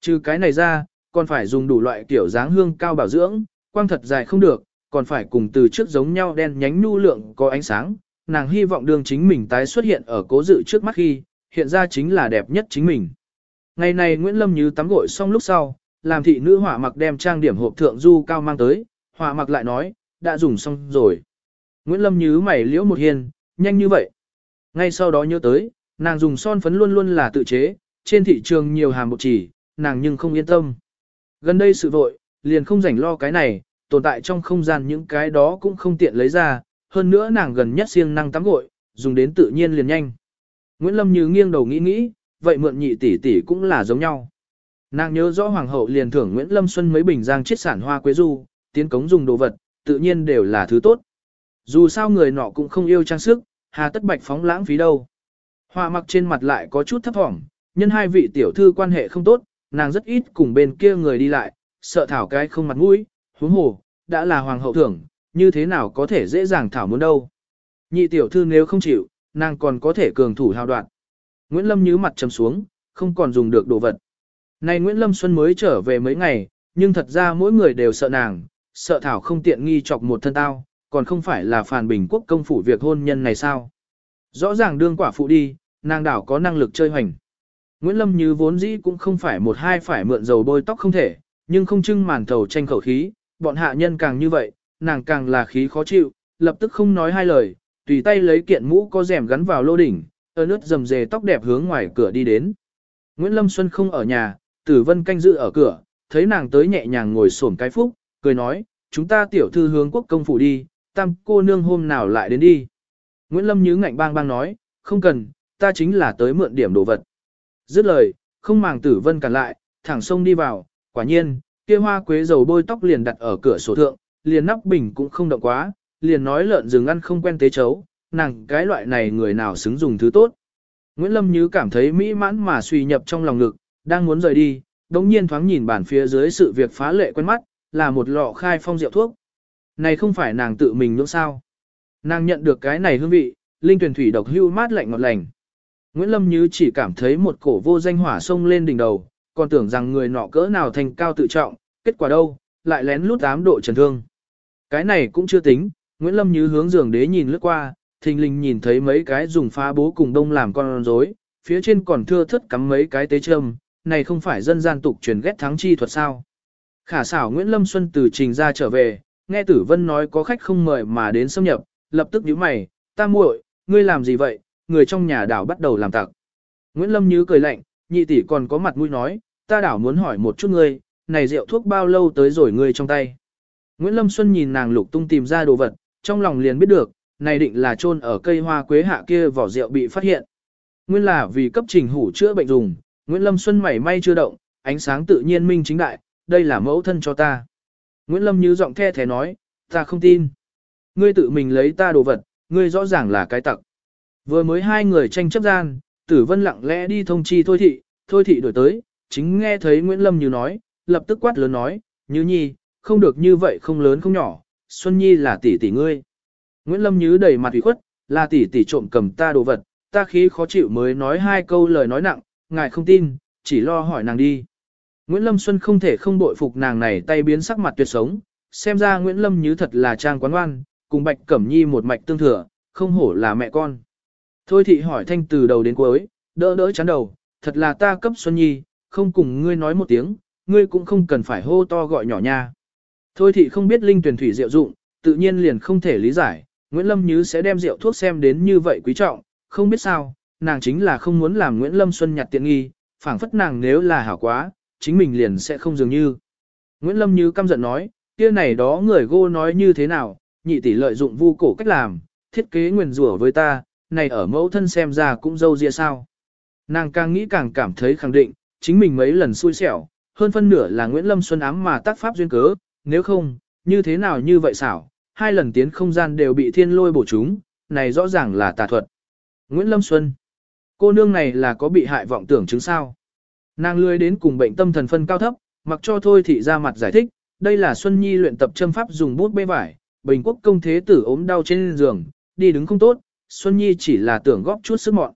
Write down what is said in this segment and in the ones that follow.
Trừ cái này ra, còn phải dùng đủ loại kiểu dáng hương cao bảo dưỡng, quang thật dài không được, còn phải cùng từ trước giống nhau đen nhánh nhu lượng có ánh sáng. Nàng hy vọng đường chính mình tái xuất hiện ở cố dự trước mắt khi, hiện ra chính là đẹp nhất chính mình. Ngày này Nguyễn Lâm Như tắm gội xong lúc sau, làm thị nữ hỏa mặc đem trang điểm hộp thượng du cao mang tới, hỏa mặc lại nói, đã dùng xong rồi. Nguyễn Lâm Như mày liễu một hiền, nhanh như vậy. Ngay sau đó nhớ tới, nàng dùng son phấn luôn luôn là tự chế, trên thị trường nhiều hàng một chỉ, nàng nhưng không yên tâm. Gần đây sự vội, liền không rảnh lo cái này, tồn tại trong không gian những cái đó cũng không tiện lấy ra, hơn nữa nàng gần nhất siêng năng tắm gội, dùng đến tự nhiên liền nhanh. Nguyễn Lâm Như nghiêng đầu nghĩ nghĩ, vậy mượn nhị tỷ tỷ cũng là giống nhau. Nàng nhớ rõ hoàng hậu liền thưởng Nguyễn Lâm Xuân mấy bình giang chiết sản hoa quế du, tiến cống dùng đồ vật, tự nhiên đều là thứ tốt. Dù sao người nọ cũng không yêu trang sức, hà tất bạch phóng lãng phí đâu. Hoa mặc trên mặt lại có chút thấp thỏm, nhân hai vị tiểu thư quan hệ không tốt, nàng rất ít cùng bên kia người đi lại, sợ thảo cái không mặt mũi, huống hồ, đã là hoàng hậu thưởng, như thế nào có thể dễ dàng thảo muốn đâu. Nhị tiểu thư nếu không chịu, nàng còn có thể cường thủ hào đoạn. Nguyễn Lâm nhíu mặt trầm xuống, không còn dùng được đồ vật. Này Nguyễn Lâm Xuân mới trở về mấy ngày, nhưng thật ra mỗi người đều sợ nàng, sợ Thảo không tiện nghi chọc một thân tao, còn không phải là phản bình quốc công phủ việc hôn nhân này sao. Rõ ràng đương quả phụ đi, nàng đảo có năng lực chơi hoành. Nguyễn Lâm như vốn dĩ cũng không phải một hai phải mượn dầu bôi tóc không thể, nhưng không trưng màn thầu tranh khẩu khí, bọn hạ nhân càng như vậy, nàng càng là khí khó chịu, lập tức không nói hai lời, tùy tay lấy kiện mũ có rèm gắn vào lô đỉnh, ơ nước rầm rề tóc đẹp hướng ngoài cửa đi đến. Nguyễn Lâm Xuân không ở nhà, Tử Vân canh giữ ở cửa, thấy nàng tới nhẹ nhàng ngồi xổm cái phúc, cười nói, chúng ta tiểu thư hướng quốc công phủ đi, tam cô nương hôm nào lại đến đi. Nguyễn Lâm Như ngạnh bang bang nói, không cần, ta chính là tới mượn điểm đồ vật. Dứt lời, không màng Tử Vân cản lại, thẳng sông đi vào, quả nhiên, kia hoa quế dầu bôi tóc liền đặt ở cửa sổ thượng, liền nắp bình cũng không động quá, liền nói lợn rừng ăn không quen tế chấu, nàng cái loại này người nào xứng dùng thứ tốt. Nguyễn Lâm Như cảm thấy mỹ mãn mà suy nhập trong lòng ngực, đang muốn rời đi, đống nhiên thoáng nhìn bản phía dưới sự việc phá lệ quen mắt, là một lọ khai phong rượu thuốc. Này không phải nàng tự mình nữa sao? Nàng nhận được cái này hương vị, linh tuyển thủy độc hưu mát lạnh ngọt lành. Nguyễn Lâm Như chỉ cảm thấy một cổ vô danh hỏa sông lên đỉnh đầu, còn tưởng rằng người nọ cỡ nào thành cao tự trọng, kết quả đâu, lại lén lút ám độ trần thương. Cái này cũng chưa tính, Nguyễn Lâm Như hướng giường đế nhìn lướt qua, thình lình nhìn thấy mấy cái dùng phá bố cùng đông làm con rối, phía trên còn thưa thất cắm mấy cái tế châm, này không phải dân gian tục truyền ghét thắng chi thuật sao. Khả xảo Nguyễn Lâm Xuân từ trình ra trở về, nghe Tử Vân nói có khách không mời mà đến xâm nhập, lập tức nhíu mày, ta muội, ngươi làm gì vậy, người trong nhà đảo bắt đầu làm tặc. Nguyễn Lâm Như cười lạnh, nhị tỷ còn có mặt mũi nói, ta đảo muốn hỏi một chút ngươi, này rượu thuốc bao lâu tới rồi ngươi trong tay. Nguyễn Lâm Xuân nhìn nàng lục tung tìm ra đồ vật, trong lòng liền biết được, này định là chôn ở cây hoa quế hạ kia vỏ rượu bị phát hiện. Nguyên là vì cấp trình hủ chữa bệnh dùng, Nguyễn Lâm Xuân mảy may chưa động, ánh sáng tự nhiên minh chính đại, đây là mẫu thân cho ta. Nguyễn Lâm như giọng the thế nói, ta không tin. Ngươi tự mình lấy ta đồ vật, ngươi rõ ràng là cái tặc. Vừa mới hai người tranh chấp gian, tử vân lặng lẽ đi thông chi thôi thị, thôi thị đổi tới, chính nghe thấy Nguyễn Lâm như nói, lập tức quát lớn nói, như nhi, không được như vậy không lớn không nhỏ, Xuân Nhi là tỷ tỷ ngươi. Nguyễn Lâm Như đầy mặt ủy khuất, là tỷ tỷ trộm cầm ta đồ vật, ta khí khó chịu mới nói hai câu lời nói nặng, ngài không tin, chỉ lo hỏi nàng đi. Nguyễn Lâm Xuân không thể không bội phục nàng này tay biến sắc mặt tuyệt sống, xem ra Nguyễn Lâm Như thật là trang quán ngoan, cùng Bạch Cẩm Nhi một mạch tương thừa, không hổ là mẹ con. Thôi thị hỏi thanh từ đầu đến cuối, đỡ đỡ chán đầu, thật là ta cấp Xuân Nhi, không cùng ngươi nói một tiếng, ngươi cũng không cần phải hô to gọi nhỏ nha. Thôi thị không biết linh tuyển thủy diệu dụng, tự nhiên liền không thể lý giải, Nguyễn Lâm Như sẽ đem rượu thuốc xem đến như vậy quý trọng, không biết sao, nàng chính là không muốn làm Nguyễn Lâm Xuân nhặt tiện nghi, phảng phất nàng nếu là hảo quá, chính mình liền sẽ không dường như. Nguyễn Lâm Như căm giận nói, kia này đó người gô nói như thế nào, nhị tỷ lợi dụng vu cổ cách làm, thiết kế nguyền rủa với ta, này ở mẫu thân xem ra cũng dâu ria sao. Nàng càng nghĩ càng cảm thấy khẳng định, chính mình mấy lần xui xẻo, hơn phân nửa là Nguyễn Lâm Xuân ám mà tác pháp duyên cớ, nếu không, như thế nào như vậy xảo, hai lần tiến không gian đều bị thiên lôi bổ chúng, này rõ ràng là tà thuật. Nguyễn Lâm Xuân, cô nương này là có bị hại vọng tưởng chứng sao? Nàng lười đến cùng bệnh tâm thần phân cao thấp, mặc cho thôi thị ra mặt giải thích, đây là Xuân Nhi luyện tập châm pháp dùng bút bê vải, bình quốc công thế tử ốm đau trên giường, đi đứng không tốt, Xuân Nhi chỉ là tưởng góp chút sức mọn.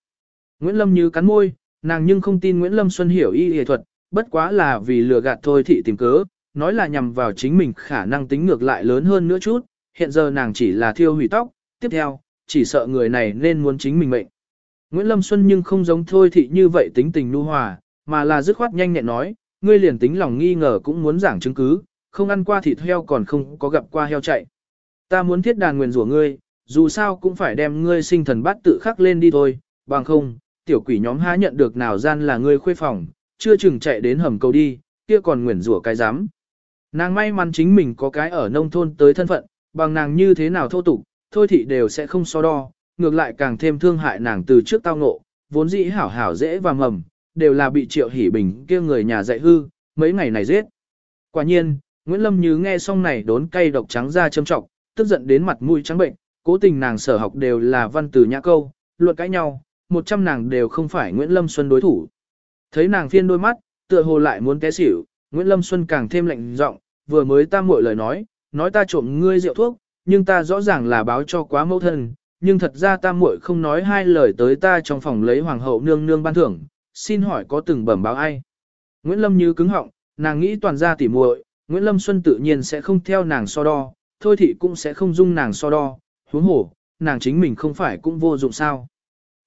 Nguyễn Lâm như cắn môi, nàng nhưng không tin Nguyễn Lâm Xuân hiểu y y thuật, bất quá là vì lừa gạt thôi thị tìm cớ, nói là nhằm vào chính mình khả năng tính ngược lại lớn hơn nữa chút, hiện giờ nàng chỉ là thiêu hủy tóc, tiếp theo, chỉ sợ người này nên muốn chính mình mệnh. Nguyễn Lâm Xuân nhưng không giống thôi thị như vậy tính tình nu hòa, mà là dứt khoát nhanh nhẹn nói, ngươi liền tính lòng nghi ngờ cũng muốn giảng chứng cứ, không ăn qua thịt heo còn không có gặp qua heo chạy. Ta muốn thiết đàn nguyền rủa ngươi, dù sao cũng phải đem ngươi sinh thần bát tự khắc lên đi thôi, bằng không, tiểu quỷ nhóm há nhận được nào gian là ngươi khuê phòng, chưa chừng chạy đến hầm cầu đi, kia còn nguyền rủa cái dám. Nàng may mắn chính mình có cái ở nông thôn tới thân phận, bằng nàng như thế nào thô tục, thôi thì đều sẽ không so đo, ngược lại càng thêm thương hại nàng từ trước tao ngộ, vốn dĩ hảo hảo dễ và mầm, đều là bị triệu hỉ bình kia người nhà dạy hư, mấy ngày này giết. Quả nhiên, Nguyễn Lâm Như nghe xong này đốn cay độc trắng ra châm trọng, tức giận đến mặt mũi trắng bệnh, cố tình nàng sở học đều là văn từ nhã câu, luận cãi nhau, một trăm nàng đều không phải Nguyễn Lâm Xuân đối thủ. Thấy nàng phiên đôi mắt, tựa hồ lại muốn té xỉu, Nguyễn Lâm Xuân càng thêm lạnh giọng, vừa mới ta muội lời nói, nói ta trộm ngươi rượu thuốc, nhưng ta rõ ràng là báo cho quá mẫu thân, nhưng thật ra ta muội không nói hai lời tới ta trong phòng lấy hoàng hậu nương nương ban thưởng, xin hỏi có từng bẩm báo ai? Nguyễn Lâm như cứng họng, nàng nghĩ toàn ra tỉ muội, Nguyễn Lâm Xuân tự nhiên sẽ không theo nàng so đo, thôi thì cũng sẽ không dung nàng so đo, huống hổ, nàng chính mình không phải cũng vô dụng sao.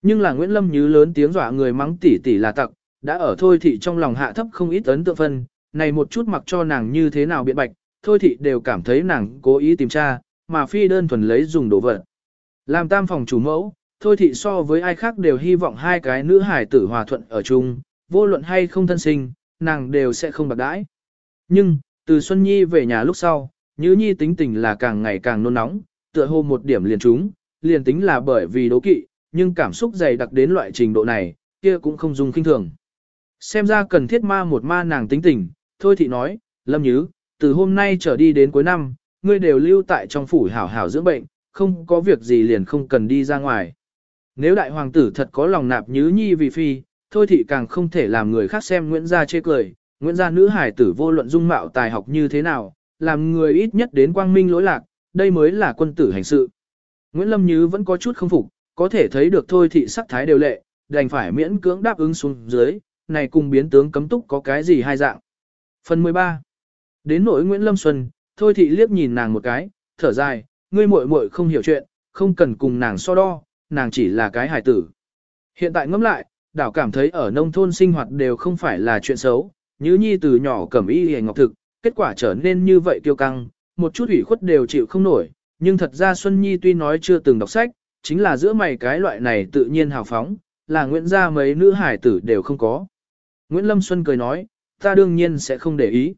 Nhưng là Nguyễn Lâm như lớn tiếng dọa người mắng tỉ tỉ là tặc, đã ở thôi thị trong lòng hạ thấp không ít ấn tượng phân, này một chút mặc cho nàng như thế nào biện bạch, thôi thị đều cảm thấy nàng cố ý tìm tra, mà phi đơn thuần lấy dùng đồ vật. Làm tam phòng chủ mẫu, thôi thị so với ai khác đều hy vọng hai cái nữ hải tử hòa thuận ở chung, vô luận hay không thân sinh, nàng đều sẽ không bạc đãi. Nhưng, từ Xuân Nhi về nhà lúc sau, Như Nhi tính tình là càng ngày càng nôn nóng, tựa hồ một điểm liền trúng, liền tính là bởi vì đố kỵ, nhưng cảm xúc dày đặc đến loại trình độ này, kia cũng không dùng kinh thường. Xem ra cần thiết ma một ma nàng tính tình, thôi thị nói, Lâm Nhứ, từ hôm nay trở đi đến cuối năm, ngươi đều lưu tại trong phủ hảo hảo dưỡng bệnh, không có việc gì liền không cần đi ra ngoài. Nếu đại hoàng tử thật có lòng nạp Nhứ Nhi vì phi, thôi thị càng không thể làm người khác xem Nguyễn Gia chê cười, Nguyễn Gia nữ hải tử vô luận dung mạo tài học như thế nào, làm người ít nhất đến quang minh lỗi lạc, đây mới là quân tử hành sự. Nguyễn Lâm Như vẫn có chút không phục, có thể thấy được thôi thị sắc thái đều lệ, đành phải miễn cưỡng đáp ứng xuống dưới, này cùng biến tướng cấm túc có cái gì hai dạng. Phần 13 Đến nỗi Nguyễn Lâm Xuân, thôi thị liếc nhìn nàng một cái, thở dài, ngươi muội muội không hiểu chuyện, không cần cùng nàng so đo, nàng chỉ là cái hài tử. Hiện tại ngẫm lại, đảo cảm thấy ở nông thôn sinh hoạt đều không phải là chuyện xấu, như nhi từ nhỏ cẩm y hề ngọc thực, kết quả trở nên như vậy kiêu căng, một chút ủy khuất đều chịu không nổi, nhưng thật ra Xuân Nhi tuy nói chưa từng đọc sách, chính là giữa mày cái loại này tự nhiên hào phóng, là Nguyễn gia mấy nữ hải tử đều không có. Nguyễn Lâm Xuân cười nói, ta đương nhiên sẽ không để ý.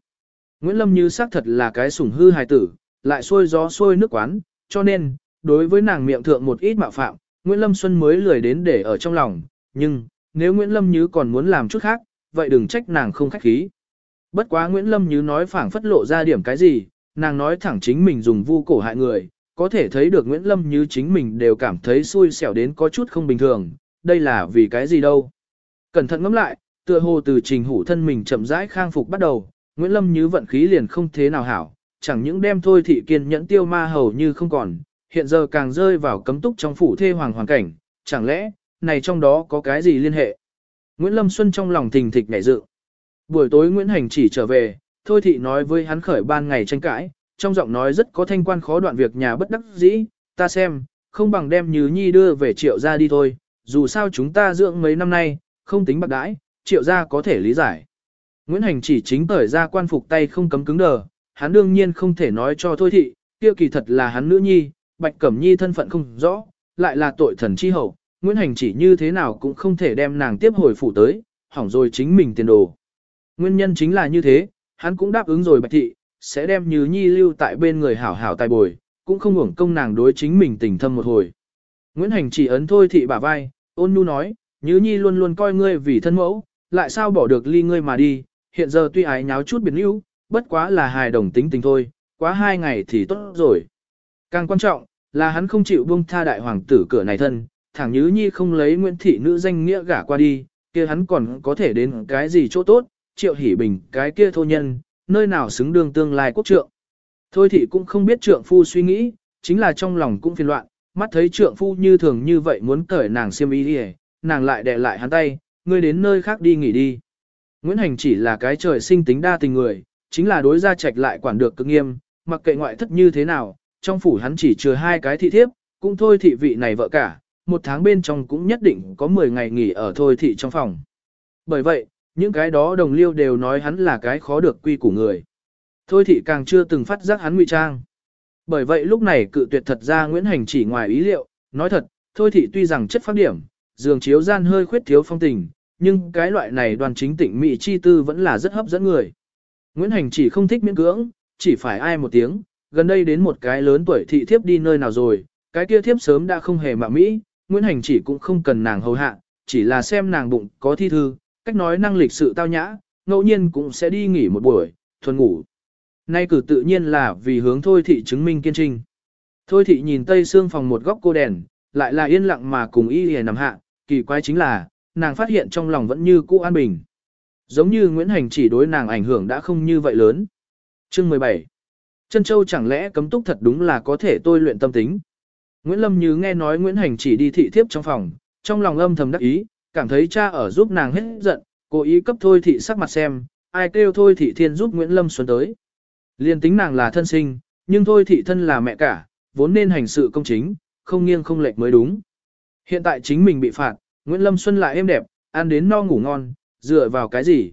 Nguyễn Lâm như xác thật là cái sủng hư hài tử, lại xôi gió xôi nước quán, cho nên, đối với nàng miệng thượng một ít mạo phạm, Nguyễn Lâm Xuân mới lười đến để ở trong lòng, nhưng, nếu Nguyễn Lâm Như còn muốn làm chút khác, vậy đừng trách nàng không khách khí. Bất quá Nguyễn Lâm Như nói phảng phất lộ ra điểm cái gì, nàng nói thẳng chính mình dùng vu cổ hại người, có thể thấy được Nguyễn Lâm Như chính mình đều cảm thấy xui xẻo đến có chút không bình thường, đây là vì cái gì đâu. Cẩn thận ngẫm lại, tựa hồ từ trình hủ thân mình chậm rãi khang phục bắt đầu, Nguyễn Lâm Như vận khí liền không thế nào hảo, chẳng những đem thôi thị kiên nhẫn tiêu ma hầu như không còn, hiện giờ càng rơi vào cấm túc trong phủ thê hoàng hoàn cảnh, chẳng lẽ, này trong đó có cái gì liên hệ? Nguyễn Lâm Xuân trong lòng thình thịch nhảy dự. Buổi tối Nguyễn Hành chỉ trở về, thôi thị nói với hắn khởi ban ngày tranh cãi, trong giọng nói rất có thanh quan khó đoạn việc nhà bất đắc dĩ, ta xem, không bằng đem Như Nhi đưa về triệu gia đi thôi, dù sao chúng ta dưỡng mấy năm nay, không tính bạc đãi, triệu gia có thể lý giải. Nguyễn Hành chỉ chính tởi ra quan phục tay không cấm cứng đờ, hắn đương nhiên không thể nói cho thôi thị, kia kỳ thật là hắn nữ nhi, Bạch Cẩm Nhi thân phận không rõ, lại là tội thần chi hậu, Nguyễn Hành chỉ như thế nào cũng không thể đem nàng tiếp hồi phủ tới, hỏng rồi chính mình tiền đồ. Nguyên nhân chính là như thế, hắn cũng đáp ứng rồi Bạch Thị, sẽ đem Như Nhi lưu tại bên người hảo hảo tài bồi, cũng không hưởng công nàng đối chính mình tình thâm một hồi. Nguyễn Hành chỉ ấn thôi thị bả vai, ôn nhu nói, Như Nhi luôn luôn coi ngươi vì thân mẫu, lại sao bỏ được ly ngươi mà đi, hiện giờ tuy ái nháo chút biệt lưu, bất quá là hài đồng tính tình thôi, quá hai ngày thì tốt rồi. Càng quan trọng, là hắn không chịu buông tha đại hoàng tử cửa này thân, thẳng Như Nhi không lấy Nguyễn Thị nữ danh nghĩa gả qua đi, kia hắn còn có thể đến cái gì chỗ tốt, triệu hỉ bình cái kia thô nhân, nơi nào xứng đương tương lai quốc trượng. Thôi thị cũng không biết trượng phu suy nghĩ, chính là trong lòng cũng phiền loạn, mắt thấy trượng phu như thường như vậy muốn cởi nàng xiêm y đi nàng lại đè lại hắn tay, ngươi đến nơi khác đi nghỉ đi. Nguyễn Hành chỉ là cái trời sinh tính đa tình người, chính là đối gia trạch lại quản được cực nghiêm, mặc kệ ngoại thất như thế nào, trong phủ hắn chỉ chừa hai cái thị thiếp, cũng thôi thị vị này vợ cả, một tháng bên trong cũng nhất định có 10 ngày nghỉ ở thôi thị trong phòng. Bởi vậy, những cái đó đồng liêu đều nói hắn là cái khó được quy của người. Thôi thị càng chưa từng phát giác hắn ngụy trang. Bởi vậy lúc này cự tuyệt thật ra Nguyễn Hành chỉ ngoài ý liệu, nói thật, thôi thị tuy rằng chất phát điểm, giường chiếu gian hơi khuyết thiếu phong tình, nhưng cái loại này đoàn chính tịnh mỹ chi tư vẫn là rất hấp dẫn người. Nguyễn Hành chỉ không thích miễn cưỡng, chỉ phải ai một tiếng, gần đây đến một cái lớn tuổi thị thiếp đi nơi nào rồi, cái kia thiếp sớm đã không hề mạ mỹ, Nguyễn Hành chỉ cũng không cần nàng hầu hạ, chỉ là xem nàng bụng có thi thư, cách nói năng lịch sự tao nhã, ngẫu nhiên cũng sẽ đi nghỉ một buổi, thuần ngủ. Nay cử tự nhiên là vì hướng thôi thị chứng minh kiên trinh. Thôi thị nhìn tây xương phòng một góc cô đèn, lại là yên lặng mà cùng y hề nằm hạ, kỳ quái chính là, nàng phát hiện trong lòng vẫn như cũ an bình. Giống như Nguyễn Hành chỉ đối nàng ảnh hưởng đã không như vậy lớn. Chương 17 Trân Châu chẳng lẽ cấm túc thật đúng là có thể tôi luyện tâm tính. Nguyễn Lâm Như nghe nói Nguyễn Hành chỉ đi thị thiếp trong phòng, trong lòng âm thầm đắc ý, cảm thấy cha ở giúp nàng hết giận, cố ý cấp thôi thị sắc mặt xem, ai kêu thôi thị thiên giúp Nguyễn Lâm Xuân tới. Liên tính nàng là thân sinh, nhưng thôi thị thân là mẹ cả, vốn nên hành sự công chính, không nghiêng không lệch mới đúng. Hiện tại chính mình bị phạt, Nguyễn Lâm Xuân lại êm đẹp, ăn đến no ngủ ngon, dựa vào cái gì?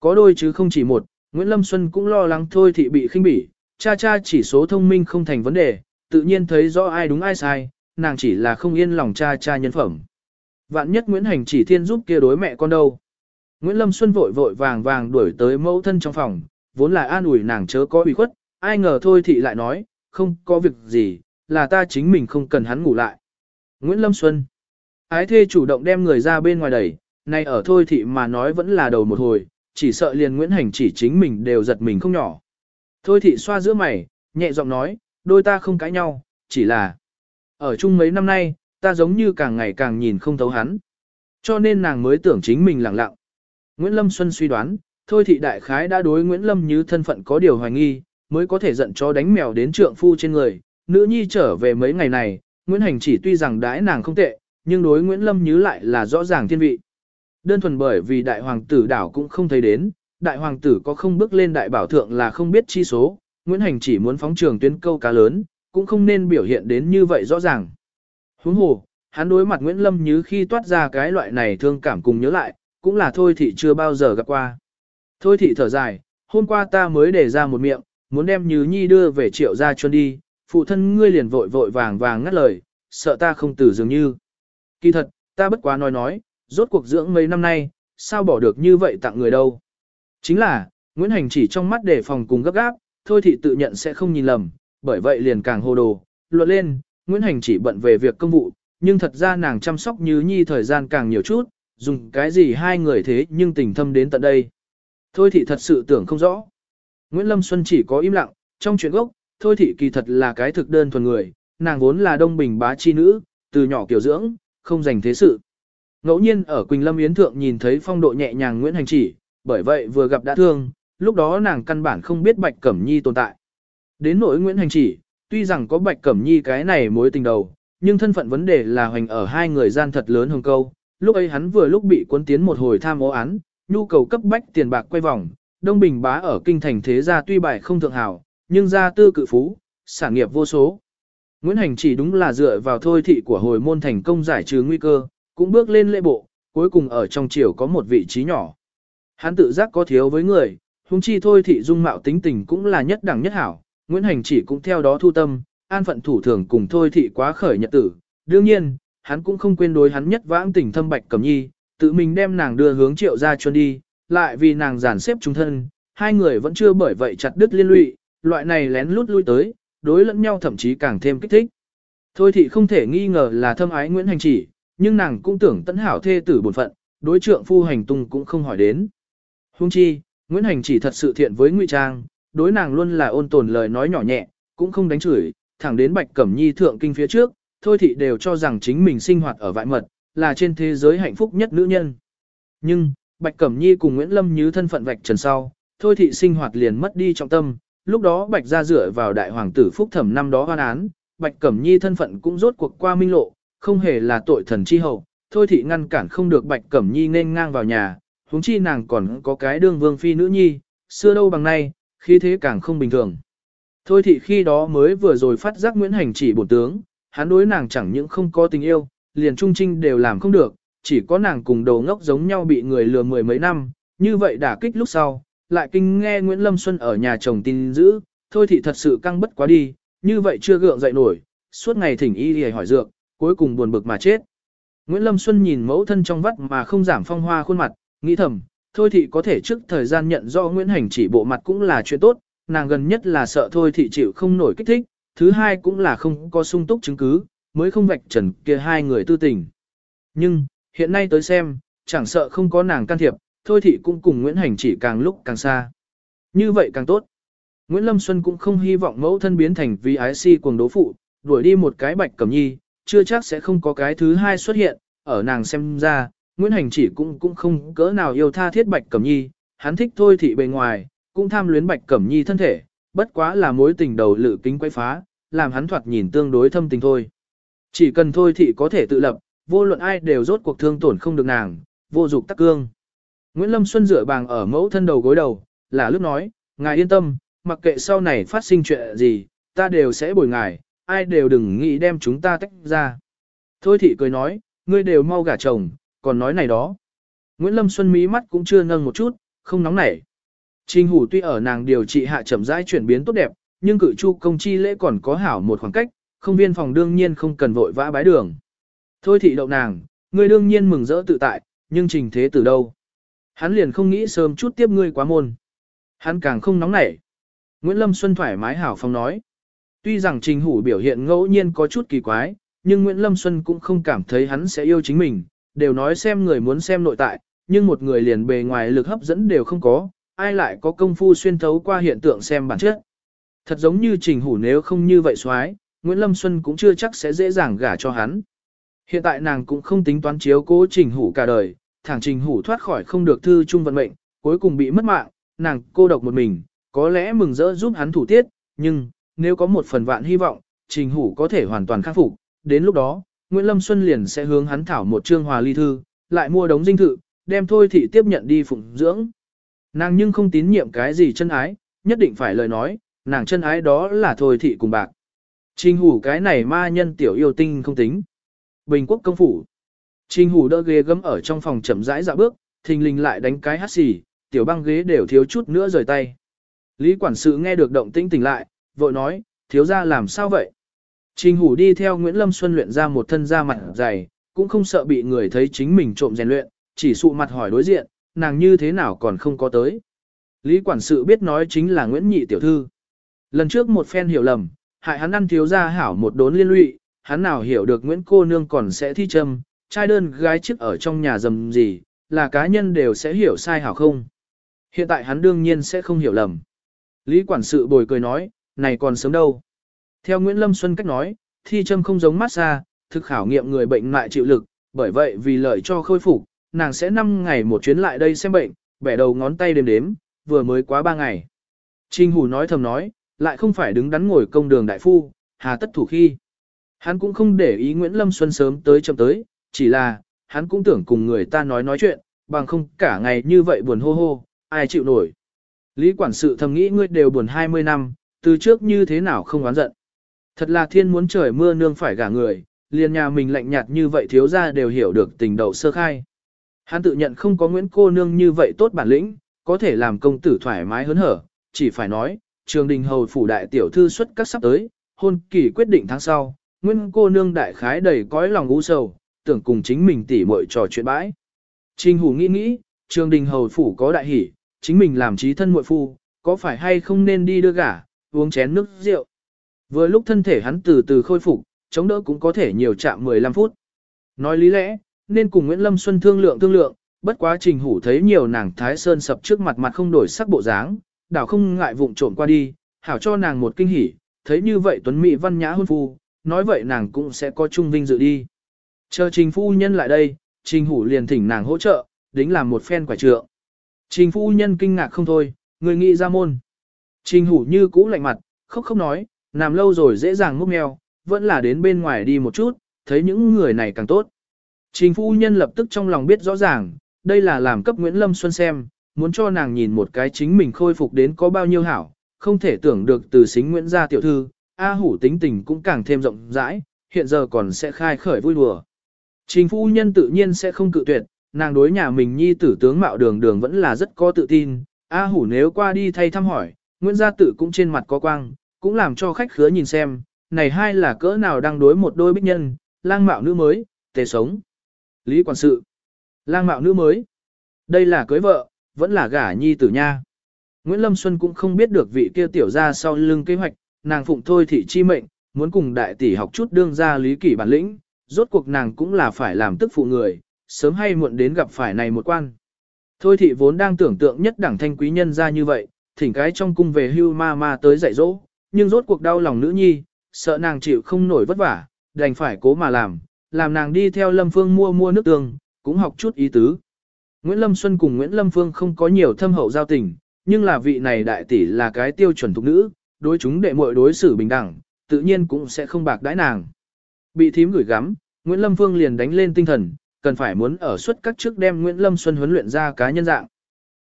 Có đôi chứ không chỉ một, Nguyễn Lâm Xuân cũng lo lắng thôi thị bị khinh bỉ, cha cha chỉ số thông minh không thành vấn đề, tự nhiên thấy rõ ai đúng ai sai, nàng chỉ là không yên lòng cha cha nhân phẩm. Vạn nhất Nguyễn Hành chỉ thiên giúp kia đối mẹ con đâu. Nguyễn Lâm Xuân vội vội vàng vàng đuổi tới mẫu thân trong phòng, vốn là an ủi nàng chớ có ủy khuất, ai ngờ thôi thị lại nói, không có việc gì, là ta chính mình không cần hắn ngủ lại. Nguyễn Lâm Xuân Ái thê chủ động đem người ra bên ngoài đẩy, nay ở thôi thị mà nói vẫn là đầu một hồi, chỉ sợ liền Nguyễn Hành chỉ chính mình đều giật mình không nhỏ. Thôi thị xoa giữa mày, nhẹ giọng nói, đôi ta không cãi nhau, chỉ là ở chung mấy năm nay, ta giống như càng ngày càng nhìn không thấu hắn. Cho nên nàng mới tưởng chính mình lặng lặng. Nguyễn Lâm Xuân suy đoán, thôi thị đại khái đã đối Nguyễn Lâm như thân phận có điều hoài nghi, mới có thể giận cho đánh mèo đến trượng phu trên người. Nữ nhi trở về mấy ngày này, Nguyễn Hành chỉ tuy rằng đãi nàng không tệ, nhưng đối Nguyễn Lâm Như lại là rõ ràng thiên vị. Đơn thuần bởi vì đại hoàng tử đảo cũng không thấy đến, đại hoàng tử có không bước lên đại bảo thượng là không biết chi số, Nguyễn Hành chỉ muốn phóng trường tuyến câu cá lớn, cũng không nên biểu hiện đến như vậy rõ ràng. Huống hồ, hắn đối mặt Nguyễn Lâm Như khi toát ra cái loại này thương cảm cùng nhớ lại, cũng là thôi thị chưa bao giờ gặp qua. Thôi thị thở dài, hôm qua ta mới để ra một miệng, muốn đem Như Nhi đưa về triệu gia chuân đi, phụ thân ngươi liền vội vội vàng vàng ngắt lời, sợ ta không tử dường như. Kỳ thật, ta bất quá nói nói, rốt cuộc dưỡng mấy năm nay, sao bỏ được như vậy tặng người đâu. Chính là, Nguyễn Hành chỉ trong mắt để phòng cùng gấp gáp, thôi thị tự nhận sẽ không nhìn lầm, bởi vậy liền càng hồ đồ, luận lên, Nguyễn Hành chỉ bận về việc công vụ, nhưng thật ra nàng chăm sóc như nhi thời gian càng nhiều chút, dùng cái gì hai người thế nhưng tình thâm đến tận đây. Thôi thì thật sự tưởng không rõ. Nguyễn Lâm Xuân chỉ có im lặng, trong chuyện gốc, thôi thì kỳ thật là cái thực đơn thuần người, nàng vốn là đông bình bá chi nữ, từ nhỏ kiểu dưỡng, không dành thế sự. Ngẫu nhiên ở Quỳnh Lâm Yến Thượng nhìn thấy phong độ nhẹ nhàng Nguyễn Hành chỉ, bởi vậy vừa gặp đã thương, lúc đó nàng căn bản không biết Bạch Cẩm Nhi tồn tại. Đến nỗi Nguyễn Hành chỉ, tuy rằng có Bạch Cẩm Nhi cái này mối tình đầu, nhưng thân phận vấn đề là hoành ở hai người gian thật lớn hồng câu. Lúc ấy hắn vừa lúc bị cuốn tiến một hồi tham ô án, nhu cầu cấp bách tiền bạc quay vòng, Đông Bình bá ở kinh thành thế gia tuy bài không thượng hảo, nhưng gia tư cự phú, sản nghiệp vô số. Nguyễn Hành chỉ đúng là dựa vào thôi thị của hồi môn thành công giải trừ nguy cơ, cũng bước lên lễ bộ, cuối cùng ở trong triều có một vị trí nhỏ. Hắn tự giác có thiếu với người, huống chi thôi thị dung mạo tính tình cũng là nhất đẳng nhất hảo, Nguyễn Hành chỉ cũng theo đó thu tâm, an phận thủ thường cùng thôi thị quá khởi nhật tử. Đương nhiên, hắn cũng không quên đối hắn nhất vãng tình thâm bạch cẩm nhi, tự mình đem nàng đưa hướng triệu ra chuân đi, lại vì nàng giản xếp trung thân, hai người vẫn chưa bởi vậy chặt đứt liên lụy, loại này lén lút lui tới, đối lẫn nhau thậm chí càng thêm kích thích. Thôi thị không thể nghi ngờ là thâm ái Nguyễn Hành chỉ, nhưng nàng cũng tưởng tấn hảo thê tử bổn phận, đối trượng phu hành tung cũng không hỏi đến. Hung chi, Nguyễn Hành chỉ thật sự thiện với Ngụy Trang, đối nàng luôn là ôn tồn lời nói nhỏ nhẹ, cũng không đánh chửi, thẳng đến Bạch Cẩm Nhi thượng kinh phía trước, thôi thị đều cho rằng chính mình sinh hoạt ở vại mật, là trên thế giới hạnh phúc nhất nữ nhân. Nhưng, Bạch Cẩm Nhi cùng Nguyễn Lâm như thân phận vạch trần sau, thôi thị sinh hoạt liền mất đi trọng tâm, lúc đó Bạch ra dựa vào đại hoàng tử phúc thẩm năm đó hoan án, Bạch Cẩm Nhi thân phận cũng rốt cuộc qua minh lộ, không hề là tội thần chi hậu, thôi thị ngăn cản không được Bạch Cẩm Nhi nên ngang vào nhà, huống chi nàng còn có cái đương vương phi nữ nhi, xưa đâu bằng nay, khi thế càng không bình thường. Thôi thị khi đó mới vừa rồi phát giác Nguyễn Hành chỉ bổn tướng, hắn đối nàng chẳng những không có tình yêu, liền trung trinh đều làm không được, chỉ có nàng cùng đầu ngốc giống nhau bị người lừa mười mấy năm, như vậy đả kích lúc sau, lại kinh nghe Nguyễn Lâm Xuân ở nhà chồng tin giữ, thôi thị thật sự căng bất quá đi, như vậy chưa gượng dậy nổi, suốt ngày thỉnh y đi hỏi dược, cuối cùng buồn bực mà chết. Nguyễn Lâm Xuân nhìn mẫu thân trong vắt mà không giảm phong hoa khuôn mặt, nghĩ thầm, thôi thị có thể trước thời gian nhận do Nguyễn Hành chỉ bộ mặt cũng là chuyện tốt, nàng gần nhất là sợ thôi thị chịu không nổi kích thích, thứ hai cũng là không có sung túc chứng cứ, mới không vạch trần kia hai người tư tình. Nhưng, hiện nay tới xem, chẳng sợ không có nàng can thiệp, thôi thị cũng cùng Nguyễn Hành chỉ càng lúc càng xa. Như vậy càng tốt. Nguyễn Lâm Xuân cũng không hy vọng mẫu thân biến thành vì ái si cuồng đố phụ, đuổi đi một cái bạch cẩm nhi, chưa chắc sẽ không có cái thứ hai xuất hiện, ở nàng xem ra, Nguyễn Hành chỉ cũng cũng không cỡ nào yêu tha thiết bạch cẩm nhi, hắn thích thôi thì bề ngoài, cũng tham luyến bạch cẩm nhi thân thể, bất quá là mối tình đầu lự kính quay phá, làm hắn thoạt nhìn tương đối thâm tình thôi. Chỉ cần thôi thị có thể tự lập, vô luận ai đều rốt cuộc thương tổn không được nàng, vô dục tắc cương. Nguyễn Lâm Xuân dựa bàng ở mẫu thân đầu gối đầu, là lúc nói, ngài yên tâm, mặc kệ sau này phát sinh chuyện gì, ta đều sẽ bồi ngài, ai đều đừng nghĩ đem chúng ta tách ra. Thôi thị cười nói, ngươi đều mau gả chồng, còn nói này đó. Nguyễn Lâm Xuân mí mắt cũng chưa nâng một chút, không nóng nảy. Trình hủ tuy ở nàng điều trị hạ chậm rãi chuyển biến tốt đẹp, nhưng cử chu công chi lễ còn có hảo một khoảng cách, không viên phòng đương nhiên không cần vội vã bái đường. Thôi thị đậu nàng, ngươi đương nhiên mừng rỡ tự tại, nhưng trình thế từ đâu? Hắn liền không nghĩ sớm chút tiếp ngươi quá môn. Hắn càng không nóng nảy. Nguyễn Lâm Xuân thoải mái hảo phong nói. Tuy rằng trình hủ biểu hiện ngẫu nhiên có chút kỳ quái, nhưng Nguyễn Lâm Xuân cũng không cảm thấy hắn sẽ yêu chính mình, đều nói xem người muốn xem nội tại, nhưng một người liền bề ngoài lực hấp dẫn đều không có, ai lại có công phu xuyên thấu qua hiện tượng xem bản chất. Thật giống như trình hủ nếu không như vậy xoái, Nguyễn Lâm Xuân cũng chưa chắc sẽ dễ dàng gả cho hắn. Hiện tại nàng cũng không tính toán chiếu cố trình hủ cả đời, thẳng trình hủ thoát khỏi không được thư trung vận mệnh, cuối cùng bị mất mạng, nàng cô độc một mình, có lẽ mừng rỡ giúp hắn thủ tiết, nhưng, nếu có một phần vạn hy vọng, trình hủ có thể hoàn toàn khắc phục, đến lúc đó, Nguyễn Lâm Xuân liền sẽ hướng hắn thảo một chương hòa ly thư, lại mua đống dinh thự, đem thôi thị tiếp nhận đi phụng dưỡng. Nàng nhưng không tín nhiệm cái gì chân ái, nhất định phải lời nói, nàng chân ái đó là thôi thị cùng bạc. Trình hủ cái này ma nhân tiểu yêu tinh không tính. Bình quốc công phủ. Trình hủ đỡ ghế gấm ở trong phòng chậm rãi dạo bước, thình lình lại đánh cái hát xì, tiểu băng ghế đều thiếu chút nữa rời tay. Lý quản sự nghe được động tĩnh tỉnh lại, vội nói, thiếu ra làm sao vậy? Trình hủ đi theo Nguyễn Lâm Xuân luyện ra một thân da mặt dày, cũng không sợ bị người thấy chính mình trộm rèn luyện, chỉ sụ mặt hỏi đối diện, nàng như thế nào còn không có tới. Lý quản sự biết nói chính là Nguyễn Nhị tiểu thư. Lần trước một phen hiểu lầm, hại hắn ăn thiếu ra hảo một đốn liên lụy, hắn nào hiểu được Nguyễn cô nương còn sẽ thi châm, trai đơn gái chiếc ở trong nhà dầm gì, là cá nhân đều sẽ hiểu sai hảo không. Hiện tại hắn đương nhiên sẽ không hiểu lầm. Lý quản sự bồi cười nói, này còn sớm đâu. Theo Nguyễn Lâm Xuân cách nói, thi châm không giống massage, thực khảo nghiệm người bệnh lại chịu lực, bởi vậy vì lợi cho khôi phục, nàng sẽ 5 ngày một chuyến lại đây xem bệnh, bẻ đầu ngón tay đếm đếm, vừa mới quá 3 ngày. Trình Hủ nói thầm nói, lại không phải đứng đắn ngồi công đường đại phu, hà tất thủ khi. Hắn cũng không để ý Nguyễn Lâm Xuân sớm tới chậm tới, chỉ là, hắn cũng tưởng cùng người ta nói nói chuyện, bằng không cả ngày như vậy buồn hô hô, ai chịu nổi. Lý quản sự thầm nghĩ ngươi đều buồn 20 năm, từ trước như thế nào không oán giận. Thật là thiên muốn trời mưa nương phải gả người, liền nhà mình lạnh nhạt như vậy thiếu ra đều hiểu được tình đầu sơ khai. Hắn tự nhận không có Nguyễn cô nương như vậy tốt bản lĩnh, có thể làm công tử thoải mái hớn hở, chỉ phải nói, trường đình hầu phủ đại tiểu thư xuất các sắp tới, hôn kỳ quyết định tháng sau, Nguyễn cô nương đại khái đầy cõi lòng u sầu, tưởng cùng chính mình tỉ muội trò chuyện bãi. Trình hủ nghĩ nghĩ, trường đình hầu phủ có đại hỷ, chính mình làm trí thân muội phu, có phải hay không nên đi đưa gả, uống chén nước rượu. Vừa lúc thân thể hắn từ từ khôi phục, chống đỡ cũng có thể nhiều chạm 15 phút. Nói lý lẽ, nên cùng Nguyễn Lâm Xuân thương lượng thương lượng, bất quá trình hủ thấy nhiều nàng thái sơn sập trước mặt mặt không đổi sắc bộ dáng, đảo không ngại vụng trộm qua đi, hảo cho nàng một kinh hỉ, thấy như vậy tuấn mỹ văn nhã hôn phu, nói vậy nàng cũng sẽ có trung vinh dự đi. Chờ trình phu nhân lại đây, trình hủ liền thỉnh nàng hỗ trợ, đính làm một phen quả trượng. Trình phu nhân kinh ngạc không thôi, người nghĩ ra môn. Trình hủ như cũ lạnh mặt, khóc không nói, nằm lâu rồi dễ dàng ngốc mèo, vẫn là đến bên ngoài đi một chút, thấy những người này càng tốt. Trình phu nhân lập tức trong lòng biết rõ ràng, đây là làm cấp Nguyễn Lâm Xuân xem, muốn cho nàng nhìn một cái chính mình khôi phục đến có bao nhiêu hảo, không thể tưởng được từ xính Nguyễn gia tiểu thư, A Hủ tính tình cũng càng thêm rộng rãi, hiện giờ còn sẽ khai khởi vui đùa. Trình phu nhân tự nhiên sẽ không cự tuyệt, nàng đối nhà mình nhi tử tướng mạo đường đường vẫn là rất có tự tin, A Hủ nếu qua đi thay thăm hỏi, Nguyễn gia tự cũng trên mặt có quang, cũng làm cho khách khứa nhìn xem, này hai là cỡ nào đang đối một đôi bích nhân, lang mạo nữ mới, tề sống. Lý quản sự, lang mạo nữ mới, đây là cưới vợ, vẫn là gả nhi tử nha. Nguyễn Lâm Xuân cũng không biết được vị kia tiểu ra sau lưng kế hoạch, nàng phụng thôi thị chi mệnh, muốn cùng đại tỷ học chút đương ra lý kỷ bản lĩnh, rốt cuộc nàng cũng là phải làm tức phụ người, sớm hay muộn đến gặp phải này một quan. Thôi thị vốn đang tưởng tượng nhất đẳng thanh quý nhân ra như vậy, thỉnh cái trong cung về hưu ma ma tới dạy dỗ, nhưng rốt cuộc đau lòng nữ nhi, sợ nàng chịu không nổi vất vả, đành phải cố mà làm, làm nàng đi theo Lâm Phương mua mua nước tương, cũng học chút ý tứ. Nguyễn Lâm Xuân cùng Nguyễn Lâm Phương không có nhiều thâm hậu giao tình, nhưng là vị này đại tỷ là cái tiêu chuẩn thục nữ, đối chúng đệ muội đối xử bình đẳng, tự nhiên cũng sẽ không bạc đãi nàng. Bị thím gửi gắm, Nguyễn Lâm Phương liền đánh lên tinh thần, cần phải muốn ở suất các trước đem Nguyễn Lâm Xuân huấn luyện ra cá nhân dạng.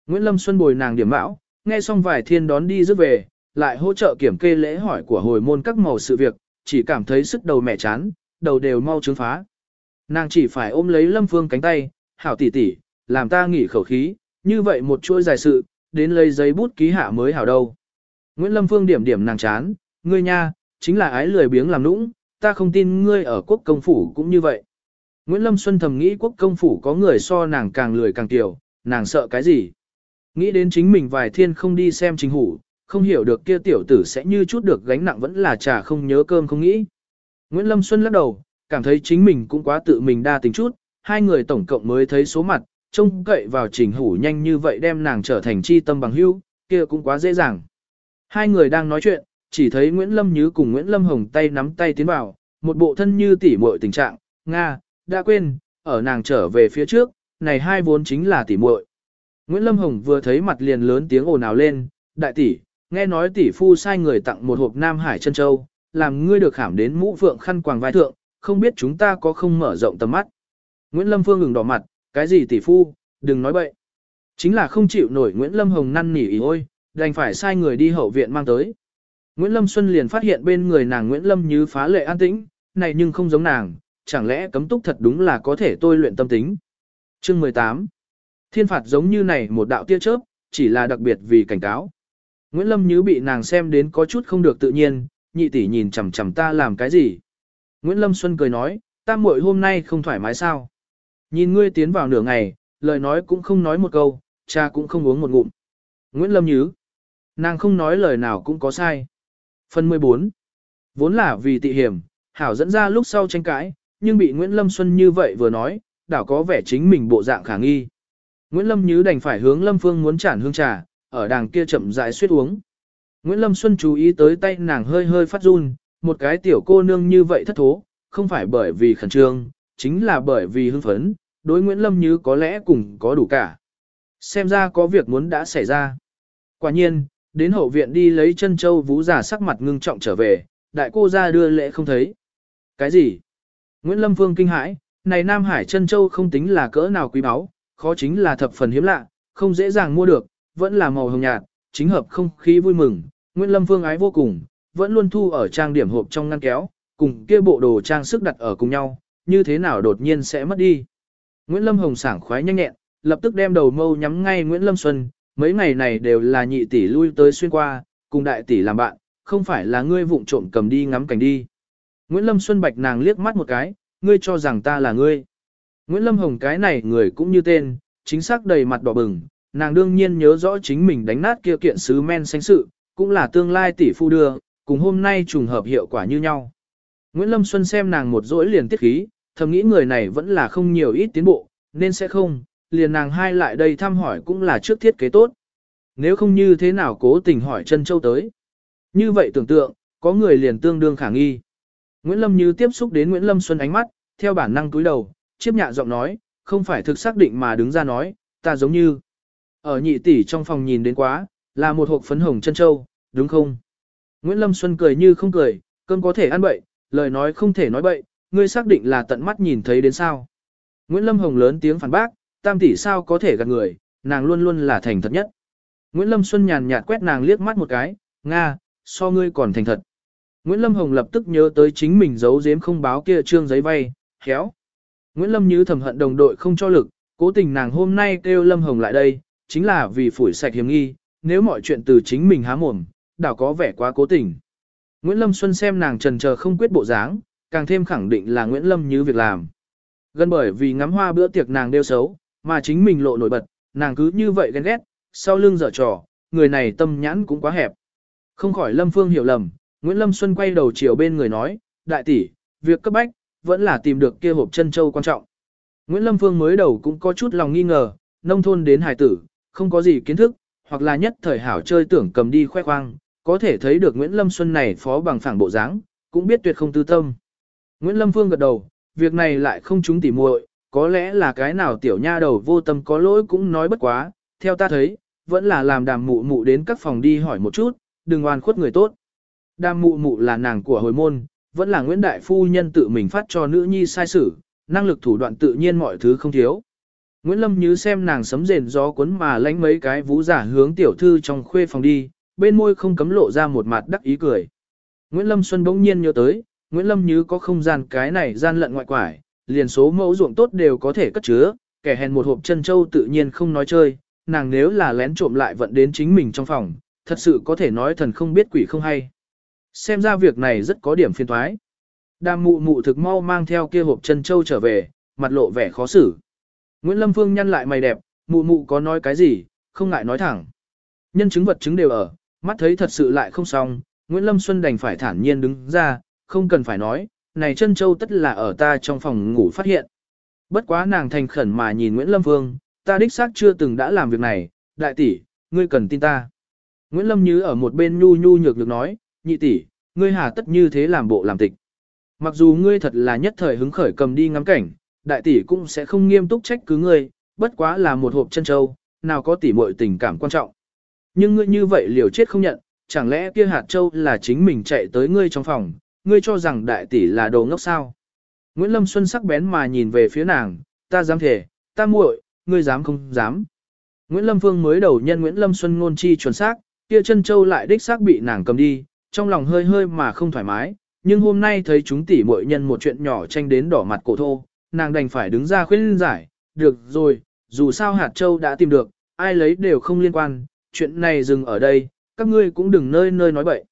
Nguyễn Lâm Xuân bồi nàng điểm mão, nghe xong vài thiên đón đi rước về, lại hỗ trợ kiểm kê lễ hỏi của hồi môn các màu sự việc, chỉ cảm thấy sức đầu mẹ chán, đầu đều mau trướng phá. Nàng chỉ phải ôm lấy Lâm Phương cánh tay, hảo tỷ tỷ, làm ta nghỉ khẩu khí, như vậy một chuỗi dài sự, đến lấy giấy bút ký hạ mới hảo đâu. Nguyễn Lâm Phương điểm điểm nàng chán, ngươi nha, chính là ái lười biếng làm nũng, ta không tin ngươi ở quốc công phủ cũng như vậy. Nguyễn Lâm Xuân thầm nghĩ quốc công phủ có người so nàng càng lười càng tiểu, nàng sợ cái gì. Nghĩ đến chính mình vài thiên không đi xem chính hủ, không hiểu được kia tiểu tử sẽ như chút được gánh nặng vẫn là trà không nhớ cơm không nghĩ. Nguyễn Lâm Xuân lắc đầu, cảm thấy chính mình cũng quá tự mình đa tình chút, hai người tổng cộng mới thấy số mặt, trông cậy vào trình hủ nhanh như vậy đem nàng trở thành chi tâm bằng hữu, kia cũng quá dễ dàng. Hai người đang nói chuyện, chỉ thấy Nguyễn Lâm Như cùng Nguyễn Lâm Hồng tay nắm tay tiến vào, một bộ thân như tỉ muội tình trạng, Nga, đã quên, ở nàng trở về phía trước, này hai vốn chính là tỉ muội. Nguyễn Lâm Hồng vừa thấy mặt liền lớn tiếng ồn ào lên, đại tỷ, nghe nói tỷ phu sai người tặng một hộp Nam Hải chân châu, làm ngươi được khảm đến mũ phượng khăn quàng vai thượng, không biết chúng ta có không mở rộng tầm mắt. Nguyễn Lâm Phương ngừng đỏ mặt, cái gì tỷ phu, đừng nói bậy. Chính là không chịu nổi Nguyễn Lâm Hồng năn nỉ ý ôi, đành phải sai người đi hậu viện mang tới. Nguyễn Lâm Xuân liền phát hiện bên người nàng Nguyễn Lâm như phá lệ an tĩnh, này nhưng không giống nàng, chẳng lẽ cấm túc thật đúng là có thể tôi luyện tâm tính. Chương 18 Thiên phạt giống như này một đạo tia chớp, chỉ là đặc biệt vì cảnh cáo. Nguyễn Lâm Như bị nàng xem đến có chút không được tự nhiên, nhị tỷ nhìn chằm chằm ta làm cái gì. Nguyễn Lâm Xuân cười nói, ta muội hôm nay không thoải mái sao. Nhìn ngươi tiến vào nửa ngày, lời nói cũng không nói một câu, cha cũng không uống một ngụm. Nguyễn Lâm Như, nàng không nói lời nào cũng có sai. Phần 14. Vốn là vì tị hiểm, Hảo dẫn ra lúc sau tranh cãi, nhưng bị Nguyễn Lâm Xuân như vậy vừa nói, đảo có vẻ chính mình bộ dạng khả nghi. Nguyễn Lâm Như đành phải hướng Lâm Phương muốn trản hương trà, ở đàng kia chậm rãi suýt uống. Nguyễn Lâm Xuân chú ý tới tay nàng hơi hơi phát run, một cái tiểu cô nương như vậy thất thố, không phải bởi vì khẩn trương, chính là bởi vì hưng phấn, đối Nguyễn Lâm Như có lẽ cùng có đủ cả. Xem ra có việc muốn đã xảy ra. Quả nhiên, đến hậu viện đi lấy chân châu vũ giả sắc mặt ngưng trọng trở về, đại cô ra đưa lễ không thấy. Cái gì? Nguyễn Lâm Phương kinh hãi, này Nam Hải chân châu không tính là cỡ nào quý báu, khó chính là thập phần hiếm lạ, không dễ dàng mua được, vẫn là màu hồng nhạt, chính hợp không khí vui mừng. Nguyễn Lâm Phương ái vô cùng, vẫn luôn thu ở trang điểm hộp trong ngăn kéo, cùng kia bộ đồ trang sức đặt ở cùng nhau, như thế nào đột nhiên sẽ mất đi. Nguyễn Lâm Hồng sảng khoái nhanh nhẹn, lập tức đem đầu mâu nhắm ngay Nguyễn Lâm Xuân, mấy ngày này đều là nhị tỷ lui tới xuyên qua, cùng đại tỷ làm bạn, không phải là ngươi vụng trộm cầm đi ngắm cảnh đi. Nguyễn Lâm Xuân bạch nàng liếc mắt một cái, ngươi cho rằng ta là ngươi. Nguyễn Lâm Hồng cái này người cũng như tên, chính xác đầy mặt đỏ bừng, nàng đương nhiên nhớ rõ chính mình đánh nát kia kiện sứ men xanh sự, cũng là tương lai tỷ phu đưa, cùng hôm nay trùng hợp hiệu quả như nhau. Nguyễn Lâm Xuân xem nàng một rỗi liền tiết khí, thầm nghĩ người này vẫn là không nhiều ít tiến bộ, nên sẽ không, liền nàng hai lại đây thăm hỏi cũng là trước thiết kế tốt. Nếu không như thế nào cố tình hỏi chân châu tới. Như vậy tưởng tượng, có người liền tương đương khả nghi. Nguyễn Lâm như tiếp xúc đến Nguyễn Lâm Xuân ánh mắt, theo bản năng túi đầu, chiếp nhạ giọng nói, không phải thực xác định mà đứng ra nói, ta giống như. Ở nhị tỷ trong phòng nhìn đến quá, là một hộp phấn hồng chân châu, đúng không? Nguyễn Lâm Xuân cười như không cười, cơm có thể ăn bậy, lời nói không thể nói bậy, ngươi xác định là tận mắt nhìn thấy đến sao. Nguyễn Lâm Hồng lớn tiếng phản bác, tam tỷ sao có thể gạt người, nàng luôn luôn là thành thật nhất. Nguyễn Lâm Xuân nhàn nhạt quét nàng liếc mắt một cái, Nga, so ngươi còn thành thật. Nguyễn Lâm Hồng lập tức nhớ tới chính mình giấu giếm không báo kia trương giấy vay, khéo. Nguyễn Lâm Như thầm hận đồng đội không cho lực, cố tình nàng hôm nay kêu Lâm Hồng lại đây, chính là vì phủi sạch hiểm nghi, nếu mọi chuyện từ chính mình há mồm, đảo có vẻ quá cố tình. Nguyễn Lâm Xuân xem nàng trần chờ không quyết bộ dáng, càng thêm khẳng định là Nguyễn Lâm Như việc làm. Gần bởi vì ngắm hoa bữa tiệc nàng đeo xấu, mà chính mình lộ nổi bật, nàng cứ như vậy ghen ghét, sau lưng dở trò, người này tâm nhãn cũng quá hẹp. Không khỏi Lâm Phương hiểu lầm, Nguyễn Lâm Xuân quay đầu chiều bên người nói, đại tỷ, việc cấp bách, vẫn là tìm được kia hộp chân châu quan trọng. Nguyễn Lâm Phương mới đầu cũng có chút lòng nghi ngờ, nông thôn đến hải tử, không có gì kiến thức, hoặc là nhất thời hảo chơi tưởng cầm đi khoe khoang, có thể thấy được Nguyễn Lâm Xuân này phó bằng phẳng bộ dáng, cũng biết tuyệt không tư tâm. Nguyễn Lâm Phương gật đầu, việc này lại không chúng tỉ muội, có lẽ là cái nào tiểu nha đầu vô tâm có lỗi cũng nói bất quá, theo ta thấy, vẫn là làm đàm mụ mụ đến các phòng đi hỏi một chút, đừng oan khuất người tốt. Đàm mụ mụ là nàng của hồi môn, vẫn là Nguyễn Đại Phu Nhân tự mình phát cho nữ nhi sai sử, năng lực thủ đoạn tự nhiên mọi thứ không thiếu. Nguyễn Lâm Như xem nàng sấm rền gió cuốn mà lánh mấy cái vũ giả hướng tiểu thư trong khuê phòng đi, bên môi không cấm lộ ra một mặt đắc ý cười. Nguyễn Lâm Xuân bỗng nhiên nhớ tới, Nguyễn Lâm Như có không gian cái này gian lận ngoại quải, liền số mẫu ruộng tốt đều có thể cất chứa, kẻ hèn một hộp chân châu tự nhiên không nói chơi, nàng nếu là lén trộm lại vận đến chính mình trong phòng, thật sự có thể nói thần không biết quỷ không hay. Xem ra việc này rất có điểm phiên thoái. Đàm mụ mụ thực mau mang theo kia hộp chân châu trở về, mặt lộ vẻ khó xử. Nguyễn Lâm Phương nhăn lại mày đẹp, mụ mụ có nói cái gì, không ngại nói thẳng. Nhân chứng vật chứng đều ở, mắt thấy thật sự lại không xong, Nguyễn Lâm Xuân đành phải thản nhiên đứng ra, không cần phải nói, này chân châu tất là ở ta trong phòng ngủ phát hiện. Bất quá nàng thành khẩn mà nhìn Nguyễn Lâm Phương, ta đích xác chưa từng đã làm việc này, đại tỷ, ngươi cần tin ta. Nguyễn Lâm Như ở một bên nhu nhu nhược được nói, nhị tỷ, ngươi hà tất như thế làm bộ làm tịch. Mặc dù ngươi thật là nhất thời hứng khởi cầm đi ngắm cảnh, đại tỷ cũng sẽ không nghiêm túc trách cứ ngươi, bất quá là một hộp chân châu, nào có tỷ muội tình cảm quan trọng. Nhưng ngươi như vậy liều chết không nhận, chẳng lẽ kia hạt châu là chính mình chạy tới ngươi trong phòng, ngươi cho rằng đại tỷ là đồ ngốc sao? Nguyễn Lâm Xuân sắc bén mà nhìn về phía nàng, ta dám thể, ta muội, ngươi dám không dám. Nguyễn Lâm Phương mới đầu nhân Nguyễn Lâm Xuân ngôn chi chuẩn xác, kia chân châu lại đích xác bị nàng cầm đi, trong lòng hơi hơi mà không thoải mái, nhưng hôm nay thấy chúng tỷ muội nhân một chuyện nhỏ tranh đến đỏ mặt cổ thô, nàng đành phải đứng ra khuyên giải, được rồi, dù sao hạt châu đã tìm được, ai lấy đều không liên quan, chuyện này dừng ở đây, các ngươi cũng đừng nơi nơi nói bậy.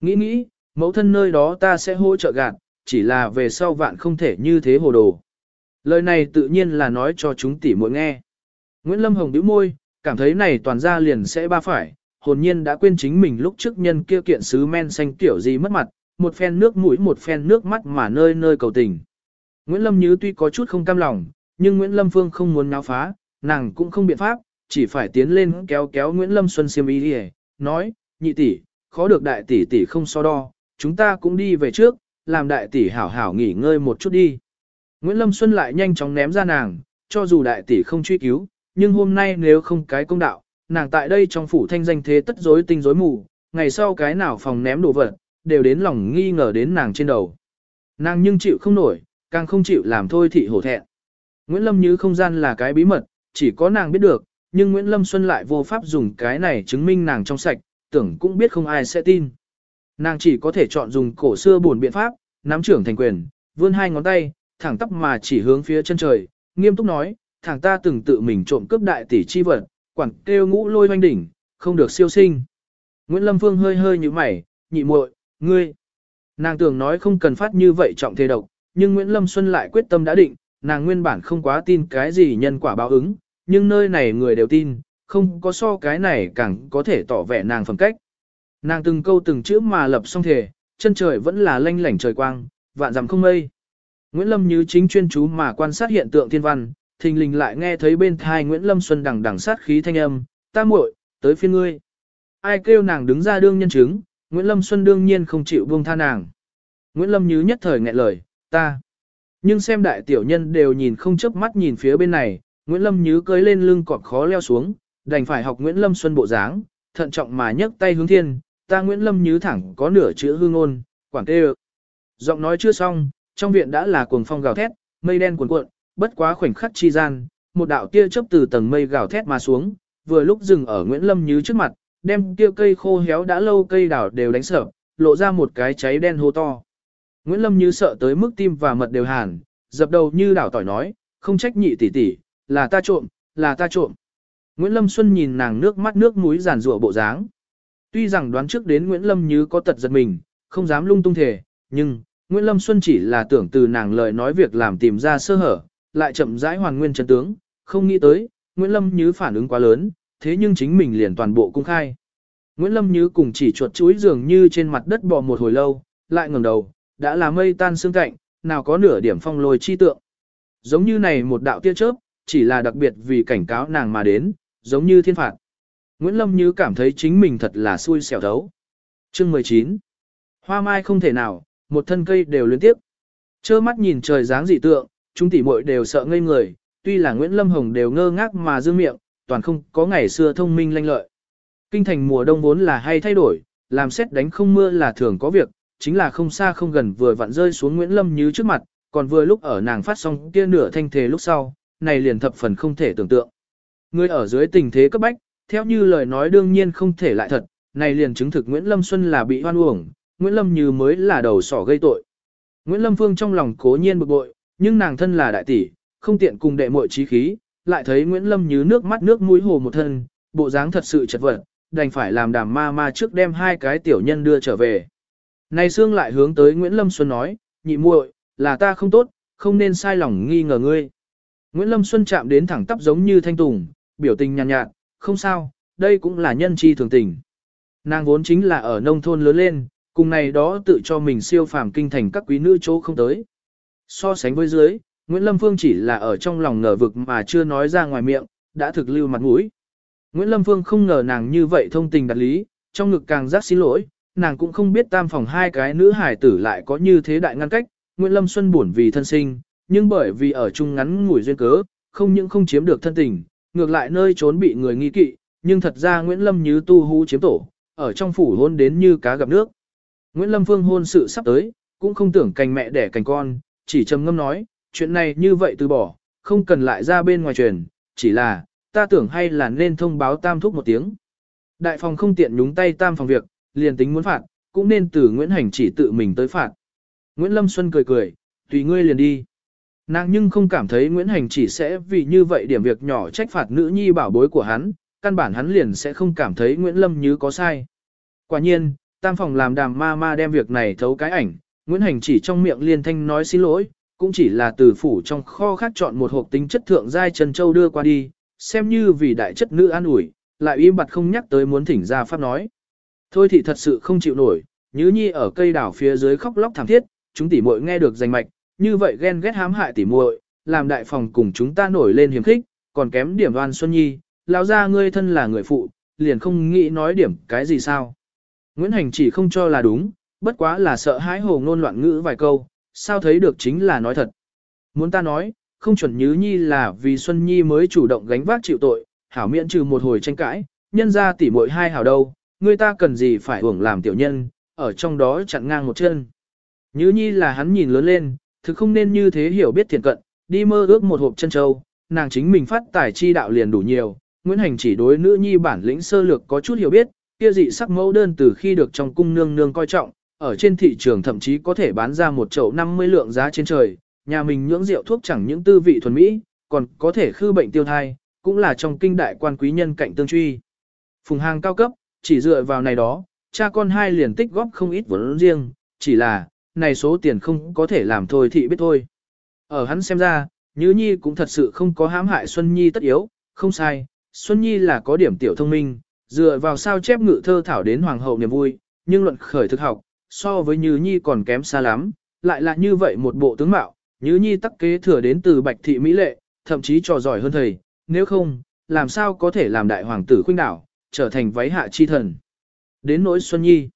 Nghĩ nghĩ, mẫu thân nơi đó ta sẽ hỗ trợ gạt, chỉ là về sau vạn không thể như thế hồ đồ. Lời này tự nhiên là nói cho chúng tỷ muội nghe. Nguyễn Lâm Hồng bĩu môi, cảm thấy này toàn ra liền sẽ ba phải, hồn nhiên đã quên chính mình lúc trước nhân kia kiện sứ men xanh kiểu gì mất mặt, một phen nước mũi một phen nước mắt mà nơi nơi cầu tình. Nguyễn Lâm Như tuy có chút không cam lòng, nhưng Nguyễn Lâm Phương không muốn náo phá, nàng cũng không biện pháp, chỉ phải tiến lên kéo kéo Nguyễn Lâm Xuân xiêm ý đi nói, nhị tỷ, khó được đại tỷ tỷ không so đo, chúng ta cũng đi về trước, làm đại tỷ hảo hảo nghỉ ngơi một chút đi. Nguyễn Lâm Xuân lại nhanh chóng ném ra nàng, cho dù đại tỷ không truy cứu, nhưng hôm nay nếu không cái công đạo, nàng tại đây trong phủ thanh danh thế tất rối tinh rối mù, ngày sau cái nào phòng ném đồ vật, đều đến lòng nghi ngờ đến nàng trên đầu. Nàng nhưng chịu không nổi, càng không chịu làm thôi thị hổ thẹn. Nguyễn Lâm như không gian là cái bí mật, chỉ có nàng biết được, nhưng Nguyễn Lâm Xuân lại vô pháp dùng cái này chứng minh nàng trong sạch, tưởng cũng biết không ai sẽ tin. Nàng chỉ có thể chọn dùng cổ xưa buồn biện pháp, nắm trưởng thành quyền, vươn hai ngón tay, thẳng tắp mà chỉ hướng phía chân trời, nghiêm túc nói, thằng ta từng tự mình trộm cướp đại tỷ chi vật, quản kêu ngũ lôi hoanh đỉnh, không được siêu sinh. Nguyễn Lâm Phương hơi hơi như mày, nhị muội, ngươi. Nàng tưởng nói không cần phát như vậy trọng thế độc, nhưng Nguyễn Lâm Xuân lại quyết tâm đã định, nàng nguyên bản không quá tin cái gì nhân quả báo ứng, nhưng nơi này người đều tin, không có so cái này càng có thể tỏ vẻ nàng phẩm cách. Nàng từng câu từng chữ mà lập xong thể, chân trời vẫn là lanh lảnh trời quang, vạn dặm không mây. Nguyễn Lâm như chính chuyên chú mà quan sát hiện tượng thiên văn, thình lình lại nghe thấy bên thai Nguyễn Lâm Xuân đằng đằng sát khí thanh âm, ta muội, tới phiên ngươi. Ai kêu nàng đứng ra đương nhân chứng, Nguyễn Lâm Xuân đương nhiên không chịu buông tha nàng. Nguyễn Lâm Như nhất thời nghẹn lời, ta. Nhưng xem đại tiểu nhân đều nhìn không chớp mắt nhìn phía bên này, Nguyễn Lâm nhứ cưới lên lưng cọp khó leo xuống, đành phải học Nguyễn Lâm Xuân bộ dáng, thận trọng mà nhấc tay hướng thiên, ta Nguyễn Lâm nhứ thẳng có nửa chữ hương ngôn, quảng tê Giọng nói chưa xong, trong viện đã là cuồng phong gào thét, mây đen cuồn cuộn, bất quá khoảnh khắc chi gian, một đạo tia chớp từ tầng mây gào thét mà xuống, vừa lúc dừng ở Nguyễn Lâm Như trước mặt, đem kia cây khô héo đã lâu cây đảo đều đánh sập, lộ ra một cái cháy đen hô to. Nguyễn Lâm Như sợ tới mức tim và mật đều hàn, dập đầu như đảo tỏi nói, không trách nhị tỷ tỷ, là ta trộm, là ta trộm. Nguyễn Lâm Xuân nhìn nàng nước mắt nước mũi giàn rủa bộ dáng. Tuy rằng đoán trước đến Nguyễn Lâm Như có tật giật mình, không dám lung tung thể, nhưng, Nguyễn Lâm Xuân chỉ là tưởng từ nàng lời nói việc làm tìm ra sơ hở, lại chậm rãi hoàn nguyên chân tướng, không nghĩ tới, Nguyễn Lâm Như phản ứng quá lớn, thế nhưng chính mình liền toàn bộ cung khai. Nguyễn Lâm Như cùng chỉ chuột chuối dường như trên mặt đất bò một hồi lâu, lại ngẩng đầu, đã là mây tan sương cạnh, nào có nửa điểm phong lôi chi tượng. Giống như này một đạo tia chớp, chỉ là đặc biệt vì cảnh cáo nàng mà đến, giống như thiên phạt. Nguyễn Lâm Như cảm thấy chính mình thật là xui xẻo thấu. Chương 19 Hoa mai không thể nào, một thân cây đều liên tiếp. Chơ mắt nhìn trời dáng dị tượng, chúng tỷ muội đều sợ ngây người, tuy là Nguyễn Lâm Hồng đều ngơ ngác mà dương miệng, toàn không có ngày xưa thông minh lanh lợi. Kinh thành mùa đông vốn là hay thay đổi, làm xét đánh không mưa là thường có việc, chính là không xa không gần vừa vặn rơi xuống Nguyễn Lâm như trước mặt, còn vừa lúc ở nàng phát xong kia nửa thanh thế lúc sau, này liền thập phần không thể tưởng tượng. Người ở dưới tình thế cấp bách, theo như lời nói đương nhiên không thể lại thật, này liền chứng thực Nguyễn Lâm Xuân là bị hoan uổng, Nguyễn Lâm Như mới là đầu sỏ gây tội. Nguyễn Lâm Phương trong lòng cố nhiên bực bội, nhưng nàng thân là đại tỷ, không tiện cùng đệ muội trí khí, lại thấy Nguyễn Lâm Như nước mắt nước mũi hồ một thân, bộ dáng thật sự chật vật, đành phải làm đàm ma ma trước đem hai cái tiểu nhân đưa trở về. Này Sương lại hướng tới Nguyễn Lâm Xuân nói, nhị muội, là ta không tốt, không nên sai lòng nghi ngờ ngươi. Nguyễn Lâm Xuân chạm đến thẳng tắp giống như thanh tùng, biểu tình nhàn nhạt, nhạt, không sao, đây cũng là nhân chi thường tình. Nàng vốn chính là ở nông thôn lớn lên, cùng này đó tự cho mình siêu phàm kinh thành các quý nữ chỗ không tới. So sánh với dưới, Nguyễn Lâm Phương chỉ là ở trong lòng ngờ vực mà chưa nói ra ngoài miệng, đã thực lưu mặt mũi. Nguyễn Lâm Phương không ngờ nàng như vậy thông tình đặt lý, trong ngực càng giác xin lỗi, nàng cũng không biết tam phòng hai cái nữ hải tử lại có như thế đại ngăn cách, Nguyễn Lâm Xuân buồn vì thân sinh, nhưng bởi vì ở chung ngắn ngủi duyên cớ, không những không chiếm được thân tình, ngược lại nơi trốn bị người nghi kỵ, nhưng thật ra Nguyễn Lâm như tu hú chiếm tổ, ở trong phủ hôn đến như cá gặp nước. Nguyễn Lâm Phương hôn sự sắp tới, cũng không tưởng cành mẹ đẻ cành con, chỉ trầm ngâm nói, chuyện này như vậy từ bỏ, không cần lại ra bên ngoài truyền, chỉ là, ta tưởng hay là nên thông báo tam thúc một tiếng. Đại phòng không tiện nhúng tay tam phòng việc, liền tính muốn phạt, cũng nên từ Nguyễn Hành chỉ tự mình tới phạt. Nguyễn Lâm Xuân cười cười, tùy ngươi liền đi. Nàng nhưng không cảm thấy Nguyễn Hành chỉ sẽ vì như vậy điểm việc nhỏ trách phạt nữ nhi bảo bối của hắn, căn bản hắn liền sẽ không cảm thấy Nguyễn Lâm như có sai. Quả nhiên, tam phòng làm đàm ma ma đem việc này thấu cái ảnh, Nguyễn Hành chỉ trong miệng liên thanh nói xin lỗi, cũng chỉ là từ phủ trong kho khác chọn một hộp tính chất thượng giai Trần Châu đưa qua đi, xem như vì đại chất nữ an ủi, lại im bặt không nhắc tới muốn thỉnh ra pháp nói. Thôi thì thật sự không chịu nổi, Nhứ Nhi ở cây đảo phía dưới khóc lóc thảm thiết, chúng tỉ muội nghe được danh mạch, như vậy ghen ghét hãm hại tỉ muội, làm đại phòng cùng chúng ta nổi lên hiềm khích, còn kém điểm đoan Xuân Nhi, lão ra ngươi thân là người phụ, liền không nghĩ nói điểm cái gì sao. Nguyễn Hành chỉ không cho là đúng, bất quá là sợ hãi hồ ngôn loạn ngữ vài câu, sao thấy được chính là nói thật. Muốn ta nói, không chuẩn Nhứ Nhi là vì Xuân Nhi mới chủ động gánh vác chịu tội, hảo miễn trừ một hồi tranh cãi, nhân ra tỉ muội hai hảo đâu, người ta cần gì phải hưởng làm tiểu nhân, ở trong đó chặn ngang một chân. Nhứ Nhi là hắn nhìn lớn lên, thực không nên như thế hiểu biết thiện cận, đi mơ ước một hộp chân châu, nàng chính mình phát tài chi đạo liền đủ nhiều, Nguyễn Hành chỉ đối nữ nhi bản lĩnh sơ lược có chút hiểu biết, kia dị sắc mẫu đơn từ khi được trong cung nương nương coi trọng, ở trên thị trường thậm chí có thể bán ra một chậu 50 lượng giá trên trời, nhà mình nhưỡng rượu thuốc chẳng những tư vị thuần mỹ, còn có thể khư bệnh tiêu thai, cũng là trong kinh đại quan quý nhân cạnh tương truy. Phùng hàng cao cấp, chỉ dựa vào này đó, cha con hai liền tích góp không ít vốn riêng, chỉ là, này số tiền không có thể làm thôi thị biết thôi. Ở hắn xem ra, Như Nhi cũng thật sự không có hãm hại Xuân Nhi tất yếu, không sai, Xuân Nhi là có điểm tiểu thông minh, dựa vào sao chép ngự thơ thảo đến hoàng hậu niềm vui, nhưng luận khởi thực học, so với Như Nhi còn kém xa lắm, lại là như vậy một bộ tướng mạo, Như Nhi tắc kế thừa đến từ Bạch Thị Mỹ Lệ, thậm chí trò giỏi hơn thầy, nếu không, làm sao có thể làm đại hoàng tử khuynh đảo, trở thành váy hạ chi thần. Đến nỗi Xuân Nhi.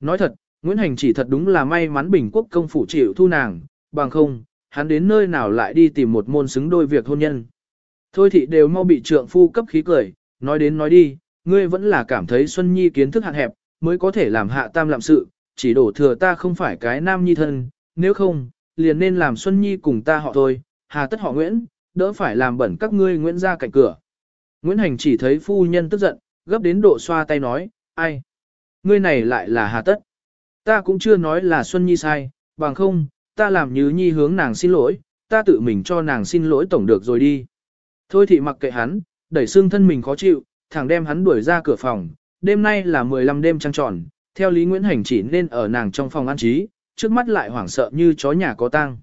Nói thật, Nguyễn Hành chỉ thật đúng là may mắn Bình Quốc công phủ chịu thu nàng, bằng không, hắn đến nơi nào lại đi tìm một môn xứng đôi việc hôn nhân. Thôi thì đều mau bị trượng phu cấp khí cười, nói đến nói đi, ngươi vẫn là cảm thấy Xuân Nhi kiến thức hạn hẹp, mới có thể làm hạ tam làm sự, chỉ đổ thừa ta không phải cái nam nhi thân, nếu không, liền nên làm Xuân Nhi cùng ta họ thôi, hà tất họ Nguyễn, đỡ phải làm bẩn các ngươi Nguyễn ra cạnh cửa. Nguyễn Hành chỉ thấy phu nhân tức giận, gấp đến độ xoa tay nói, ai? Ngươi này lại là hà tất. Ta cũng chưa nói là Xuân Nhi sai, bằng không, ta làm như Nhi hướng nàng xin lỗi, ta tự mình cho nàng xin lỗi tổng được rồi đi. Thôi thì mặc kệ hắn, đẩy xương thân mình khó chịu, thẳng đem hắn đuổi ra cửa phòng. Đêm nay là 15 đêm trăng tròn, theo Lý Nguyễn Hành chỉ nên ở nàng trong phòng an trí, trước mắt lại hoảng sợ như chó nhà có tang.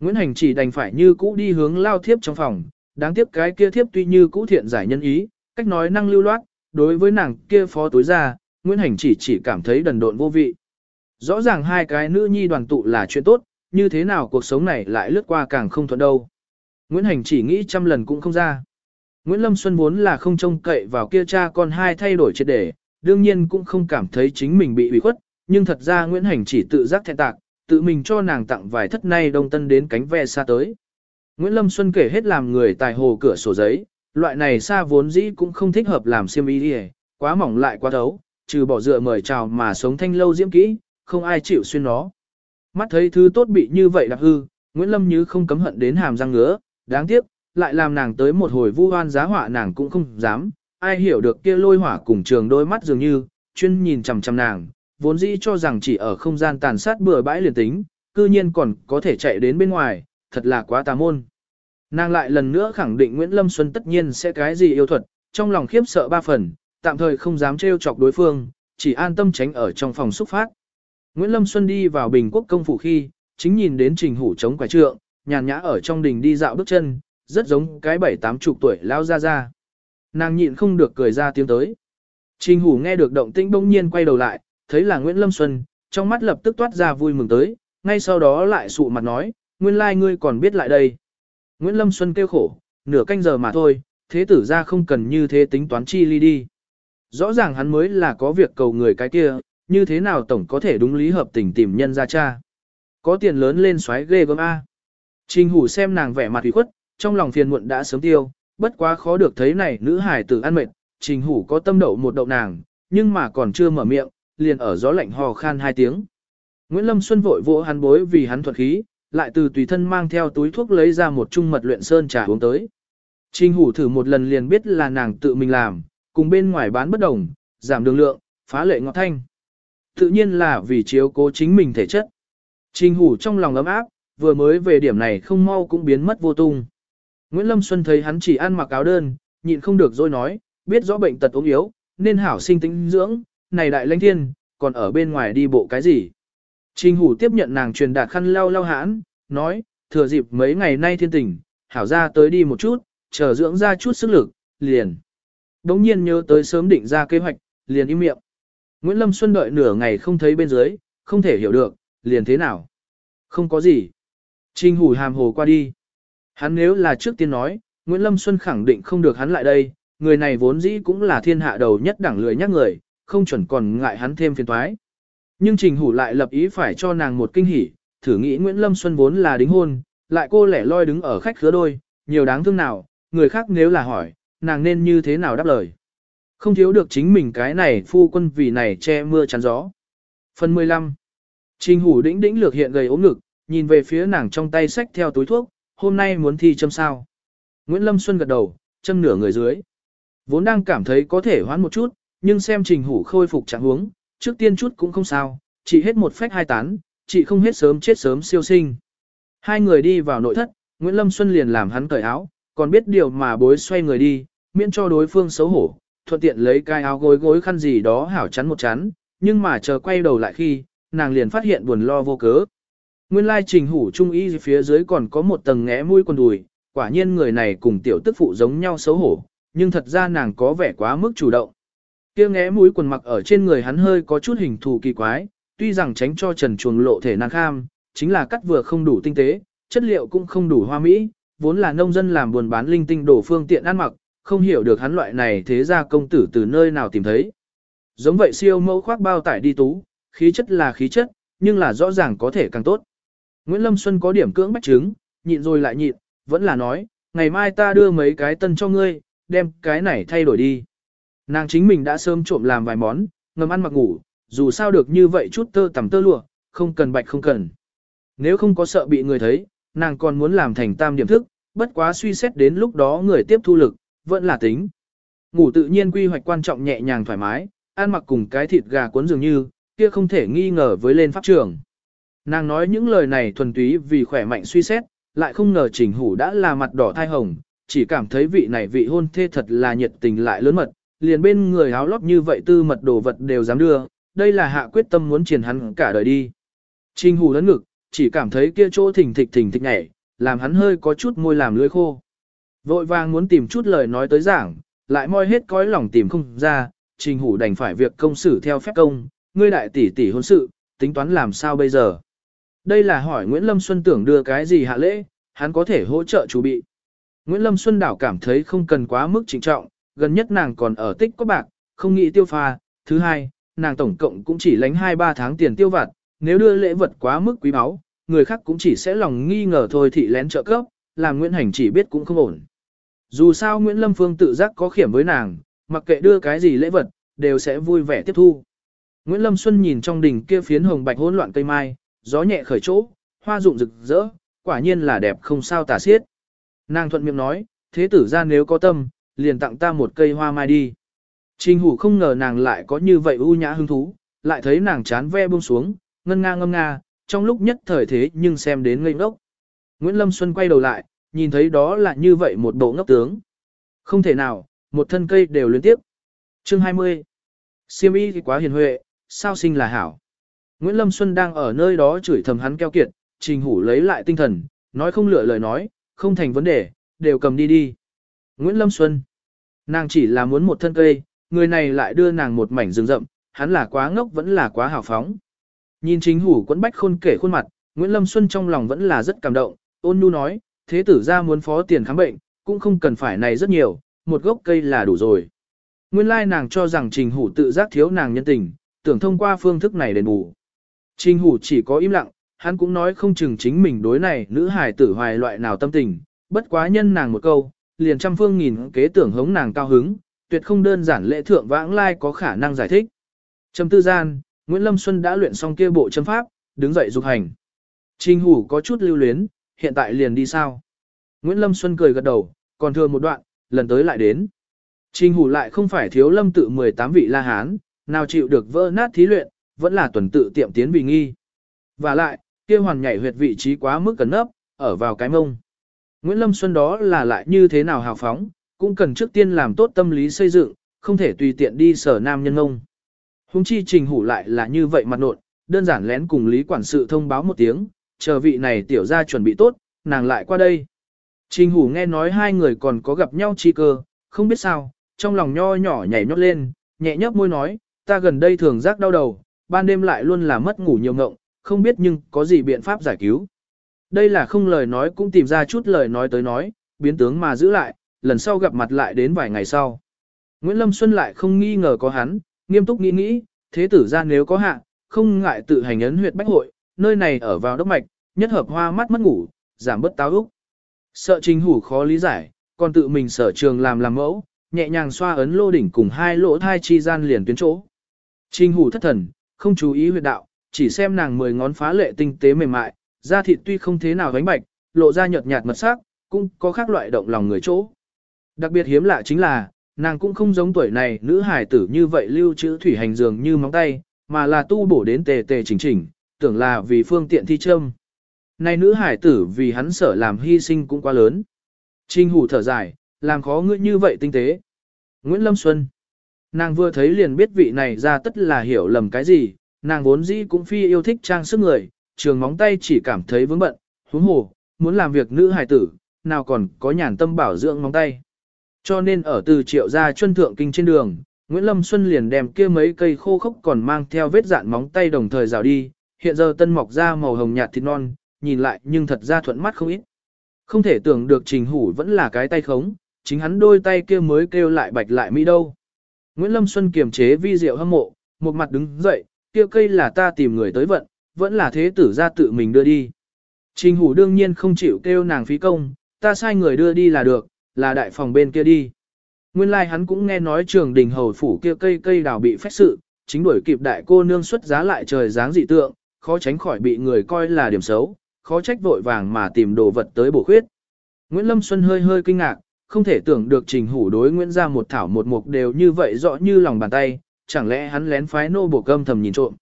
Nguyễn Hành chỉ đành phải như cũ đi hướng lao thiếp trong phòng, đáng tiếc cái kia thiếp tuy như cũ thiện giải nhân ý, cách nói năng lưu loát, đối với nàng kia phó tối ra, Nguyễn Hành chỉ chỉ cảm thấy đần độn vô vị. Rõ ràng hai cái nữ nhi đoàn tụ là chuyện tốt, như thế nào cuộc sống này lại lướt qua càng không thuận đâu. Nguyễn Hành chỉ nghĩ trăm lần cũng không ra. Nguyễn Lâm Xuân vốn là không trông cậy vào kia cha con hai thay đổi triệt để, đương nhiên cũng không cảm thấy chính mình bị ủy khuất, nhưng thật ra Nguyễn Hành chỉ tự giác thẹn tạc, tự mình cho nàng tặng vài thất nay đông tân đến cánh ve xa tới. Nguyễn Lâm Xuân kể hết làm người tài hồ cửa sổ giấy, loại này xa vốn dĩ cũng không thích hợp làm xiêm y đi quá mỏng lại quá thấu, trừ bỏ dựa mời chào mà sống thanh lâu diễm kỹ, không ai chịu xuyên nó. Mắt thấy thứ tốt bị như vậy đạp hư, Nguyễn Lâm Như không cấm hận đến hàm răng ngứa, đáng tiếc, lại làm nàng tới một hồi vu hoan giá họa nàng cũng không dám, ai hiểu được kia lôi hỏa cùng trường đôi mắt dường như, chuyên nhìn chằm chằm nàng, vốn dĩ cho rằng chỉ ở không gian tàn sát bừa bãi liền tính, cư nhiên còn có thể chạy đến bên ngoài, thật là quá tà môn. Nàng lại lần nữa khẳng định Nguyễn Lâm Xuân tất nhiên sẽ cái gì yêu thuật, trong lòng khiếp sợ ba phần, tạm thời không dám trêu chọc đối phương, chỉ an tâm tránh ở trong phòng xúc phát. Nguyễn Lâm Xuân đi vào Bình Quốc công phủ khi, chính nhìn đến Trình Hủ chống quải trượng, nhàn nhã ở trong đình đi dạo bước chân, rất giống cái bảy tám chục tuổi lao ra ra. Nàng nhịn không được cười ra tiếng tới. Trình Hủ nghe được động tĩnh bỗng nhiên quay đầu lại, thấy là Nguyễn Lâm Xuân, trong mắt lập tức toát ra vui mừng tới, ngay sau đó lại sụ mặt nói, nguyên lai like ngươi còn biết lại đây. Nguyễn Lâm Xuân kêu khổ, nửa canh giờ mà thôi, thế tử ra không cần như thế tính toán chi ly đi. Rõ ràng hắn mới là có việc cầu người cái kia, như thế nào tổng có thể đúng lý hợp tình tìm nhân ra cha. Có tiền lớn lên xoáy ghê gớm A. Trình hủ xem nàng vẻ mặt ủy khuất, trong lòng phiền muộn đã sớm tiêu, bất quá khó được thấy này nữ hải tử ăn mệt, trình hủ có tâm đậu một đậu nàng, nhưng mà còn chưa mở miệng, liền ở gió lạnh hò khan hai tiếng. Nguyễn Lâm Xuân vội vỗ hắn bối vì hắn thuật khí, lại từ tùy thân mang theo túi thuốc lấy ra một chung mật luyện sơn trà uống tới. Trình hủ thử một lần liền biết là nàng tự mình làm, cùng bên ngoài bán bất đồng, giảm đường lượng, phá lệ ngọt thanh. Tự nhiên là vì chiếu cố chính mình thể chất. Trình hủ trong lòng ấm áp, vừa mới về điểm này không mau cũng biến mất vô tung. Nguyễn Lâm Xuân thấy hắn chỉ ăn mặc áo đơn, nhịn không được rồi nói, biết rõ bệnh tật ốm yếu, nên hảo sinh tính dưỡng, này đại lãnh thiên, còn ở bên ngoài đi bộ cái gì. Trình hủ tiếp nhận nàng truyền đạt khăn lau lau hãn, nói, thừa dịp mấy ngày nay thiên tình, hảo ra tới đi một chút, chờ dưỡng ra chút sức lực, liền. Đống nhiên nhớ tới sớm định ra kế hoạch, liền im miệng. Nguyễn Lâm Xuân đợi nửa ngày không thấy bên dưới, không thể hiểu được, liền thế nào. Không có gì. Trình hủ hàm hồ qua đi. Hắn nếu là trước tiên nói, Nguyễn Lâm Xuân khẳng định không được hắn lại đây, người này vốn dĩ cũng là thiên hạ đầu nhất đẳng lười nhắc người, không chuẩn còn ngại hắn thêm phiền toái. Nhưng Trình Hủ lại lập ý phải cho nàng một kinh hỉ, thử nghĩ Nguyễn Lâm Xuân vốn là đính hôn, lại cô lẻ loi đứng ở khách khứa đôi, nhiều đáng thương nào, người khác nếu là hỏi, nàng nên như thế nào đáp lời. Không thiếu được chính mình cái này phu quân vì này che mưa chắn gió. Phần 15 Trình Hủ đĩnh đĩnh lược hiện gầy ốm ngực, nhìn về phía nàng trong tay sách theo túi thuốc, hôm nay muốn thi châm sao. Nguyễn Lâm Xuân gật đầu, châm nửa người dưới. Vốn đang cảm thấy có thể hoãn một chút, nhưng xem trình hủ khôi phục trạng huống, trước tiên chút cũng không sao, chỉ hết một phách hai tán, chỉ không hết sớm chết sớm siêu sinh. Hai người đi vào nội thất, Nguyễn Lâm Xuân liền làm hắn cởi áo, còn biết điều mà bối xoay người đi, miễn cho đối phương xấu hổ, thuận tiện lấy cái áo gối gối khăn gì đó hảo chắn một chắn, nhưng mà chờ quay đầu lại khi, nàng liền phát hiện buồn lo vô cớ. Nguyên lai trình hủ trung y phía dưới còn có một tầng ngẽ mũi quần đùi, quả nhiên người này cùng tiểu tức phụ giống nhau xấu hổ, nhưng thật ra nàng có vẻ quá mức chủ động. Kia ngẽ mũi quần mặc ở trên người hắn hơi có chút hình thù kỳ quái, tuy rằng tránh cho trần chuồng lộ thể nàng kham, chính là cắt vừa không đủ tinh tế, chất liệu cũng không đủ hoa mỹ, vốn là nông dân làm buồn bán linh tinh đổ phương tiện ăn mặc, không hiểu được hắn loại này thế ra công tử từ nơi nào tìm thấy. Giống vậy siêu mẫu khoác bao tải đi tú, khí chất là khí chất, nhưng là rõ ràng có thể càng tốt. Nguyễn Lâm Xuân có điểm cưỡng bách chứng, nhịn rồi lại nhịn, vẫn là nói, ngày mai ta đưa mấy cái tân cho ngươi, đem cái này thay đổi đi. Nàng chính mình đã sớm trộm làm vài món, ngầm ăn mặc ngủ, dù sao được như vậy chút tơ tằm tơ lụa, không cần bạch không cần. Nếu không có sợ bị người thấy, nàng còn muốn làm thành tam điểm thức, bất quá suy xét đến lúc đó người tiếp thu lực, vẫn là tính. Ngủ tự nhiên quy hoạch quan trọng nhẹ nhàng thoải mái, ăn mặc cùng cái thịt gà cuốn dường như, kia không thể nghi ngờ với lên pháp trường. Nàng nói những lời này thuần túy vì khỏe mạnh suy xét, lại không ngờ trình hủ đã là mặt đỏ thai hồng, chỉ cảm thấy vị này vị hôn thê thật là nhiệt tình lại lớn mật, liền bên người áo lót như vậy tư mật đồ vật đều dám đưa, đây là hạ quyết tâm muốn triển hắn cả đời đi. Trình hủ lớn ngực, chỉ cảm thấy kia chỗ thỉnh thịch thỉnh thịch nhảy, làm hắn hơi có chút môi làm lưỡi khô. Vội vàng muốn tìm chút lời nói tới giảng, lại moi hết cõi lòng tìm không ra, trình hủ đành phải việc công xử theo phép công, ngươi đại tỷ tỷ hôn sự, tính toán làm sao bây giờ. Đây là hỏi Nguyễn Lâm Xuân tưởng đưa cái gì hạ lễ, hắn có thể hỗ trợ chủ bị. Nguyễn Lâm Xuân đảo cảm thấy không cần quá mức trịnh trọng, gần nhất nàng còn ở tích có bạc, không nghĩ tiêu pha. Thứ hai, nàng tổng cộng cũng chỉ lánh 2-3 tháng tiền tiêu vặt, nếu đưa lễ vật quá mức quý báu, người khác cũng chỉ sẽ lòng nghi ngờ thôi thị lén trợ cấp, làm Nguyễn Hành chỉ biết cũng không ổn. Dù sao Nguyễn Lâm Phương tự giác có khiểm với nàng, mặc kệ đưa cái gì lễ vật, đều sẽ vui vẻ tiếp thu. Nguyễn Lâm Xuân nhìn trong đỉnh kia phiến hồng bạch hỗn loạn cây mai, gió nhẹ khởi chỗ, hoa rụng rực rỡ, quả nhiên là đẹp không sao tả xiết. Nàng thuận miệng nói, thế tử ra nếu có tâm, liền tặng ta một cây hoa mai đi. Trình hủ không ngờ nàng lại có như vậy ưu nhã hứng thú, lại thấy nàng chán ve buông xuống, ngân nga ngâm nga, trong lúc nhất thời thế nhưng xem đến ngây ngốc. Nguyễn Lâm Xuân quay đầu lại, nhìn thấy đó là như vậy một bộ ngốc tướng. Không thể nào, một thân cây đều liên tiếp. Chương 20 Siêm y thì quá hiền huệ, sao sinh là hảo. Nguyễn Lâm Xuân đang ở nơi đó chửi thầm hắn keo kiệt, trình hủ lấy lại tinh thần, nói không lựa lời nói, không thành vấn đề, đều cầm đi đi. Nguyễn Lâm Xuân Nàng chỉ là muốn một thân cây, người này lại đưa nàng một mảnh rừng rậm, hắn là quá ngốc vẫn là quá hào phóng. Nhìn chính hủ quẫn bách khôn kể khuôn mặt, Nguyễn Lâm Xuân trong lòng vẫn là rất cảm động, ôn nhu nói, thế tử ra muốn phó tiền khám bệnh, cũng không cần phải này rất nhiều, một gốc cây là đủ rồi. Nguyên lai nàng cho rằng trình hủ tự giác thiếu nàng nhân tình, tưởng thông qua phương thức này đền bù. Trình hủ chỉ có im lặng, hắn cũng nói không chừng chính mình đối này nữ hài tử hoài loại nào tâm tình, bất quá nhân nàng một câu, liền trăm phương nghìn kế tưởng hống nàng cao hứng, tuyệt không đơn giản lễ thượng vãng lai có khả năng giải thích. Trầm tư gian, Nguyễn Lâm Xuân đã luyện xong kia bộ châm pháp, đứng dậy dục hành. Trình hủ có chút lưu luyến, hiện tại liền đi sao? Nguyễn Lâm Xuân cười gật đầu, còn thừa một đoạn, lần tới lại đến. Trình hủ lại không phải thiếu lâm tự 18 vị la hán, nào chịu được vỡ nát thí luyện, vẫn là tuần tự tiệm tiến vì nghi. Và lại, kia hoàn nhảy huyệt vị trí quá mức cẩn nấp, ở vào cái mông. Nguyễn Lâm Xuân đó là lại như thế nào hào phóng, cũng cần trước tiên làm tốt tâm lý xây dựng, không thể tùy tiện đi sở nam nhân ông. Hùng chi trình hủ lại là như vậy mặt nộn, đơn giản lén cùng lý quản sự thông báo một tiếng, chờ vị này tiểu ra chuẩn bị tốt, nàng lại qua đây. Trình hủ nghe nói hai người còn có gặp nhau chi cơ, không biết sao, trong lòng nho nhỏ nhảy nhót lên, nhẹ nhấp môi nói, ta gần đây thường giác đau đầu, ban đêm lại luôn là mất ngủ nhiều ngộng, không biết nhưng có gì biện pháp giải cứu. Đây là không lời nói cũng tìm ra chút lời nói tới nói, biến tướng mà giữ lại, lần sau gặp mặt lại đến vài ngày sau. Nguyễn Lâm Xuân lại không nghi ngờ có hắn, nghiêm túc nghĩ nghĩ, thế tử ra nếu có hạ, không ngại tự hành ấn huyệt bách hội, nơi này ở vào đốc mạch, nhất hợp hoa mắt mất ngủ, giảm bớt táo úc. Sợ trình hủ khó lý giải, còn tự mình sở trường làm làm mẫu, nhẹ nhàng xoa ấn lô đỉnh cùng hai lỗ thai chi gian liền tuyến chỗ. Trình hủ thất thần, không chú ý huyệt đạo, chỉ xem nàng mười ngón phá lệ tinh tế mềm mại, da thịt tuy không thế nào gánh bạch, lộ ra nhợt nhạt mật sắc, cũng có khác loại động lòng người chỗ. Đặc biệt hiếm lạ chính là, nàng cũng không giống tuổi này nữ hài tử như vậy lưu trữ thủy hành dường như móng tay, mà là tu bổ đến tề tề chỉnh chỉnh, tưởng là vì phương tiện thi châm. Này nữ hải tử vì hắn sở làm hy sinh cũng quá lớn. Trinh hủ thở dài, làm khó ngươi như vậy tinh tế. Nguyễn Lâm Xuân. Nàng vừa thấy liền biết vị này ra tất là hiểu lầm cái gì, nàng vốn dĩ cũng phi yêu thích trang sức người, trường móng tay chỉ cảm thấy vướng bận, huống hồ, muốn làm việc nữ hài tử, nào còn có nhàn tâm bảo dưỡng móng tay. Cho nên ở từ triệu ra chuân thượng kinh trên đường, Nguyễn Lâm Xuân liền đem kia mấy cây khô khốc còn mang theo vết dạn móng tay đồng thời rào đi, hiện giờ tân mọc ra màu hồng nhạt thịt non, nhìn lại nhưng thật ra thuận mắt không ít. Không thể tưởng được trình hủ vẫn là cái tay khống, chính hắn đôi tay kia mới kêu lại bạch lại mỹ đâu. Nguyễn Lâm Xuân kiềm chế vi diệu hâm mộ, một mặt đứng dậy, kia cây là ta tìm người tới vận, vẫn là thế tử ra tự mình đưa đi. Trình hủ đương nhiên không chịu kêu nàng phí công, ta sai người đưa đi là được, là đại phòng bên kia đi. Nguyên lai like hắn cũng nghe nói trường đình hầu phủ kia cây cây đào bị phách sự, chính đuổi kịp đại cô nương xuất giá lại trời dáng dị tượng, khó tránh khỏi bị người coi là điểm xấu, khó trách vội vàng mà tìm đồ vật tới bổ khuyết. Nguyễn Lâm Xuân hơi hơi kinh ngạc, không thể tưởng được trình hủ đối Nguyễn gia một thảo một mục đều như vậy rõ như lòng bàn tay, chẳng lẽ hắn lén phái nô bộ cơm thầm nhìn trộm.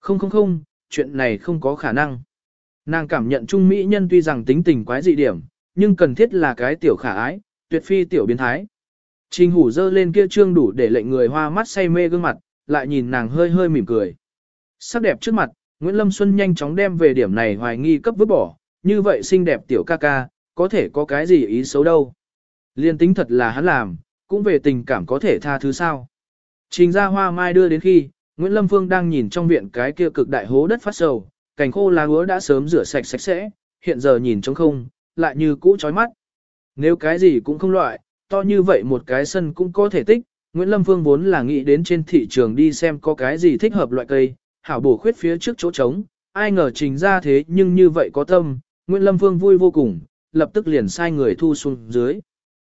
Không không không, chuyện này không có khả năng. Nàng cảm nhận trung mỹ nhân tuy rằng tính tình quái dị điểm, nhưng cần thiết là cái tiểu khả ái, tuyệt phi tiểu biến thái. Trình hủ dơ lên kia trương đủ để lệnh người hoa mắt say mê gương mặt, lại nhìn nàng hơi hơi mỉm cười. Sắc đẹp trước mặt, Nguyễn Lâm Xuân nhanh chóng đem về điểm này hoài nghi cấp vứt bỏ, như vậy xinh đẹp tiểu ca ca, có thể có cái gì ý xấu đâu. Liên tính thật là hắn làm, cũng về tình cảm có thể tha thứ sao. Trình ra hoa mai đưa đến khi, Nguyễn Lâm Phương đang nhìn trong viện cái kia cực đại hố đất phát sầu, cành khô lá úa đã sớm rửa sạch sạch sẽ, hiện giờ nhìn trống không, lại như cũ chói mắt. Nếu cái gì cũng không loại, to như vậy một cái sân cũng có thể tích, Nguyễn Lâm Phương vốn là nghĩ đến trên thị trường đi xem có cái gì thích hợp loại cây, hảo bổ khuyết phía trước chỗ trống, ai ngờ trình ra thế nhưng như vậy có tâm, Nguyễn Lâm Phương vui vô cùng, lập tức liền sai người thu xuống dưới.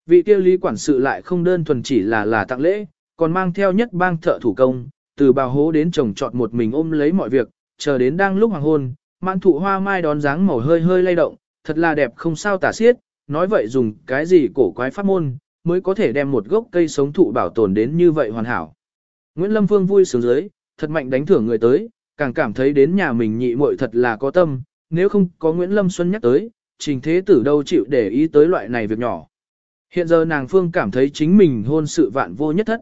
Vị kia lý quản sự lại không đơn thuần chỉ là là tặng lễ, còn mang theo nhất bang thợ thủ công, từ bào hố đến trồng trọt một mình ôm lấy mọi việc, chờ đến đang lúc hoàng hôn, mãn thụ hoa mai đón dáng màu hơi hơi lay động, thật là đẹp không sao tả xiết, nói vậy dùng cái gì cổ quái pháp môn, mới có thể đem một gốc cây sống thụ bảo tồn đến như vậy hoàn hảo. Nguyễn Lâm Phương vui sướng dưới, thật mạnh đánh thưởng người tới, càng cảm thấy đến nhà mình nhị muội thật là có tâm, nếu không có Nguyễn Lâm Xuân nhắc tới, trình thế tử đâu chịu để ý tới loại này việc nhỏ. Hiện giờ nàng Phương cảm thấy chính mình hôn sự vạn vô nhất thất.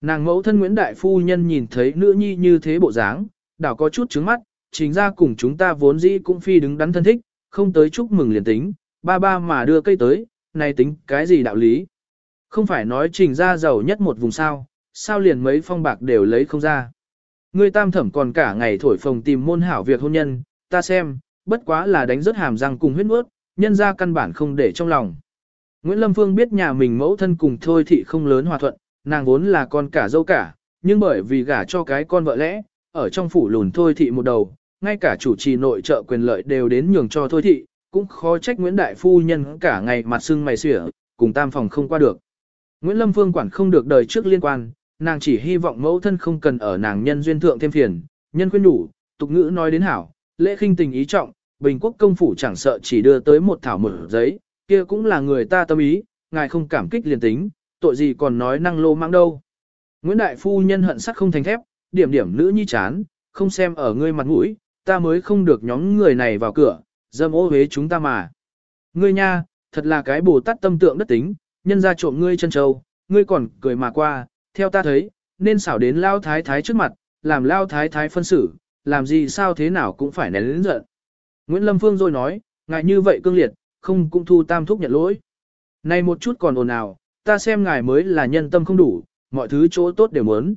Nàng mẫu thân Nguyễn Đại Phu Nhân nhìn thấy nữ nhi như thế bộ dáng, đảo có chút trứng mắt, chính ra cùng chúng ta vốn dĩ cũng phi đứng đắn thân thích, không tới chúc mừng liền tính, ba ba mà đưa cây tới, này tính cái gì đạo lý. Không phải nói trình ra giàu nhất một vùng sao, sao liền mấy phong bạc đều lấy không ra. Ngươi tam thẩm còn cả ngày thổi phồng tìm môn hảo việc hôn nhân, ta xem, bất quá là đánh rớt hàm răng cùng huyết mướt, nhân ra căn bản không để trong lòng. Nguyễn Lâm Phương biết nhà mình mẫu thân cùng thôi thị không lớn hòa thuận, nàng vốn là con cả dâu cả, nhưng bởi vì gả cho cái con vợ lẽ, ở trong phủ lùn thôi thị một đầu, ngay cả chủ trì nội trợ quyền lợi đều đến nhường cho thôi thị, cũng khó trách Nguyễn Đại Phu Nhân cả ngày mặt sưng mày xỉa, cùng tam phòng không qua được. Nguyễn Lâm Phương quản không được đời trước liên quan, nàng chỉ hy vọng mẫu thân không cần ở nàng nhân duyên thượng thêm phiền, nhân khuyên đủ, tục ngữ nói đến hảo, lễ khinh tình ý trọng, bình quốc công phủ chẳng sợ chỉ đưa tới một thảo mở giấy, kia cũng là người ta tâm ý, ngài không cảm kích liền tính, tội gì còn nói năng lô mang đâu. Nguyễn Đại Phu nhân hận sắc không thành thép, điểm điểm nữ nhi chán, không xem ở ngươi mặt mũi, ta mới không được nhóm người này vào cửa, dâm ô hế chúng ta mà. Ngươi nha, thật là cái bồ tát tâm tượng đất tính, nhân ra trộm ngươi chân châu, ngươi còn cười mà qua, theo ta thấy, nên xảo đến lao thái thái trước mặt, làm lao thái thái phân xử, làm gì sao thế nào cũng phải nén lĩnh giận. Nguyễn Lâm Phương rồi nói, ngại như vậy cương liệt, không cũng thu tam thúc nhận lỗi. Này một chút còn ồn ào, ta xem ngài mới là nhân tâm không đủ, mọi thứ chỗ tốt đều muốn.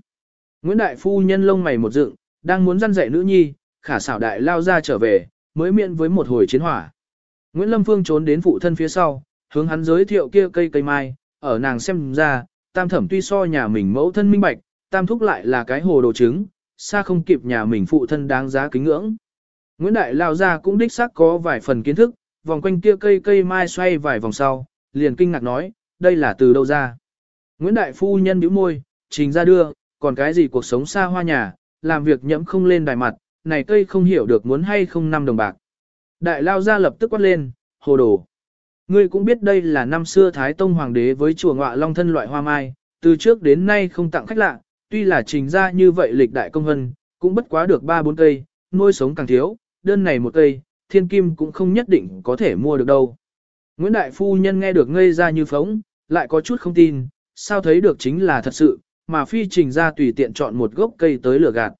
Nguyễn Đại Phu nhân lông mày một dựng, đang muốn răn dạy nữ nhi, khả xảo đại lao ra trở về, mới miễn với một hồi chiến hỏa. Nguyễn Lâm Phương trốn đến phụ thân phía sau, hướng hắn giới thiệu kia cây cây mai, ở nàng xem ra, tam thẩm tuy so nhà mình mẫu thân minh bạch, tam thúc lại là cái hồ đồ trứng, xa không kịp nhà mình phụ thân đáng giá kính ngưỡng. Nguyễn Đại lao ra cũng đích xác có vài phần kiến thức, vòng quanh kia cây cây mai xoay vài vòng sau, liền kinh ngạc nói, đây là từ đâu ra. Nguyễn Đại Phu nhân bĩu môi, trình ra đưa, còn cái gì cuộc sống xa hoa nhà, làm việc nhẫm không lên đài mặt, này cây không hiểu được muốn hay không năm đồng bạc. Đại lao ra lập tức quát lên, hồ đồ. Ngươi cũng biết đây là năm xưa Thái Tông Hoàng đế với chùa ngọa long thân loại hoa mai, từ trước đến nay không tặng khách lạ, tuy là trình ra như vậy lịch đại công hân, cũng bất quá được 3-4 cây, nuôi sống càng thiếu, đơn này một cây, thiên kim cũng không nhất định có thể mua được đâu. Nguyễn Đại Phu Nhân nghe được ngây ra như phóng, lại có chút không tin, sao thấy được chính là thật sự, mà phi trình ra tùy tiện chọn một gốc cây tới lửa gạt.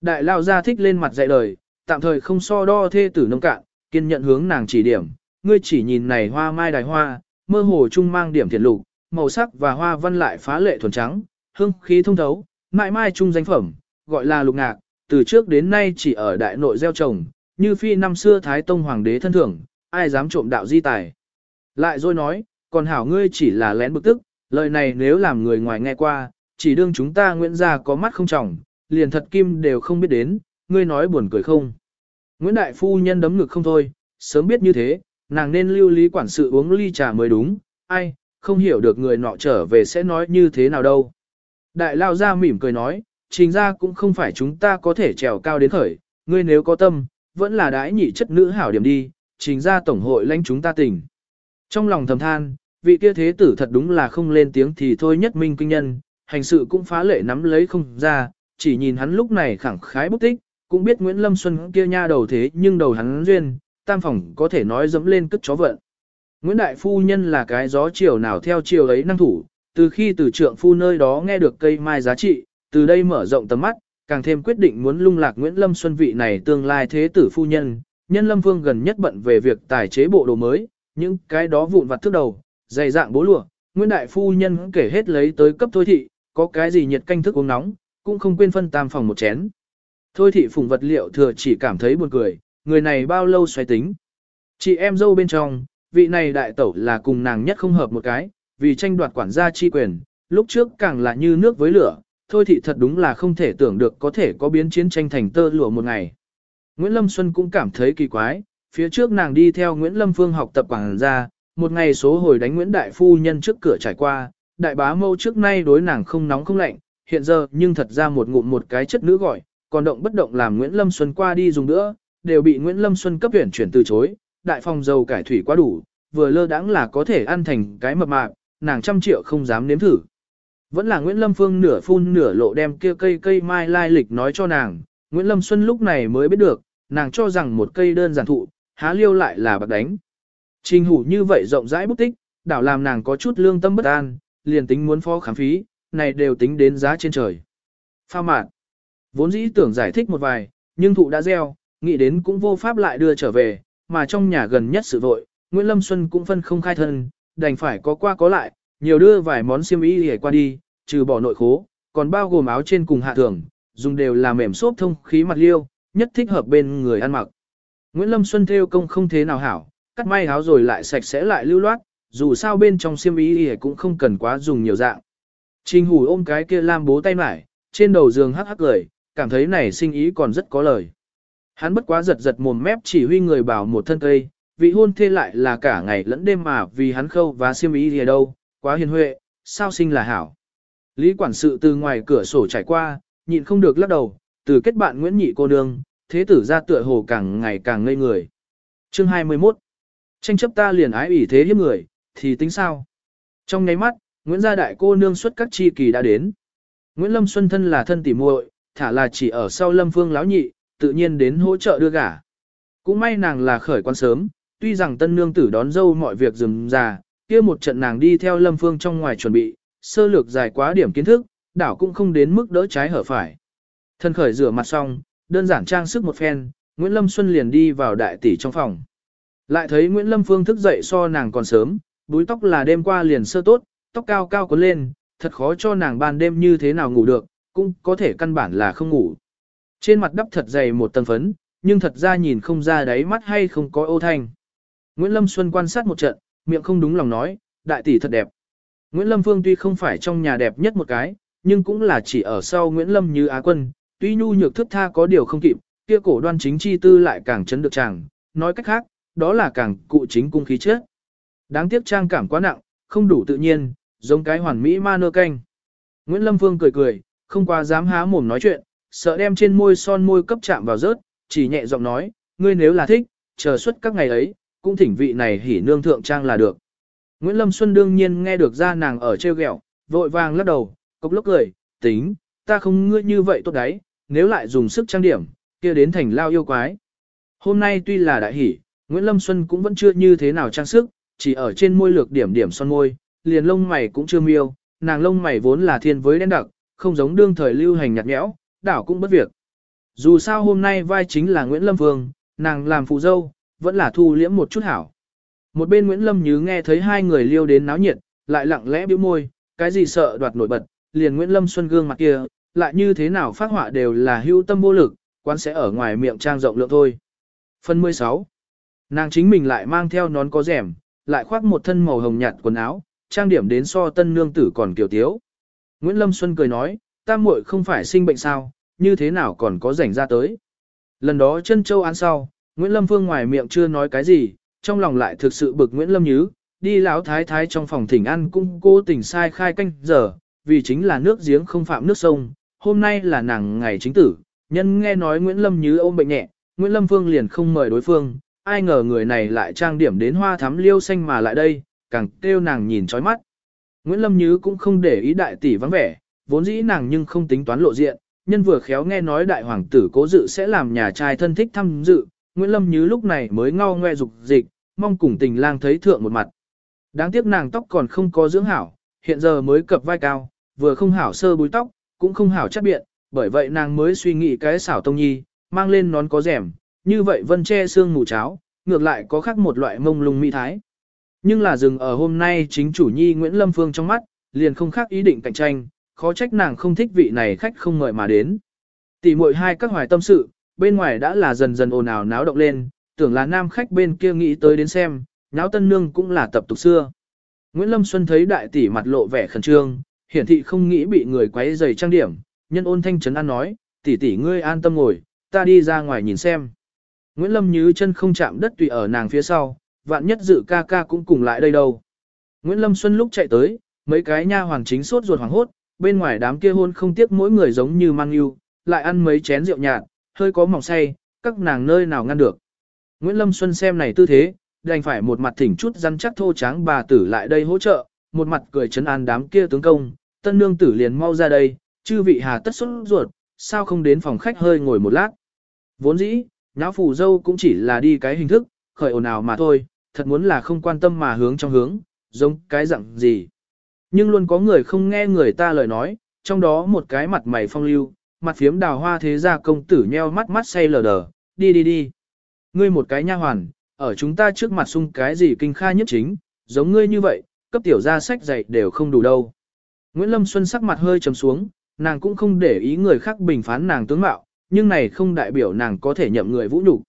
Đại lao ra thích lên mặt dạy lời, tạm thời không so đo thê tử nông cạn, kiên nhận hướng nàng chỉ điểm, ngươi chỉ nhìn này hoa mai đài hoa, mơ hồ trung mang điểm thiện lục, màu sắc và hoa văn lại phá lệ thuần trắng, hương khí thông thấu, mãi mai trung danh phẩm, gọi là lục ngạc, từ trước đến nay chỉ ở đại nội gieo trồng, như phi năm xưa Thái Tông Hoàng đế thân thưởng, ai dám trộm đạo di tài. Lại rồi nói, còn hảo ngươi chỉ là lén bực tức, lời này nếu làm người ngoài nghe qua, chỉ đương chúng ta Nguyễn gia có mắt không trọng, liền thật kim đều không biết đến, ngươi nói buồn cười không. Nguyễn Đại Phu Nhân đấm ngực không thôi, sớm biết như thế, nàng nên lưu lý quản sự uống ly trà mới đúng, ai, không hiểu được người nọ trở về sẽ nói như thế nào đâu. Đại Lao ra mỉm cười nói, trình ra cũng không phải chúng ta có thể trèo cao đến khởi, ngươi nếu có tâm, vẫn là đãi nhị chất nữ hảo điểm đi, trình ra tổng hội lãnh chúng ta tỉnh. Trong lòng thầm than, vị kia thế tử thật đúng là không lên tiếng thì thôi nhất minh kinh nhân, hành sự cũng phá lệ nắm lấy không ra, chỉ nhìn hắn lúc này khẳng khái bút tích, cũng biết Nguyễn Lâm Xuân kia nha đầu thế nhưng đầu hắn duyên, tam phòng có thể nói dẫm lên cất chó vận. Nguyễn Đại Phu Nhân là cái gió chiều nào theo chiều ấy năng thủ, từ khi từ trượng phu nơi đó nghe được cây mai giá trị, từ đây mở rộng tầm mắt, càng thêm quyết định muốn lung lạc Nguyễn Lâm Xuân vị này tương lai thế tử phu nhân, nhân Lâm Vương gần nhất bận về việc tài chế bộ đồ mới, những cái đó vụn vặt thức đầu, dày dạng bố lụa, Nguyễn Đại Phu Nhân kể hết lấy tới cấp thôi thị, có cái gì nhiệt canh thức uống nóng, cũng không quên phân tam phòng một chén. Thôi thị phùng vật liệu thừa chỉ cảm thấy buồn cười, người này bao lâu xoay tính. Chị em dâu bên trong, vị này đại tẩu là cùng nàng nhất không hợp một cái, vì tranh đoạt quản gia chi quyền, lúc trước càng là như nước với lửa, thôi thị thật đúng là không thể tưởng được có thể có biến chiến tranh thành tơ lụa một ngày. Nguyễn Lâm Xuân cũng cảm thấy kỳ quái, phía trước nàng đi theo Nguyễn Lâm Phương học tập quản gia, một ngày số hồi đánh Nguyễn Đại Phu Nhân trước cửa trải qua, đại bá mâu trước nay đối nàng không nóng không lạnh, hiện giờ nhưng thật ra một ngụm một cái chất nữ gọi, còn động bất động làm Nguyễn Lâm Xuân qua đi dùng nữa, đều bị Nguyễn Lâm Xuân cấp tuyển chuyển từ chối, đại phòng dầu cải thủy quá đủ, vừa lơ đãng là có thể ăn thành cái mập mạp, nàng trăm triệu không dám nếm thử. Vẫn là Nguyễn Lâm Phương nửa phun nửa lộ đem kia cây cây mai lai lịch nói cho nàng, Nguyễn Lâm Xuân lúc này mới biết được, nàng cho rằng một cây đơn giản thụ, há liêu lại là bạc đánh. Trình hủ như vậy rộng rãi bút tích, đảo làm nàng có chút lương tâm bất an, liền tính muốn phó khám phí, này đều tính đến giá trên trời. Pha mạn, vốn dĩ tưởng giải thích một vài, nhưng thụ đã gieo, nghĩ đến cũng vô pháp lại đưa trở về, mà trong nhà gần nhất sự vội, Nguyễn Lâm Xuân cũng phân không khai thân, đành phải có qua có lại, nhiều đưa vài món xiêm y để qua đi, trừ bỏ nội khố, còn bao gồm áo trên cùng hạ thường, dùng đều là mềm xốp thông khí mặt liêu, nhất thích hợp bên người ăn mặc. Nguyễn Lâm Xuân theo công không thế nào hảo, cắt may áo rồi lại sạch sẽ lại lưu loát, dù sao bên trong xiêm y cũng không cần quá dùng nhiều dạng. Trình hủ ôm cái kia lam bố tay mải, trên đầu giường hắc hắc cười, cảm thấy này sinh ý còn rất có lời. Hắn bất quá giật giật mồm mép chỉ huy người bảo một thân cây, vị hôn thê lại là cả ngày lẫn đêm mà vì hắn khâu và xiêm ý gì đâu, quá hiền huệ, sao sinh là hảo. Lý quản sự từ ngoài cửa sổ trải qua, nhịn không được lắc đầu, từ kết bạn Nguyễn Nhị cô nương, thế tử ra tựa hồ càng ngày càng ngây người. Chương 21 Tranh chấp ta liền ái ủy thế hiếp người, thì tính sao? Trong nháy mắt, Nguyễn gia đại cô nương xuất các chi kỳ đã đến. Nguyễn Lâm Xuân thân là thân tỉ muội, thả là chỉ ở sau Lâm Phương lão nhị, tự nhiên đến hỗ trợ đưa gả. Cũng may nàng là khởi quan sớm, tuy rằng tân nương tử đón dâu mọi việc dừng già, kia một trận nàng đi theo Lâm Phương trong ngoài chuẩn bị, sơ lược dài quá điểm kiến thức, đảo cũng không đến mức đỡ trái hở phải. Thân khởi rửa mặt xong, đơn giản trang sức một phen, Nguyễn Lâm Xuân liền đi vào đại tỷ trong phòng. Lại thấy Nguyễn Lâm Phương thức dậy so nàng còn sớm, búi tóc là đêm qua liền sơ tốt, tóc cao cao cuốn lên, thật khó cho nàng ban đêm như thế nào ngủ được, cũng có thể căn bản là không ngủ. Trên mặt đắp thật dày một tầng phấn, nhưng thật ra nhìn không ra đáy mắt hay không có ô thanh. Nguyễn Lâm Xuân quan sát một trận, miệng không đúng lòng nói, đại tỷ thật đẹp. Nguyễn Lâm Phương tuy không phải trong nhà đẹp nhất một cái, nhưng cũng là chỉ ở sau Nguyễn Lâm như Á quân, tuy nhu nhược thức tha có điều không kịp, kia cổ đoan chính chi tư lại càng chấn được chàng, nói cách khác, đó là càng cụ chính cung khí chất. Đáng tiếc trang cảm quá nặng, không đủ tự nhiên, giống cái hoàn mỹ ma nơ canh. Nguyễn Lâm Phương cười cười, không qua dám há mồm nói chuyện, sợ đem trên môi son môi cấp chạm vào rớt, chỉ nhẹ giọng nói, ngươi nếu là thích, chờ suốt các ngày ấy, cũng thỉnh vị này hỉ nương thượng trang là được. Nguyễn Lâm Xuân đương nhiên nghe được ra nàng ở treo ghẹo, vội vàng lắc đầu, cốc lốc cười, tính, ta không ngươi như vậy tốt đấy, nếu lại dùng sức trang điểm, kia đến thành lao yêu quái. Hôm nay tuy là đại hỉ, Nguyễn Lâm Xuân cũng vẫn chưa như thế nào trang sức, chỉ ở trên môi lược điểm điểm son môi, liền lông mày cũng chưa miêu, nàng lông mày vốn là thiên với đen đặc, không giống đương thời lưu hành nhạt nhẽo, đảo cũng bất việc. Dù sao hôm nay vai chính là Nguyễn Lâm Vương, nàng làm phụ dâu, vẫn là thu liễm một chút hảo. Một bên Nguyễn Lâm Như nghe thấy hai người liêu đến náo nhiệt, lại lặng lẽ bĩu môi, cái gì sợ đoạt nổi bật, liền Nguyễn Lâm Xuân gương mặt kia, lại như thế nào phát họa đều là hưu tâm vô lực, quán sẽ ở ngoài miệng trang rộng lượng thôi. Phần 16 Nàng chính mình lại mang theo nón có rèm, lại khoác một thân màu hồng nhạt quần áo, trang điểm đến so tân nương tử còn kiều tiếu. Nguyễn Lâm Xuân cười nói, ta muội không phải sinh bệnh sao, như thế nào còn có rảnh ra tới. Lần đó chân châu án sau, Nguyễn Lâm Phương ngoài miệng chưa nói cái gì, trong lòng lại thực sự bực Nguyễn Lâm Nhứ, đi lão thái thái trong phòng thỉnh ăn cũng cố tình sai khai canh giờ, vì chính là nước giếng không phạm nước sông, hôm nay là nàng ngày chính tử, nhân nghe nói Nguyễn Lâm Nhứ ôm bệnh nhẹ, Nguyễn Lâm Phương liền không mời đối phương, ai ngờ người này lại trang điểm đến hoa thắm liêu xanh mà lại đây, càng kêu nàng nhìn chói mắt. Nguyễn Lâm Nhứ cũng không để ý đại tỷ vắng vẻ, vốn dĩ nàng nhưng không tính toán lộ diện, nhân vừa khéo nghe nói đại hoàng tử cố dự sẽ làm nhà trai thân thích thăm dự, Nguyễn Lâm Nhứ lúc này mới ngao ngoe dục dịch, mong cùng tình lang thấy thượng một mặt. Đáng tiếc nàng tóc còn không có dưỡng hảo, hiện giờ mới cập vai cao, vừa không hảo sơ búi tóc, cũng không hảo chất biện, bởi vậy nàng mới suy nghĩ cái xảo tông nhi, mang lên nón có rèm, như vậy vân che xương mù cháo, ngược lại có khác một loại mông lung mỹ thái. Nhưng là dừng ở hôm nay chính chủ nhi Nguyễn Lâm Phương trong mắt, liền không khác ý định cạnh tranh, khó trách nàng không thích vị này khách không ngợi mà đến. Tỷ muội hai các hoài tâm sự, bên ngoài đã là dần dần ồn ào náo động lên, tưởng là nam khách bên kia nghĩ tới đến xem, náo tân nương cũng là tập tục xưa. Nguyễn Lâm Xuân thấy đại tỷ mặt lộ vẻ khẩn trương, hiển thị không nghĩ bị người quấy rầy trang điểm, nhân ôn thanh trấn an nói, tỷ tỷ ngươi an tâm ngồi, ta đi ra ngoài nhìn xem. Nguyễn Lâm Như chân không chạm đất tùy ở nàng phía sau, vạn nhất dự ca ca cũng cùng lại đây đâu. Nguyễn Lâm Xuân lúc chạy tới, mấy cái nha hoàng chính sốt ruột hoảng hốt, bên ngoài đám kia hôn không tiếc mỗi người giống như mang yêu, lại ăn mấy chén rượu nhạt, hơi có mỏng say, các nàng nơi nào ngăn được. Nguyễn Lâm Xuân xem này tư thế, đành phải một mặt thỉnh chút răn chắc thô tráng bà tử lại đây hỗ trợ, một mặt cười chấn an đám kia tướng công, tân nương tử liền mau ra đây, chư vị hà tất xuất ruột, sao không đến phòng khách hơi ngồi một lát. Vốn dĩ, nháo phù dâu cũng chỉ là đi cái hình thức, khởi ồn ào mà thôi, thật muốn là không quan tâm mà hướng trong hướng, giống cái dạng gì. Nhưng luôn có người không nghe người ta lời nói, trong đó một cái mặt mày phong lưu, mặt phiếm đào hoa thế gia công tử nheo mắt mắt say lờ đờ, đi đi đi. Ngươi một cái nha hoàn, ở chúng ta trước mặt sung cái gì kinh kha nhất chính, giống ngươi như vậy, cấp tiểu gia sách dạy đều không đủ đâu. Nguyễn Lâm Xuân sắc mặt hơi trầm xuống, nàng cũng không để ý người khác bình phán nàng tướng mạo, nhưng này không đại biểu nàng có thể nhậm người vũ nhục.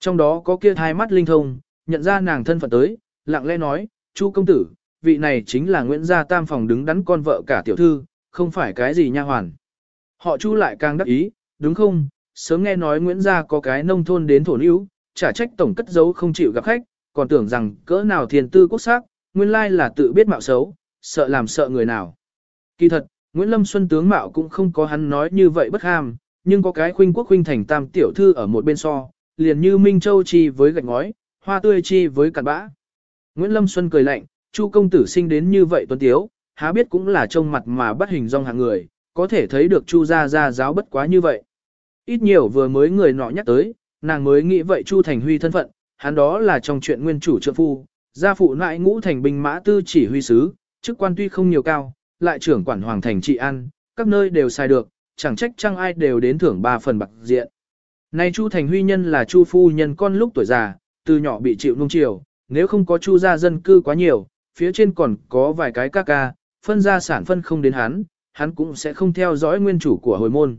Trong đó có kia hai mắt linh thông, nhận ra nàng thân phận tới, lặng lẽ nói, Chu công tử, vị này chính là Nguyễn Gia Tam phòng đứng đắn con vợ cả tiểu thư, không phải cái gì nha hoàn. Họ Chu lại càng đắc ý, đúng không? Sớm nghe nói Nguyễn Gia có cái nông thôn đến thổ lưu trả trách tổng cất giấu không chịu gặp khách, còn tưởng rằng cỡ nào thiền tư quốc sắc, nguyên lai là tự biết mạo xấu, sợ làm sợ người nào. Kỳ thật, Nguyễn Lâm Xuân tướng mạo cũng không có hắn nói như vậy bất ham, nhưng có cái khuynh quốc khuynh thành tam tiểu thư ở một bên so, liền như Minh Châu chi với gạch ngói, hoa tươi chi với cặn bã. Nguyễn Lâm Xuân cười lạnh, Chu công tử sinh đến như vậy tuấn tiếu, há biết cũng là trông mặt mà bắt hình dong hạng người, có thể thấy được Chu gia gia giáo bất quá như vậy. Ít nhiều vừa mới người nọ nhắc tới, nàng mới nghĩ vậy Chu Thành Huy thân phận, hắn đó là trong chuyện nguyên chủ trợ phu, gia phụ nại ngũ thành binh mã tư chỉ huy sứ, chức quan tuy không nhiều cao, lại trưởng quản hoàng thành trị an, các nơi đều sai được, chẳng trách chăng ai đều đến thưởng ba phần bạc diện. Nay Chu Thành Huy nhân là Chu phu nhân con lúc tuổi già, từ nhỏ bị chịu nung chiều, nếu không có Chu gia dân cư quá nhiều, phía trên còn có vài cái ca ca, phân gia sản phân không đến hắn, hắn cũng sẽ không theo dõi nguyên chủ của hồi môn.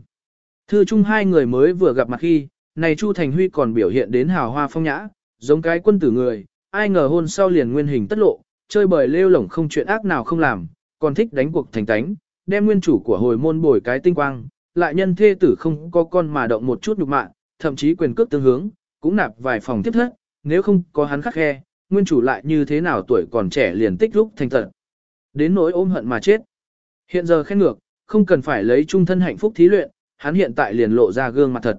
Thư chung hai người mới vừa gặp mặt khi, này Chu Thành Huy còn biểu hiện đến hào hoa phong nhã, giống cái quân tử người, ai ngờ hôn sau liền nguyên hình tất lộ, chơi bời lêu lổng không chuyện ác nào không làm, còn thích đánh cuộc thành tánh, đem nguyên chủ của hồi môn bồi cái tinh quang, lại nhân thê tử không có con mà động một chút nhục mạ, thậm chí quyền cước tương hướng, cũng nạp vài phòng tiếp thất, nếu không có hắn khắc khe, nguyên chủ lại như thế nào tuổi còn trẻ liền tích lúc thành tận. Đến nỗi ôm hận mà chết. Hiện giờ khen ngược, không cần phải lấy trung thân hạnh phúc thí luyện, hắn hiện tại liền lộ ra gương mặt thật.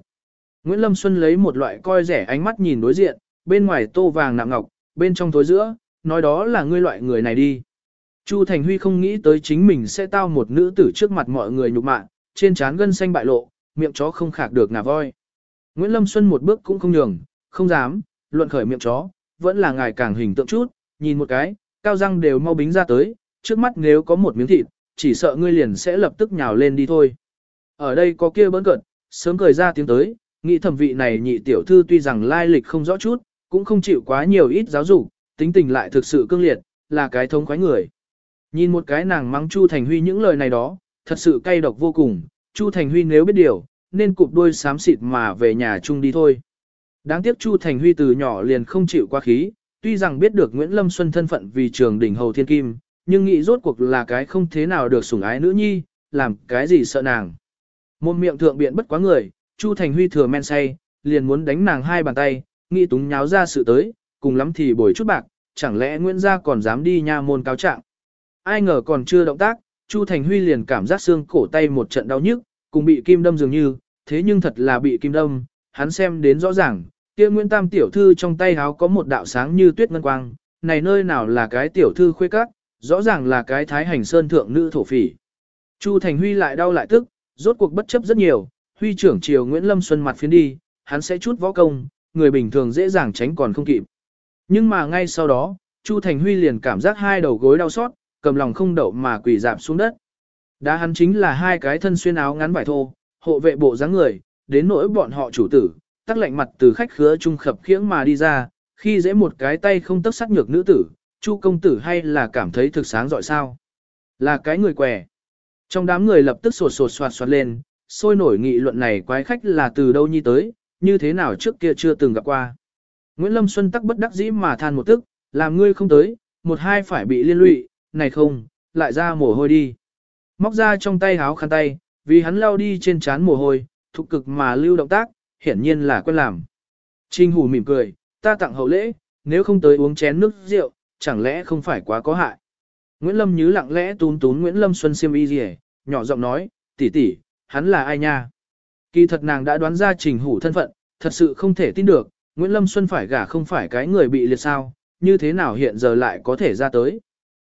Nguyễn Lâm Xuân lấy một loại coi rẻ ánh mắt nhìn đối diện, bên ngoài tô vàng nạm ngọc, bên trong tối giữa, nói đó là ngươi loại người này đi. Chu Thành Huy không nghĩ tới chính mình sẽ tao một nữ tử trước mặt mọi người nhục mạ, trên trán gân xanh bại lộ, miệng chó không khạc được ngà voi. Nguyễn Lâm Xuân một bước cũng không nhường, không dám, luận khởi miệng chó, vẫn là ngài càng hình tượng chút, nhìn một cái, cao răng đều mau bính ra tới, trước mắt nếu có một miếng thịt, chỉ sợ ngươi liền sẽ lập tức nhào lên đi thôi. Ở đây có kia bỡn cợt, sớm cười ra tiếng tới, nghĩ thẩm vị này nhị tiểu thư tuy rằng lai lịch không rõ chút, cũng không chịu quá nhiều ít giáo dục, tính tình lại thực sự cương liệt, là cái thống khoái người. Nhìn một cái nàng mắng Chu Thành Huy những lời này đó, thật sự cay độc vô cùng, Chu Thành Huy nếu biết điều, nên cụp đuôi xám xịt mà về nhà chung đi thôi. Đáng tiếc Chu Thành Huy từ nhỏ liền không chịu qua khí, tuy rằng biết được Nguyễn Lâm Xuân thân phận vì trường đỉnh hầu thiên kim, nhưng nghĩ rốt cuộc là cái không thế nào được sủng ái nữ nhi, làm cái gì sợ nàng. Môn miệng thượng biện bất quá người, Chu Thành Huy thừa men say, liền muốn đánh nàng hai bàn tay, nghĩ túng nháo ra sự tới, cùng lắm thì bồi chút bạc, chẳng lẽ Nguyễn gia còn dám đi nha môn cáo trạng. Ai ngờ còn chưa động tác, Chu Thành Huy liền cảm giác xương cổ tay một trận đau nhức, cùng bị kim đâm dường như, thế nhưng thật là bị kim đâm, hắn xem đến rõ ràng, Kia Nguyễn Tam tiểu thư trong tay háo có một đạo sáng như tuyết ngân quang, này nơi nào là cái tiểu thư khuê các, rõ ràng là cái thái hành sơn thượng nữ thổ phỉ. Chu Thành Huy lại đau lại tức, rốt cuộc bất chấp rất nhiều, huy trưởng triều Nguyễn Lâm Xuân mặt phiến đi, hắn sẽ chút võ công, người bình thường dễ dàng tránh còn không kịp. Nhưng mà ngay sau đó, Chu Thành Huy liền cảm giác hai đầu gối đau xót, cầm lòng không đậu mà quỳ dạp xuống đất. Đá hắn chính là hai cái thân xuyên áo ngắn vải thô, hộ vệ bộ dáng người, đến nỗi bọn họ chủ tử, tắc lạnh mặt từ khách khứa trung khập khiễng mà đi ra, khi dễ một cái tay không tấc sắc nhược nữ tử, Chu công tử hay là cảm thấy thực sáng giỏi sao? Là cái người què. Trong đám người lập tức sột sột soạt soạt lên, sôi nổi nghị luận này quái khách là từ đâu nhi tới, như thế nào trước kia chưa từng gặp qua. Nguyễn Lâm Xuân tắc bất đắc dĩ mà than một tức, làm ngươi không tới, một hai phải bị liên lụy, này không, lại ra mồ hôi đi. Móc ra trong tay háo khăn tay, vì hắn lao đi trên trán mồ hôi, thục cực mà lưu động tác, hiển nhiên là quen làm. Trinh Hủ mỉm cười, ta tặng hậu lễ, nếu không tới uống chén nước rượu, chẳng lẽ không phải quá có hại. Nguyễn Lâm Nhứ lặng lẽ tún tún Nguyễn Lâm Xuân xiêm y gì nhỏ giọng nói, tỷ tỷ, hắn là ai nha? Kỳ thật nàng đã đoán ra trình hủ thân phận, thật sự không thể tin được, Nguyễn Lâm Xuân phải gả không phải cái người bị liệt sao, như thế nào hiện giờ lại có thể ra tới.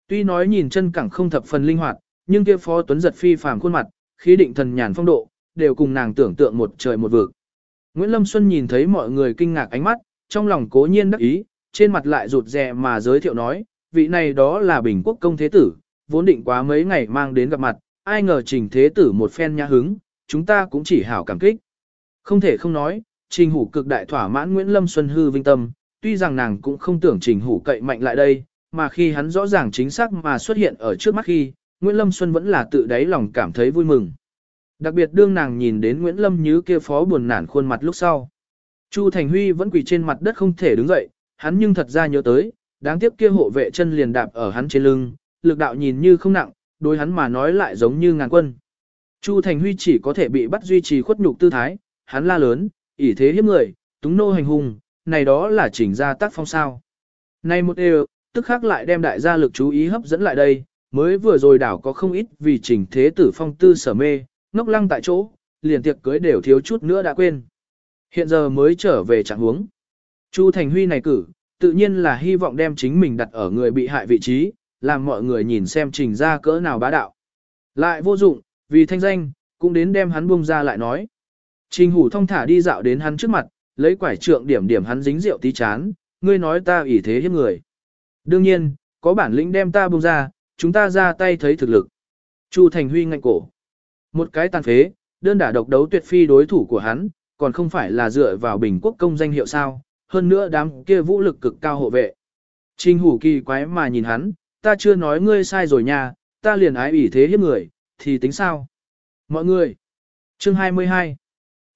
Tuy nói nhìn chân cẳng không thập phần linh hoạt, nhưng kia phó tuấn giật phi phàm khuôn mặt, khí định thần nhàn phong độ, đều cùng nàng tưởng tượng một trời một vực. Nguyễn Lâm Xuân nhìn thấy mọi người kinh ngạc ánh mắt, trong lòng cố nhiên đắc ý, trên mặt lại rụt rè mà giới thiệu nói, vị này đó là Bình Quốc công thế tử, vốn định quá mấy ngày mang đến gặp mặt, ai ngờ trình thế tử một phen nhã hứng, chúng ta cũng chỉ hảo cảm kích. Không thể không nói, trình hủ cực đại thỏa mãn Nguyễn Lâm Xuân hư vinh tâm, tuy rằng nàng cũng không tưởng trình hủ cậy mạnh lại đây, mà khi hắn rõ ràng chính xác mà xuất hiện ở trước mắt khi, Nguyễn Lâm Xuân vẫn là tự đáy lòng cảm thấy vui mừng. Đặc biệt đương nàng nhìn đến Nguyễn Lâm như kia phó buồn nản khuôn mặt lúc sau. Chu Thành Huy vẫn quỳ trên mặt đất không thể đứng dậy, hắn nhưng thật ra nhớ tới, đáng tiếc kia hộ vệ chân liền đạp ở hắn trên lưng, lực đạo nhìn như không nặng, đối hắn mà nói lại giống như ngàn quân. Chu Thành Huy chỉ có thể bị bắt duy trì khuất nhục tư thái, hắn la lớn, ỷ thế hiếp người, túng nô hành hùng, này đó là chỉnh ra tác phong sao. Này một đều, tức khác lại đem đại gia lực chú ý hấp dẫn lại đây, mới vừa rồi đảo có không ít vì chỉnh thế tử phong tư sở mê, ngốc lăng tại chỗ, liền tiệc cưới đều thiếu chút nữa đã quên. Hiện giờ mới trở về trạng huống. Chu Thành Huy này cử, tự nhiên là hy vọng đem chính mình đặt ở người bị hại vị trí, làm mọi người nhìn xem trình ra cỡ nào bá đạo. Lại vô dụng, vì thanh danh, cũng đến đem hắn buông ra lại nói. Trình hủ thông thả đi dạo đến hắn trước mặt, lấy quải trượng điểm điểm hắn dính rượu tí chán, ngươi nói ta ủy thế hiếp người. Đương nhiên, có bản lĩnh đem ta buông ra, chúng ta ra tay thấy thực lực. Chu Thành Huy ngạnh cổ. Một cái tàn phế, đơn đả độc đấu tuyệt phi đối thủ của hắn, còn không phải là dựa vào bình quốc công danh hiệu sao, hơn nữa đám kia vũ lực cực cao hộ vệ. Trình hủ kỳ quái mà nhìn hắn, ta chưa nói ngươi sai rồi nha, ta liền ái ủy thế hiếp người, thì tính sao? Mọi người. Chương 22.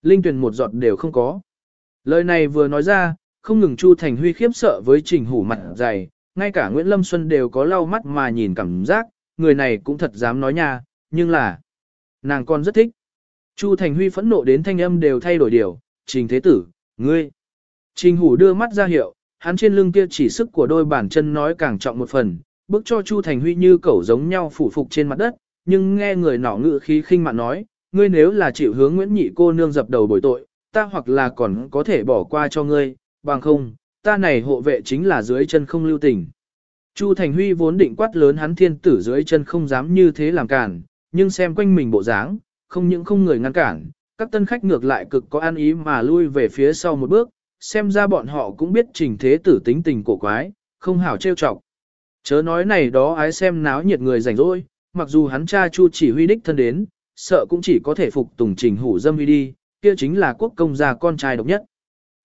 Linh tuyển một giọt đều không có. Lời này vừa nói ra, không ngừng Chu Thành Huy khiếp sợ với trình hủ mặt dày, ngay cả Nguyễn Lâm Xuân đều có lau mắt mà nhìn cảm giác, người này cũng thật dám nói nha, nhưng là, nàng con rất thích. Chu Thành Huy phẫn nộ đến thanh âm đều thay đổi điều, trình thế tử, ngươi. Trình hủ đưa mắt ra hiệu, hắn trên lưng kia chỉ sức của đôi bàn chân nói càng trọng một phần, bước cho Chu Thành Huy như cẩu giống nhau phủ phục trên mặt đất, nhưng nghe người nọ ngự khí khinh mạn nói, ngươi nếu là chịu hướng Nguyễn Nhị cô nương dập đầu bồi tội, ta hoặc là còn có thể bỏ qua cho ngươi, bằng không, ta này hộ vệ chính là dưới chân không lưu tình. Chu Thành Huy vốn định quát lớn hắn thiên tử dưới chân không dám như thế làm cản, nhưng xem quanh mình bộ dáng, không những không người ngăn cản, các tân khách ngược lại cực có an ý mà lui về phía sau một bước, xem ra bọn họ cũng biết trình thế tử tính tình cổ quái, không hảo trêu chọc. Chớ nói này đó ái xem náo nhiệt người rảnh rỗi, mặc dù hắn cha Chu chỉ huy đích thân đến, sợ cũng chỉ có thể phục tùng trình hủ dâm huy đi, kia chính là quốc công gia con trai độc nhất.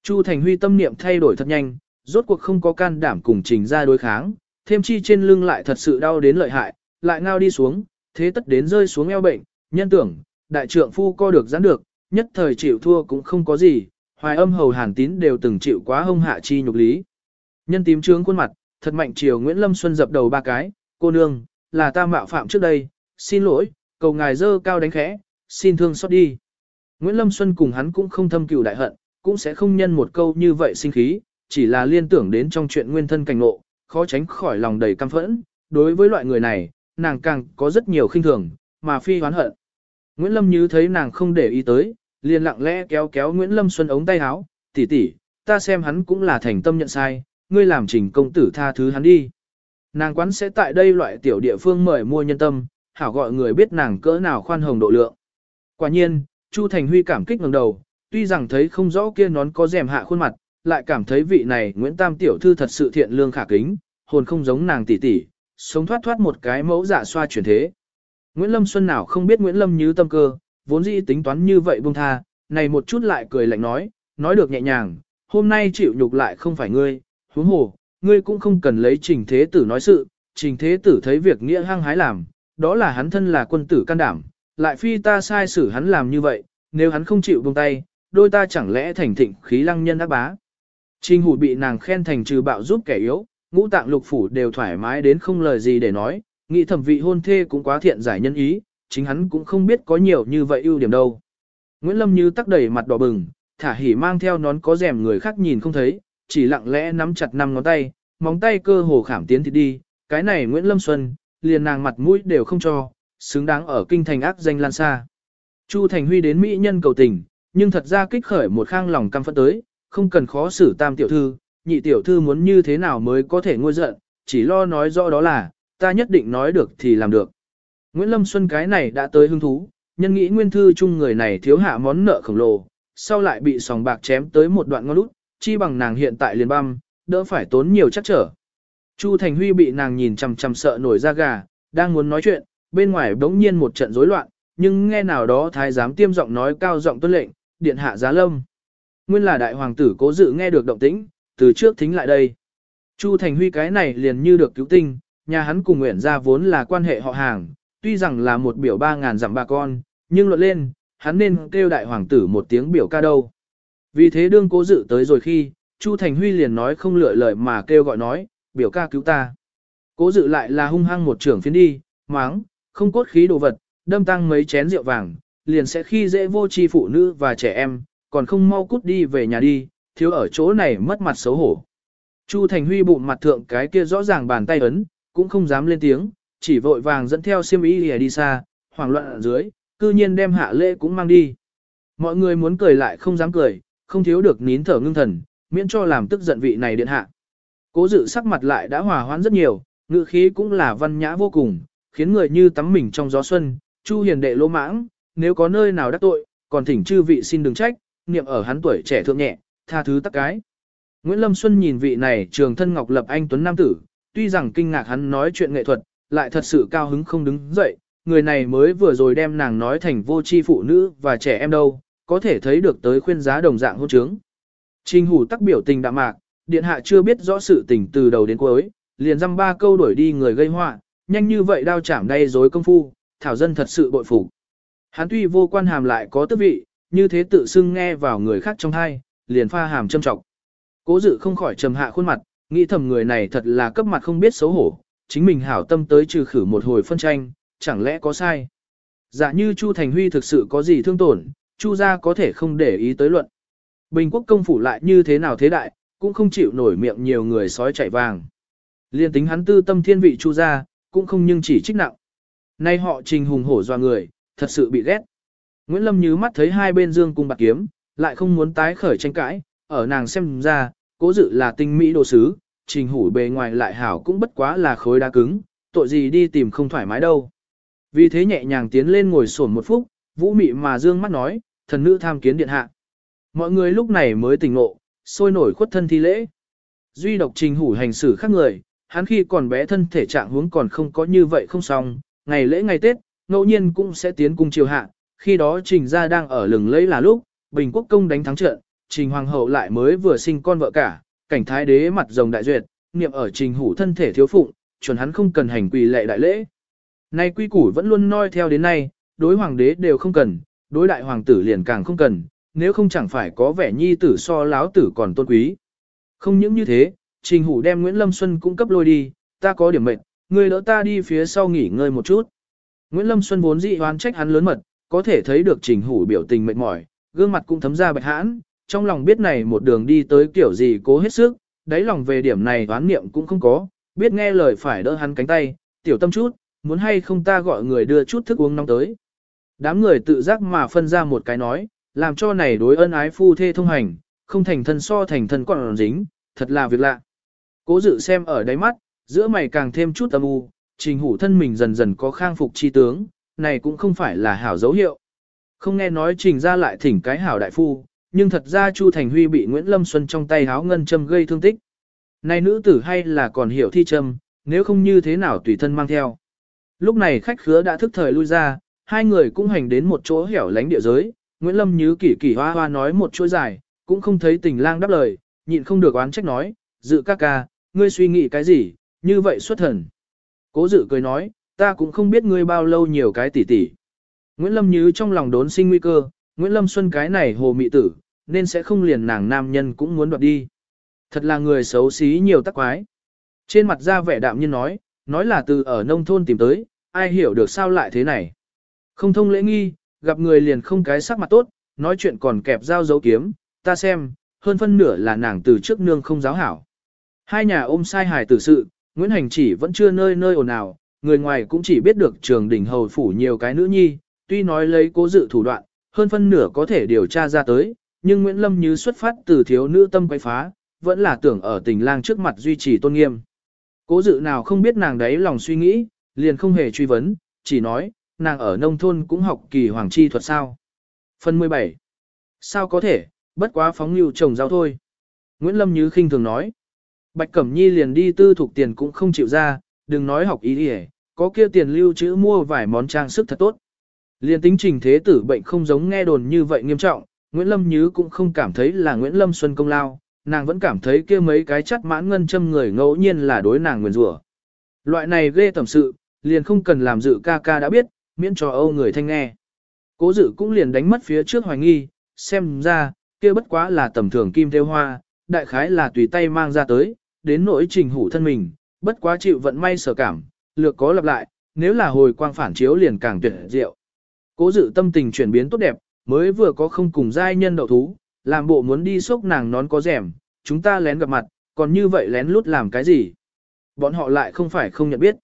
Chu Thành Huy tâm niệm thay đổi thật nhanh, rốt cuộc không có can đảm cùng trình ra đối kháng, thêm chi trên lưng lại thật sự đau đến lợi hại, lại ngao đi xuống, thế tất đến rơi xuống eo bệnh, nhân tưởng, đại trượng phu co được giãn được, nhất thời chịu thua cũng không có gì, hoài âm hầu hàn tín đều từng chịu quá hông hạ chi nhục lý. Nhân tím trướng khuôn mặt, thật mạnh chiều Nguyễn Lâm Xuân dập đầu ba cái, cô nương, là ta mạo phạm trước đây, xin lỗi, cầu ngài dơ cao đánh khẽ, xin thương xót đi. Nguyễn Lâm Xuân cùng hắn cũng không thâm cừu đại hận, cũng sẽ không nhân một câu như vậy sinh khí, chỉ là liên tưởng đến trong chuyện nguyên thân cảnh ngộ, khó tránh khỏi lòng đầy căm phẫn, đối với loại người này, nàng càng có rất nhiều khinh thường, mà phi hoán hận. Nguyễn Lâm Như thấy nàng không để ý tới, liền lặng lẽ kéo kéo Nguyễn Lâm Xuân ống tay áo, tỷ tỷ, ta xem hắn cũng là thành tâm nhận sai, ngươi làm trình công tử tha thứ hắn đi. Nàng quán sẽ tại đây loại tiểu địa phương mời mua nhân tâm, hảo gọi người biết nàng cỡ nào khoan hồng độ lượng. Quả nhiên, Chu Thành Huy cảm kích ngẩng đầu, tuy rằng thấy không rõ kia nón có rèm hạ khuôn mặt, lại cảm thấy vị này Nguyễn Tam tiểu thư thật sự thiện lương khả kính, hồn không giống nàng tỷ tỷ, sống thoát thoát một cái mẫu giả xoa chuyển thế. Nguyễn Lâm Xuân nào không biết Nguyễn Lâm như tâm cơ, vốn dĩ tính toán như vậy buông tha, này một chút lại cười lạnh nói, nói được nhẹ nhàng, hôm nay chịu nhục lại không phải ngươi, huống hồ, ngươi cũng không cần lấy trình thế tử nói sự, trình thế tử thấy việc nghĩa hăng hái làm, đó là hắn thân là quân tử can đảm, lại phi ta sai xử hắn làm như vậy, nếu hắn không chịu buông tay, đôi ta chẳng lẽ thành thịnh khí lăng nhân ác bá. Trình hủ bị nàng khen thành trừ bạo giúp kẻ yếu, ngũ tạng lục phủ đều thoải mái đến không lời gì để nói, nghĩ thẩm vị hôn thê cũng quá thiện giải nhân ý, chính hắn cũng không biết có nhiều như vậy ưu điểm đâu. Nguyễn Lâm như tắc đầy mặt đỏ bừng, thả hỉ mang theo nón có rèm người khác nhìn không thấy, chỉ lặng lẽ nắm chặt năm ngón tay, móng tay cơ hồ khảm tiến thì đi, cái này Nguyễn Lâm Xuân, liền nàng mặt mũi đều không cho, xứng đáng ở kinh thành ác danh lan xa. Chu Thành Huy đến Mỹ nhân cầu tình, nhưng thật ra kích khởi một khang lòng căm phẫn tới, không cần khó xử tam tiểu thư, nhị tiểu thư muốn như thế nào mới có thể ngôi giận, chỉ lo nói rõ đó là, ta nhất định nói được thì làm được. Nguyễn Lâm Xuân cái này đã tới hứng thú, nhân nghĩ nguyên thư chung người này thiếu hạ món nợ khổng lồ, sau lại bị sòng bạc chém tới một đoạn ngon lút, chi bằng nàng hiện tại liền băm, đỡ phải tốn nhiều chắc trở. Chu Thành Huy bị nàng nhìn chằm chằm sợ nổi da gà, đang muốn nói chuyện, bên ngoài đống nhiên một trận rối loạn, nhưng nghe nào đó thái giám tiêm giọng nói cao giọng tuân lệnh, điện hạ giá lâm. Nguyên là đại hoàng tử cố dự nghe được động tĩnh, từ trước thính lại đây. Chu Thành Huy cái này liền như được cứu tinh, nhà hắn cùng nguyện gia vốn là quan hệ họ hàng, tuy rằng là một biểu ba ngàn dặm ba con, nhưng luận lên, hắn nên kêu đại hoàng tử một tiếng biểu ca đâu. Vì thế đương cố dự tới rồi khi, Chu Thành Huy liền nói không lựa lời mà kêu gọi nói, biểu ca cứu ta. Cố dự lại là hung hăng một trưởng phiến đi, máng, không cốt khí đồ vật, đâm tăng mấy chén rượu vàng, liền sẽ khi dễ vô tri phụ nữ và trẻ em, còn không mau cút đi về nhà đi, thiếu ở chỗ này mất mặt xấu hổ. Chu Thành Huy bụng mặt thượng cái kia rõ ràng bàn tay ấn, cũng không dám lên tiếng, chỉ vội vàng dẫn theo siêm ý lìa đi xa, hoảng loạn ở dưới, cư nhiên đem hạ lễ cũng mang đi. Mọi người muốn cười lại không dám cười, không thiếu được nín thở ngưng thần, miễn cho làm tức giận vị này điện hạ. Cố dự sắc mặt lại đã hòa hoãn rất nhiều, ngữ khí cũng là văn nhã vô cùng, khiến người như tắm mình trong gió xuân, Chu hiền đệ lỗ mãng, nếu có nơi nào đắc tội, còn thỉnh chư vị xin đừng trách, niệm ở hắn tuổi trẻ thượng nhẹ, tha thứ tất cái. Nguyễn Lâm Xuân nhìn vị này trường thân ngọc lập anh Tuấn Nam Tử, tuy rằng kinh ngạc hắn nói chuyện nghệ thuật, lại thật sự cao hứng không đứng dậy, người này mới vừa rồi đem nàng nói thành vô tri phụ nữ và trẻ em đâu, có thể thấy được tới khuyên giá đồng dạng hôn trướng. Trình hủ tắc biểu tình đạm mạc, điện hạ chưa biết rõ sự tình từ đầu đến cuối, liền dăm ba câu đuổi đi người gây họa, nhanh như vậy đao chảm đay dối công phu, thảo dân thật sự bội phục. Hắn tuy vô quan hàm lại có tước vị, như thế tự xưng nghe vào người khác trong hai, liền pha hàm châm trọng. Cố dự không khỏi trầm hạ khuôn mặt, nghĩ thầm người này thật là cấp mặt không biết xấu hổ, chính mình hảo tâm tới trừ khử một hồi phân tranh, chẳng lẽ có sai. Giả dạ như Chu Thành Huy thực sự có gì thương tổn, Chu gia có thể không để ý tới luận. Bình quốc công phủ lại như thế nào thế đại, cũng không chịu nổi miệng nhiều người sói chạy vàng. Liên tính hắn tư tâm thiên vị Chu gia, cũng không nhưng chỉ trích nặng. Nay họ trình hùng hổ doa người, thật sự bị ghét. Nguyễn Lâm nhíu mắt thấy hai bên dương cung bạc kiếm, lại không muốn tái khởi tranh cãi, ở nàng xem ra, cố dự là tinh mỹ đồ sứ, trình hủ bề ngoài lại hảo cũng bất quá là khối đá cứng, tội gì đi tìm không thoải mái đâu. Vì thế nhẹ nhàng tiến lên ngồi sổn một phút, vũ mị mà dương mắt nói, thần nữ tham kiến điện hạ. Mọi người lúc này mới tỉnh ngộ, sôi nổi khuất thân thi lễ. Duy độc trình hủ hành xử khác người, hắn khi còn bé thân thể trạng huống còn không có như vậy không xong, ngày lễ ngày Tết, ngẫu nhiên cũng sẽ tiến cung triều hạ, khi đó trình gia đang ở lừng lẫy là lúc, Bình quốc công đánh thắng trận, trình hoàng hậu lại mới vừa sinh con vợ cả, cảnh thái đế mặt rồng đại duyệt, niệm ở trình hủ thân thể thiếu phụng, chuẩn hắn không cần hành quỳ lệ đại lễ. Nay quy củ vẫn luôn noi theo đến nay, đối hoàng đế đều không cần, đối đại hoàng tử liền càng không cần, nếu không chẳng phải có vẻ nhi tử so láo tử còn tôn quý. Không những như thế, trình hủ đem Nguyễn Lâm Xuân cung cấp lôi đi, ta có điểm mệnh, ngươi đỡ ta đi phía sau nghỉ ngơi một chút. Nguyễn Lâm Xuân vốn dị oán trách hắn lớn mật, có thể thấy được trình hủ biểu tình mệt mỏi, gương mặt cũng thấm ra bạch hãn, trong lòng biết này một đường đi tới kiểu gì cố hết sức, đáy lòng về điểm này đoán niệm cũng không có, biết nghe lời phải đỡ hắn cánh tay, tiểu tâm chút, muốn hay không ta gọi người đưa chút thức uống nóng tới. Đám người tự giác mà phân ra một cái nói, làm cho này đối ân ái phu thê thông hành, không thành thân so thành thân còn dính, thật là việc lạ. Cố dự xem ở đáy mắt, giữa mày càng thêm chút âm u, trình hủ thân mình dần dần có khang phục chi tướng, này cũng không phải là hảo dấu hiệu. Không nghe nói trình ra lại thỉnh cái hảo đại phu, nhưng thật ra Chu Thành Huy bị Nguyễn Lâm Xuân trong tay háo ngân châm gây thương tích. Này nữ tử hay là còn hiểu thi châm, nếu không như thế nào tùy thân mang theo. Lúc này khách khứa đã thức thời lui ra, hai người cũng hành đến một chỗ hẻo lánh địa giới, Nguyễn Lâm như kỳ kỳ hoa hoa nói một chuỗi dài, cũng không thấy tình lang đáp lời, nhịn không được oán trách nói, dự ca ca, ngươi suy nghĩ cái gì, như vậy xuất thần. Cố dự cười nói, ta cũng không biết ngươi bao lâu nhiều cái tỉ tỉ. Nguyễn Lâm Nhứ trong lòng đốn sinh nguy cơ, Nguyễn Lâm Xuân cái này hồ mị tử, nên sẽ không liền nàng nam nhân cũng muốn đoạt đi. Thật là người xấu xí nhiều tắc quái. Trên mặt ra vẻ đạm nhiên nói, nói là từ ở nông thôn tìm tới, ai hiểu được sao lại thế này. Không thông lễ nghi, gặp người liền không cái sắc mặt tốt, nói chuyện còn kẹp dao dấu kiếm, ta xem, hơn phân nửa là nàng từ trước nương không giáo hảo. Hai nhà ôm sai hài tử sự, Nguyễn Hành chỉ vẫn chưa nơi nơi ồn ào, người ngoài cũng chỉ biết được trường đỉnh hầu phủ nhiều cái nữ nhi, tuy nói lấy cố dự thủ đoạn, hơn phân nửa có thể điều tra ra tới, nhưng Nguyễn Lâm như xuất phát từ thiếu nữ tâm quay phá, vẫn là tưởng ở tình lang trước mặt duy trì tôn nghiêm. Cố dự nào không biết nàng đấy lòng suy nghĩ, liền không hề truy vấn, chỉ nói, nàng ở nông thôn cũng học kỳ hoàng chi thuật sao. Phần 17. Sao có thể, bất quá phóng lưu trồng rau thôi. Nguyễn Lâm Như khinh thường nói. Bạch Cẩm Nhi liền đi tư thuộc tiền cũng không chịu ra, đừng nói học ý đi có kia tiền lưu trữ mua vài món trang sức thật tốt. Liên tính trình thế tử bệnh không giống nghe đồn như vậy nghiêm trọng, Nguyễn Lâm Nhứ cũng không cảm thấy là Nguyễn Lâm Xuân công lao, nàng vẫn cảm thấy kia mấy cái chắt mãn ngân châm người ngẫu nhiên là đối nàng nguyền rủa. Loại này ghê tầm sự, liền không cần làm dự ca ca đã biết, miễn cho âu người thanh nghe. Cố dự cũng liền đánh mất phía trước hoài nghi, xem ra, kia bất quá là tầm thường kim theo hoa, đại khái là tùy tay mang ra tới, đến nỗi trình hủ thân mình, bất quá chịu vận may sở cảm, lược có lặp lại, nếu là hồi quang phản chiếu liền càng tuyệt diệu. Cố dự tâm tình chuyển biến tốt đẹp, mới vừa có không cùng giai nhân đậu thú, làm bộ muốn đi xốc nàng nón có rẻm, chúng ta lén gặp mặt, còn như vậy lén lút làm cái gì? Bọn họ lại không phải không nhận biết.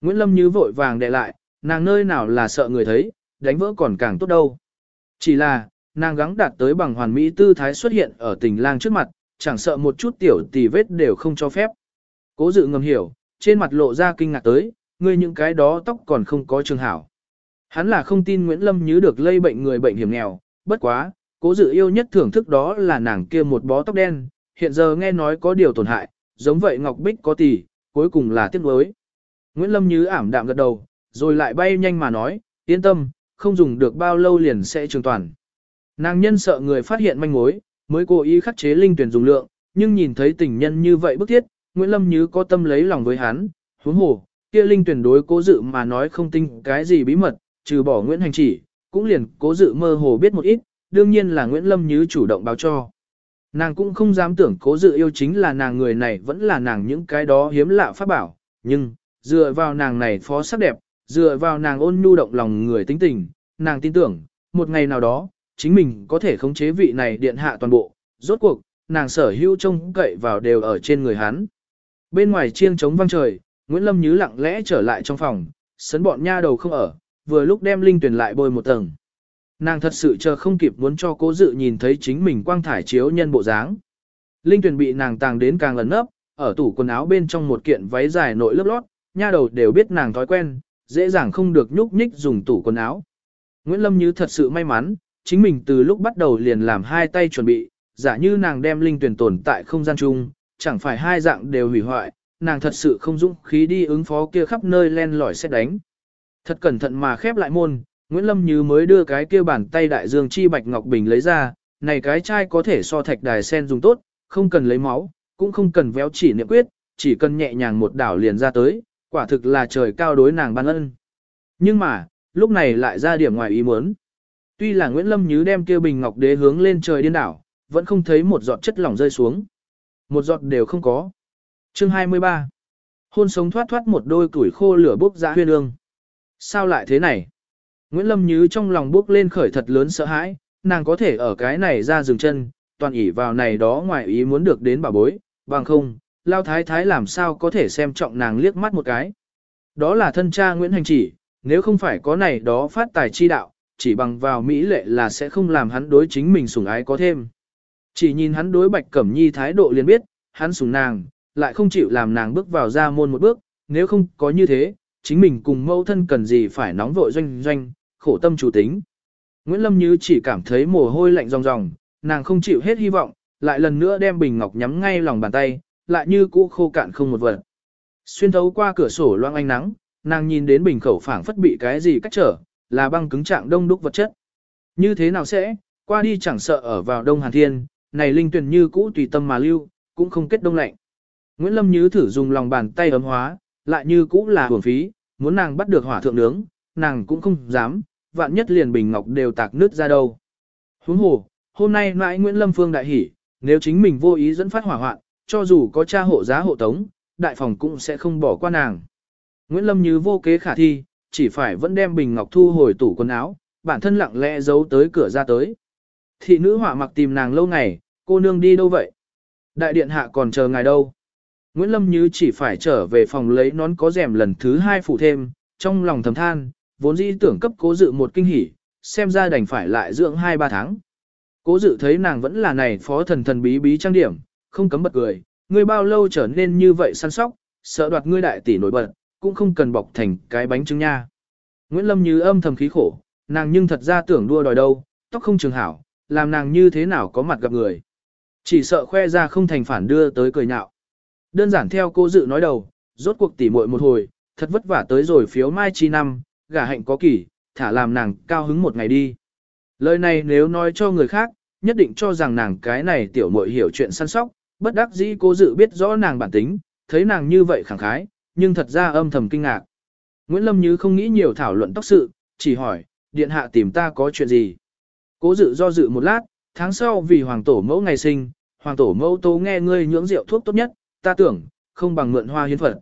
Nguyễn Lâm như vội vàng đè lại, nàng nơi nào là sợ người thấy, đánh vỡ còn càng tốt đâu. Chỉ là, nàng gắng đạt tới bằng hoàn mỹ tư thái xuất hiện ở tình lang trước mặt, chẳng sợ một chút tiểu tì vết đều không cho phép. Cố dự ngầm hiểu, trên mặt lộ ra kinh ngạc tới, ngươi những cái đó tóc còn không có trường hảo. Hắn là không tin Nguyễn Lâm Như được lây bệnh người bệnh hiểm nghèo, bất quá, cố dự yêu nhất thưởng thức đó là nàng kia một bó tóc đen, hiện giờ nghe nói có điều tổn hại, giống vậy Ngọc Bích có tỷ, cuối cùng là tiếc nuối. Nguyễn Lâm Như ảm đạm gật đầu, rồi lại bay nhanh mà nói, yên tâm, không dùng được bao lâu liền sẽ trường toàn. Nàng nhân sợ người phát hiện manh mối, mới cố ý khắc chế linh tuyển dùng lượng, nhưng nhìn thấy tình nhân như vậy bức thiết, Nguyễn Lâm Như có tâm lấy lòng với hắn, huống hồ, kia linh tuyển đối cố dự mà nói không tin cái gì bí mật, trừ bỏ Nguyễn Hành chỉ, cũng liền cố dự mơ hồ biết một ít, đương nhiên là Nguyễn Lâm Như chủ động báo cho. Nàng cũng không dám tưởng cố dự yêu chính là nàng người này vẫn là nàng những cái đó hiếm lạ pháp bảo, nhưng, dựa vào nàng này phó sắc đẹp, dựa vào nàng ôn nhu động lòng người tính tình, nàng tin tưởng, một ngày nào đó, chính mình có thể khống chế vị này điện hạ toàn bộ, rốt cuộc, nàng sở hữu trông cậy vào đều ở trên người hắn. Bên ngoài chiêng trống vang trời, Nguyễn Lâm Nhứ lặng lẽ trở lại trong phòng, sấn bọn nha đầu không ở, vừa lúc đem linh tuyển lại bôi một tầng. Nàng thật sự chờ không kịp muốn cho cố dự nhìn thấy chính mình quang thải chiếu nhân bộ dáng. Linh tuyển bị nàng tàng đến càng lấn nấp, ở tủ quần áo bên trong một kiện váy dài nội lớp lót, nha đầu đều biết nàng thói quen, dễ dàng không được nhúc nhích dùng tủ quần áo. Nguyễn Lâm Như thật sự may mắn, chính mình từ lúc bắt đầu liền làm hai tay chuẩn bị, giả như nàng đem linh tuyển tồn tại không gian chung, chẳng phải hai dạng đều hủy hoại, nàng thật sự không dũng khí đi ứng phó kia khắp nơi len lỏi xét đánh. Thật cẩn thận mà khép lại môn, Nguyễn Lâm Như mới đưa cái kia bàn tay đại dương chi bạch ngọc bình lấy ra, này cái chai có thể so thạch đài sen dùng tốt, không cần lấy máu, cũng không cần véo chỉ niệm quyết, chỉ cần nhẹ nhàng một đảo liền ra tới, quả thực là trời cao đối nàng ban ân. Nhưng mà, lúc này lại ra điểm ngoài ý muốn. Tuy là Nguyễn Lâm Như đem kia bình ngọc đế hướng lên trời điên đảo, vẫn không thấy một giọt chất lỏng rơi xuống. Một giọt đều không có. Chương 23 Hôn sống thoát thoát một đôi tuổi khô lửa bốc ra huyên ương. Sao lại thế này? Nguyễn Lâm Như trong lòng bốc lên khởi thật lớn sợ hãi, nàng có thể ở cái này ra dừng chân, toàn ỷ vào này đó ngoài ý muốn được đến bà bối, bằng không, Lao Thái Thái làm sao có thể xem trọng nàng liếc mắt một cái. Đó là thân cha Nguyễn Hành chỉ, nếu không phải có này đó phát tài chi đạo, chỉ bằng vào Mỹ lệ là sẽ không làm hắn đối chính mình sủng ái có thêm. Chỉ nhìn hắn đối Bạch Cẩm Nhi thái độ liền biết, hắn sủng nàng, lại không chịu làm nàng bước vào ra môn một bước, nếu không có như thế, chính mình cùng mẫu thân cần gì phải nóng vội doanh doanh, khổ tâm chủ tính. Nguyễn Lâm Như chỉ cảm thấy mồ hôi lạnh ròng ròng, nàng không chịu hết hy vọng, lại lần nữa đem bình ngọc nhắm ngay lòng bàn tay, lại như cũ khô cạn không một vật. Xuyên thấu qua cửa sổ loang ánh nắng, nàng nhìn đến bình khẩu phảng phất bị cái gì cách trở, là băng cứng trạng đông đúc vật chất. Như thế nào sẽ, qua đi chẳng sợ ở vào đông hàn thiên, này linh tuyển như cũ tùy tâm mà lưu, cũng không kết đông lạnh. Nguyễn Lâm Như thử dùng lòng bàn tay ấm hóa, lại như cũ là hưởng phí, muốn nàng bắt được hỏa thượng nướng, nàng cũng không dám, vạn nhất liền bình ngọc đều tạc nứt ra đâu. Huống hồ, hôm nay mãi Nguyễn Lâm Phương đại hỉ, nếu chính mình vô ý dẫn phát hỏa hoạn, cho dù có cha hộ giá hộ tống, đại phòng cũng sẽ không bỏ qua nàng. Nguyễn Lâm như vô kế khả thi, chỉ phải vẫn đem bình ngọc thu hồi tủ quần áo, bản thân lặng lẽ giấu tới cửa ra tới. Thị nữ hỏa mặc tìm nàng lâu ngày, cô nương đi đâu vậy? Đại điện hạ còn chờ ngài đâu? Nguyễn Lâm Như chỉ phải trở về phòng lấy nón có rèm lần thứ hai phủ thêm, trong lòng thầm than, vốn dĩ tưởng cấp cố dự một kinh hỉ, xem ra đành phải lại dưỡng 2-3 tháng. Cố dự thấy nàng vẫn là này phó thần thần bí bí trang điểm, không cấm bật cười, ngươi bao lâu trở nên như vậy săn sóc, sợ đoạt ngươi đại tỷ nổi bật, cũng không cần bọc thành cái bánh trứng nha. Nguyễn Lâm như âm thầm khí khổ, nàng nhưng thật ra tưởng đua đòi đâu, tóc không trường hảo, làm nàng như thế nào có mặt gặp người. Chỉ sợ khoe ra không thành phản đưa tới cười nhạo. Đơn giản theo cô dự nói đầu, rốt cuộc tỉ muội một hồi, thật vất vả tới rồi phiếu mai chi năm, gả hạnh có kỷ, thả làm nàng cao hứng một ngày đi. Lời này nếu nói cho người khác, nhất định cho rằng nàng cái này tiểu muội hiểu chuyện săn sóc, bất đắc dĩ cô dự biết rõ nàng bản tính, thấy nàng như vậy khẳng khái, nhưng thật ra âm thầm kinh ngạc. Nguyễn Lâm Như không nghĩ nhiều thảo luận tóc sự, chỉ hỏi, điện hạ tìm ta có chuyện gì. Cố dự do dự một lát, tháng sau vì hoàng tổ mẫu ngày sinh, hoàng tổ mẫu tố nghe ngươi nhưỡng rượu thuốc tốt nhất, ta tưởng, không bằng mượn hoa hiến phật.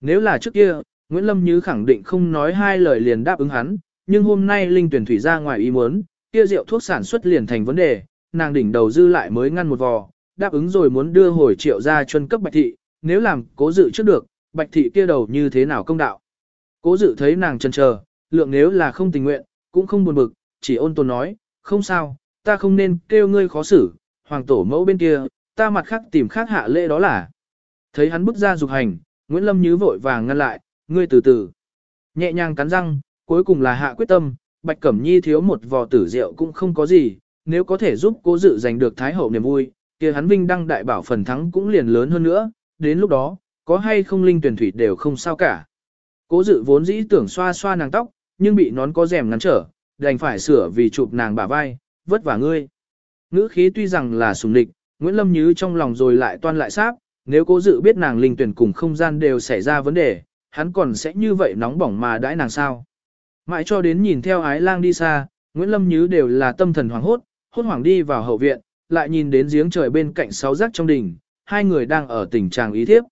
Nếu là trước kia, Nguyễn Lâm Như khẳng định không nói hai lời liền đáp ứng hắn, nhưng hôm nay linh tuyển thủy ra ngoài ý muốn, kia rượu thuốc sản xuất liền thành vấn đề, nàng đỉnh đầu dư lại mới ngăn một vò, đáp ứng rồi muốn đưa hồi triệu ra chuân cấp bạch thị, nếu làm cố dự trước được, bạch thị kia đầu như thế nào công đạo. Cố dự thấy nàng chần chờ, lượng nếu là không tình nguyện, cũng không buồn bực, chỉ ôn tồn nói, không sao, ta không nên kêu ngươi khó xử, hoàng tổ mẫu bên kia, ta mặt khác tìm khác hạ lễ đó là. Thấy hắn bước ra dục hành, Nguyễn Lâm Nhứ vội vàng ngăn lại, ngươi từ từ. Nhẹ nhàng cắn răng, cuối cùng là hạ quyết tâm, Bạch Cẩm Nhi thiếu một vò tử rượu cũng không có gì, nếu có thể giúp cố dự giành được Thái Hậu niềm vui, kia hắn vinh đăng đại bảo phần thắng cũng liền lớn hơn nữa, đến lúc đó, có hay không linh tuyển thủy đều không sao cả. Cố dự vốn dĩ tưởng xoa xoa nàng tóc, nhưng bị nón có rèm ngắn trở, đành phải sửa vì chụp nàng bả vai, vất vả ngươi. Ngữ khí tuy rằng là sùng địch, Nguyễn Lâm nhứ trong lòng rồi lại toan lại sáp, nếu cố dự biết nàng linh tuyển cùng không gian đều xảy ra vấn đề, hắn còn sẽ như vậy nóng bỏng mà đãi nàng sao. Mãi cho đến nhìn theo ái lang đi xa, Nguyễn Lâm nhứ đều là tâm thần hoảng hốt, hốt hoảng đi vào hậu viện, lại nhìn đến giếng trời bên cạnh sáu rác trong đình, hai người đang ở tình trạng ý thiếp.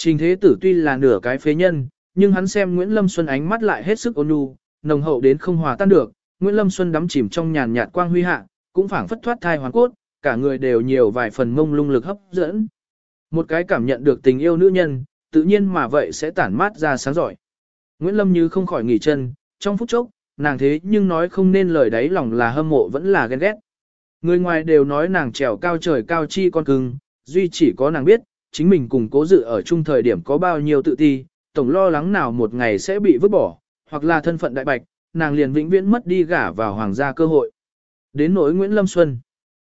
Trình thế tử tuy là nửa cái phế nhân, nhưng hắn xem Nguyễn Lâm Xuân ánh mắt lại hết sức ôn nhu, nồng hậu đến không hòa tan được, Nguyễn Lâm Xuân đắm chìm trong nhàn nhạt quang huy hạ, cũng phảng phất thoát thai hoàn cốt, cả người đều nhiều vài phần mông lung lực hấp dẫn. Một cái cảm nhận được tình yêu nữ nhân, tự nhiên mà vậy sẽ tản mát ra sáng giỏi. Nguyễn Lâm như không khỏi nghỉ chân, trong phút chốc, nàng thế nhưng nói không nên lời đấy lòng là hâm mộ vẫn là ghen ghét. Người ngoài đều nói nàng trèo cao trời cao chi con cưng, duy chỉ có nàng biết, chính mình cùng cố dự ở chung thời điểm có bao nhiêu tự ti, tổng lo lắng nào một ngày sẽ bị vứt bỏ, hoặc là thân phận đại bạch, nàng liền vĩnh viễn mất đi gả vào hoàng gia cơ hội. Đến nỗi Nguyễn Lâm Xuân,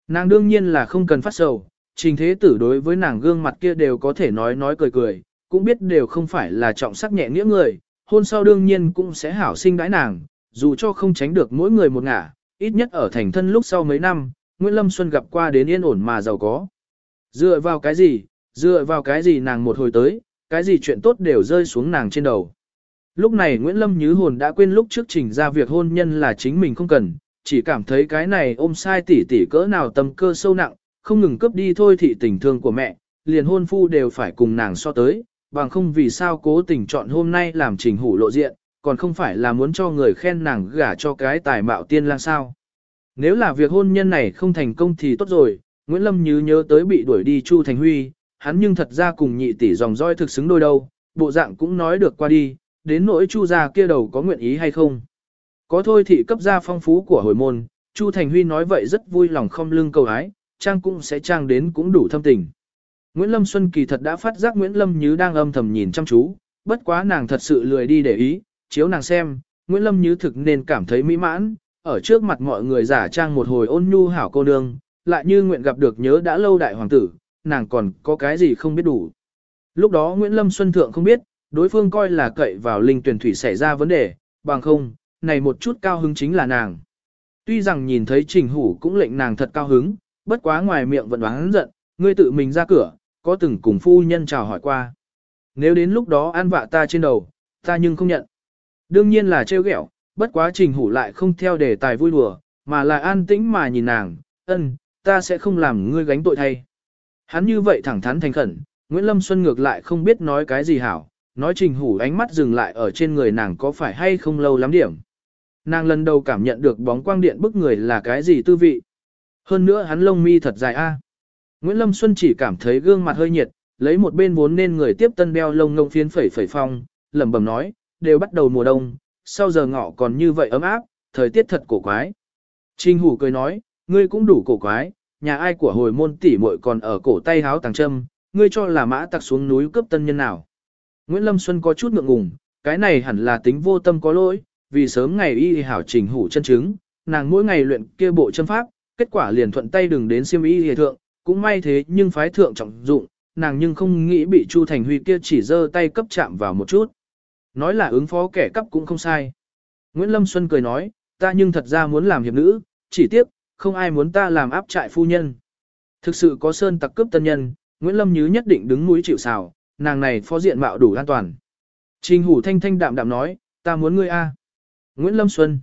nàng đương nhiên là không cần phát sầu, trình thế tử đối với nàng gương mặt kia đều có thể nói nói cười cười, cũng biết đều không phải là trọng sắc nhẹ nghĩa người, hôn sau đương nhiên cũng sẽ hảo sinh đãi nàng, dù cho không tránh được mỗi người một ngả, ít nhất ở thành thân lúc sau mấy năm, Nguyễn Lâm Xuân gặp qua đến yên ổn mà giàu có. Dựa vào cái gì, dựa vào cái gì nàng một hồi tới, cái gì chuyện tốt đều rơi xuống nàng trên đầu. Lúc này Nguyễn Lâm Nhứ hồn đã quên lúc trước trình ra việc hôn nhân là chính mình không cần, chỉ cảm thấy cái này ôm sai tỉ tỉ cỡ nào tâm cơ sâu nặng, không ngừng cướp đi thôi thị tình thương của mẹ, liền hôn phu đều phải cùng nàng so tới, bằng không vì sao cố tình chọn hôm nay làm trình hủ lộ diện, còn không phải là muốn cho người khen nàng gả cho cái tài mạo tiên lang sao. Nếu là việc hôn nhân này không thành công thì tốt rồi, Nguyễn Lâm Như nhớ tới bị đuổi đi Chu Thành Huy, hắn nhưng thật ra cùng nhị tỷ dòng roi thực xứng đôi đâu, bộ dạng cũng nói được qua đi, đến nỗi Chu gia kia đầu có nguyện ý hay không. Có thôi thị cấp gia phong phú của hồi môn, Chu Thành Huy nói vậy rất vui lòng không lưng cầu ái, trang cũng sẽ trang đến cũng đủ thâm tình. Nguyễn Lâm Xuân kỳ thật đã phát giác Nguyễn Lâm Như đang âm thầm nhìn chăm chú, bất quá nàng thật sự lười đi để ý, chiếu nàng xem, Nguyễn Lâm Như thực nên cảm thấy mỹ mãn, ở trước mặt mọi người giả trang một hồi ôn nhu hảo cô nương, lại như nguyện gặp được nhớ đã lâu đại hoàng tử, nàng còn có cái gì không biết đủ. Lúc đó Nguyễn Lâm Xuân Thượng không biết, đối phương coi là cậy vào linh tuyển thủy xảy ra vấn đề, bằng không, này một chút cao hứng chính là nàng. Tuy rằng nhìn thấy trình hủ cũng lệnh nàng thật cao hứng, bất quá ngoài miệng vẫn đoán giận, ngươi tự mình ra cửa, có từng cùng phu nhân chào hỏi qua. Nếu đến lúc đó an vạ ta trên đầu, ta nhưng không nhận. Đương nhiên là trêu ghẹo, bất quá trình hủ lại không theo đề tài vui đùa, mà là an tĩnh mà nhìn nàng, ân, ta sẽ không làm ngươi gánh tội thay. Hắn như vậy thẳng thắn thành khẩn, Nguyễn Lâm Xuân ngược lại không biết nói cái gì hảo, nói trình hủ ánh mắt dừng lại ở trên người nàng có phải hay không lâu lắm điểm. Nàng lần đầu cảm nhận được bóng quang điện bức người là cái gì tư vị. Hơn nữa hắn lông mi thật dài a. Nguyễn Lâm Xuân chỉ cảm thấy gương mặt hơi nhiệt, lấy một bên vốn nên người tiếp tân đeo lông ngông phiến phẩy phẩy phong, lẩm bẩm nói, đều bắt đầu mùa đông, sau giờ ngọ còn như vậy ấm áp, thời tiết thật cổ quái. Trình hủ cười nói, ngươi cũng đủ cổ quái, nhà ai của hồi môn tỷ muội còn ở cổ tay háo tàng châm, ngươi cho là mã tặc xuống núi cướp tân nhân nào. Nguyễn Lâm Xuân có chút ngượng ngùng, cái này hẳn là tính vô tâm có lỗi, vì sớm ngày y hảo trình hủ chân chứng, nàng mỗi ngày luyện kia bộ chân pháp, kết quả liền thuận tay đừng đến siêm y hề thượng, cũng may thế nhưng phái thượng trọng dụng, nàng nhưng không nghĩ bị Chu Thành Huy kia chỉ giơ tay cấp chạm vào một chút. Nói là ứng phó kẻ cấp cũng không sai. Nguyễn Lâm Xuân cười nói, ta nhưng thật ra muốn làm hiệp nữ, chỉ tiếc, không ai muốn ta làm áp trại phu nhân. Thực sự có sơn tặc cướp tân nhân, Nguyễn Lâm Như nhất định đứng mũi chịu sào, nàng này phó diện mạo đủ an toàn. Trình Hủ thanh thanh đạm đạm nói, ta muốn ngươi a. Nguyễn Lâm Xuân.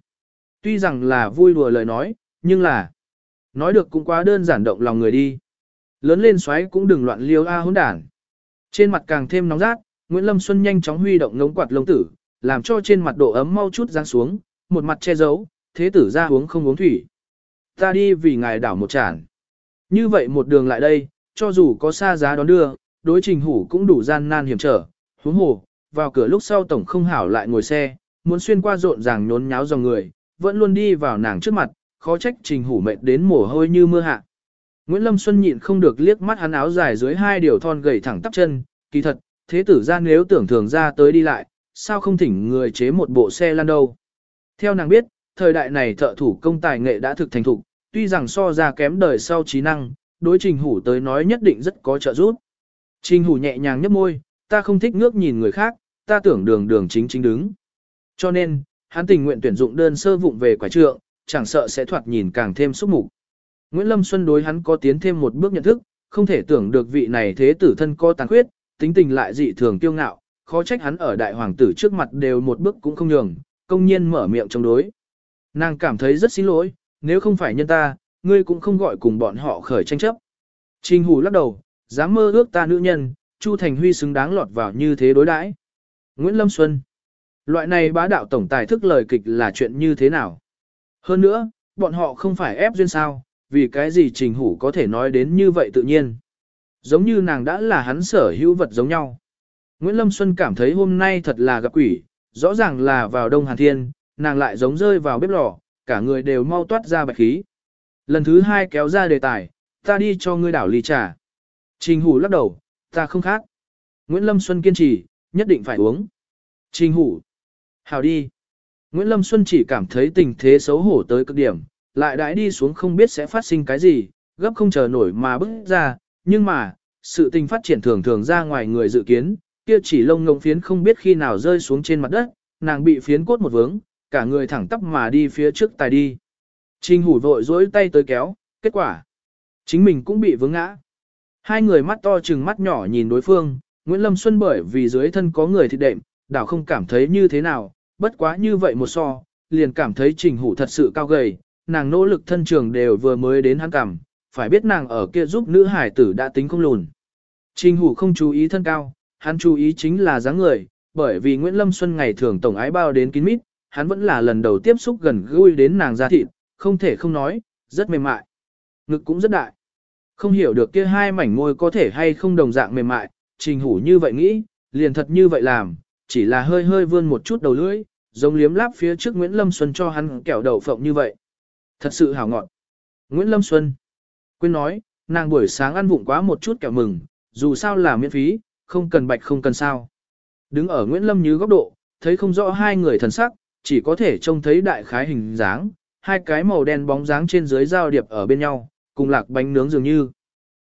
Tuy rằng là vui đùa lời nói, nhưng là nói được cũng quá đơn giản động lòng người đi. Lớn lên xoáy cũng đừng loạn liêu a hỗn đản. Trên mặt càng thêm nóng rát, Nguyễn Lâm Xuân nhanh chóng huy động ngống quạt lông tử, làm cho trên mặt độ ấm mau chút giáng xuống, một mặt che giấu, thế tử ra uống không uống thủy. Ta đi vì ngài đảo một chản. Như vậy một đường lại đây, cho dù có xa giá đón đưa, đối trình hủ cũng đủ gian nan hiểm trở, huống hồ, vào cửa lúc sau tổng không hảo lại ngồi xe, muốn xuyên qua rộn ràng nhốn nháo dòng người, vẫn luôn đi vào nàng trước mặt, khó trách trình hủ mệt đến mồ hôi như mưa hạ. Nguyễn Lâm Xuân nhịn không được liếc mắt hắn áo dài dưới hai điều thon gầy thẳng tắp chân, kỳ thật, thế tử ra nếu tưởng thường ra tới đi lại, sao không thỉnh người chế một bộ xe lan đâu. Theo nàng biết, thời đại này thợ thủ công tài nghệ đã thực thành thục, tuy rằng so ra kém đời sau trí năng, đối trình hủ tới nói nhất định rất có trợ giúp. Trình hủ nhẹ nhàng nhấp môi, ta không thích ngước nhìn người khác, ta tưởng đường đường chính chính đứng. Cho nên, hắn tình nguyện tuyển dụng đơn sơ vụng về quả trượng, chẳng sợ sẽ thoạt nhìn càng thêm xúc mục. Nguyễn Lâm Xuân đối hắn có tiến thêm một bước nhận thức, không thể tưởng được vị này thế tử thân co tàn khuyết, tính tình lại dị thường kiêu ngạo, khó trách hắn ở đại hoàng tử trước mặt đều một bước cũng không nhường, công nhiên mở miệng chống đối. Nàng cảm thấy rất xin lỗi, nếu không phải nhân ta, ngươi cũng không gọi cùng bọn họ khởi tranh chấp. Trình Hủ lắc đầu, dám mơ ước ta nữ nhân, Chu Thành Huy xứng đáng lọt vào như thế đối đãi. Nguyễn Lâm Xuân Loại này bá đạo tổng tài thức lời kịch là chuyện như thế nào? Hơn nữa, bọn họ không phải ép duyên sao, vì cái gì Trình Hủ có thể nói đến như vậy tự nhiên. Giống như nàng đã là hắn sở hữu vật giống nhau. Nguyễn Lâm Xuân cảm thấy hôm nay thật là gặp quỷ, rõ ràng là vào Đông Hàn Thiên, nàng lại giống rơi vào bếp lò, cả người đều mau toát ra bạch khí. Lần thứ hai kéo ra đề tài, ta đi cho ngươi đảo ly trà. Trình Hủ lắc đầu, ta không khác. Nguyễn Lâm Xuân kiên trì, nhất định phải uống. Trình Hủ. Hào đi. Nguyễn Lâm Xuân chỉ cảm thấy tình thế xấu hổ tới cực điểm, lại đãi đi xuống không biết sẽ phát sinh cái gì, gấp không chờ nổi mà bước ra, nhưng mà, sự tình phát triển thường thường ra ngoài người dự kiến, kia chỉ lông ngông phiến không biết khi nào rơi xuống trên mặt đất, nàng bị phiến cốt một vướng, cả người thẳng tắp mà đi phía trước tài đi. Trình hủ vội dối tay tới kéo, kết quả, chính mình cũng bị vướng ngã. Hai người mắt to chừng mắt nhỏ nhìn đối phương, Nguyễn Lâm Xuân bởi vì dưới thân có người thịt đệm, đảo không cảm thấy như thế nào, bất quá như vậy một so, liền cảm thấy trình hủ thật sự cao gầy, nàng nỗ lực thân trường đều vừa mới đến hắn cảm, phải biết nàng ở kia giúp nữ hải tử đã tính không lùn. Trình hủ không chú ý thân cao, hắn chú ý chính là dáng người, bởi vì Nguyễn Lâm Xuân ngày thường tổng ái bao đến kín mít, hắn vẫn là lần đầu tiếp xúc gần gũi đến nàng da thịt, không thể không nói, rất mềm mại. Ngực cũng rất đại. Không hiểu được kia hai mảnh môi có thể hay không đồng dạng mềm mại, trình hủ như vậy nghĩ, liền thật như vậy làm, chỉ là hơi hơi vươn một chút đầu lưỡi, giống liếm láp phía trước Nguyễn Lâm Xuân cho hắn kẹo đầu phộng như vậy. Thật sự hảo ngọt. Nguyễn Lâm Xuân. Quên nói, Nàng buổi sáng ăn vụng quá một chút kẹo mừng, dù sao là miễn phí, không cần bạch không cần sao. Đứng ở Nguyễn Lâm như góc độ, thấy không rõ hai người thần sắc, chỉ có thể trông thấy đại khái hình dáng, hai cái màu đen bóng dáng trên dưới giao điệp ở bên nhau, cùng lạc bánh nướng dường như.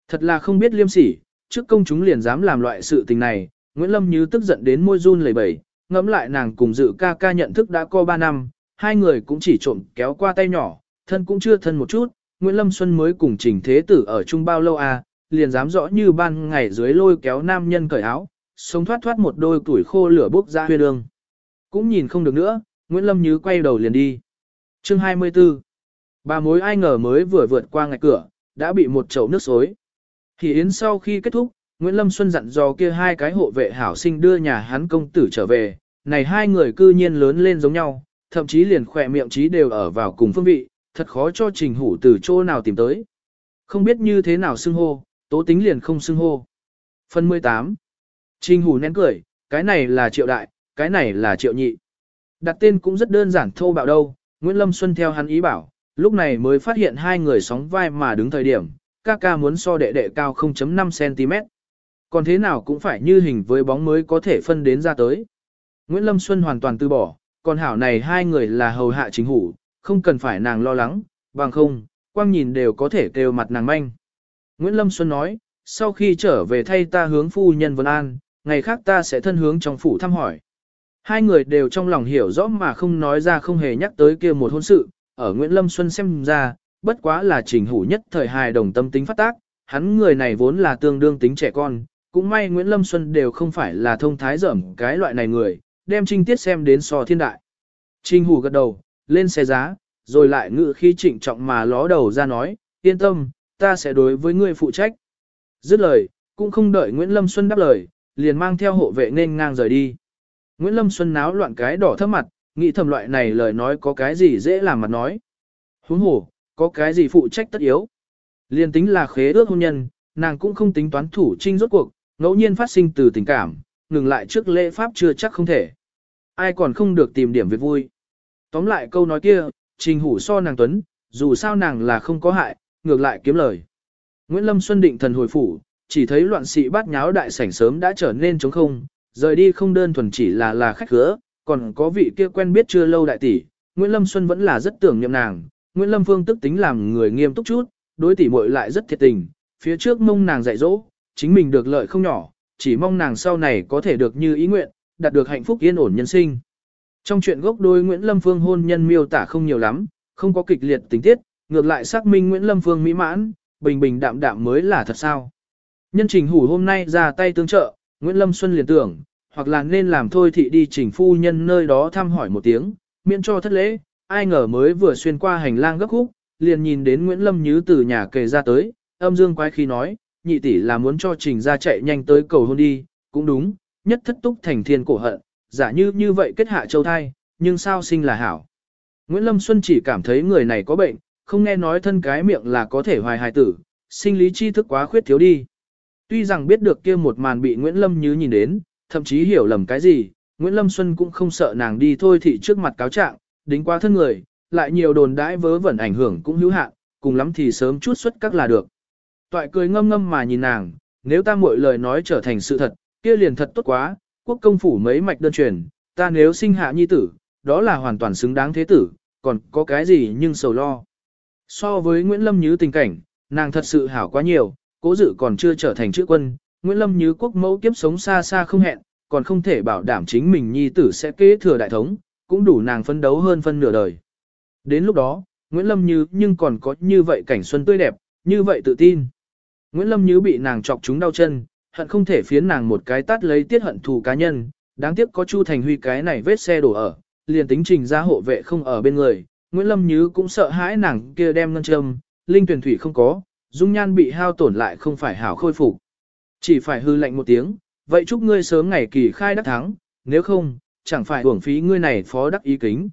Thật là không biết liêm sỉ, trước công chúng liền dám làm loại sự tình này, Nguyễn Lâm Như tức giận đến môi run lẩy bẩy, ngẫm lại nàng cùng dự ca ca nhận thức đã có 3 năm, hai người cũng chỉ trộm kéo qua tay nhỏ, thân cũng chưa thân một chút, Nguyễn Lâm Xuân mới cùng trình thế tử ở chung bao lâu à, liền dám rõ như ban ngày dưới lôi kéo nam nhân cởi áo, sống thoát thoát một đôi tuổi khô lửa bốc ra huyên đường. Cũng nhìn không được nữa, Nguyễn Lâm Như quay đầu liền đi. Chương 24 Bà mối ai ngờ mới vừa vượt qua ngạch cửa, đã bị một chậu nước xối. Thì Yến sau khi kết thúc, Nguyễn Lâm Xuân dặn dò kia hai cái hộ vệ hảo sinh đưa nhà hắn công tử trở về, này hai người cư nhiên lớn lên giống nhau, thậm chí liền khỏe miệng trí đều ở vào cùng phương vị, thật khó cho trình hủ từ chỗ nào tìm tới. Không biết như thế nào xưng hô, tố tính liền không xưng hô. Phần 18 Trình hủ nén cười, cái này là triệu đại, cái này là triệu nhị. Đặt tên cũng rất đơn giản thô bạo đâu, Nguyễn Lâm Xuân theo hắn ý bảo, lúc này mới phát hiện hai người sóng vai mà đứng thời điểm, ca ca muốn so đệ đệ cao 0.5cm. Còn thế nào cũng phải như hình với bóng mới có thể phân đến ra tới. Nguyễn Lâm Xuân hoàn toàn từ bỏ, còn hảo này hai người là hầu hạ chính hủ, không cần phải nàng lo lắng, bằng không, quang nhìn đều có thể kêu mặt nàng manh. Nguyễn Lâm Xuân nói, sau khi trở về thay ta hướng phu nhân Vân An, ngày khác ta sẽ thân hướng trong phủ thăm hỏi. Hai người đều trong lòng hiểu rõ mà không nói ra không hề nhắc tới kia một hôn sự, ở Nguyễn Lâm Xuân xem ra, bất quá là trình hủ nhất thời hài đồng tâm tính phát tác, hắn người này vốn là tương đương tính trẻ con, cũng may Nguyễn Lâm Xuân đều không phải là thông thái dởm cái loại này người, đem trinh tiết xem đến so thiên đại. Trình hủ gật đầu, lên xe giá, rồi lại ngự khi trịnh trọng mà ló đầu ra nói, yên tâm, ta sẽ đối với ngươi phụ trách. Dứt lời, cũng không đợi Nguyễn Lâm Xuân đáp lời, liền mang theo hộ vệ nên ngang rời đi. Nguyễn Lâm Xuân náo loạn cái đỏ thấp mặt, nghĩ thầm loại này lời nói có cái gì dễ làm mặt nói. Huống hồ, có cái gì phụ trách tất yếu. Liên tính là khế ước hôn nhân, nàng cũng không tính toán thủ trinh rốt cuộc, ngẫu nhiên phát sinh từ tình cảm, ngừng lại trước lễ pháp chưa chắc không thể. Ai còn không được tìm điểm việc vui. Tóm lại câu nói kia, trình hủ so nàng tuấn, dù sao nàng là không có hại, ngược lại kiếm lời. Nguyễn Lâm Xuân định thần hồi phủ, chỉ thấy loạn sĩ bát nháo đại sảnh sớm đã trở nên trống không, rời đi không đơn thuần chỉ là là khách khứa, còn có vị kia quen biết chưa lâu đại tỷ, Nguyễn Lâm Xuân vẫn là rất tưởng niệm nàng, Nguyễn Lâm Phương tức tính làm người nghiêm túc chút, đối tỷ muội lại rất thiệt tình, phía trước mong nàng dạy dỗ, chính mình được lợi không nhỏ, chỉ mong nàng sau này có thể được như ý nguyện, đạt được hạnh phúc yên ổn nhân sinh. Trong chuyện gốc đôi Nguyễn Lâm Phương hôn nhân miêu tả không nhiều lắm, không có kịch liệt tình tiết, ngược lại xác minh Nguyễn Lâm Phương mỹ mãn, bình bình đạm đạm mới là thật sao. Nhân trình hủ hôm nay ra tay tương trợ, Nguyễn Lâm Xuân liền tưởng, hoặc là nên làm thôi thị đi trình phu nhân nơi đó thăm hỏi một tiếng, miễn cho thất lễ, ai ngờ mới vừa xuyên qua hành lang gấp khúc, liền nhìn đến Nguyễn Lâm Như từ nhà kề ra tới, âm dương quái khí nói, nhị tỷ là muốn cho trình ra chạy nhanh tới cầu hôn đi, cũng đúng, nhất thất túc thành thiên cổ hận, giả như như vậy kết hạ châu thai, nhưng sao sinh là hảo. Nguyễn Lâm Xuân chỉ cảm thấy người này có bệnh, không nghe nói thân cái miệng là có thể hoài hài tử, sinh lý tri thức quá khuyết thiếu đi. Tuy rằng biết được kia một màn bị Nguyễn Lâm Như nhìn đến, thậm chí hiểu lầm cái gì, Nguyễn Lâm Xuân cũng không sợ nàng đi thôi thì trước mặt cáo trạng, đính qua thân người, lại nhiều đồn đãi vớ vẩn ảnh hưởng cũng hữu hạn, cùng lắm thì sớm chút xuất các là được. Toại cười ngâm ngâm mà nhìn nàng, nếu ta mọi lời nói trở thành sự thật, kia liền thật tốt quá, quốc công phủ mấy mạch đơn truyền, ta nếu sinh hạ nhi tử, đó là hoàn toàn xứng đáng thế tử, còn có cái gì nhưng sầu lo. So với Nguyễn Lâm Như tình cảnh, nàng thật sự hảo quá nhiều, cố dự còn chưa trở thành chữ quân, Nguyễn Lâm Như quốc mẫu kiếp sống xa xa không hẹn, còn không thể bảo đảm chính mình nhi tử sẽ kế thừa đại thống, cũng đủ nàng phấn đấu hơn phân nửa đời. Đến lúc đó, Nguyễn Lâm Như nhưng còn có như vậy cảnh xuân tươi đẹp, như vậy tự tin. Nguyễn Lâm Như bị nàng chọc trúng đau chân, hận không thể phiến nàng một cái tát lấy tiết hận thù cá nhân, đáng tiếc có Chu Thành Huy cái này vết xe đổ ở, liền tính trình ra hộ vệ không ở bên người, Nguyễn Lâm Như cũng sợ hãi nàng kia đem ngân châm, linh tuyển thủy không có, dung nhan bị hao tổn lại không phải hảo khôi phục. Chỉ phải hư lạnh một tiếng, vậy chúc ngươi sớm ngày kỳ khai đắc thắng, nếu không, chẳng phải uổng phí ngươi này phó đắc ý kính.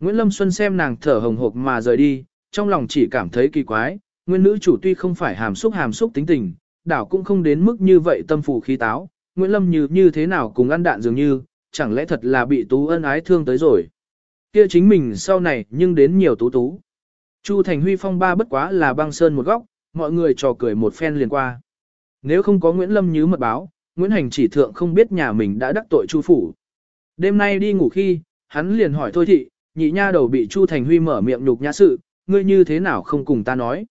Nguyễn Lâm Xuân xem nàng thở hồng hộc mà rời đi, trong lòng chỉ cảm thấy kỳ quái, nguyên nữ chủ tuy không phải hàm xúc hàm xúc tính tình, đảo cũng không đến mức như vậy tâm phủ khí táo, Nguyễn Lâm như như thế nào cùng ăn đạn dường như, chẳng lẽ thật là bị tú ân ái thương tới rồi. Kia chính mình sau này nhưng đến nhiều tú tú. Chu Thành Huy phong ba bất quá là băng sơn một góc, mọi người trò cười một phen liền qua. Nếu không có Nguyễn Lâm nhớ mật báo, Nguyễn Hành chỉ thượng không biết nhà mình đã đắc tội Chu phủ. Đêm nay đi ngủ khi, hắn liền hỏi Thôi thị, nhị nha đầu bị Chu Thành Huy mở miệng nhục nhã sự, ngươi như thế nào không cùng ta nói.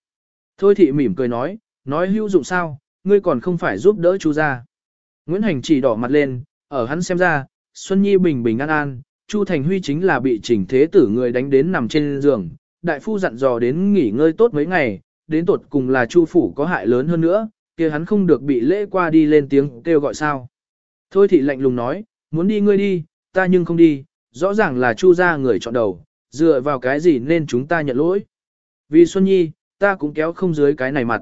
Thôi thị mỉm cười nói, nói hữu dụng sao, ngươi còn không phải giúp đỡ Chu ra. Nguyễn Hành chỉ đỏ mặt lên, ở hắn xem ra, Xuân Nhi bình bình an an, Chu Thành Huy chính là bị trình thế tử người đánh đến nằm trên giường, đại phu dặn dò đến nghỉ ngơi tốt mấy ngày, đến tột cùng là Chu phủ có hại lớn hơn nữa, kia hắn không được bị lễ qua đi lên tiếng kêu gọi sao. Thôi thị lạnh lùng nói, muốn đi ngươi đi, ta nhưng không đi, rõ ràng là Chu gia người chọn đầu, dựa vào cái gì nên chúng ta nhận lỗi. Vì Xuân Nhi, ta cũng kéo không dưới cái này mặt.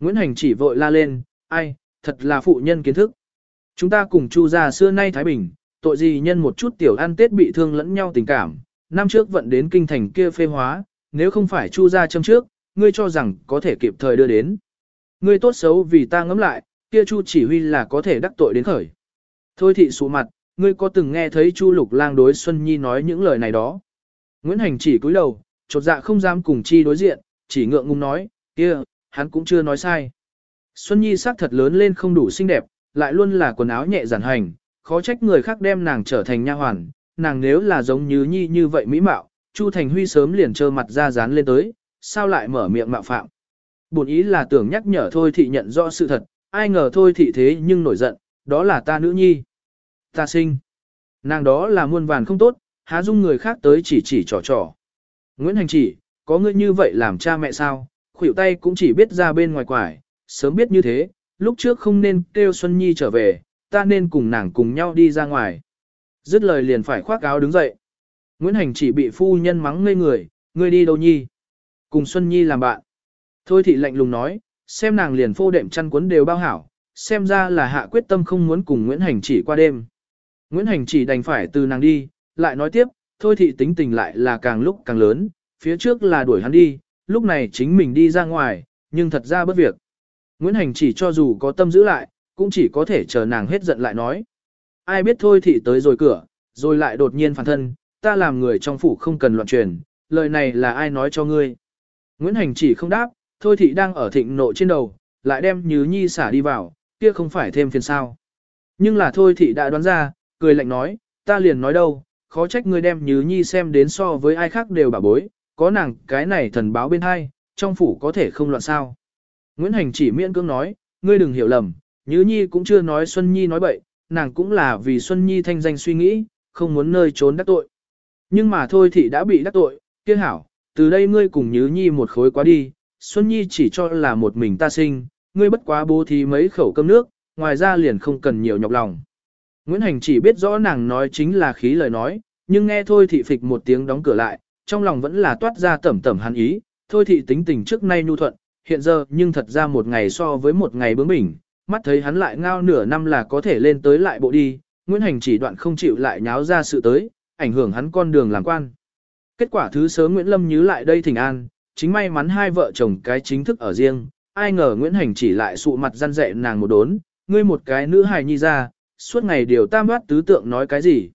Nguyễn Hành chỉ vội la lên, ai, thật là phụ nhân kiến thức. Chúng ta cùng Chu gia xưa nay Thái Bình, tội gì nhân một chút tiểu ăn tết bị thương lẫn nhau tình cảm, năm trước vận đến kinh thành kia phê hóa, nếu không phải Chu gia châm trước, ngươi cho rằng có thể kịp thời đưa đến. Ngươi tốt xấu vì ta ngẫm lại, kia Chu chỉ huy là có thể đắc tội đến khởi. Thôi thị sụ mặt, ngươi có từng nghe thấy Chu Lục Lang đối Xuân Nhi nói những lời này đó. Nguyễn Hành chỉ cúi đầu, chột dạ không dám cùng chi đối diện, chỉ ngượng ngùng nói, kia, hắn cũng chưa nói sai. Xuân Nhi sắc thật lớn lên không đủ xinh đẹp, lại luôn là quần áo nhẹ giản hành, khó trách người khác đem nàng trở thành nha hoàn, nàng nếu là giống như Nhi như vậy mỹ mạo, Chu Thành Huy sớm liền trơ mặt ra dán lên tới, sao lại mở miệng mạo phạm. Bổn ý là tưởng nhắc nhở thôi thị nhận rõ sự thật, ai ngờ thôi thị thế nhưng nổi giận, đó là ta nữ nhi. Ta sinh. Nàng đó là muôn vàn không tốt, há dung người khác tới chỉ chỉ trò trò. Nguyễn Hành chỉ, có ngươi như vậy làm cha mẹ sao, khuỷu tay cũng chỉ biết ra bên ngoài quải, sớm biết như thế, lúc trước không nên kêu Xuân Nhi trở về, ta nên cùng nàng cùng nhau đi ra ngoài. Dứt lời liền phải khoác áo đứng dậy. Nguyễn Hành chỉ bị phu nhân mắng ngây người, ngươi đi đâu nhi? Cùng Xuân Nhi làm bạn. Thôi thị lạnh lùng nói, xem nàng liền phô đệm chăn cuốn đều bao hảo, xem ra là hạ quyết tâm không muốn cùng Nguyễn Hành chỉ qua đêm. Nguyễn Hành chỉ đành phải từ nàng đi, lại nói tiếp, thôi thị tính tình lại là càng lúc càng lớn, phía trước là đuổi hắn đi, lúc này chính mình đi ra ngoài, nhưng thật ra bất việc. Nguyễn Hành chỉ cho dù có tâm giữ lại, cũng chỉ có thể chờ nàng hết giận lại nói. Ai biết thôi thị tới rồi cửa, rồi lại đột nhiên phản thân, ta làm người trong phủ không cần loạn truyền, lời này là ai nói cho ngươi. Nguyễn Hành chỉ không đáp, thôi thị đang ở thịnh nộ trên đầu, lại đem Nhứ Nhi xả đi vào, kia không phải thêm phiền sao. Nhưng là thôi thị đã đoán ra, cười lạnh nói, ta liền nói đâu, khó trách ngươi đem Nhứ Nhi xem đến so với ai khác đều bà bối, có nàng cái này thần báo bên hai, trong phủ có thể không loạn sao. Nguyễn Hành chỉ miễn cưỡng nói, ngươi đừng hiểu lầm, Nhứ Nhi cũng chưa nói Xuân Nhi nói bậy, nàng cũng là vì Xuân Nhi thanh danh suy nghĩ, không muốn nơi trốn đắc tội. Nhưng mà thôi thị đã bị đắc tội, kia hảo, từ đây ngươi cùng Nhứ Nhi một khối quá đi, Xuân Nhi chỉ cho là một mình ta sinh, ngươi bất quá bố thí mấy khẩu cơm nước, ngoài ra liền không cần nhiều nhọc lòng. Nguyễn Hành chỉ biết rõ nàng nói chính là khí lời nói, nhưng nghe thôi thị phịch một tiếng đóng cửa lại, trong lòng vẫn là toát ra tẩm tẩm hắn ý, thôi thị tính tình trước nay nhu thuận, hiện giờ nhưng thật ra một ngày so với một ngày bướng bỉnh, mắt thấy hắn lại ngao nửa năm là có thể lên tới lại bộ đi, Nguyễn Hành chỉ đoạn không chịu lại nháo ra sự tới, ảnh hưởng hắn con đường làm quan. Kết quả thứ sớm Nguyễn Lâm nhớ lại đây thỉnh an, chính may mắn hai vợ chồng cái chính thức ở riêng, ai ngờ Nguyễn Hành chỉ lại sụ mặt răn dạy nàng một đốn, ngươi một cái nữ hài nhi ra, suốt ngày điều tam đoát tứ tượng nói cái gì.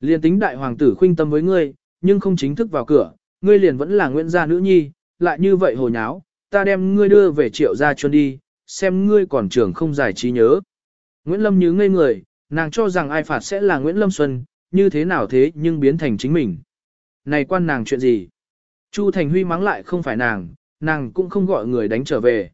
Liên tính đại hoàng tử khuynh tâm với ngươi, nhưng không chính thức vào cửa, ngươi liền vẫn là Nguyễn gia nữ nhi, lại như vậy hồ nháo, ta đem ngươi đưa về triệu gia chuân đi, xem ngươi còn trưởng không giải trí nhớ. Nguyễn Lâm nhớ ngây người, nàng cho rằng ai phạt sẽ là Nguyễn Lâm Xuân, như thế nào thế nhưng biến thành chính mình. Này quan nàng chuyện gì? Chu Thành Huy mắng lại không phải nàng, nàng cũng không gọi người đánh trở về.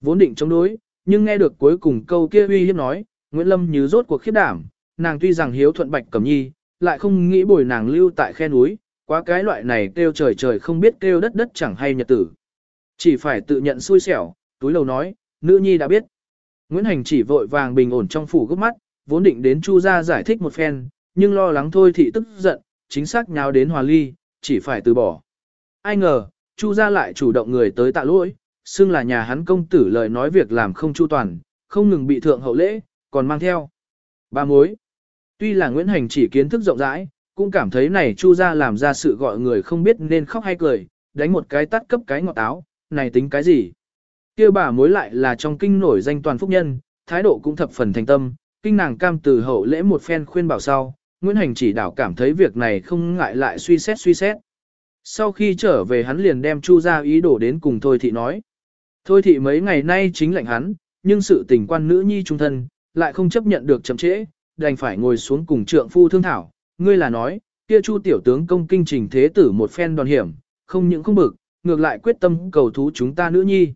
Vốn định chống đối, nhưng nghe được cuối cùng câu kia uy hiếp nói, Nguyễn Lâm như rốt cuộc khiếp đảm, nàng tuy rằng hiếu thuận Bạch Cẩm Nhi, lại không nghĩ bồi nàng lưu tại khe núi, quá cái loại này kêu trời trời không biết kêu đất đất chẳng hay nhật tử. Chỉ phải tự nhận xui xẻo, túi lầu nói, nữ nhi đã biết. Nguyễn Hành chỉ vội vàng bình ổn trong phủ gấp mắt, vốn định đến Chu ra giải thích một phen, nhưng lo lắng thôi thì tức giận, chính xác nháo đến hòa ly, chỉ phải từ bỏ. Ai ngờ, Chu gia lại chủ động người tới tạ lỗi, xưng là nhà hắn công tử lời nói việc làm không chu toàn, không ngừng bị thượng hậu lễ, còn mang theo. Ba mối. Tuy là Nguyễn Hành chỉ kiến thức rộng rãi, cũng cảm thấy này Chu gia làm ra sự gọi người không biết nên khóc hay cười, đánh một cái tắt cấp cái ngọt áo, này tính cái gì? Kia bà mối lại là trong kinh nổi danh toàn phúc nhân, thái độ cũng thập phần thành tâm, kinh nàng cam từ hậu lễ một phen khuyên bảo sau, Nguyễn Hành chỉ đảo cảm thấy việc này không ngại lại suy xét suy xét. Sau khi trở về hắn liền đem Chu ra ý đồ đến cùng Thôi Thị nói. Thôi Thị mấy ngày nay chính lệnh hắn, nhưng sự tình quan nữ nhi trung thân, lại không chấp nhận được chậm trễ, đành phải ngồi xuống cùng trượng phu thương thảo. Ngươi là nói, kia chu tiểu tướng công kinh trình thế tử một phen đòn hiểm, không những không bực, ngược lại quyết tâm cầu thú chúng ta nữ nhi.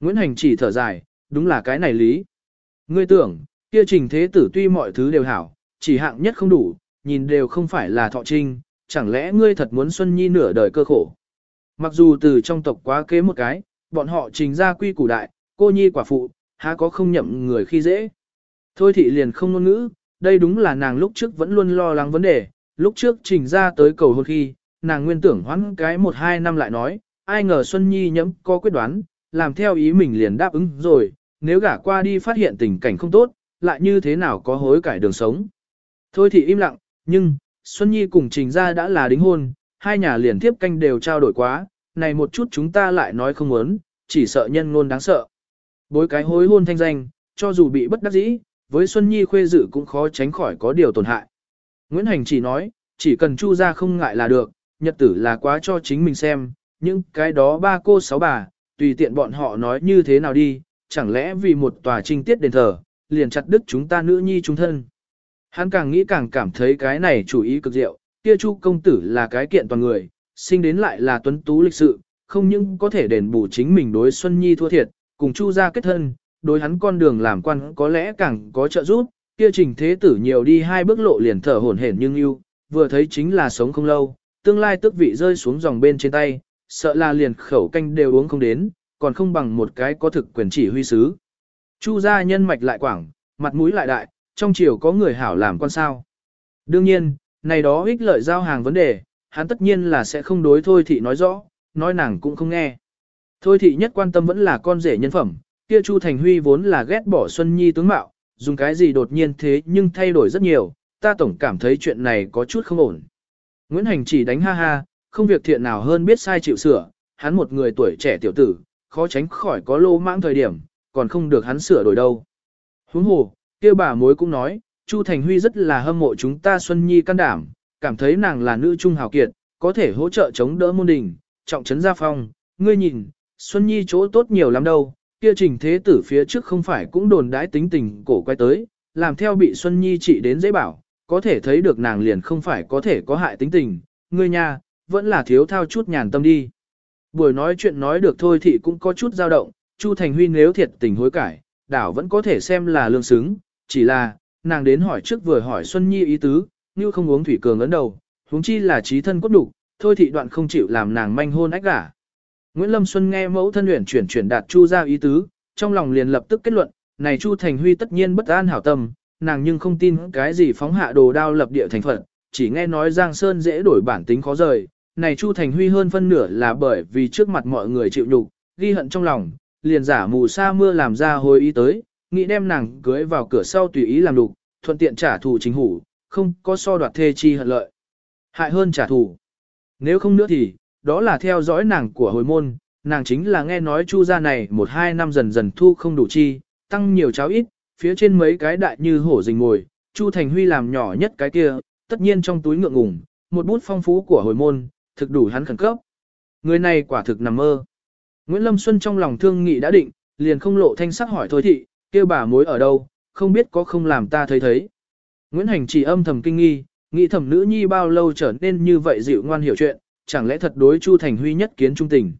Nguyễn Hành chỉ thở dài, đúng là cái này lý. Ngươi tưởng, kia trình thế tử tuy mọi thứ đều hảo, chỉ hạng nhất không đủ, nhìn đều không phải là thọ trinh, chẳng lẽ ngươi thật muốn Xuân Nhi nửa đời cơ khổ. Mặc dù từ trong tộc quá kế một cái, bọn họ trình ra quy củ đại, cô nhi quả phụ, há có không nhậm người khi dễ. Thôi thị liền không ngôn ngữ, đây đúng là nàng lúc trước vẫn luôn lo lắng vấn đề, lúc trước trình ra tới cầu hôn khi, nàng nguyên tưởng hoãn cái một hai năm lại nói, ai ngờ Xuân Nhi nhẫm có quyết đoán, làm theo ý mình liền đáp ứng rồi, nếu gả qua đi phát hiện tình cảnh không tốt, lại như thế nào có hối cải đường sống. Thôi thì im lặng, nhưng, Xuân Nhi cùng trình gia đã là đính hôn, hai nhà liền tiếp canh đều trao đổi quá, này một chút chúng ta lại nói không muốn, chỉ sợ nhân ngôn đáng sợ. Bối cái hối hôn thanh danh, cho dù bị bất đắc dĩ, với Xuân Nhi khuê dự cũng khó tránh khỏi có điều tổn hại. Nguyễn Hành chỉ nói, chỉ cần chu gia không ngại là được, nhật tử là quá cho chính mình xem, nhưng cái đó ba cô sáu bà, tùy tiện bọn họ nói như thế nào đi, chẳng lẽ vì một tòa trinh tiết đền thờ, liền chặt đứt chúng ta nữ nhi chúng thân. Hắn càng nghĩ càng cảm thấy cái này chủ ý cực diệu, kia chu công tử là cái kiện toàn người, sinh đến lại là tuấn tú lịch sự, không những có thể đền bù chính mình đối Xuân Nhi thua thiệt, cùng chu ra kết thân, đối hắn con đường làm quan có lẽ càng có trợ giúp, kia trình thế tử nhiều đi hai bước lộ liền thở hổn hển nhưng yêu, vừa thấy chính là sống không lâu, tương lai tước vị rơi xuống dòng bên trên tay, sợ là liền khẩu canh đều uống không đến, còn không bằng một cái có thực quyền chỉ huy sứ. Chu gia nhân mạch lại quảng, mặt mũi lại đại, trong triều có người hảo làm quan sao. Đương nhiên, này đó ích lợi giao hàng vấn đề, hắn tất nhiên là sẽ không đối thôi thị nói rõ, nói nàng cũng không nghe. Thôi thị nhất quan tâm vẫn là con rể nhân phẩm, kia Chu Thành Huy vốn là ghét bỏ Xuân Nhi tướng mạo, dùng cái gì đột nhiên thế nhưng thay đổi rất nhiều, ta tổng cảm thấy chuyện này có chút không ổn. Nguyễn Hành chỉ đánh ha ha, không việc thiện nào hơn biết sai chịu sửa, hắn một người tuổi trẻ tiểu tử, khó tránh khỏi có lô mãng thời điểm, còn không được hắn sửa đổi đâu. Huống hồ, kia bà mối cũng nói, Chu Thành Huy rất là hâm mộ chúng ta Xuân Nhi can đảm, cảm thấy nàng là nữ trung hào kiệt, có thể hỗ trợ chống đỡ môn đình, trọng trấn gia phong. Ngươi nhìn, Xuân Nhi chỗ tốt nhiều lắm đâu, kia trình thế tử phía trước không phải cũng đồn đãi tính tình cổ quay tới, làm theo bị Xuân Nhi trị đến dễ bảo, có thể thấy được nàng liền không phải có thể có hại tính tình, ngươi nha, vẫn là thiếu thao chút nhàn tâm đi. Buổi nói chuyện nói được thôi thì cũng có chút dao động, Chu Thành Huy nếu thiệt tình hối cải, đảo vẫn có thể xem là lương xứng, chỉ là, nàng đến hỏi trước vừa hỏi Xuân Nhi ý tứ, như không uống thủy cường ấn đầu, huống chi là trí thân cốt đủ, thôi thị đoạn không chịu làm nàng manh hôn ách gả. Nguyễn Lâm Xuân nghe mẫu thân luyện chuyển chuyển đạt Chu ra ý tứ, trong lòng liền lập tức kết luận, này Chu Thành Huy tất nhiên bất an hảo tâm, nàng nhưng không tin cái gì phóng hạ đồ đao lập địa thành phận, chỉ nghe nói Giang Sơn dễ đổi bản tính khó rời, này Chu Thành Huy hơn phân nửa là bởi vì trước mặt mọi người chịu nhục, ghi hận trong lòng, liền giả mù sa mưa làm ra hồi ý tới, nghĩ đem nàng cưới vào cửa sau tùy ý làm đục, thuận tiện trả thù chính hủ, không có so đoạt thê chi hận lợi. Hại hơn trả thù. Nếu không nữa thì, đó là theo dõi nàng của hồi môn, nàng chính là nghe nói chu gia này một hai năm dần dần thu không đủ chi, tăng nhiều cháo ít, phía trên mấy cái đại như hổ rình ngồi, chu thành huy làm nhỏ nhất cái kia, tất nhiên trong túi ngượng ngùng, một bút phong phú của hồi môn, thực đủ hắn khẩn cấp. Người này quả thực nằm mơ. Nguyễn Lâm Xuân trong lòng thương nghị đã định, liền không lộ thanh sắc hỏi thôi thị, kêu bà mối ở đâu, không biết có không làm ta thấy thấy. Nguyễn Hành chỉ âm thầm kinh nghi, nghĩ thầm nữ nhi bao lâu trở nên như vậy dịu ngoan hiểu chuyện, chẳng lẽ thật đối Chu Thành Huy nhất kiến trung tình.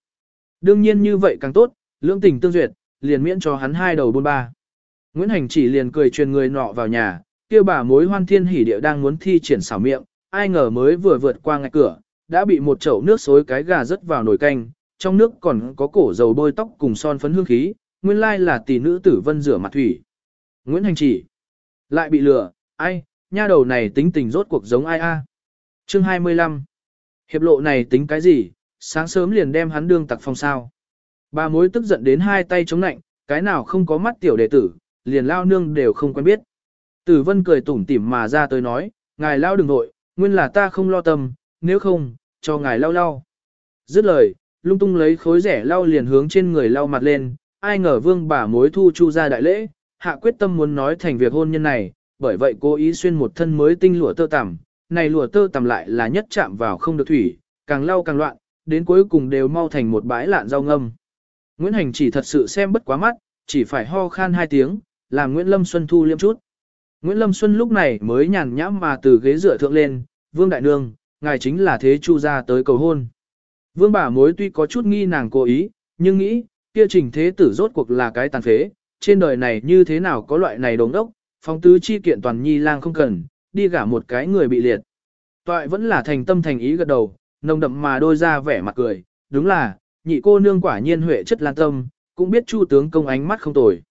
Đương nhiên như vậy càng tốt, lưỡng tình tương duyệt, liền miễn cho hắn hai đầu bôn ba. Nguyễn Hành chỉ liền cười truyền người nọ vào nhà, kia bà mối hoan thiên hỉ địa đang muốn thi triển xảo miệng, ai ngờ mới vừa vượt qua ngạch cửa, đã bị một chậu nước xối cái gà rớt vào nồi canh, trong nước còn có cổ dầu bôi tóc cùng son phấn hương khí, nguyên lai là tỷ nữ tử vân rửa mặt thủy. Nguyễn Hành chỉ lại bị lừa, ai, nha đầu này tính tình rốt cuộc giống ai a? Chương 25 Hiệp lộ này tính cái gì, sáng sớm liền đem hắn đương tặc phong sao. Bà mối tức giận đến hai tay chống nạnh, cái nào không có mắt tiểu đệ tử, liền lao nương đều không quen biết. Tử vân cười tủm tỉm mà ra tới nói, ngài lao đừng nội, nguyên là ta không lo tâm, nếu không, cho ngài lao lao. Dứt lời, lung tung lấy khối rẻ lao liền hướng trên người lao mặt lên, ai ngờ vương bà mối thu chu ra đại lễ, hạ quyết tâm muốn nói thành việc hôn nhân này, bởi vậy cố ý xuyên một thân mới tinh lụa tơ tằm, này lụa tơ tằm lại là nhất chạm vào không được thủy, càng lau càng loạn, đến cuối cùng đều mau thành một bãi lạn rau ngâm. Nguyễn Hành chỉ thật sự xem bất quá mắt, chỉ phải ho khan hai tiếng, làm Nguyễn Lâm Xuân thu liêm chút. Nguyễn Lâm Xuân lúc này mới nhàn nhãm mà từ ghế dựa thượng lên, Vương Đại Nương, ngài chính là thế chu ra tới cầu hôn. Vương bà mối tuy có chút nghi nàng cố ý, nhưng nghĩ, kia trình thế tử rốt cuộc là cái tàn phế, trên đời này như thế nào có loại này đống đốc, phong tứ chi kiện toàn nhi lang không cần, đi gả một cái người bị liệt. Toại vẫn là thành tâm thành ý gật đầu, nồng đậm mà đôi ra vẻ mặt cười, đúng là, nhị cô nương quả nhiên huệ chất lan tâm, cũng biết chu tướng công ánh mắt không tồi.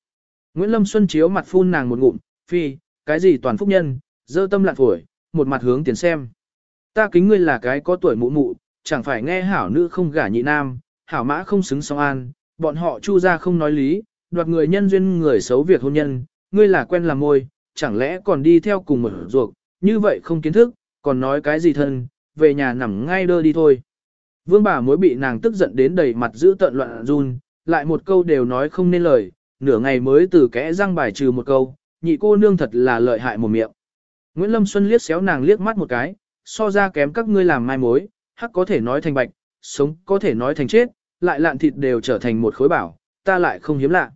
Nguyễn Lâm Xuân chiếu mặt phun nàng một ngụm, phi, cái gì toàn phúc nhân, dơ tâm lạn phổi, một mặt hướng tiền xem. Ta kính ngươi là cái có tuổi mụ mụ, chẳng phải nghe hảo nữ không gả nhị nam, hảo mã không xứng song an, bọn họ chu ra không nói lý, đoạt người nhân duyên người xấu việc hôn nhân, ngươi là quen làm môi, chẳng lẽ còn đi theo cùng một ruột, như vậy không kiến thức, còn nói cái gì thân, về nhà nằm ngay đơ đi thôi. Vương bà mối bị nàng tức giận đến đầy mặt giữ tận loạn run, lại một câu đều nói không nên lời, nửa ngày mới từ kẽ răng bài trừ một câu, nhị cô nương thật là lợi hại một miệng. Nguyễn Lâm Xuân liếc xéo nàng liếc mắt một cái, so ra kém các ngươi làm mai mối, hắc có thể nói thành bạch, sống có thể nói thành chết, lại lạn thịt đều trở thành một khối bảo, ta lại không hiếm lạ.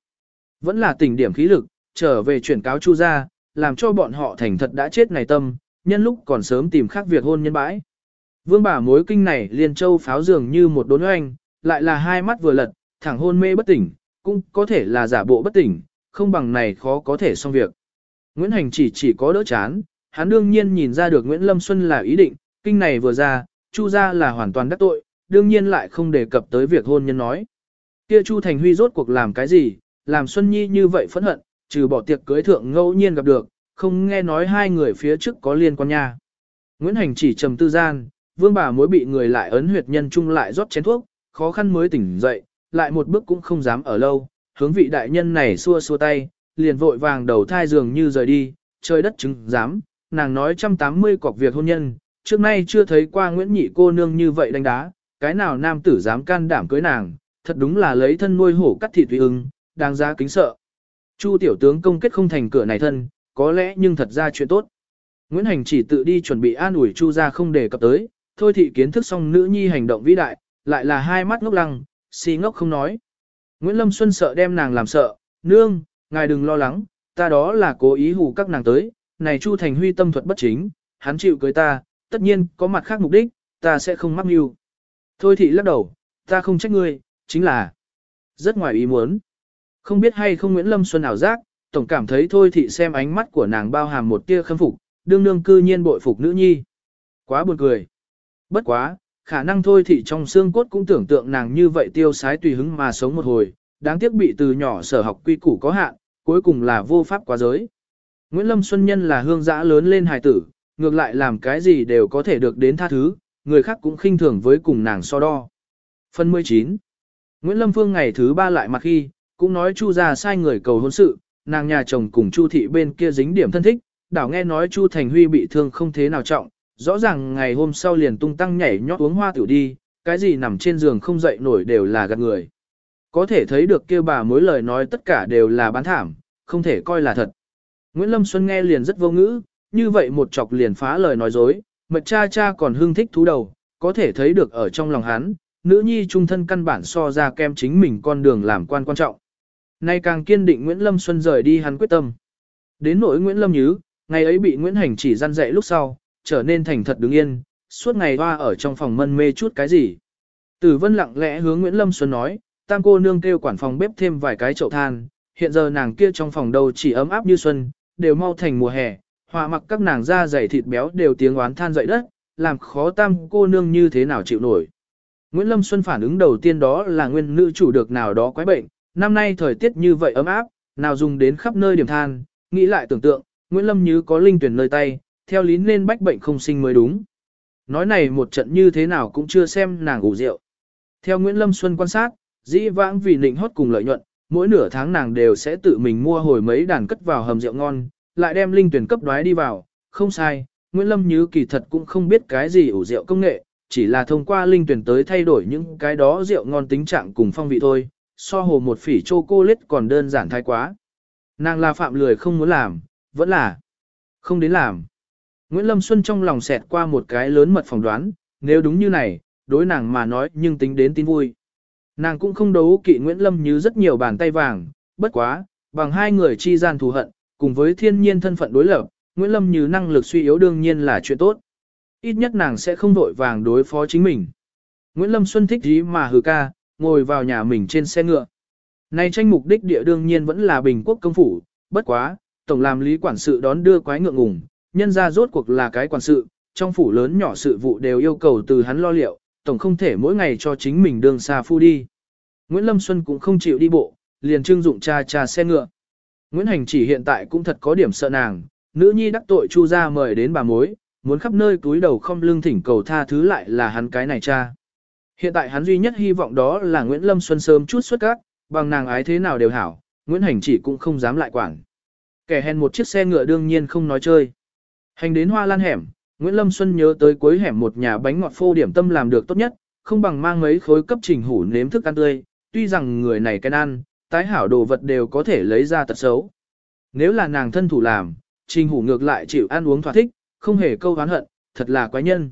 Vẫn là tỉnh điểm khí lực, trở về chuyển cáo chu ra, làm cho bọn họ thành thật đã chết này tâm, nhân lúc còn sớm tìm khác việc hôn nhân bãi. Vương bà mối kinh này liền châu pháo dường như một đốn oanh, lại là hai mắt vừa lật, thẳng hôn mê bất tỉnh, cũng có thể là giả bộ bất tỉnh, không bằng này khó có thể xong việc. Nguyễn Hành chỉ chỉ có đỡ chán, hắn đương nhiên nhìn ra được Nguyễn Lâm Xuân là ý định, kinh này vừa ra, Chu ra là hoàn toàn đắc tội, đương nhiên lại không đề cập tới việc hôn nhân nói. Kia Chu Thành Huy rốt cuộc làm cái gì, làm Xuân Nhi như vậy phẫn hận, trừ bỏ tiệc cưới thượng ngẫu nhiên gặp được, không nghe nói hai người phía trước có liên quan nha. Nguyễn Hành chỉ trầm tư gian, vương bà mối bị người lại ấn huyệt nhân chung lại rót chén thuốc, khó khăn mới tỉnh dậy, lại một bước cũng không dám ở lâu, hướng vị đại nhân này xua xua tay, liền vội vàng đầu thai dường như rời đi, trời đất chứng dám, nàng nói trăm tám mươi cọc việc hôn nhân, trước nay chưa thấy qua Nguyễn Nhị cô nương như vậy đánh đá, cái nào nam tử dám can đảm cưới nàng, thật đúng là lấy thân nuôi hổ cắt thịt tùy ưng, đáng giá kính sợ. Chu tiểu tướng công kết không thành cửa này thân, có lẽ nhưng thật ra chuyện tốt. Nguyễn Hành chỉ tự đi chuẩn bị an ủi Chu ra không đề cập tới, thôi thị kiến thức xong nữ nhi hành động vĩ đại, lại là hai mắt ngốc lăng, si ngốc không nói. Nguyễn Lâm Xuân sợ đem nàng làm sợ, nương, ngài đừng lo lắng, ta đó là cố ý hù các nàng tới, này Chu Thành Huy tâm thuật bất chính, hắn chịu cưới ta, tất nhiên có mặt khác mục đích, ta sẽ không mắc mưu. Thôi thị lắc đầu, ta không trách ngươi, chính là rất ngoài ý muốn. Không biết hay không Nguyễn Lâm Xuân ảo giác, tổng cảm thấy thôi thị xem ánh mắt của nàng bao hàm một tia khâm phục, đương đương cư nhiên bội phục nữ nhi. Quá buồn cười. Bất quá, khả năng thôi thị trong xương cốt cũng tưởng tượng nàng như vậy tiêu sái tùy hứng mà sống một hồi, đáng tiếc bị từ nhỏ sở học quy củ có hạn, cuối cùng là vô pháp quá giới. Nguyễn Lâm Xuân Nhân là hương giã lớn lên hài tử, ngược lại làm cái gì đều có thể được đến tha thứ, người khác cũng khinh thường với cùng nàng so đo. Phần 19 Nguyễn Lâm Phương ngày thứ ba lại mặt khi, cũng nói Chu ra sai người cầu hôn sự, nàng nhà chồng cùng Chu thị bên kia dính điểm thân thích, đảo nghe nói Chu Thành Huy bị thương không thế nào trọng, rõ ràng ngày hôm sau liền tung tăng nhảy nhót uống hoa tiểu đi, cái gì nằm trên giường không dậy nổi đều là gạt người. Có thể thấy được kia bà mối lời nói tất cả đều là bán thảm, không thể coi là thật. Nguyễn Lâm Xuân nghe liền rất vô ngữ, như vậy một chọc liền phá lời nói dối, mật cha cha còn hương thích thú đầu, có thể thấy được ở trong lòng hắn, nữ nhi trung thân căn bản so ra kem chính mình con đường làm quan quan trọng. Nay càng kiên định Nguyễn Lâm Xuân rời đi hắn quyết tâm. Đến nỗi Nguyễn Lâm Nhứ, ngày ấy bị Nguyễn Hành chỉ gian dạy lúc sau, trở nên thành thật đứng yên, suốt ngày hoa ở trong phòng mân mê chút cái gì. Tử Vân lặng lẽ hướng Nguyễn Lâm Xuân nói, tam cô nương kêu quản phòng bếp thêm vài cái chậu than, hiện giờ nàng kia trong phòng đầu chỉ ấm áp như xuân, đều mau thành mùa hè, hòa mặc các nàng da dày thịt béo đều tiếng oán than dậy đất, làm khó tam cô nương như thế nào chịu nổi. Nguyễn Lâm Xuân phản ứng đầu tiên đó là nguyên nữ chủ được nào đó quái bệnh, năm nay thời tiết như vậy ấm áp, nào dùng đến khắp nơi điểm than, nghĩ lại tưởng tượng, Nguyễn Lâm như có linh tuyển nơi tay, theo lý nên bách bệnh không sinh mới đúng. Nói này một trận như thế nào cũng chưa xem nàng ngủ rượu. Theo Nguyễn Lâm Xuân quan sát, dĩ vãng vì nịnh hót cùng lợi nhuận, mỗi nửa tháng nàng đều sẽ tự mình mua hồi mấy đàn cất vào hầm rượu ngon, lại đem linh tuyển cấp đoái đi vào, không sai, Nguyễn Lâm Như kỳ thật cũng không biết cái gì ủ rượu công nghệ, chỉ là thông qua linh tuyển tới thay đổi những cái đó rượu ngon tính trạng cùng phong vị thôi, so hồ một phỉ chocolate còn đơn giản thái quá. Nàng là phạm lười không muốn làm, vẫn là không đến làm. Nguyễn Lâm Xuân trong lòng xẹt qua một cái lớn mật phỏng đoán, nếu đúng như này, đối nàng mà nói nhưng tính đến tin vui. Nàng cũng không đấu kỵ Nguyễn Lâm như rất nhiều bàn tay vàng, bất quá, bằng hai người chi gian thù hận, cùng với thiên nhiên thân phận đối lập, Nguyễn Lâm như năng lực suy yếu đương nhiên là chuyện tốt. Ít nhất nàng sẽ không vội vàng đối phó chính mình. Nguyễn Lâm Xuân thích gì mà hừ ca, ngồi vào nhà mình trên xe ngựa. Này tranh mục đích địa đương nhiên vẫn là Bình Quốc công phủ, bất quá, tổng làm lý quản sự đón đưa quái ngượng ngùng, nhân ra rốt cuộc là cái quản sự, trong phủ lớn nhỏ sự vụ đều yêu cầu từ hắn lo liệu, tổng không thể mỗi ngày cho chính mình đường xa phu đi. Nguyễn Lâm Xuân cũng không chịu đi bộ, liền trưng dụng cha cha xe ngựa. Nguyễn Hành chỉ hiện tại cũng thật có điểm sợ nàng, nữ nhi đắc tội chu ra mời đến bà mối, muốn khắp nơi túi đầu không lưng thỉnh cầu tha thứ lại là hắn cái này cha. Hiện tại hắn duy nhất hy vọng đó là Nguyễn Lâm Xuân sớm chút xuất các, bằng nàng ái thế nào đều hảo, Nguyễn Hành chỉ cũng không dám lại quản. Kẻ hèn một chiếc xe ngựa đương nhiên không nói chơi. Hành đến hoa lan hẻm, Nguyễn Lâm Xuân nhớ tới cuối hẻm một nhà bánh ngọt phô điểm tâm làm được tốt nhất, không bằng mang mấy khối cấp trình hủ nếm thức ăn tươi, tuy rằng người này cái ăn, tái hảo đồ vật đều có thể lấy ra tật xấu. Nếu là nàng thân thủ làm, trình hủ ngược lại chịu ăn uống thỏa thích, không hề câu hán hận, thật là quái nhân.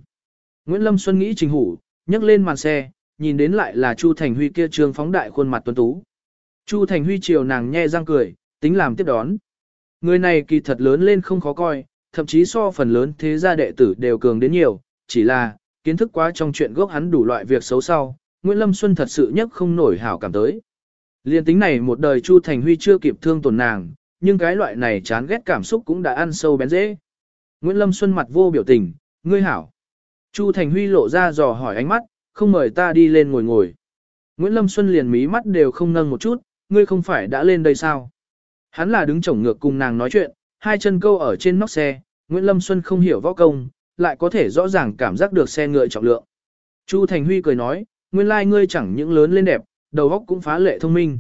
Nguyễn Lâm Xuân nghĩ trình hủ, nhấc lên màn xe, nhìn đến lại là Chu Thành Huy kia trương phóng đại khuôn mặt tuấn tú. Chu Thành Huy chiều nàng nhe răng cười, tính làm tiếp đón. Người này kỳ thật lớn lên không khó coi, thậm chí so phần lớn thế gia đệ tử đều cường đến nhiều, chỉ là, kiến thức quá trong chuyện gốc hắn đủ loại việc xấu sau, Nguyễn Lâm Xuân thật sự nhất không nổi hảo cảm tới. Liên tính này một đời Chu Thành Huy chưa kịp thương tổn nàng, nhưng cái loại này chán ghét cảm xúc cũng đã ăn sâu bén dễ. Nguyễn Lâm Xuân mặt vô biểu tình, ngươi hảo. Chu Thành Huy lộ ra dò hỏi ánh mắt, không mời ta đi lên ngồi ngồi. Nguyễn Lâm Xuân liền mí mắt đều không nâng một chút, ngươi không phải đã lên đây sao? Hắn là đứng chổng ngược cùng nàng nói chuyện, hai chân câu ở trên nóc xe, Nguyễn Lâm Xuân không hiểu võ công, lại có thể rõ ràng cảm giác được xe ngựa trọng lượng. Chu Thành Huy cười nói, nguyên lai like ngươi chẳng những lớn lên đẹp, đầu óc cũng phá lệ thông minh.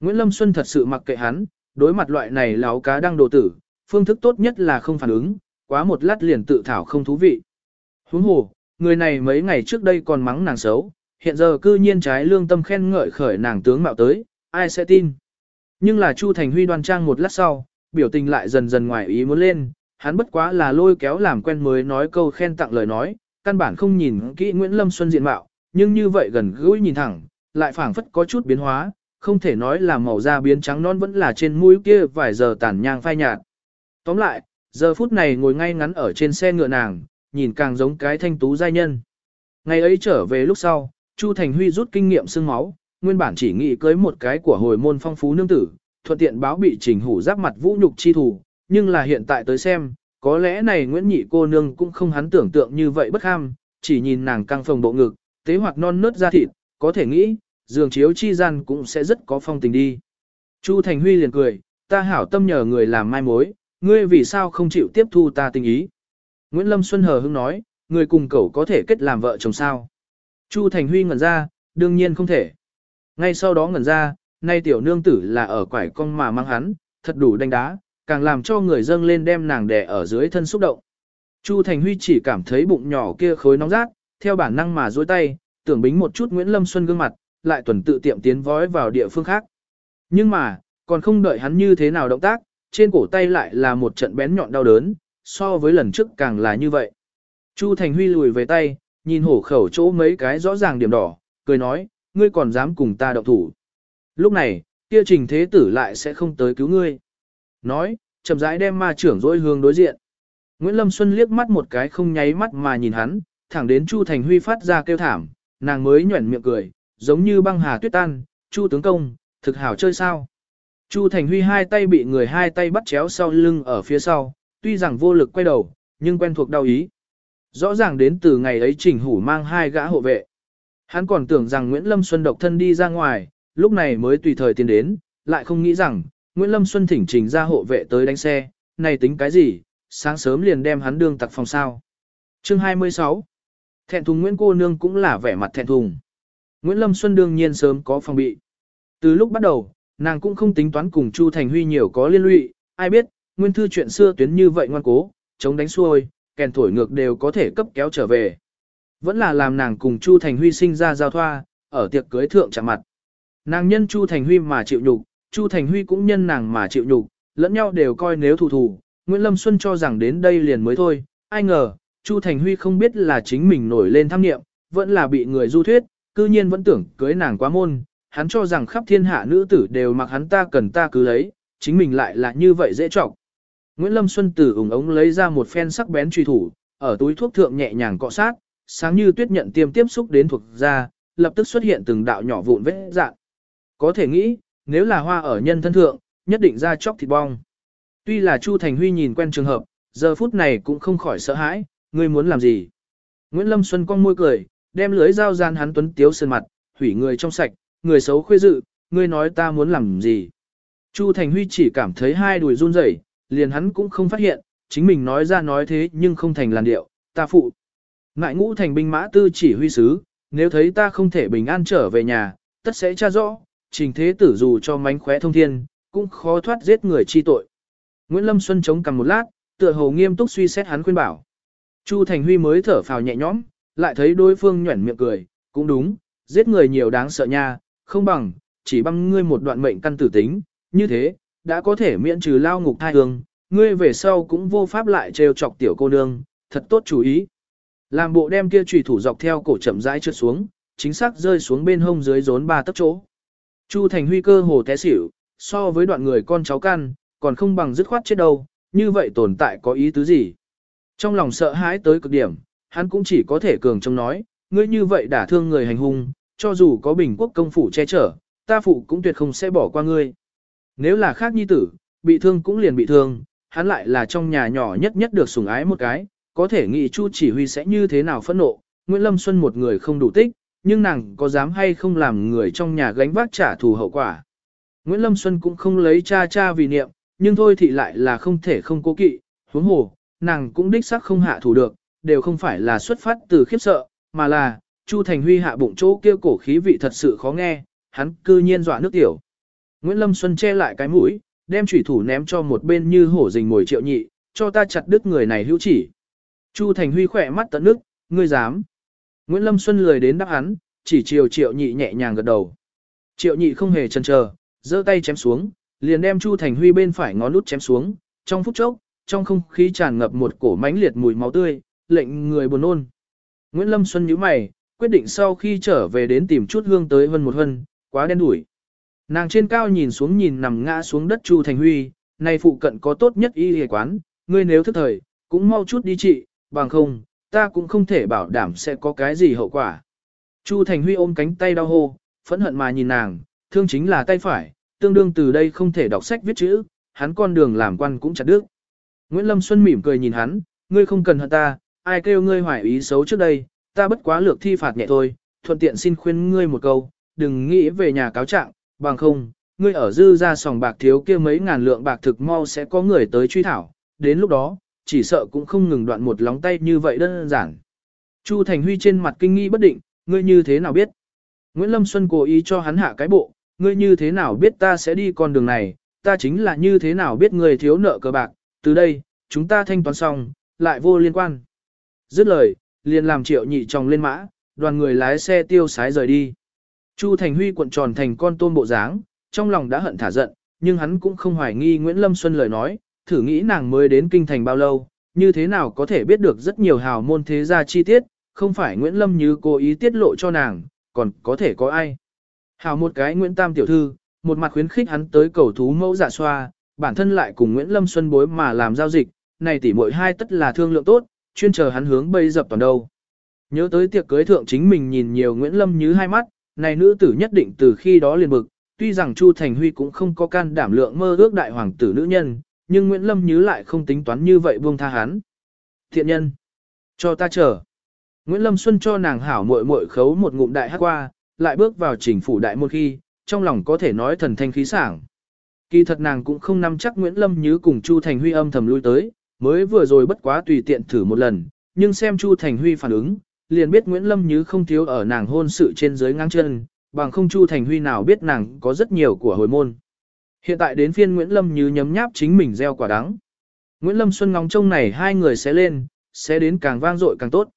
Nguyễn Lâm Xuân thật sự mặc kệ hắn, đối mặt loại này láo cá đang đồ tử, phương thức tốt nhất là không phản ứng, quá một lát liền tự thảo không thú vị. Huống hồ, người này mấy ngày trước đây còn mắng nàng xấu, hiện giờ cư nhiên trái lương tâm khen ngợi khởi nàng tướng mạo tới, ai sẽ tin. Nhưng là Chu Thành Huy đoan trang một lát sau, biểu tình lại dần dần ngoài ý muốn lên, hắn bất quá là lôi kéo làm quen mới nói câu khen tặng lời nói, căn bản không nhìn kỹ Nguyễn Lâm Xuân diện mạo, nhưng như vậy gần gũi nhìn thẳng, lại phảng phất có chút biến hóa, không thể nói là màu da biến trắng non vẫn là trên mũi kia vài giờ tàn nhang phai nhạt. Tóm lại, giờ phút này ngồi ngay ngắn ở trên xe ngựa nàng, nhìn càng giống cái thanh tú giai nhân. Ngày ấy trở về lúc sau, Chu Thành Huy rút kinh nghiệm xương máu, nguyên bản chỉ nghĩ cưới một cái của hồi môn phong phú nương tử, thuận tiện báo bị trình hủ giáp mặt vũ nhục chi thủ, nhưng là hiện tại tới xem, có lẽ này Nguyễn Nhị cô nương cũng không hắn tưởng tượng như vậy bất ham, chỉ nhìn nàng căng phồng bộ ngực, tế hoặc non nớt ra thịt, có thể nghĩ, giường chiếu chi gian cũng sẽ rất có phong tình đi. Chu Thành Huy liền cười, ta hảo tâm nhờ người làm mai mối, ngươi vì sao không chịu tiếp thu ta tình ý. Nguyễn Lâm Xuân hờ hững nói, người cùng cậu có thể kết làm vợ chồng sao. Chu Thành Huy ngẩn ra, đương nhiên không thể. Ngay sau đó ngẩn ra, nay tiểu nương tử là ở quải cong mà mang hắn, thật đủ đánh đá, càng làm cho người dâng lên đem nàng đè ở dưới thân xúc động. Chu Thành Huy chỉ cảm thấy bụng nhỏ kia khối nóng rát, theo bản năng mà duỗi tay, tưởng bính một chút Nguyễn Lâm Xuân gương mặt, lại tuần tự tiệm tiến vói vào địa phương khác. Nhưng mà, còn không đợi hắn như thế nào động tác, trên cổ tay lại là một trận bén nhọn đau đớn, so với lần trước càng là như vậy. Chu Thành Huy lùi về tay, nhìn hổ khẩu chỗ mấy cái rõ ràng điểm đỏ, cười nói, ngươi còn dám cùng ta động thủ. Lúc này, kia trình thế tử lại sẽ không tới cứu ngươi. Nói, chậm rãi đem ma trưởng dối hướng đối diện. Nguyễn Lâm Xuân liếc mắt một cái không nháy mắt mà nhìn hắn, thẳng đến Chu Thành Huy phát ra kêu thảm, nàng mới nhuẩn miệng cười, giống như băng hà tuyết tan, Chu tướng công, thực hảo chơi sao. Chu Thành Huy hai tay bị người hai tay bắt chéo sau lưng ở phía sau, tuy rằng vô lực quay đầu, nhưng quen thuộc đau ý. Rõ ràng đến từ ngày ấy Trình Hủ mang hai gã hộ vệ. Hắn còn tưởng rằng Nguyễn Lâm Xuân độc thân đi ra ngoài, lúc này mới tùy thời tiến đến, lại không nghĩ rằng, Nguyễn Lâm Xuân thỉnh trình ra hộ vệ tới đánh xe, này tính cái gì, sáng sớm liền đem hắn đương tặc phòng sao. Chương 26 Thẹn thùng Nguyễn cô nương cũng là vẻ mặt thẹn thùng. Nguyễn Lâm Xuân đương nhiên sớm có phòng bị. Từ lúc bắt đầu, nàng cũng không tính toán cùng Chu Thành Huy nhiều có liên lụy, ai biết, nguyên thư chuyện xưa tuyến như vậy ngoan cố, chống đánh xuôi, kèn thổi ngược đều có thể cấp kéo trở về. Vẫn là làm nàng cùng Chu Thành Huy sinh ra giao thoa, ở tiệc cưới thượng chạm mặt. Nàng nhân Chu Thành Huy mà chịu nhục, Chu Thành Huy cũng nhân nàng mà chịu nhục, lẫn nhau đều coi nếu thù thù. Nguyễn Lâm Xuân cho rằng đến đây liền mới thôi, ai ngờ, Chu Thành Huy không biết là chính mình nổi lên tham nghiệm, vẫn là bị người du thuyết, cư nhiên vẫn tưởng cưới nàng quá môn, hắn cho rằng khắp thiên hạ nữ tử đều mặc hắn ta cần ta cứ lấy, chính mình lại là như vậy dễ trọng. Nguyễn Lâm Xuân từ ủng ống lấy ra một phen sắc bén truy thủ, ở túi thuốc thượng nhẹ nhàng cọ sát, sáng như tuyết nhận tiêm tiếp xúc đến thuộc da, lập tức xuất hiện từng đạo nhỏ vụn vết dạng. Có thể nghĩ, nếu là hoa ở nhân thân thượng, nhất định ra chóc thịt bong. Tuy là Chu Thành Huy nhìn quen trường hợp, giờ phút này cũng không khỏi sợ hãi, ngươi muốn làm gì? Nguyễn Lâm Xuân cong môi cười, đem lưới dao gian hắn tuấn tiếu sơn mặt, hủy người trong sạch, người xấu khuê dự, ngươi nói ta muốn làm gì? Chu Thành Huy chỉ cảm thấy hai đùi run rẩy, liền hắn cũng không phát hiện, chính mình nói ra nói thế nhưng không thành làn điệu, ta phụ. Ngại ngũ thành binh mã tư chỉ huy sứ, nếu thấy ta không thể bình an trở về nhà, tất sẽ tra rõ, trình thế tử dù cho mánh khóe thông thiên, cũng khó thoát giết người chi tội. Nguyễn Lâm Xuân chống cằm một lát, tựa hồ nghiêm túc suy xét hắn khuyên bảo. Chu Thành Huy mới thở phào nhẹ nhõm, lại thấy đối phương nhuẩn miệng cười, cũng đúng, giết người nhiều đáng sợ nha, không bằng, chỉ băng ngươi một đoạn mệnh căn tử tính, như thế, đã có thể miễn trừ lao ngục thai hương, ngươi về sau cũng vô pháp lại trêu chọc tiểu cô nương, thật tốt chú ý. Làm bộ đem kia trùy thủ dọc theo cổ chậm rãi trượt xuống, chính xác rơi xuống bên hông dưới rốn ba tấc chỗ. Chu Thành Huy cơ hồ té xỉu, so với đoạn người con cháu căn, còn không bằng dứt khoát chết đâu, như vậy tồn tại có ý tứ gì. Trong lòng sợ hãi tới cực điểm, hắn cũng chỉ có thể cường trông nói, ngươi như vậy đả thương người hành hung, cho dù có bình quốc công phủ che chở, ta phụ cũng tuyệt không sẽ bỏ qua ngươi. Nếu là khác nhi tử, bị thương cũng liền bị thương, hắn lại là trong nhà nhỏ nhất nhất được sủng ái một cái, có thể nghĩ Chu chỉ huy sẽ như thế nào phẫn nộ, Nguyễn Lâm Xuân một người không đủ tích, nhưng nàng có dám hay không làm người trong nhà gánh vác trả thù hậu quả. Nguyễn Lâm Xuân cũng không lấy cha cha vì niệm, nhưng thôi thì lại là không thể không cố kỵ, huống hồ, nàng cũng đích xác không hạ thủ được, đều không phải là xuất phát từ khiếp sợ, mà là, Chu Thành Huy hạ bụng chỗ kia cổ khí vị thật sự khó nghe, hắn cư nhiên dọa nước tiểu. Nguyễn Lâm Xuân che lại cái mũi, đem chủy thủ ném cho một bên như hổ rình ngồi triệu nhị, cho ta chặt đứt người này hữu chỉ. Chu Thành Huy khỏe mắt tận nước, ngươi dám. Nguyễn Lâm Xuân lười đến đáp hắn, chỉ chiều triệu nhị nhẹ nhàng gật đầu. Triệu nhị không hề chần chờ, giơ tay chém xuống, liền đem Chu Thành Huy bên phải ngón út chém xuống, trong phút chốc, trong không khí tràn ngập một cổ mãnh liệt mùi máu tươi, lệnh người buồn nôn. Nguyễn Lâm Xuân nhíu mày, quyết định sau khi trở về đến tìm chút hương tới vân một hân, quá đen đủi. Nàng trên cao nhìn xuống nhìn nằm ngã xuống đất Chu Thành Huy, này phụ cận có tốt nhất y y quán, ngươi nếu thức thời, cũng mau chút đi trị, bằng không, ta cũng không thể bảo đảm sẽ có cái gì hậu quả. Chu Thành Huy ôm cánh tay đau hô, phẫn hận mà nhìn nàng, thương chính là tay phải, tương đương từ đây không thể đọc sách viết chữ, hắn con đường làm quan cũng chặt đứt. Nguyễn Lâm Xuân mỉm cười nhìn hắn, ngươi không cần hận ta, ai kêu ngươi hoài ý xấu trước đây, ta bất quá lược thi phạt nhẹ thôi, thuận tiện xin khuyên ngươi một câu, đừng nghĩ về nhà cáo trạng, bằng không, ngươi ở dư ra sòng bạc thiếu kia mấy ngàn lượng bạc thực mau sẽ có người tới truy thảo, đến lúc đó, chỉ sợ cũng không ngừng đoạn một lóng tay như vậy đơn giản. Chu Thành Huy trên mặt kinh nghi bất định, ngươi như thế nào biết? Nguyễn Lâm Xuân cố ý cho hắn hạ cái bộ, ngươi như thế nào biết ta sẽ đi con đường này, ta chính là như thế nào biết ngươi thiếu nợ cờ bạc, từ đây, chúng ta thanh toán xong, lại vô liên quan. Dứt lời, liền làm triệu nhị tròng lên mã, đoàn người lái xe tiêu sái rời đi. Chu Thành Huy cuộn tròn thành con tôm bộ dáng, trong lòng đã hận thả giận, nhưng hắn cũng không hoài nghi Nguyễn Lâm Xuân lời nói, thử nghĩ nàng mới đến kinh thành bao lâu, như thế nào có thể biết được rất nhiều hào môn thế gia chi tiết, không phải Nguyễn Lâm như cố ý tiết lộ cho nàng, còn có thể có ai. Hào một cái Nguyễn Tam tiểu thư, một mặt khuyến khích hắn tới cầu thú mẫu giả xoa, bản thân lại cùng Nguyễn Lâm Xuân bối mà làm giao dịch, này tỷ muội hai tất là thương lượng tốt, chuyên chờ hắn hướng bây dập toàn đâu. Nhớ tới tiệc cưới thượng chính mình nhìn nhiều Nguyễn Lâm như hai mắt, này nữ tử nhất định từ khi đó liền bực, tuy rằng Chu Thành Huy cũng không có can đảm lượng mơ ước đại hoàng tử nữ nhân, nhưng Nguyễn Lâm Như lại không tính toán như vậy buông tha hắn. Thiện nhân, cho ta chờ. Nguyễn Lâm Xuân cho nàng hảo muội muội khấu một ngụm đại hát qua, lại bước vào chỉnh phủ đại môn khi, trong lòng có thể nói thần thanh khí sảng. Kỳ thật nàng cũng không nắm chắc Nguyễn Lâm Như cùng Chu Thành Huy âm thầm lui tới, mới vừa rồi bất quá tùy tiện thử một lần, nhưng xem Chu Thành Huy phản ứng, liền biết Nguyễn Lâm Như không thiếu ở nàng hôn sự trên dưới ngang chân, bằng không Chu Thành Huy nào biết nàng có rất nhiều của hồi môn. Hiện tại đến phiên Nguyễn Lâm Như nhấm nháp chính mình gieo quả đắng. Nguyễn Lâm Xuân ngóng trông này hai người sẽ lên, sẽ đến càng vang dội càng tốt.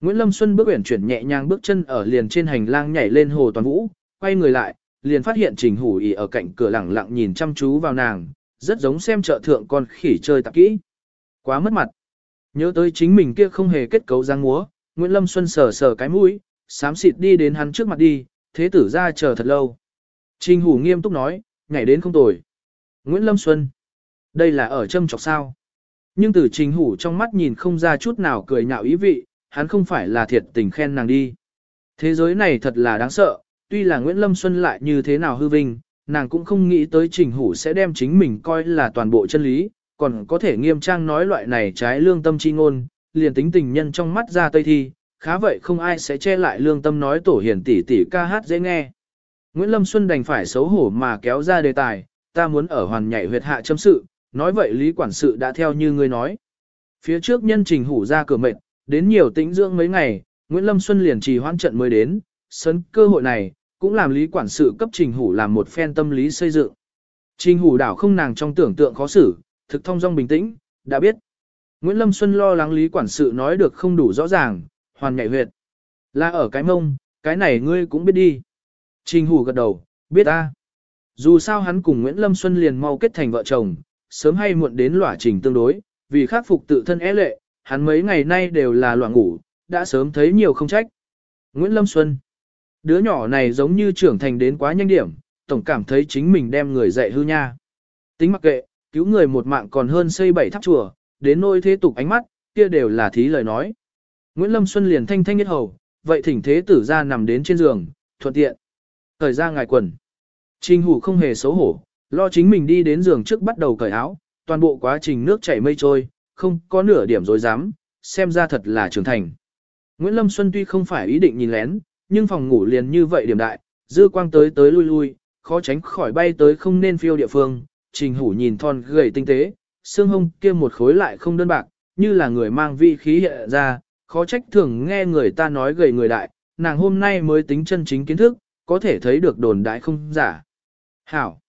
Nguyễn Lâm Xuân bước uyển chuyển nhẹ nhàng bước chân ở liền trên hành lang nhảy lên hồ toàn vũ, quay người lại, liền phát hiện Trình Hủ ỉ ở cạnh cửa lẳng lặng nhìn chăm chú vào nàng, rất giống xem chợ thượng con khỉ chơi tạp kỹ. Quá mất mặt. Nhớ tới chính mình kia không hề kết cấu giang múa, Nguyễn Lâm Xuân sờ sờ cái mũi, xám xịt đi đến hắn trước mặt đi, thế tử ra chờ thật lâu. Trình Hủ nghiêm túc nói, ngày đến không tồi. Nguyễn Lâm Xuân, đây là ở châm chọc sao. Nhưng từ Trình Hủ trong mắt nhìn không ra chút nào cười nhạo ý vị, hắn không phải là thiệt tình khen nàng đi. Thế giới này thật là đáng sợ, tuy là Nguyễn Lâm Xuân lại như thế nào hư vinh, nàng cũng không nghĩ tới Trình Hủ sẽ đem chính mình coi là toàn bộ chân lý, còn có thể nghiêm trang nói loại này trái lương tâm chi ngôn, liền tính tình nhân trong mắt ra tây thi, khá vậy không ai sẽ che lại lương tâm nói tổ hiển tỷ tỷ ca hát dễ nghe. Nguyễn Lâm Xuân đành phải xấu hổ mà kéo ra đề tài, ta muốn ở hoàn nhảy huyệt hạ châm sự, nói vậy Lý Quản sự đã theo như ngươi nói. Phía trước nhân trình hủ ra cửa mệnh, đến nhiều tĩnh dưỡng mấy ngày, Nguyễn Lâm Xuân liền trì hoãn trận mới đến, sấn cơ hội này, cũng làm Lý Quản sự cấp trình hủ làm một phen tâm lý xây dựng. Trình hủ đảo không nàng trong tưởng tượng khó xử, thực thông dong bình tĩnh, đã biết. Nguyễn Lâm Xuân lo lắng Lý Quản sự nói được không đủ rõ ràng, hoàn nhạy huyệt. Là ở cái mông, cái này ngươi cũng biết đi. Trình hủ gật đầu, biết ta. Dù sao hắn cùng Nguyễn Lâm Xuân liền mau kết thành vợ chồng, sớm hay muộn đến lỏa trình tương đối, vì khắc phục tự thân é lệ, hắn mấy ngày nay đều là loạn ngủ, đã sớm thấy nhiều không trách. Nguyễn Lâm Xuân Đứa nhỏ này giống như trưởng thành đến quá nhanh điểm, tổng cảm thấy chính mình đem người dạy hư nha. Tính mặc kệ, cứu người một mạng còn hơn xây bảy tháp chùa, đến nôi thế tục ánh mắt, kia đều là thí lời nói. Nguyễn Lâm Xuân liền thanh thanh nhất hầu, vậy thỉnh thế tử ra nằm đến trên giường, thuận tiện. Thời ra ngài quần. Trình hủ không hề xấu hổ, lo chính mình đi đến giường trước bắt đầu cởi áo, toàn bộ quá trình nước chảy mây trôi, không có nửa điểm dối dám, xem ra thật là trưởng thành. Nguyễn Lâm Xuân tuy không phải ý định nhìn lén, nhưng phòng ngủ liền như vậy điểm đại, dư quang tới tới lui lui, khó tránh khỏi bay tới không nên phiêu địa phương, trình hủ nhìn thon gầy tinh tế, xương hông kia một khối lại không đơn bạc, như là người mang vị khí hiện ra, khó trách thường nghe người ta nói gầy người đại, nàng hôm nay mới tính chân chính kiến thức, có thể thấy được đồn đại không giả. Hảo!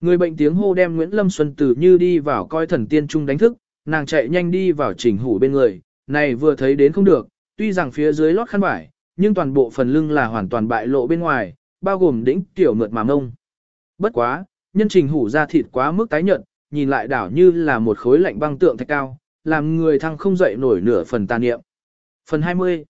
Người bệnh tiếng hô đem Nguyễn Lâm Xuân tử như đi vào coi thần tiên trung đánh thức, nàng chạy nhanh đi vào trình hủ bên người, này vừa thấy đến không được, tuy rằng phía dưới lót khăn vải, nhưng toàn bộ phần lưng là hoàn toàn bại lộ bên ngoài, bao gồm đỉnh tiểu mượt mà mông. Bất quá, nhân trình hủ ra thịt quá mức tái nhợt, nhìn lại đảo như là một khối lạnh băng tượng thạch cao, làm người thăng không dậy nổi nửa phần tàn niệm. Phần 20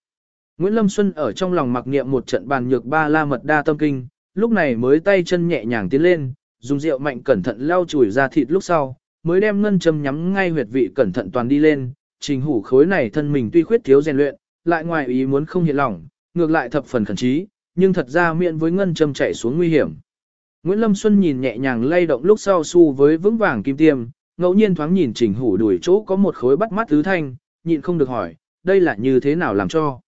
Nguyễn Lâm Xuân ở trong lòng mặc niệm một trận bàn nhược ba la mật đa tâm kinh, lúc này mới tay chân nhẹ nhàng tiến lên, dùng rượu mạnh cẩn thận lau chùi ra thịt lúc sau, mới đem ngân châm nhắm ngay huyệt vị cẩn thận toàn đi lên, trình hủ khối này thân mình tuy khuyết thiếu rèn luyện, lại ngoài ý muốn không hiện lỏng, ngược lại thập phần khẩn trí, nhưng thật ra miệng với ngân châm chạy xuống nguy hiểm. Nguyễn Lâm Xuân nhìn nhẹ nhàng lay động lúc sau su với vững vàng kim tiêm, ngẫu nhiên thoáng nhìn trình hủ đuổi chỗ có một khối bắt mắt tứ thanh, nhịn không được hỏi, đây là như thế nào làm cho.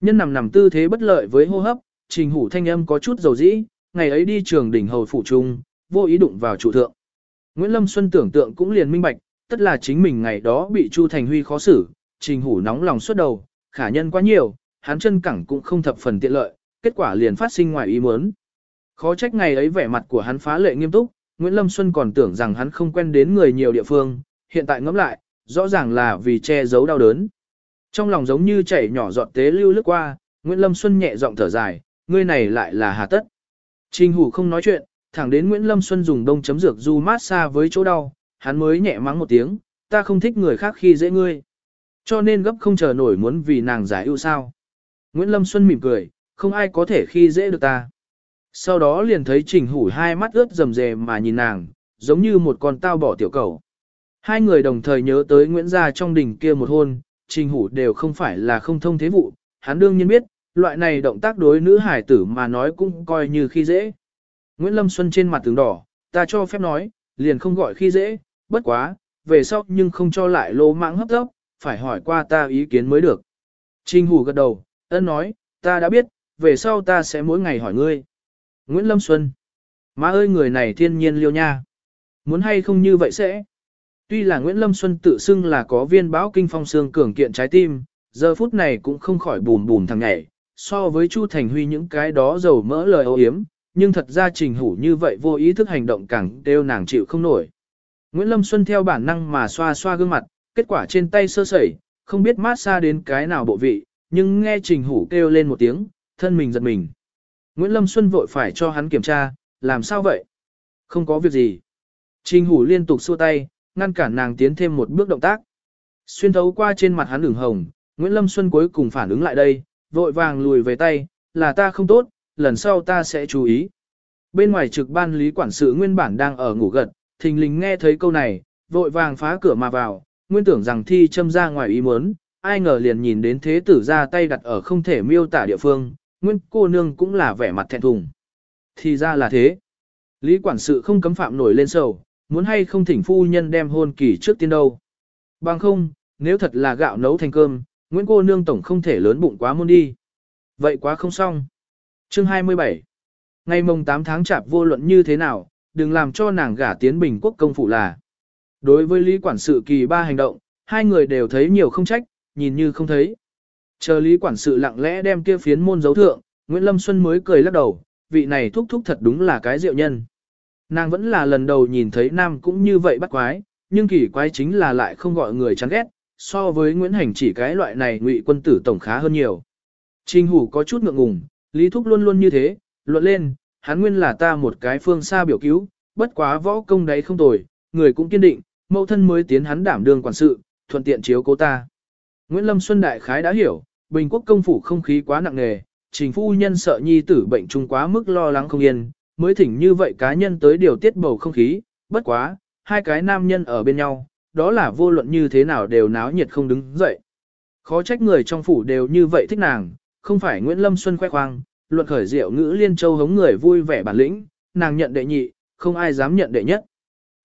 Nhân nằm nằm tư thế bất lợi với hô hấp, trình hủ thanh âm có chút dầu dĩ, ngày ấy đi trường đỉnh hầu phụ trung, vô ý đụng vào trụ thượng. Nguyễn Lâm Xuân tưởng tượng cũng liền minh bạch, tất là chính mình ngày đó bị Chu Thành Huy khó xử, trình hủ nóng lòng suốt đầu, khả nhân quá nhiều, hắn chân cẳng cũng không thập phần tiện lợi, kết quả liền phát sinh ngoài ý muốn. Khó trách ngày ấy vẻ mặt của hắn phá lệ nghiêm túc, Nguyễn Lâm Xuân còn tưởng rằng hắn không quen đến người nhiều địa phương, hiện tại ngẫm lại, rõ ràng là vì che giấu đau đớn. Trong lòng giống như chảy nhỏ giọt tế lưu lướt qua, Nguyễn Lâm Xuân nhẹ giọng thở dài, ngươi này lại là hà tất. Trình Hủ không nói chuyện, thẳng đến Nguyễn Lâm Xuân dùng đông chấm dược du mát xa với chỗ đau, hắn mới nhẹ mắng một tiếng, ta không thích người khác khi dễ ngươi. Cho nên gấp không chờ nổi muốn vì nàng giải ưu sao. Nguyễn Lâm Xuân mỉm cười, không ai có thể khi dễ được ta. Sau đó liền thấy Trình Hủ hai mắt ướt rầm rề mà nhìn nàng, giống như một con tao bỏ tiểu cầu. Hai người đồng thời nhớ tới Nguyễn Gia trong đỉnh kia một hôn, Trình Hủ đều không phải là không thông thế vụ, hắn đương nhiên biết, loại này động tác đối nữ hải tử mà nói cũng coi như khi dễ. Nguyễn Lâm Xuân trên mặt tướng đỏ, ta cho phép nói, liền không gọi khi dễ, bất quá, về sau nhưng không cho lại lô mạng hấp tốc, phải hỏi qua ta ý kiến mới được. Trình Hủ gật đầu, ân nói, ta đã biết, về sau ta sẽ mỗi ngày hỏi ngươi. Nguyễn Lâm Xuân. Má ơi người này thiên nhiên liêu nha. Muốn hay không như vậy sẽ. Tuy là Nguyễn Lâm Xuân tự xưng là có viên báo kinh phong xương cường kiện trái tim, giờ phút này cũng không khỏi bùm bùm thằng nhảy, so với Chu Thành Huy những cái đó dầu mỡ lời ô hiếm, nhưng thật ra trình hủ như vậy vô ý thức hành động càng đều nàng chịu không nổi. Nguyễn Lâm Xuân theo bản năng mà xoa xoa gương mặt, kết quả trên tay sơ sẩy, không biết mát xa đến cái nào bộ vị, nhưng nghe trình hủ kêu lên một tiếng, thân mình giật mình. Nguyễn Lâm Xuân vội phải cho hắn kiểm tra, làm sao vậy? Không có việc gì. Trình hủ liên tục xua tay, ngăn cản nàng tiến thêm một bước động tác. Xuyên thấu qua trên mặt hắn đường hồng, Nguyễn Lâm Xuân cuối cùng phản ứng lại đây, vội vàng lùi về tay, là ta không tốt, lần sau ta sẽ chú ý. Bên ngoài trực ban lý quản sự nguyên bản đang ở ngủ gật, thình lình nghe thấy câu này, vội vàng phá cửa mà vào, nguyên tưởng rằng thi châm ra ngoài ý muốn, ai ngờ liền nhìn đến thế tử ra tay đặt ở không thể miêu tả địa phương, nguyên cô nương cũng là vẻ mặt thẹn thùng. Thì ra là thế. Lý quản sự không cấm phạm nổi lên sầu, muốn hay không thỉnh phu nhân đem hôn kỳ trước tiên đâu. Bằng không, nếu thật là gạo nấu thành cơm, Nguyễn cô nương tổng không thể lớn bụng quá muôn đi. Vậy quá không xong. Chương 27 Ngày mồng 8 tháng chạp vô luận như thế nào, đừng làm cho nàng gả tiến bình quốc công phủ là. Đối với Lý quản sự kỳ ba hành động, hai người đều thấy nhiều không trách, nhìn như không thấy. Chờ Lý quản sự lặng lẽ đem kia phiến môn dấu thượng, Nguyễn Lâm Xuân mới cười lắc đầu, vị này thúc thúc thật đúng là cái diệu nhân. Nàng vẫn là lần đầu nhìn thấy nam cũng như vậy bắt quái, nhưng kỳ quái chính là lại không gọi người chán ghét, so với Nguyễn Hành chỉ cái loại này ngụy quân tử tổng khá hơn nhiều. Trình Hủ có chút ngượng ngùng, Lý Thúc luôn luôn như thế, luận lên, hắn nguyên là ta một cái phương xa biểu cứu, bất quá võ công đấy không tồi, người cũng kiên định, mẫu thân mới tiến hắn đảm đương quản sự, thuận tiện chiếu cố ta. Nguyễn Lâm Xuân Đại Khái đã hiểu, Bình quốc công phủ không khí quá nặng nề, trình phu nhân sợ nhi tử bệnh trung quá mức lo lắng không yên, mới thỉnh như vậy cá nhân tới điều tiết bầu không khí, bất quá, hai cái nam nhân ở bên nhau, đó là vô luận như thế nào đều náo nhiệt không đứng dậy. Khó trách người trong phủ đều như vậy thích nàng, không phải Nguyễn Lâm Xuân khoe khoang, luận khởi diệu ngữ liên châu hống người vui vẻ bản lĩnh, nàng nhận đệ nhị, không ai dám nhận đệ nhất.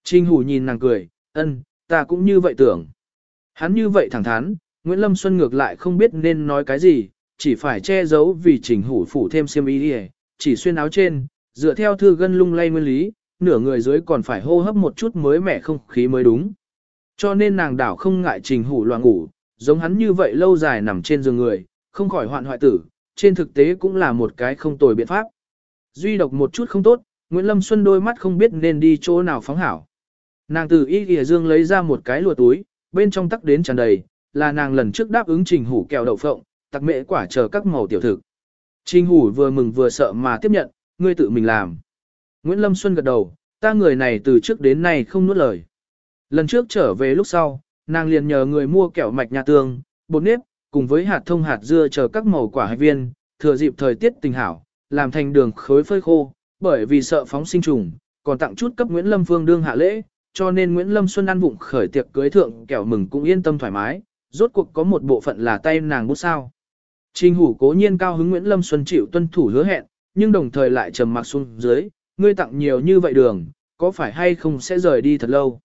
Trình Hủ nhìn nàng cười, ân, ta cũng như vậy tưởng. Hắn như vậy thẳng thắn, Nguyễn Lâm Xuân ngược lại không biết nên nói cái gì, chỉ phải che giấu vì Trình Hủ phủ thêm xiêm y đi chỉ xuyên áo trên, dựa theo thư gân lung lay nguyên lý, nửa người dưới còn phải hô hấp một chút mới mẻ không khí mới đúng. Cho nên nàng đảo không ngại Trình Hủ loạn ngủ, giống hắn như vậy lâu dài nằm trên giường người, không khỏi hoạn hoại tử, trên thực tế cũng là một cái không tồi biện pháp. Duy độc một chút không tốt, Nguyễn Lâm Xuân đôi mắt không biết nên đi chỗ nào phóng hảo. Nàng từ y kìa dương lấy ra một cái lùa túi, bên trong tắc đến tràn đầy, là nàng lần trước đáp ứng trình hủ kẹo đậu phộng, tặc mễ quả chờ các màu tiểu thực. Trình hủ vừa mừng vừa sợ mà tiếp nhận, ngươi tự mình làm. Nguyễn Lâm Xuân gật đầu, ta người này từ trước đến nay không nuốt lời. Lần trước trở về lúc sau, nàng liền nhờ người mua kẹo mạch nhà tương, bột nếp, cùng với hạt thông hạt dưa chờ các màu quả hạch viên, thừa dịp thời tiết tình hảo, làm thành đường khối phơi khô, bởi vì sợ phóng sinh trùng, còn tặng chút cấp Nguyễn Lâm Phương đương hạ lễ, cho nên Nguyễn Lâm Xuân ăn vụng khởi tiệc cưới thượng kẹo mừng cũng yên tâm thoải mái, rốt cuộc có một bộ phận là tay nàng bút sao. Trình hủ cố nhiên cao hứng Nguyễn Lâm Xuân chịu tuân thủ hứa hẹn, nhưng đồng thời lại trầm mặc xuống dưới, ngươi tặng nhiều như vậy đường, có phải hay không sẽ rời đi thật lâu.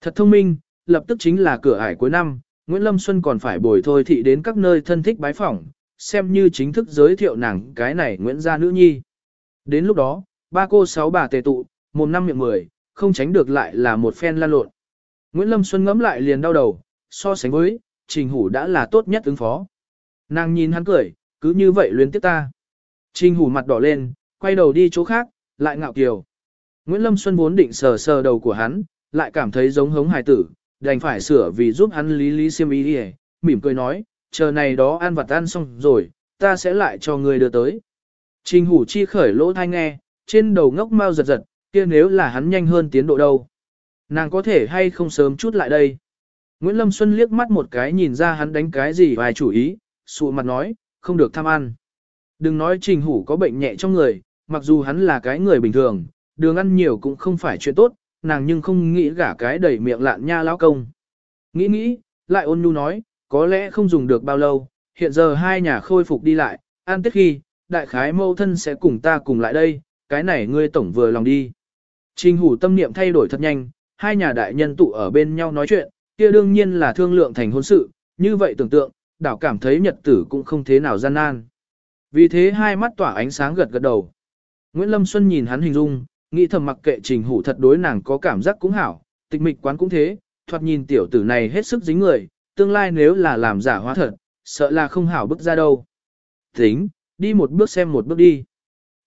Thật thông minh, lập tức chính là cửa ải cuối năm, Nguyễn Lâm Xuân còn phải bồi thôi thị đến các nơi thân thích bái phỏng, xem như chính thức giới thiệu nàng cái này Nguyễn gia nữ nhi. Đến lúc đó, ba cô sáu bà tề tụ, một năm miệng mười, không tránh được lại là một phen lan lộn. Nguyễn Lâm Xuân ngẫm lại liền đau đầu, so sánh với, Trình Hủ đã là tốt nhất ứng phó. Nàng nhìn hắn cười, cứ như vậy luyến tiếp ta. Trình Hủ mặt đỏ lên, quay đầu đi chỗ khác, lại ngạo kiều. Nguyễn Lâm Xuân vốn định sờ sờ đầu của hắn, lại cảm thấy giống hống hài tử, đành phải sửa vì giúp hắn lý lý xiêm ý đi mỉm cười nói, chờ này đó ăn vặt ăn xong rồi, ta sẽ lại cho người đưa tới. Trình hủ chi khởi lỗ thai nghe, trên đầu ngốc mau giật giật, kia nếu là hắn nhanh hơn tiến độ đâu. Nàng có thể hay không sớm chút lại đây. Nguyễn Lâm Xuân liếc mắt một cái nhìn ra hắn đánh cái gì vài chủ ý, sụ mặt nói, không được tham ăn. Đừng nói trình hủ có bệnh nhẹ trong người, mặc dù hắn là cái người bình thường, đường ăn nhiều cũng không phải chuyện tốt, nàng nhưng không nghĩ gả cái đầy miệng lạn nha lão công. Nghĩ nghĩ, lại ôn nhu nói, có lẽ không dùng được bao lâu, hiện giờ hai nhà khôi phục đi lại, an tiết khi, đại khái mâu thân sẽ cùng ta cùng lại đây, cái này ngươi tổng vừa lòng đi. Trình hủ tâm niệm thay đổi thật nhanh, hai nhà đại nhân tụ ở bên nhau nói chuyện, kia đương nhiên là thương lượng thành hôn sự, như vậy tưởng tượng, đảo cảm thấy nhật tử cũng không thế nào gian nan. Vì thế hai mắt tỏa ánh sáng gật gật đầu. Nguyễn Lâm Xuân nhìn hắn hình dung, nghĩ thầm mặc kệ trình hủ thật đối nàng có cảm giác cũng hảo, tịch mịch quán cũng thế, thoạt nhìn tiểu tử này hết sức dính người, tương lai nếu là làm giả hóa thật, sợ là không hảo bước ra đâu. Tính, đi một bước xem một bước đi.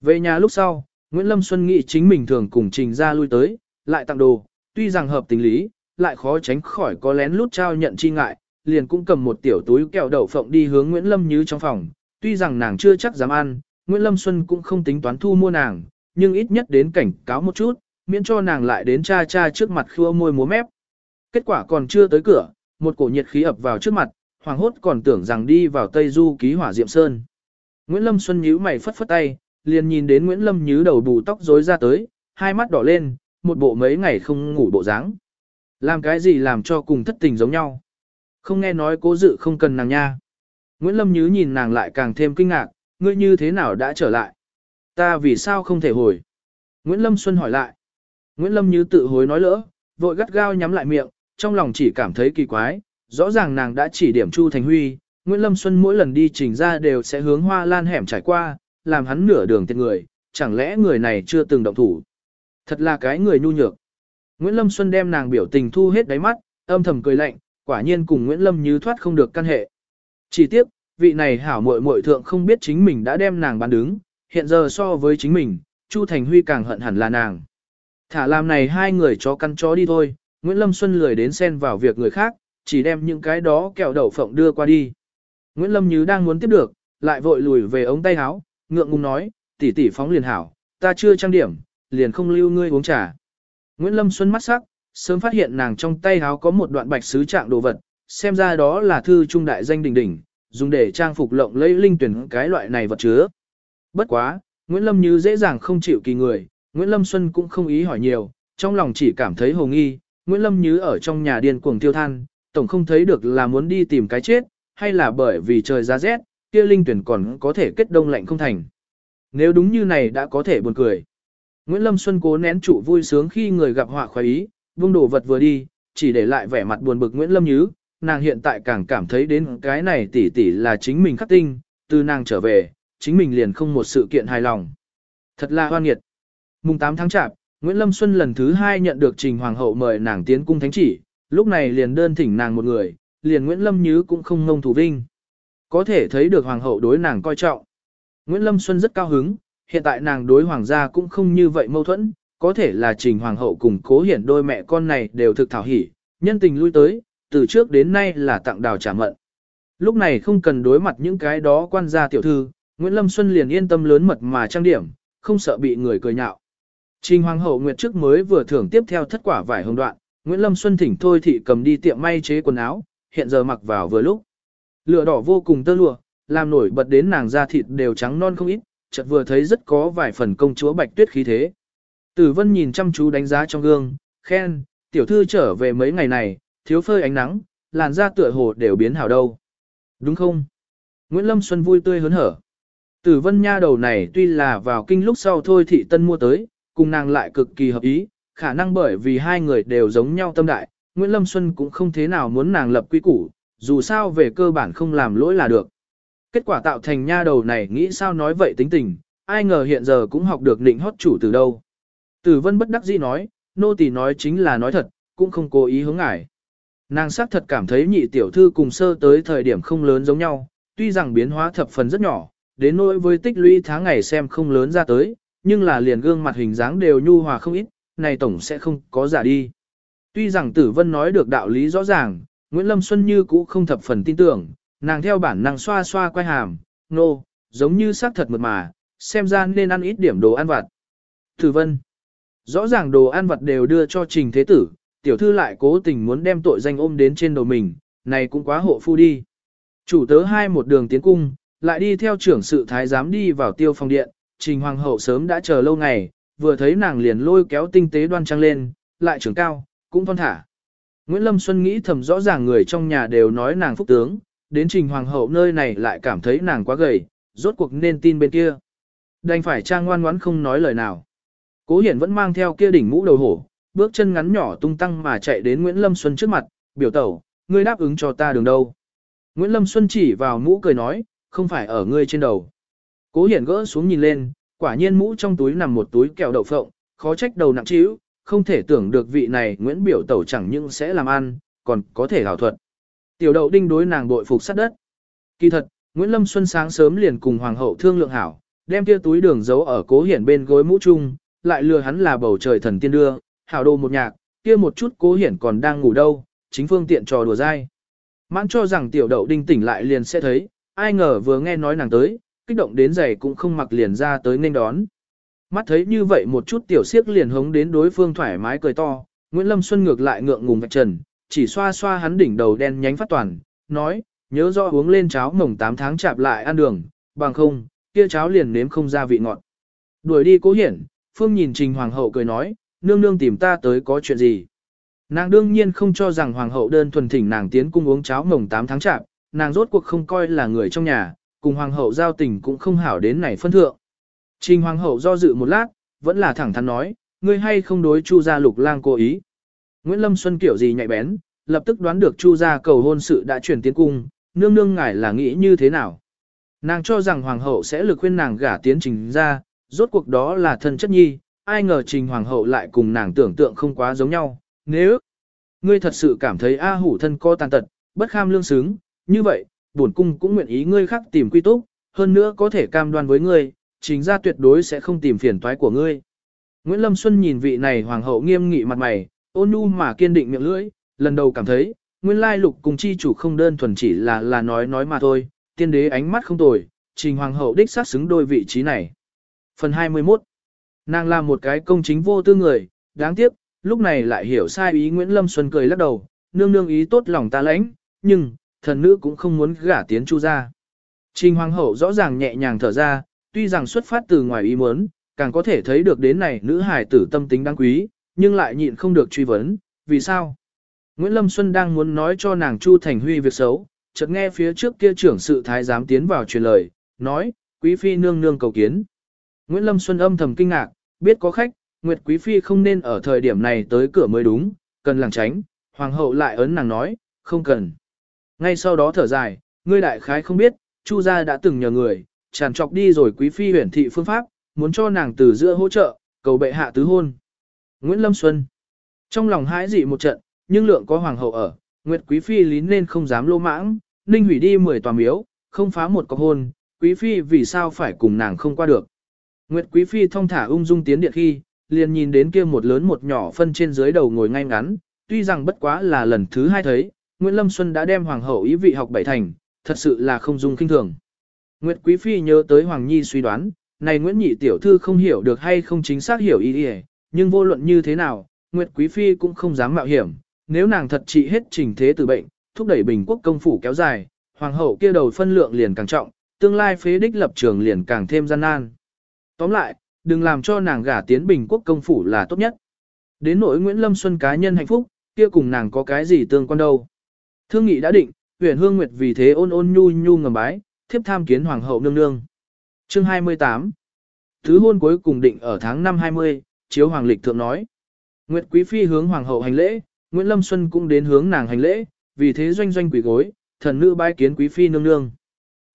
Về nhà lúc sau, Nguyễn Lâm Xuân nghĩ chính mình thường cùng trình ra lui tới, lại tặng đồ, tuy rằng hợp tình lý, lại khó tránh khỏi có lén lút trao nhận chi ngại, liền cũng cầm một tiểu túi kẹo đậu phộng đi hướng Nguyễn Lâm Như trong phòng, tuy rằng nàng chưa chắc dám ăn, Nguyễn Lâm Xuân cũng không tính toán thu mua nàng, nhưng ít nhất đến cảnh cáo một chút, miễn cho nàng lại đến cha cha trước mặt khua môi múa mép. Kết quả còn chưa tới cửa, một cổ nhiệt khí ập vào trước mặt, hoàng hốt còn tưởng rằng đi vào Tây Du ký hỏa diệm sơn. Nguyễn Lâm Xuân nhíu mày phất phất tay, liền nhìn đến Nguyễn Lâm nhíu đầu bù tóc rối ra tới, hai mắt đỏ lên, một bộ mấy ngày không ngủ bộ dáng. Làm cái gì làm cho cùng thất tình giống nhau. Không nghe nói cố dự không cần nàng nha. Nguyễn Lâm Nhứ nhìn nàng lại càng thêm kinh ngạc, ngươi như thế nào đã trở lại? Ta vì sao không thể hồi? Nguyễn Lâm Xuân hỏi lại. Nguyễn Lâm Như tự hối nói lỡ, vội gắt gao nhắm lại miệng, trong lòng chỉ cảm thấy kỳ quái, rõ ràng nàng đã chỉ điểm Chu Thành Huy, Nguyễn Lâm Xuân mỗi lần đi trình ra đều sẽ hướng hoa lan hẻm trải qua, làm hắn nửa đường tiệt người, chẳng lẽ người này chưa từng động thủ. Thật là cái người nhu nhược. Nguyễn Lâm Xuân đem nàng biểu tình thu hết đáy mắt, âm thầm cười lạnh, quả nhiên cùng Nguyễn Lâm như thoát không được căn hệ. Chỉ tiếc vị này hảo muội muội thượng không biết chính mình đã đem nàng bán đứng, hiện giờ so với chính mình, Chu Thành Huy càng hận hẳn là nàng. Thả làm này hai người chó căn chó đi thôi, Nguyễn Lâm Xuân lười đến xen vào việc người khác, chỉ đem những cái đó kẹo đậu phộng đưa qua đi. Nguyễn Lâm Như đang muốn tiếp được, lại vội lùi về ống tay áo, ngượng ngùng nói, tỷ tỷ phóng liền hảo, ta chưa trang điểm, liền không lưu ngươi uống trà. Nguyễn Lâm Xuân mắt sắc, sớm phát hiện nàng trong tay háo có một đoạn bạch sứ trạng đồ vật, xem ra đó là thư trung đại danh đỉnh đỉnh, dùng để trang phục lộng lẫy linh tuyển cái loại này vật chứa. Bất quá, Nguyễn Lâm Như dễ dàng không chịu kỳ người, Nguyễn Lâm Xuân cũng không ý hỏi nhiều, trong lòng chỉ cảm thấy hồ nghi, Nguyễn Lâm Như ở trong nhà điên cuồng tiêu than, tổng không thấy được là muốn đi tìm cái chết, hay là bởi vì trời giá rét, kia linh tuyển còn có thể kết đông lạnh không thành. Nếu đúng như này đã có thể buồn cười. Nguyễn Lâm Xuân cố nén trụ vui sướng khi người gặp họa khoái ý, vung đồ vật vừa đi, chỉ để lại vẻ mặt buồn bực Nguyễn Lâm Nhứ, nàng hiện tại càng cảm thấy đến cái này tỷ tỷ là chính mình khắc tinh, từ nàng trở về, chính mình liền không một sự kiện hài lòng. Thật là hoan nghiệt. Mùng 8 tháng chạp, Nguyễn Lâm Xuân lần thứ hai nhận được Trình Hoàng hậu mời nàng tiến cung thánh chỉ, lúc này liền đơn thỉnh nàng một người, liền Nguyễn Lâm Nhứ cũng không ngông thủ vinh. Có thể thấy được Hoàng hậu đối nàng coi trọng. Nguyễn Lâm Xuân rất cao hứng, hiện tại nàng đối hoàng gia cũng không như vậy mâu thuẫn, có thể là trình hoàng hậu cùng cố hiển đôi mẹ con này đều thực thảo hỉ, nhân tình lui tới, từ trước đến nay là tặng đào trả mận. Lúc này không cần đối mặt những cái đó quan gia tiểu thư, Nguyễn Lâm Xuân liền yên tâm lớn mật mà trang điểm, không sợ bị người cười nhạo. Trình hoàng hậu nguyệt trước mới vừa thưởng tiếp theo thất quả vải hồng đoạn, Nguyễn Lâm Xuân thỉnh thôi thị cầm đi tiệm may chế quần áo, hiện giờ mặc vào vừa lúc. Lửa đỏ vô cùng tơ lụa, làm nổi bật đến nàng da thịt đều trắng non không ít, chợt vừa thấy rất có vài phần công chúa bạch tuyết khí thế. Tử vân nhìn chăm chú đánh giá trong gương, khen, tiểu thư trở về mấy ngày này, thiếu phơi ánh nắng, làn da tựa hồ đều biến hảo đâu. Đúng không? Nguyễn Lâm Xuân vui tươi hớn hở. Tử vân nha đầu này tuy là vào kinh lúc sau thôi thị tân mua tới, cùng nàng lại cực kỳ hợp ý, khả năng bởi vì hai người đều giống nhau tâm đại, Nguyễn Lâm Xuân cũng không thế nào muốn nàng lập quy củ, dù sao về cơ bản không làm lỗi là được. Kết quả tạo thành nha đầu này nghĩ sao nói vậy tính tình, ai ngờ hiện giờ cũng học được định hót chủ từ đâu. Tử vân bất đắc dĩ nói, nô tỳ nói chính là nói thật, cũng không cố ý hướng ngải. Nàng xác thật cảm thấy nhị tiểu thư cùng sơ tới thời điểm không lớn giống nhau, tuy rằng biến hóa thập phần rất nhỏ, đến nỗi với tích lũy tháng ngày xem không lớn ra tới, nhưng là liền gương mặt hình dáng đều nhu hòa không ít, này tổng sẽ không có giả đi. Tuy rằng tử vân nói được đạo lý rõ ràng, Nguyễn Lâm Xuân Như cũ không thập phần tin tưởng, nàng theo bản năng xoa xoa quay hàm, nô, no, giống như xác thật mượt mà, xem ra nên ăn ít điểm đồ ăn vặt. Thử vân, rõ ràng đồ ăn vặt đều đưa cho trình thế tử, tiểu thư lại cố tình muốn đem tội danh ôm đến trên đầu mình, này cũng quá hộ phu đi. Chủ tớ hai một đường tiến cung, lại đi theo trưởng sự thái giám đi vào tiêu phòng điện, trình hoàng hậu sớm đã chờ lâu ngày, vừa thấy nàng liền lôi kéo tinh tế đoan trang lên, lại trưởng cao, cũng thon thả. Nguyễn Lâm Xuân nghĩ thầm rõ ràng người trong nhà đều nói nàng phúc tướng, đến trình hoàng hậu nơi này lại cảm thấy nàng quá gầy, rốt cuộc nên tin bên kia. Đành phải trang ngoan ngoãn không nói lời nào. Cố hiển vẫn mang theo kia đỉnh mũ đầu hổ, bước chân ngắn nhỏ tung tăng mà chạy đến Nguyễn Lâm Xuân trước mặt, biểu tẩu, ngươi đáp ứng cho ta đường đâu. Nguyễn Lâm Xuân chỉ vào mũ cười nói, không phải ở ngươi trên đầu. Cố hiển gỡ xuống nhìn lên, quả nhiên mũ trong túi nằm một túi kẹo đậu phộng, khó trách đầu nặng trĩu, không thể tưởng được vị này Nguyễn biểu tẩu chẳng những sẽ làm ăn, còn có thể hảo thuật. Tiểu đậu đinh đối nàng bội phục sát đất. Kỳ thật, Nguyễn Lâm Xuân sáng sớm liền cùng Hoàng hậu thương lượng hảo, đem kia túi đường giấu ở cố hiển bên gối mũ chung, lại lừa hắn là bầu trời thần tiên đưa, hảo đồ một nhạc, kia một chút cố hiển còn đang ngủ đâu, chính phương tiện trò đùa dai. Mãn cho rằng tiểu đậu đinh tỉnh lại liền sẽ thấy, ai ngờ vừa nghe nói nàng tới, kích động đến giày cũng không mặc liền ra tới nên đón. Mắt thấy như vậy một chút tiểu siếc liền hống đến đối phương thoải mái cười to, Nguyễn Lâm Xuân ngược lại ngượng ngùng vạch trần, chỉ xoa xoa hắn đỉnh đầu đen nhánh phát toàn, nói, nhớ rõ uống lên cháo mồng 8 tháng chạp lại ăn đường, bằng không, kia cháo liền nếm không ra vị ngọt. Đuổi đi cố hiển, Phương nhìn Trình Hoàng hậu cười nói, nương nương tìm ta tới có chuyện gì. Nàng đương nhiên không cho rằng Hoàng hậu đơn thuần thỉnh nàng tiến cung uống cháo mồng 8 tháng chạp, nàng rốt cuộc không coi là người trong nhà, cùng Hoàng hậu giao tình cũng không hảo đến này phân thượng. Trình Hoàng hậu do dự một lát, vẫn là thẳng thắn nói, ngươi hay không đối Chu gia lục lang cố ý. Nguyễn Lâm Xuân kiểu gì nhạy bén, lập tức đoán được Chu gia cầu hôn sự đã chuyển tiến cung, nương nương ngài là nghĩ như thế nào. Nàng cho rằng hoàng hậu sẽ lực khuyên nàng gả tiến trình ra, rốt cuộc đó là thân chất nhi, ai ngờ trình hoàng hậu lại cùng nàng tưởng tượng không quá giống nhau. Nếu ngươi thật sự cảm thấy A hủ thân co tàn tật, bất kham lương xứng, như vậy, bổn cung cũng nguyện ý ngươi khác tìm quy túc, hơn nữa có thể cam đoan với ngươi, trình ra tuyệt đối sẽ không tìm phiền toái của ngươi. Nguyễn Lâm Xuân nhìn vị này hoàng hậu nghiêm nghị mặt mày, ôn nhu mà kiên định miệng lưỡi, lần đầu cảm thấy, nguyên lai lục cùng chi chủ không đơn thuần chỉ là là nói nói mà thôi, tiên đế ánh mắt không tồi, trình hoàng hậu đích xác xứng đôi vị trí này. Phần 21 Nàng là một cái công chính vô tư người, đáng tiếc, lúc này lại hiểu sai ý Nguyễn Lâm Xuân cười lắc đầu, nương nương ý tốt lòng ta lãnh, nhưng, thần nữ cũng không muốn gả tiến chu ra. Trình hoàng hậu rõ ràng nhẹ nhàng thở ra, tuy rằng xuất phát từ ngoài ý muốn, càng có thể thấy được đến này nữ hài tử tâm tính đáng quý, nhưng lại nhịn không được truy vấn, vì sao? Nguyễn Lâm Xuân đang muốn nói cho nàng Chu Thành Huy việc xấu, chợt nghe phía trước kia trưởng sự thái giám tiến vào truyền lời, nói, quý phi nương nương cầu kiến. Nguyễn Lâm Xuân âm thầm kinh ngạc, biết có khách, Nguyệt quý phi không nên ở thời điểm này tới cửa mới đúng, cần làng tránh, hoàng hậu lại ấn nàng nói, không cần. Ngay sau đó thở dài, ngươi đại khái không biết, Chu gia đã từng nhờ người, tràn trọc đi rồi quý phi huyền thị phương pháp, muốn cho nàng từ giữa hỗ trợ, cầu bệ hạ tứ hôn. Nguyễn Lâm Xuân Trong lòng hãi dị một trận, nhưng lượng có hoàng hậu ở, Nguyệt Quý Phi lý nên không dám lô mãng, ninh hủy đi 10 tòa miếu, không phá một cọc hôn, Quý Phi vì sao phải cùng nàng không qua được. Nguyệt Quý Phi thông thả ung dung tiến điện khi, liền nhìn đến kia một lớn một nhỏ phân trên dưới đầu ngồi ngay ngắn, tuy rằng bất quá là lần thứ hai thấy, Nguyễn Lâm Xuân đã đem hoàng hậu ý vị học bảy thành, thật sự là không dung kinh thường. Nguyệt Quý Phi nhớ tới Hoàng Nhi suy đoán, này Nguyễn Nhị tiểu thư không hiểu được hay không chính xác hiểu ý ý, nhưng vô luận như thế nào, Nguyệt Quý Phi cũng không dám mạo hiểm, nếu nàng thật trị hết trình thế từ bệnh, thúc đẩy bình quốc công phủ kéo dài, hoàng hậu kia đầu phân lượng liền càng trọng, tương lai phế đích lập trường liền càng thêm gian nan. Tóm lại, đừng làm cho nàng gả tiến bình quốc công phủ là tốt nhất. Đến nỗi Nguyễn Lâm Xuân cá nhân hạnh phúc, kia cùng nàng có cái gì tương quan đâu. Thương nghị đã định, huyền hương nguyệt vì thế ôn ôn nhu nhu ngầm bái, thiếp tham kiến hoàng hậu nương nương. Chương 28 Thứ hôn cuối cùng định ở tháng 5 20, chiếu hoàng lịch thượng nói. Nguyệt Quý Phi hướng hoàng hậu hành lễ, Nguyễn Lâm Xuân cũng đến hướng nàng hành lễ, vì thế doanh doanh quỷ gối, thần nữ bái kiến quý phi nương nương.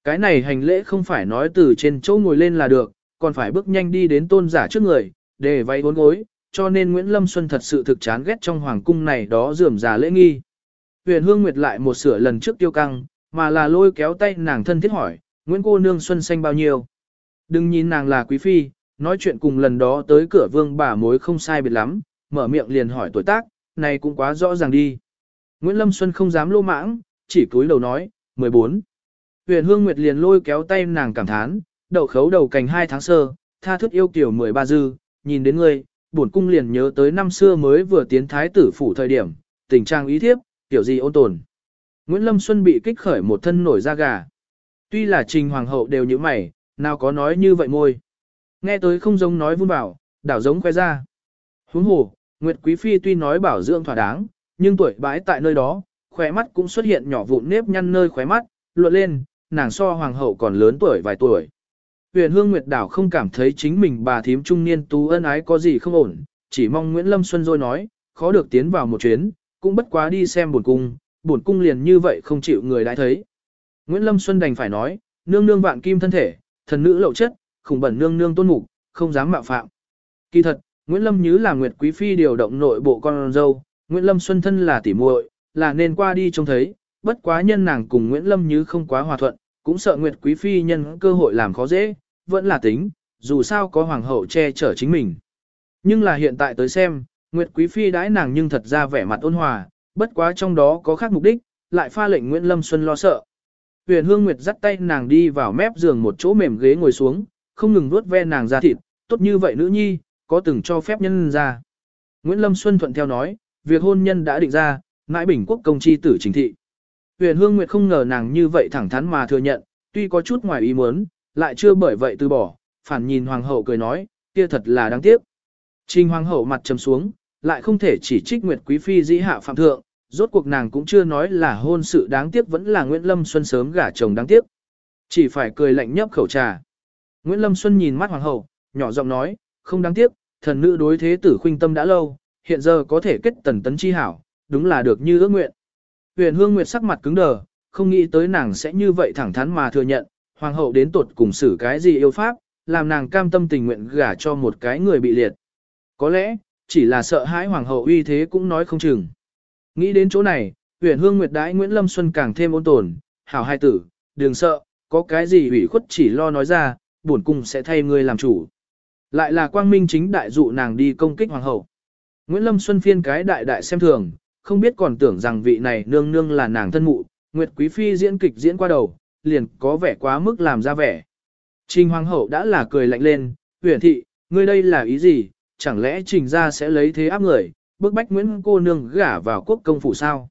Cái này hành lễ không phải nói từ trên chỗ ngồi lên là được, còn phải bước nhanh đi đến tôn giả trước người, để váy bốn gối, cho nên Nguyễn Lâm Xuân thật sự thực chán ghét trong hoàng cung này đó dườm già lễ nghi. Huyền Hương Nguyệt lại một sửa lần trước tiêu căng, mà là lôi kéo tay nàng thân thiết hỏi, Nguyễn cô nương Xuân xanh bao nhiêu? Đừng nhìn nàng là quý phi, nói chuyện cùng lần đó tới cửa vương bà mối không sai biệt lắm, mở miệng liền hỏi tuổi tác, này cũng quá rõ ràng đi. Nguyễn Lâm Xuân không dám lô mãng, chỉ cúi đầu nói, 14. Huyền Hương Nguyệt liền lôi kéo tay nàng cảm thán, đậu khấu đầu cành hai tháng sơ, tha thức yêu kiểu 13 dư, nhìn đến ngươi, bổn cung liền nhớ tới năm xưa mới vừa tiến thái tử phủ thời điểm, tình trạng ý thiếp, kiểu gì ôn tồn. Nguyễn Lâm Xuân bị kích khởi một thân nổi da gà. Tuy là trình hoàng hậu đều như mày, nào có nói như vậy môi. Nghe tới không giống nói vun bảo, đảo giống khoe ra. Huống hồ, Nguyệt Quý Phi tuy nói bảo dưỡng thỏa đáng, nhưng tuổi bãi tại nơi đó, khóe mắt cũng xuất hiện nhỏ vụn nếp nhăn nơi khóe mắt, luận lên, nàng so hoàng hậu còn lớn tuổi vài tuổi. Huyền Hương Nguyệt Đảo không cảm thấy chính mình bà thím trung niên tú ân ái có gì không ổn, chỉ mong Nguyễn Lâm Xuân rồi nói, khó được tiến vào một chuyến, cũng bất quá đi xem buồn cung, buồn cung liền như vậy không chịu người đã thấy. Nguyễn Lâm Xuân đành phải nói, nương nương vạn kim thân thể, thần nữ lậu chất, khủng bẩn nương nương tôn mục, không dám mạo phạm. Kỳ thật, Nguyễn Lâm Như là Nguyệt Quý Phi điều động nội bộ con dâu, Nguyễn Lâm Xuân thân là tỉ muội, là nên qua đi trông thấy, bất quá nhân nàng cùng Nguyễn Lâm Như không quá hòa thuận, cũng sợ Nguyệt Quý Phi nhân cơ hội làm khó dễ, vẫn là tính, dù sao có hoàng hậu che chở chính mình. Nhưng là hiện tại tới xem, Nguyệt Quý Phi đãi nàng nhưng thật ra vẻ mặt ôn hòa, bất quá trong đó có khác mục đích, lại pha lệnh Nguyễn Lâm Xuân lo sợ. Huyền Hương Nguyệt dắt tay nàng đi vào mép giường một chỗ mềm ghế ngồi xuống, không ngừng vuốt ve nàng ra thịt, tốt như vậy nữ nhi, có từng cho phép nhân ra. Nguyễn Lâm Xuân thuận theo nói, việc hôn nhân đã định ra, mãi bình quốc công chi tử chính thị. Huyền Hương Nguyệt không ngờ nàng như vậy thẳng thắn mà thừa nhận, tuy có chút ngoài ý muốn, lại chưa bởi vậy từ bỏ, phản nhìn hoàng hậu cười nói, kia thật là đáng tiếc. Trình hoàng hậu mặt trầm xuống, lại không thể chỉ trích Nguyệt quý phi dĩ hạ phạm thượng, rốt cuộc nàng cũng chưa nói là hôn sự đáng tiếc vẫn là Nguyễn Lâm Xuân sớm gả chồng đáng tiếc. Chỉ phải cười lạnh nhấp khẩu trà. Nguyễn Lâm Xuân nhìn mắt hoàng hậu, nhỏ giọng nói, không đáng tiếc, thần nữ đối thế tử khuynh tâm đã lâu, hiện giờ có thể kết tần tấn chi hảo, đúng là được như ước nguyện. Huyền Hương Nguyệt sắc mặt cứng đờ, không nghĩ tới nàng sẽ như vậy thẳng thắn mà thừa nhận, hoàng hậu đến tột cùng xử cái gì yêu pháp, làm nàng cam tâm tình nguyện gả cho một cái người bị liệt. Có lẽ, chỉ là sợ hãi hoàng hậu uy thế cũng nói không chừng. Nghĩ đến chỗ này, Huyền Hương Nguyệt đãi Nguyễn Lâm Xuân càng thêm ôn tồn, hảo hai tử, đừng sợ, có cái gì ủy khuất chỉ lo nói ra, bổn cung sẽ thay ngươi làm chủ. Lại là quang minh chính đại dụ nàng đi công kích hoàng hậu. Nguyễn Lâm Xuân phiên cái đại đại xem thường, không biết còn tưởng rằng vị này nương nương là nàng thân mụ, Nguyệt Quý Phi diễn kịch diễn qua đầu, liền có vẻ quá mức làm ra vẻ. Trình Hoàng hậu đã là cười lạnh lên, huyền thị, ngươi đây là ý gì, chẳng lẽ trình ra sẽ lấy thế áp người, bức bách Nguyễn cô nương gả vào quốc công phủ sao?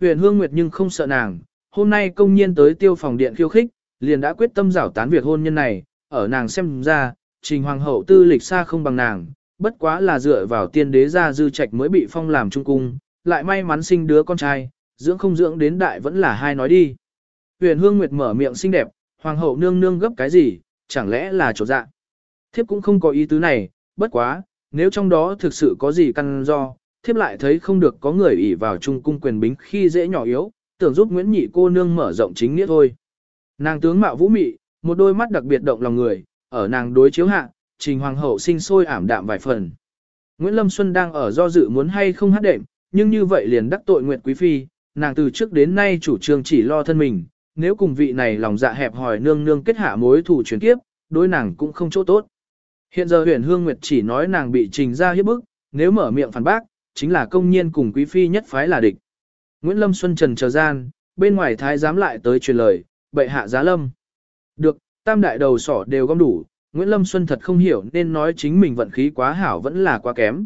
Huyền Hương Nguyệt nhưng không sợ nàng, hôm nay công nhiên tới tiêu phòng điện khiêu khích, liền đã quyết tâm giảo tán việc hôn nhân này, ở nàng xem ra, trình hoàng hậu tư lịch xa không bằng nàng, bất quá là dựa vào tiên đế gia dư trạch mới bị phong làm trung cung, lại may mắn sinh đứa con trai, dưỡng không dưỡng đến đại vẫn là hai nói đi. Huyền Hương Nguyệt mở miệng xinh đẹp, hoàng hậu nương nương gấp cái gì, chẳng lẽ là chỗ dạ. Thiếp cũng không có ý tứ này, bất quá, nếu trong đó thực sự có gì căn do, thiếp lại thấy không được có người ỷ vào trung cung quyền bính khi dễ nhỏ yếu, tưởng giúp Nguyễn Nhị cô nương mở rộng chính nghĩa thôi. Nàng tướng mạo vũ mị, một đôi mắt đặc biệt động lòng người, ở nàng đối chiếu hạ, trình hoàng hậu sinh sôi ảm đạm vài phần. Nguyễn Lâm Xuân đang ở do dự muốn hay không hát đệm, nhưng như vậy liền đắc tội Nguyệt Quý Phi, nàng từ trước đến nay chủ trương chỉ lo thân mình, nếu cùng vị này lòng dạ hẹp hòi nương nương kết hạ mối thủ chuyển kiếp, đối nàng cũng không chỗ tốt. Hiện giờ huyền hương Nguyệt chỉ nói nàng bị trình ra hiếp bức, nếu mở miệng phản bác, chính là công nhiên cùng Quý Phi nhất phái là địch. Nguyễn Lâm Xuân trần chờ gian, bên ngoài thái giám lại tới truyền lời, bệ hạ giá lâm. Được, tam đại đầu sỏ đều gom đủ, Nguyễn Lâm Xuân thật không hiểu nên nói chính mình vận khí quá hảo vẫn là quá kém.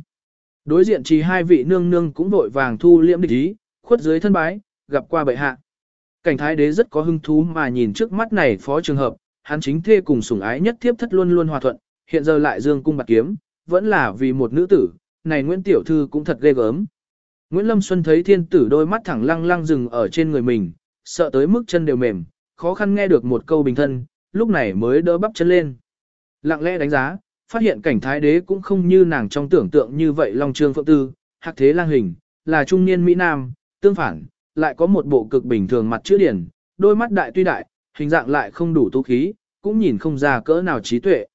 Đối diện chỉ hai vị nương nương cũng vội vàng thu liễm địch ý, khuất dưới thân bái, gặp qua bệ hạ. Cảnh thái đế rất có hứng thú mà nhìn trước mắt này phó trường hợp, hắn chính thê cùng sủng ái nhất tiếp thất luôn luôn hòa thuận, hiện giờ lại dương cung bạc kiếm, vẫn là vì một nữ tử, này Nguyễn Tiểu Thư cũng thật ghê gớm. Nguyễn Lâm Xuân thấy thiên tử đôi mắt thẳng lăng lăng dừng ở trên người mình, sợ tới mức chân đều mềm, khó khăn nghe được một câu bình thân, lúc này mới đỡ bắp chân lên. Lặng lẽ đánh giá, phát hiện cảnh thái đế cũng không như nàng trong tưởng tượng như vậy long trương phượng tư, hạc thế lang hình, là trung niên Mỹ Nam, tương phản, lại có một bộ cực bình thường mặt chữ điển, đôi mắt đại tuy đại, hình dạng lại không đủ tu khí, cũng nhìn không ra cỡ nào trí tuệ.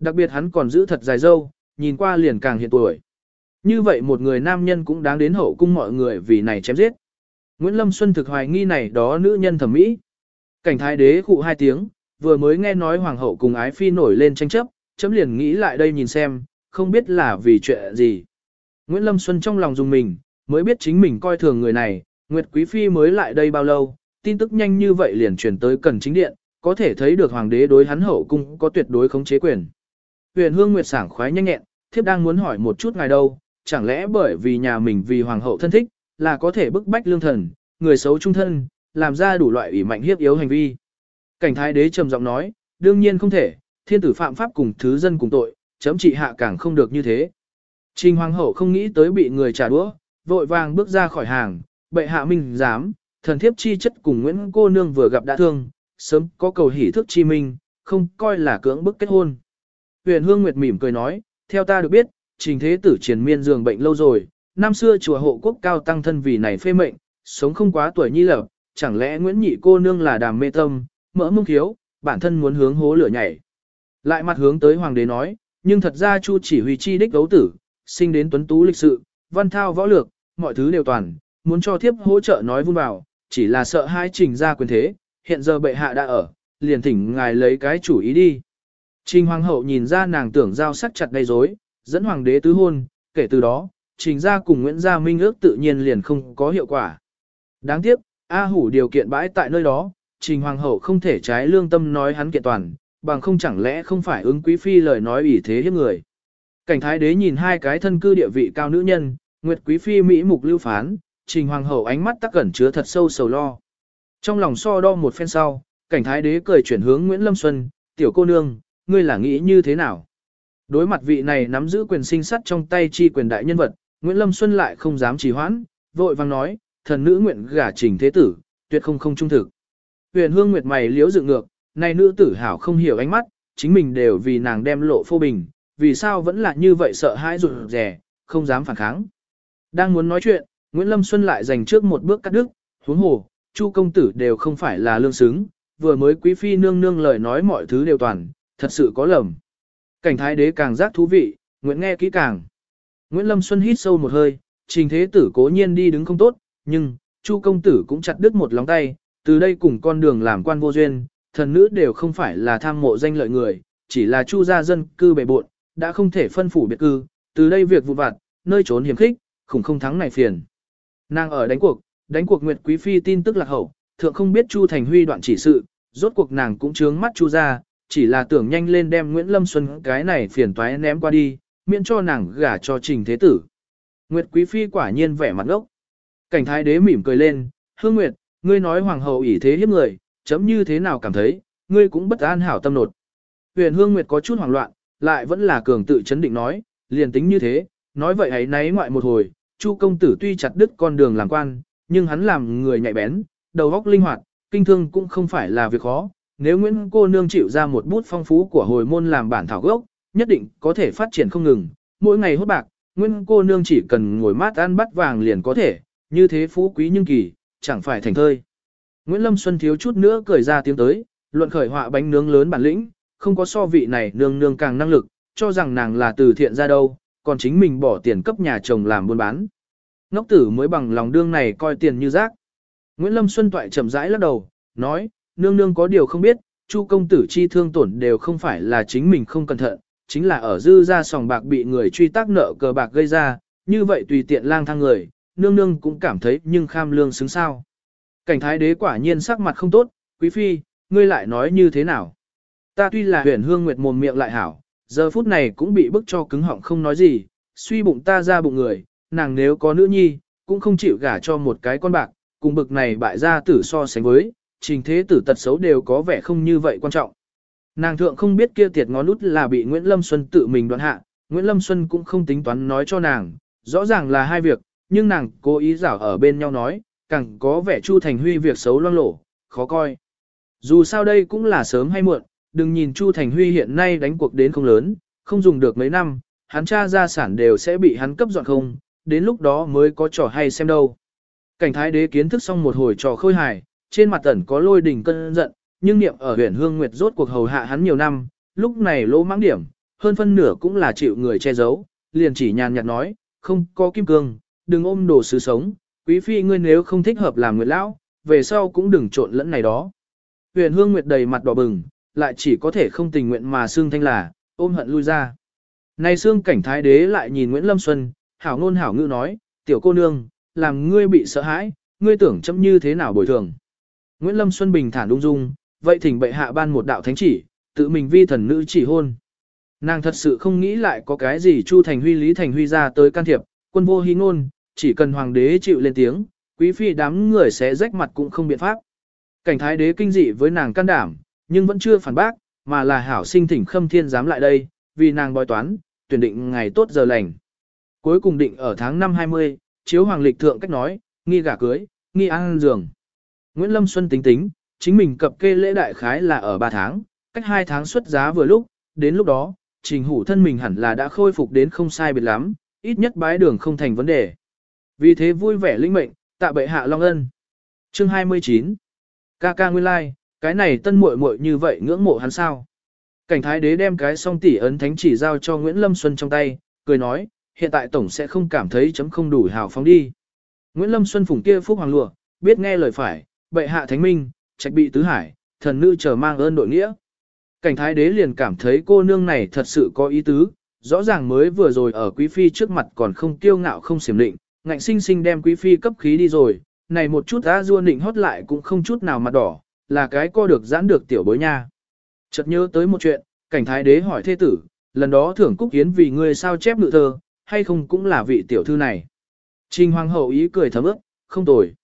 Đặc biệt hắn còn giữ thật dài dâu, nhìn qua liền càng hiện tuổi. Như vậy một người nam nhân cũng đáng đến hậu cung mọi người vì này chém giết. Nguyễn Lâm Xuân thực hoài nghi này đó nữ nhân thẩm mỹ. Cảnh thái đế khụ hai tiếng, vừa mới nghe nói hoàng hậu cùng ái phi nổi lên tranh chấp, chấm liền nghĩ lại đây nhìn xem, không biết là vì chuyện gì. Nguyễn Lâm Xuân trong lòng dùng mình, mới biết chính mình coi thường người này, Nguyệt Quý Phi mới lại đây bao lâu, tin tức nhanh như vậy liền truyền tới cần chính điện, có thể thấy được hoàng đế đối hắn hậu cung có tuyệt đối khống chế quyền. Huyền Hương Nguyệt sảng khoái nhanh nhẹn, thiếp đang muốn hỏi một chút ngài đâu, chẳng lẽ bởi vì nhà mình vì hoàng hậu thân thích, là có thể bức bách lương thần, người xấu trung thân, làm ra đủ loại ủy mạnh hiếp yếu hành vi. Cảnh thái đế trầm giọng nói, đương nhiên không thể, thiên tử phạm pháp cùng thứ dân cùng tội, chấm trị hạ càng không được như thế. Trình hoàng hậu không nghĩ tới bị người trả đũa, vội vàng bước ra khỏi hàng, bệ hạ minh dám, thần thiếp chi chất cùng Nguyễn cô nương vừa gặp đã thương, sớm có cầu hỷ thức chi minh, không coi là cưỡng bức kết hôn. Huyền Hương Nguyệt mỉm cười nói, theo ta được biết, trình thế tử triển miên giường bệnh lâu rồi, năm xưa chùa hộ quốc cao tăng thân vì này phê mệnh, sống không quá tuổi nhi lập, chẳng lẽ Nguyễn Nhị cô nương là đàm mê tâm, mỡ mông thiếu, bản thân muốn hướng hố lửa nhảy. Lại mặt hướng tới hoàng đế nói, nhưng thật ra Chu chỉ huy chi đích đấu tử, sinh đến tuấn tú lịch sự, văn thao võ lược, mọi thứ đều toàn, muốn cho thiếp hỗ trợ nói vun vào, chỉ là sợ hai trình ra quyền thế, hiện giờ bệ hạ đã ở, liền thỉnh ngài lấy cái chủ ý đi. Trình hoàng hậu nhìn ra nàng tưởng giao sắc chặt đầy rối, dẫn hoàng đế tứ hôn, kể từ đó, trình ra cùng Nguyễn Gia Minh ước tự nhiên liền không có hiệu quả. Đáng tiếc, A Hủ điều kiện bãi tại nơi đó, trình hoàng hậu không thể trái lương tâm nói hắn kiện toàn, bằng không chẳng lẽ không phải ứng quý phi lời nói ủy thế hiếp người. Cảnh thái đế nhìn hai cái thân cư địa vị cao nữ nhân, Nguyệt quý phi mỹ mục lưu phán, trình hoàng hậu ánh mắt tắc cẩn chứa thật sâu sầu lo. Trong lòng so đo một phen sau, cảnh thái đế cười chuyển hướng Nguyễn Lâm Xuân, tiểu cô nương, ngươi là nghĩ như thế nào? Đối mặt vị này nắm giữ quyền sinh sắt trong tay chi quyền đại nhân vật, Nguyễn Lâm Xuân lại không dám trì hoãn, vội vang nói, thần nữ nguyện gả trình thế tử, tuyệt không không trung thực. Huyền hương nguyệt mày liếu dựng ngược, nay nữ tử hảo không hiểu ánh mắt, chính mình đều vì nàng đem lộ phô bình, vì sao vẫn là như vậy sợ hãi rụt rè, không dám phản kháng. Đang muốn nói chuyện, Nguyễn Lâm Xuân lại dành trước một bước cắt đứt, huống hồ, Chu công tử đều không phải là lương xứng, vừa mới quý phi nương nương lời nói mọi thứ đều toàn, thật sự có lầm. Cảnh thái đế càng giác thú vị, Nguyễn nghe kỹ càng. Nguyễn Lâm Xuân hít sâu một hơi, trình thế tử cố nhiên đi đứng không tốt, nhưng, Chu công tử cũng chặt đứt một lóng tay, từ đây cùng con đường làm quan vô duyên, thần nữ đều không phải là tham mộ danh lợi người, chỉ là Chu gia dân cư bề bộn, đã không thể phân phủ biệt cư, từ đây việc vụ vặt, nơi trốn hiểm khích, khủng không thắng này phiền. Nàng ở đánh cuộc, đánh cuộc Nguyệt Quý Phi tin tức lạc hậu, thượng không biết Chu Thành Huy đoạn chỉ sự, rốt cuộc nàng cũng trướng mắt Chu ra, chỉ là tưởng nhanh lên đem Nguyễn Lâm Xuân cái này phiền toái ném qua đi, miễn cho nàng gả cho Trình Thế Tử. Nguyệt Quý Phi quả nhiên vẻ mặt ngốc. Cảnh Thái Đế mỉm cười lên, Hương Nguyệt, ngươi nói Hoàng hậu ỷ thế hiếp người, chấm như thế nào cảm thấy, ngươi cũng bất an hảo tâm nột. Huyền Hương Nguyệt có chút hoảng loạn, lại vẫn là cường tự chấn định nói, liền tính như thế, nói vậy ấy nấy ngoại một hồi, Chu công tử tuy chặt đứt con đường làm quan, nhưng hắn làm người nhạy bén, đầu óc linh hoạt, kinh thương cũng không phải là việc khó. Nếu Nguyễn cô nương chịu ra một bút phong phú của hồi môn làm bản thảo gốc, nhất định có thể phát triển không ngừng. Mỗi ngày hốt bạc, Nguyễn cô nương chỉ cần ngồi mát ăn bắt vàng liền có thể, như thế phú quý nhưng kỳ, chẳng phải thành thơi. Nguyễn Lâm Xuân thiếu chút nữa cười ra tiếng tới, luận khởi họa bánh nướng lớn bản lĩnh, không có so vị này nương nương càng năng lực, cho rằng nàng là từ thiện ra đâu, còn chính mình bỏ tiền cấp nhà chồng làm buôn bán. Ngốc tử mới bằng lòng đương này coi tiền như rác. Nguyễn Lâm Xuân toại chậm rãi lắc đầu, nói, nương nương có điều không biết, Chu công tử chi thương tổn đều không phải là chính mình không cẩn thận, chính là ở dư ra sòng bạc bị người truy tác nợ cờ bạc gây ra, như vậy tùy tiện lang thang người, nương nương cũng cảm thấy nhưng kham lương xứng sao. Cảnh thái đế quả nhiên sắc mặt không tốt, quý phi, ngươi lại nói như thế nào? Ta tuy là huyền hương nguyệt mồm miệng lại hảo, giờ phút này cũng bị bức cho cứng họng không nói gì, suy bụng ta ra bụng người, nàng nếu có nữ nhi, cũng không chịu gả cho một cái con bạc, cùng bực này bại gia tử so sánh với, trình thế tử tật xấu đều có vẻ không như vậy quan trọng. Nàng thượng không biết kia tiệt ngón út là bị Nguyễn Lâm Xuân tự mình đoán hạ, Nguyễn Lâm Xuân cũng không tính toán nói cho nàng, rõ ràng là hai việc, nhưng nàng cố ý giảo ở bên nhau nói, càng có vẻ Chu Thành Huy việc xấu loang lổ, khó coi. Dù sao đây cũng là sớm hay muộn, đừng nhìn Chu Thành Huy hiện nay đánh cuộc đến không lớn, không dùng được mấy năm, hắn cha gia sản đều sẽ bị hắn cấp dọn không, đến lúc đó mới có trò hay xem đâu. Cảnh thái đế kiến thức xong một hồi trò khôi hài, trên mặt tẩn có lôi đỉnh cơn giận, nhưng niệm ở huyện hương nguyệt rốt cuộc hầu hạ hắn nhiều năm, lúc này lỗ mãng điểm, hơn phân nửa cũng là chịu người che giấu, liền chỉ nhàn nhạt nói, không có kim cương, đừng ôm đồ sứ sống, quý phi ngươi nếu không thích hợp làm nguyệt lão, về sau cũng đừng trộn lẫn này đó. Huyền hương nguyệt đầy mặt đỏ bừng, lại chỉ có thể không tình nguyện mà xương thanh là, ôm hận lui ra. Này xương cảnh thái đế lại nhìn Nguyễn Lâm Xuân, hảo ngôn hảo ngữ nói, tiểu cô nương, làm ngươi bị sợ hãi, ngươi tưởng chấm như thế nào bồi thường. Nguyễn Lâm Xuân bình thản ung dung, vậy thỉnh bệ hạ ban một đạo thánh chỉ, tự mình vi thần nữ chỉ hôn. Nàng thật sự không nghĩ lại có cái gì Chu Thành Huy Lý Thành Huy ra tới can thiệp, quân vô hí ngôn, chỉ cần hoàng đế chịu lên tiếng, quý phi đám người sẽ rách mặt cũng không biện pháp. Cảnh thái đế kinh dị với nàng can đảm, nhưng vẫn chưa phản bác, mà là hảo sinh thỉnh khâm thiên dám lại đây, vì nàng bói toán, tuyển định ngày tốt giờ lành. Cuối cùng định ở tháng 5 20, chiếu hoàng lịch thượng cách nói, nghi gả cưới, nghi ăn giường. Nguyễn Lâm Xuân tính tính, chính mình cập kê lễ đại khái là ở 3 tháng, cách 2 tháng xuất giá vừa lúc, đến lúc đó, trình hủ thân mình hẳn là đã khôi phục đến không sai biệt lắm, ít nhất bái đường không thành vấn đề. Vì thế vui vẻ linh mệnh, tạ bệ hạ long ân. Chương 29 Ca ca nguyên lai, like, cái này tân muội muội như vậy ngưỡng mộ hắn sao. Cảnh thái đế đem cái song tỷ ấn thánh chỉ giao cho Nguyễn Lâm Xuân trong tay, cười nói, hiện tại tổng sẽ không cảm thấy chấm không đủ hào phóng đi. Nguyễn Lâm Xuân phùng kia phúc hoàng lụa, biết nghe lời phải, bệ hạ thánh minh, trạch bị tứ hải, thần nữ chờ mang ơn đội nghĩa. Cảnh thái đế liền cảm thấy cô nương này thật sự có ý tứ, rõ ràng mới vừa rồi ở quý phi trước mặt còn không kiêu ngạo không xiểm định, ngạnh sinh sinh đem quý phi cấp khí đi rồi, này một chút á dua nịnh hót lại cũng không chút nào mặt đỏ, là cái co được giãn được tiểu bối nha. Chợt nhớ tới một chuyện, cảnh thái đế hỏi thê tử, lần đó thưởng cúc hiến vì ngươi sao chép ngự thơ, hay không cũng là vị tiểu thư này. Trình hoàng hậu ý cười thấm ức, không tồi.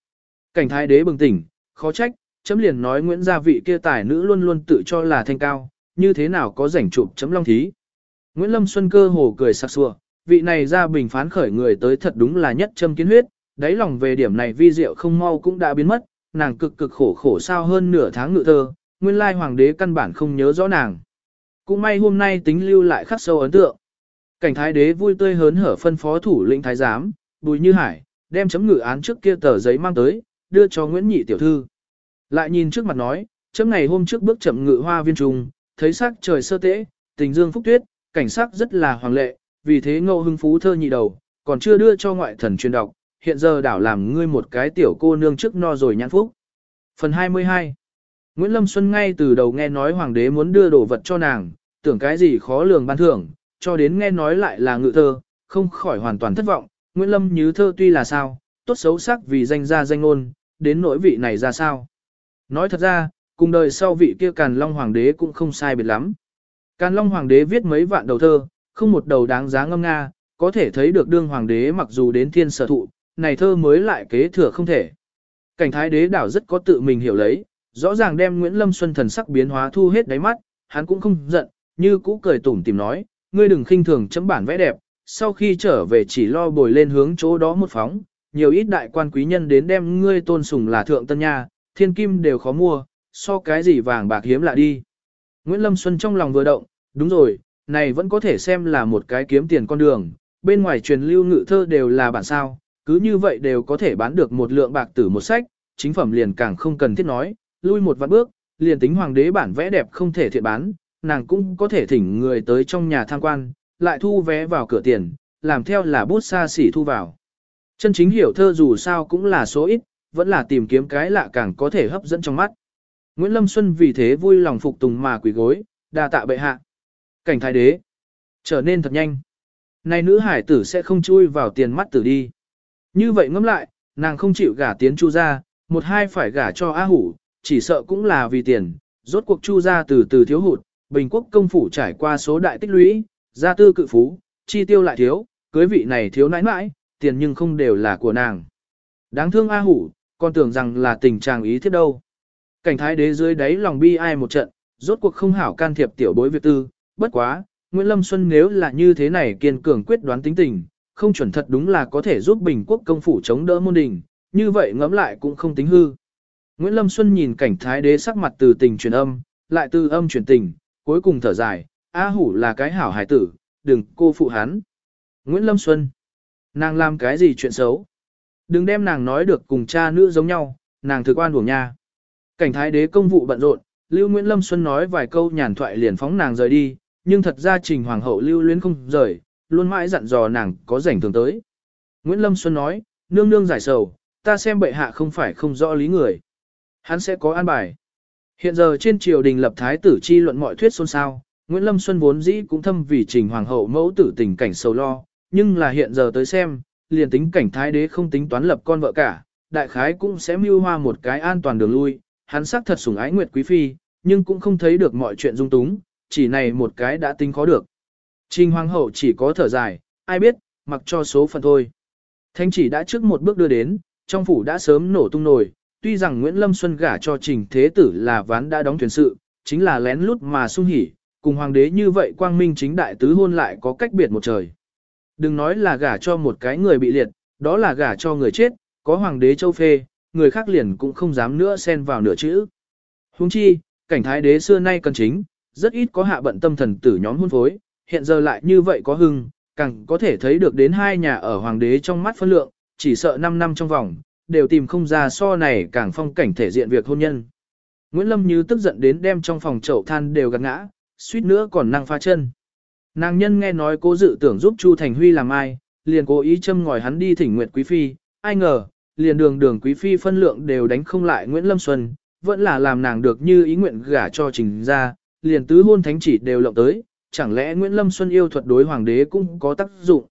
Cảnh thái đế bừng tỉnh, khó trách, chấm liền nói Nguyễn gia vị kia tài nữ luôn luôn tự cho là thanh cao, như thế nào có rảnh chụp chấm long thí. Nguyễn Lâm Xuân cơ hồ cười sặc sụa, vị này ra bình phán khởi người tới thật đúng là nhất châm kiến huyết, đáy lòng về điểm này vi diệu không mau cũng đã biến mất, nàng cực cực khổ khổ sao hơn nửa tháng ngự thơ, nguyên lai hoàng đế căn bản không nhớ rõ nàng. Cũng may hôm nay tính lưu lại khắc sâu ấn tượng. Cảnh thái đế vui tươi hớn hở phân phó thủ lĩnh thái giám, bùi như hải, đem chấm ngự án trước kia tờ giấy mang tới, đưa cho Nguyễn Nhị tiểu thư. Lại nhìn trước mặt nói, chấm ngày hôm trước bước chậm ngự hoa viên trùng, thấy sắc trời sơ tễ, tình dương phúc tuyết, cảnh sắc rất là hoàng lệ, vì thế ngô hưng phú thơ nhị đầu, còn chưa đưa cho ngoại thần truyền đọc, hiện giờ đảo làm ngươi một cái tiểu cô nương trước no rồi nhãn phúc. Phần 22 Nguyễn Lâm Xuân ngay từ đầu nghe nói hoàng đế muốn đưa đồ vật cho nàng, tưởng cái gì khó lường ban thưởng, cho đến nghe nói lại là ngự thơ, không khỏi hoàn toàn thất vọng. Nguyễn Lâm như thơ tuy là sao, tốt xấu sắc vì danh gia danh ngôn, đến nỗi vị này ra sao. Nói thật ra, cùng đời sau vị kia Càn Long Hoàng đế cũng không sai biệt lắm. Càn Long Hoàng đế viết mấy vạn đầu thơ, không một đầu đáng giá ngâm nga, có thể thấy được đương Hoàng đế mặc dù đến thiên sở thụ, này thơ mới lại kế thừa không thể. Cảnh thái đế đảo rất có tự mình hiểu lấy, rõ ràng đem Nguyễn Lâm Xuân thần sắc biến hóa thu hết đáy mắt, hắn cũng không giận, như cũ cười tủm tìm nói, ngươi đừng khinh thường chấm bản vẽ đẹp, sau khi trở về chỉ lo bồi lên hướng chỗ đó một phóng, nhiều ít đại quan quý nhân đến đem ngươi tôn sùng là thượng tân nha, thiên kim đều khó mua, so cái gì vàng bạc hiếm lạ đi. Nguyễn Lâm Xuân trong lòng vừa động, đúng rồi, này vẫn có thể xem là một cái kiếm tiền con đường, bên ngoài truyền lưu ngự thơ đều là bản sao, cứ như vậy đều có thể bán được một lượng bạc tử một sách, chính phẩm liền càng không cần thiết nói, lui một vạn bước, liền tính hoàng đế bản vẽ đẹp không thể thiện bán, nàng cũng có thể thỉnh người tới trong nhà tham quan, lại thu vé vào cửa tiền, làm theo là bút xa xỉ thu vào. Chân chính hiểu thơ dù sao cũng là số ít, vẫn là tìm kiếm cái lạ càng có thể hấp dẫn trong mắt. Nguyễn Lâm Xuân vì thế vui lòng phục tùng mà quỳ gối, đa tạ bệ hạ. Cảnh thái đế, trở nên thật nhanh. Này nữ hải tử sẽ không chui vào tiền mắt tử đi. Như vậy ngẫm lại, nàng không chịu gả tiến chu ra, một hai phải gả cho A Hủ, chỉ sợ cũng là vì tiền, rốt cuộc chu ra từ từ thiếu hụt, Bình quốc công phủ trải qua số đại tích lũy, gia tư cự phú, chi tiêu lại thiếu, cưới vị này thiếu nãi nãi, tiền nhưng không đều là của nàng. Đáng thương A Hủ, còn tưởng rằng là tình trạng ý thiết đâu. Cảnh thái đế dưới đáy lòng bi ai một trận, rốt cuộc không hảo can thiệp tiểu bối việc tư, bất quá, Nguyễn Lâm Xuân nếu là như thế này kiên cường quyết đoán tính tình, không chuẩn thật đúng là có thể giúp Bình quốc công phủ chống đỡ môn đình, như vậy ngẫm lại cũng không tính hư. Nguyễn Lâm Xuân nhìn cảnh thái đế sắc mặt từ tình truyền âm, lại từ âm truyền tình, cuối cùng thở dài, A Hủ là cái hảo hải tử, đừng cô phụ hắn. Nguyễn Lâm Xuân, nàng làm cái gì chuyện xấu? Đừng đem nàng nói được cùng cha nữ giống nhau, nàng thực quan uổng nha. Cảnh thái đế công vụ bận rộn, Lưu Nguyễn Lâm Xuân nói vài câu nhàn thoại liền phóng nàng rời đi, nhưng thật ra trình hoàng hậu lưu luyến không rời, luôn mãi dặn dò nàng có rảnh thường tới. Nguyễn Lâm Xuân nói, nương nương giải sầu, ta xem bệ hạ không phải không rõ lý người. Hắn sẽ có an bài. Hiện giờ trên triều đình lập thái tử chi luận mọi thuyết xôn xao, Nguyễn Lâm Xuân vốn dĩ cũng thâm vì trình hoàng hậu mẫu tử tình cảnh sầu lo, nhưng là hiện giờ tới xem, liền tính cảnh thái đế không tính toán lập con vợ cả, đại khái cũng sẽ mưu hoa một cái an toàn đường lui, hắn xác thật sủng ái Nguyệt Quý Phi, nhưng cũng không thấy được mọi chuyện dung túng, chỉ này một cái đã tính khó được. Trình Hoàng hậu chỉ có thở dài, ai biết, mặc cho số phận thôi. Thanh chỉ đã trước một bước đưa đến, trong phủ đã sớm nổ tung nổi, tuy rằng Nguyễn Lâm Xuân gả cho Trình Thế Tử là ván đã đóng thuyền sự, chính là lén lút mà sung hỉ, cùng hoàng đế như vậy quang minh chính đại tứ hôn lại có cách biệt một trời. Đừng nói là gả cho một cái người bị liệt, đó là gả cho người chết, có hoàng đế châu phê, người khác liền cũng không dám nữa xen vào nửa chữ. Huống chi, cảnh thái đế xưa nay cần chính, rất ít có hạ bận tâm thần tử nhóm hôn phối, hiện giờ lại như vậy có hưng, càng có thể thấy được đến hai nhà ở hoàng đế trong mắt phân lượng, chỉ sợ 5 năm trong vòng, đều tìm không ra so này càng phong cảnh thể diện việc hôn nhân. Nguyễn Lâm Như tức giận đến đem trong phòng chậu than đều gạt ngã, suýt nữa còn năng pha chân. Nàng nhân nghe nói cố dự tưởng giúp Chu Thành Huy làm ai, liền cố ý châm ngòi hắn đi thỉnh Nguyệt Quý Phi, ai ngờ, liền đường đường Quý Phi phân lượng đều đánh không lại Nguyễn Lâm Xuân, vẫn là làm nàng được như ý nguyện gả cho trình ra, liền tứ hôn thánh chỉ đều lộng tới, chẳng lẽ Nguyễn Lâm Xuân yêu thuật đối hoàng đế cũng có tác dụng.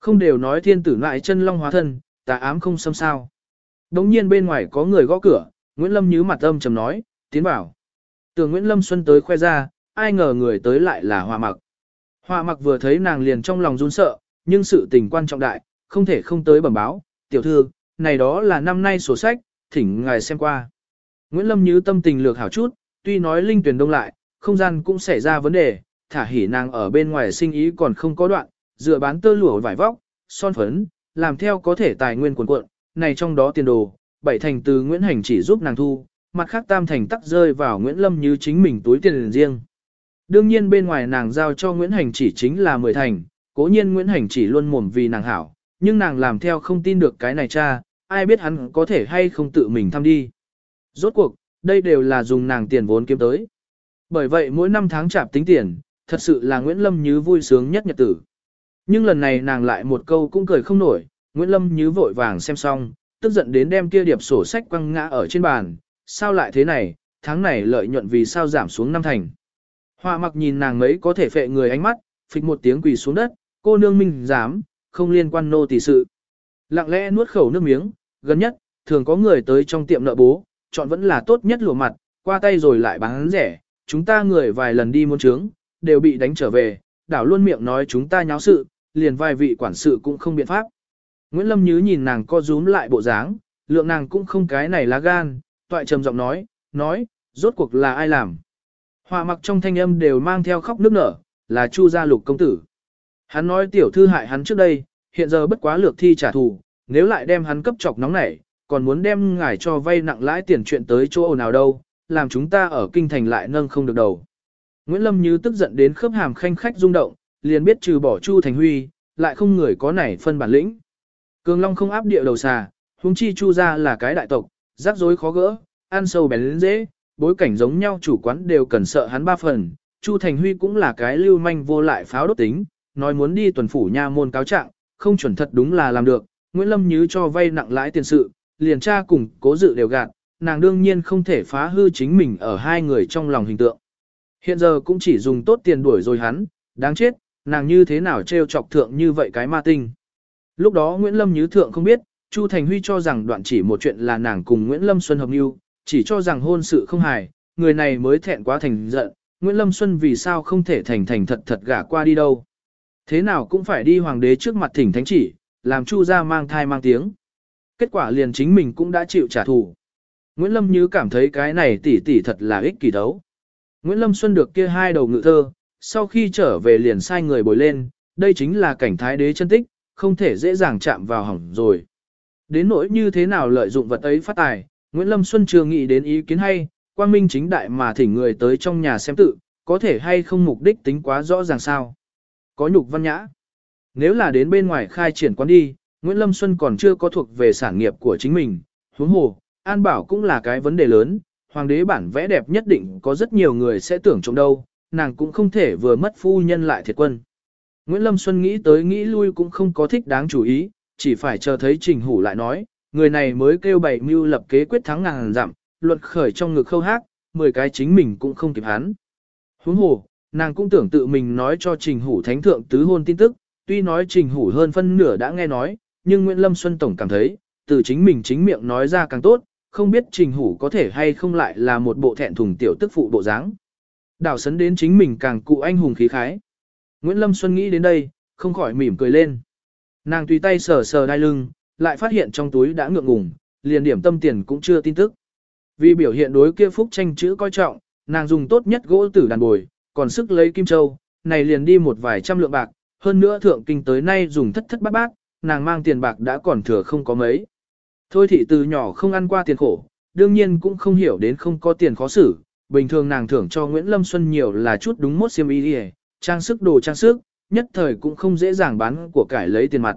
Không đều nói thiên tử lại chân long hóa thân, tà ám không xâm sao. Đống nhiên bên ngoài có người gõ cửa, Nguyễn Lâm nhíu mặt âm trầm nói, tiến bảo. Tưởng Nguyễn Lâm Xuân tới khoe ra, ai ngờ người tới lại là Hoa Mặc. Hoa Mặc vừa thấy nàng liền trong lòng run sợ, nhưng sự tình quan trọng đại, không thể không tới bẩm báo, tiểu thư, này đó là năm nay sổ sách, thỉnh ngài xem qua. Nguyễn Lâm Như tâm tình lược hảo chút, tuy nói linh tuyển đông lại, không gian cũng xảy ra vấn đề, thả hỉ nàng ở bên ngoài sinh ý còn không có đoạn, dựa bán tơ lụa vải vóc, son phấn, làm theo có thể tài nguyên cuồn cuộn, này trong đó tiền đồ, bảy thành từ Nguyễn Hành chỉ giúp nàng thu, mặt khác tam thành tắc rơi vào Nguyễn Lâm như chính mình túi tiền riêng. Đương nhiên bên ngoài nàng giao cho Nguyễn Hành chỉ chính là 10 thành, cố nhiên Nguyễn Hành chỉ luôn mồm vì nàng hảo, nhưng nàng làm theo không tin được cái này cha, ai biết hắn có thể hay không tự mình thăm đi. Rốt cuộc, đây đều là dùng nàng tiền vốn kiếm tới. Bởi vậy mỗi năm tháng chạp tính tiền, thật sự là Nguyễn Lâm Như vui sướng nhất nhật tử. Nhưng lần này nàng lại một câu cũng cười không nổi, Nguyễn Lâm Như vội vàng xem xong, tức giận đến đem kia điệp sổ sách quăng ngã ở trên bàn, sao lại thế này, tháng này lợi nhuận vì sao giảm xuống năm thành. Hoa mặc nhìn nàng mấy có thể phệ người ánh mắt, phịch một tiếng quỳ xuống đất, cô nương minh dám, không liên quan nô tỳ sự. Lặng lẽ nuốt khẩu nước miếng, gần nhất, thường có người tới trong tiệm nợ bố, chọn vẫn là tốt nhất lùa mặt, qua tay rồi lại bán rẻ, chúng ta người vài lần đi muốn trướng, đều bị đánh trở về, đảo luôn miệng nói chúng ta nháo sự, liền vài vị quản sự cũng không biện pháp. Nguyễn Lâm Nhứ nhìn nàng co rúm lại bộ dáng, lượng nàng cũng không cái này lá gan, toại trầm giọng nói, nói, rốt cuộc là ai làm. Hòa mặc trong thanh âm đều mang theo khóc nước nở, là Chu gia lục công tử. Hắn nói tiểu thư hại hắn trước đây, hiện giờ bất quá lược thi trả thù, nếu lại đem hắn cấp chọc nóng nảy, còn muốn đem ngải cho vay nặng lãi tiền chuyện tới chỗ nào đâu, làm chúng ta ở kinh thành lại nâng không được đầu. Nguyễn Lâm Như tức giận đến khớp hàm khanh khách rung động, liền biết trừ bỏ Chu Thành Huy, lại không người có nảy phân bản lĩnh. Cường Long không áp địa đầu xà, huống chi Chu gia là cái đại tộc, rắc rối khó gỡ, ăn sâu bén lên dễ, bối cảnh giống nhau chủ quán đều cần sợ hắn ba phần. Chu Thành Huy cũng là cái lưu manh vô lại pháo đốt tính, nói muốn đi tuần phủ nha môn cáo trạng, không chuẩn thật đúng là làm được. Nguyễn Lâm Như cho vay nặng lãi tiền sự, liền tra cùng cố dự đều gạt, nàng đương nhiên không thể phá hư chính mình ở hai người trong lòng hình tượng. Hiện giờ cũng chỉ dùng tốt tiền đuổi rồi hắn, đáng chết, nàng như thế nào trêu chọc thượng như vậy cái ma tinh. Lúc đó Nguyễn Lâm Như thượng không biết, Chu Thành Huy cho rằng đoạn chỉ một chuyện là nàng cùng Nguyễn Lâm Xuân hợp mưu, chỉ cho rằng hôn sự không hài, người này mới thẹn quá thành giận, Nguyễn Lâm Xuân vì sao không thể thành thành thật thật gả qua đi đâu. Thế nào cũng phải đi hoàng đế trước mặt thỉnh thánh chỉ, làm Chu gia mang thai mang tiếng. Kết quả liền chính mình cũng đã chịu trả thù. Nguyễn Lâm Như cảm thấy cái này tỉ tỉ thật là ích kỷ đấu. Nguyễn Lâm Xuân được kia hai đầu ngự thơ, sau khi trở về liền sai người bồi lên, đây chính là cảnh thái đế chân tích, không thể dễ dàng chạm vào hỏng rồi. Đến nỗi như thế nào lợi dụng vật ấy phát tài, Nguyễn Lâm Xuân chưa nghĩ đến ý kiến hay, quang minh chính đại mà thỉnh người tới trong nhà xem tự, có thể hay không mục đích tính quá rõ ràng sao. Có nhục văn nhã. Nếu là đến bên ngoài khai triển quán đi, Nguyễn Lâm Xuân còn chưa có thuộc về sản nghiệp của chính mình, huống hồ, An Bảo cũng là cái vấn đề lớn, hoàng đế bản vẽ đẹp nhất định có rất nhiều người sẽ tưởng trong đâu, nàng cũng không thể vừa mất phu nhân lại thiệt quân. Nguyễn Lâm Xuân nghĩ tới nghĩ lui cũng không có thích đáng chú ý, chỉ phải chờ thấy Trình Hủ lại nói, người này mới kêu bày mưu lập kế quyết thắng ngàn dặm, luật khởi trong ngực khâu hát, 10 cái chính mình cũng không kịp hắn. Huống hồ, nàng cũng tưởng tự mình nói cho Trình Hủ thánh thượng tứ hôn tin tức, tuy nói Trình Hủ hơn phân nửa đã nghe nói, nhưng Nguyễn Lâm Xuân Tổng cảm thấy, từ chính mình chính miệng nói ra càng tốt, không biết Trình Hủ có thể hay không lại là một bộ thẹn thùng tiểu tức phụ bộ dáng. Đảo sấn đến chính mình càng cụ anh hùng khí khái. Nguyễn Lâm Xuân nghĩ đến đây, không khỏi mỉm cười lên. Nàng tùy tay sờ sờ đai lưng, lại phát hiện trong túi đã ngượng ngùng, liền điểm tâm tiền cũng chưa tin tức. Vì biểu hiện đối kia phúc tranh chữ coi trọng, nàng dùng tốt nhất gỗ tử đàn bồi, còn sức lấy kim châu, này liền đi một vài trăm lượng bạc, hơn nữa thượng kinh tới nay dùng thất thất bát bát, nàng mang tiền bạc đã còn thừa không có mấy. Thôi thị từ nhỏ không ăn qua tiền khổ, đương nhiên cũng không hiểu đến không có tiền khó xử, bình thường nàng thưởng cho Nguyễn Lâm Xuân nhiều là chút đúng mốt xiêm y đi trang sức đồ trang sức, nhất thời cũng không dễ dàng bán của cải lấy tiền mặt.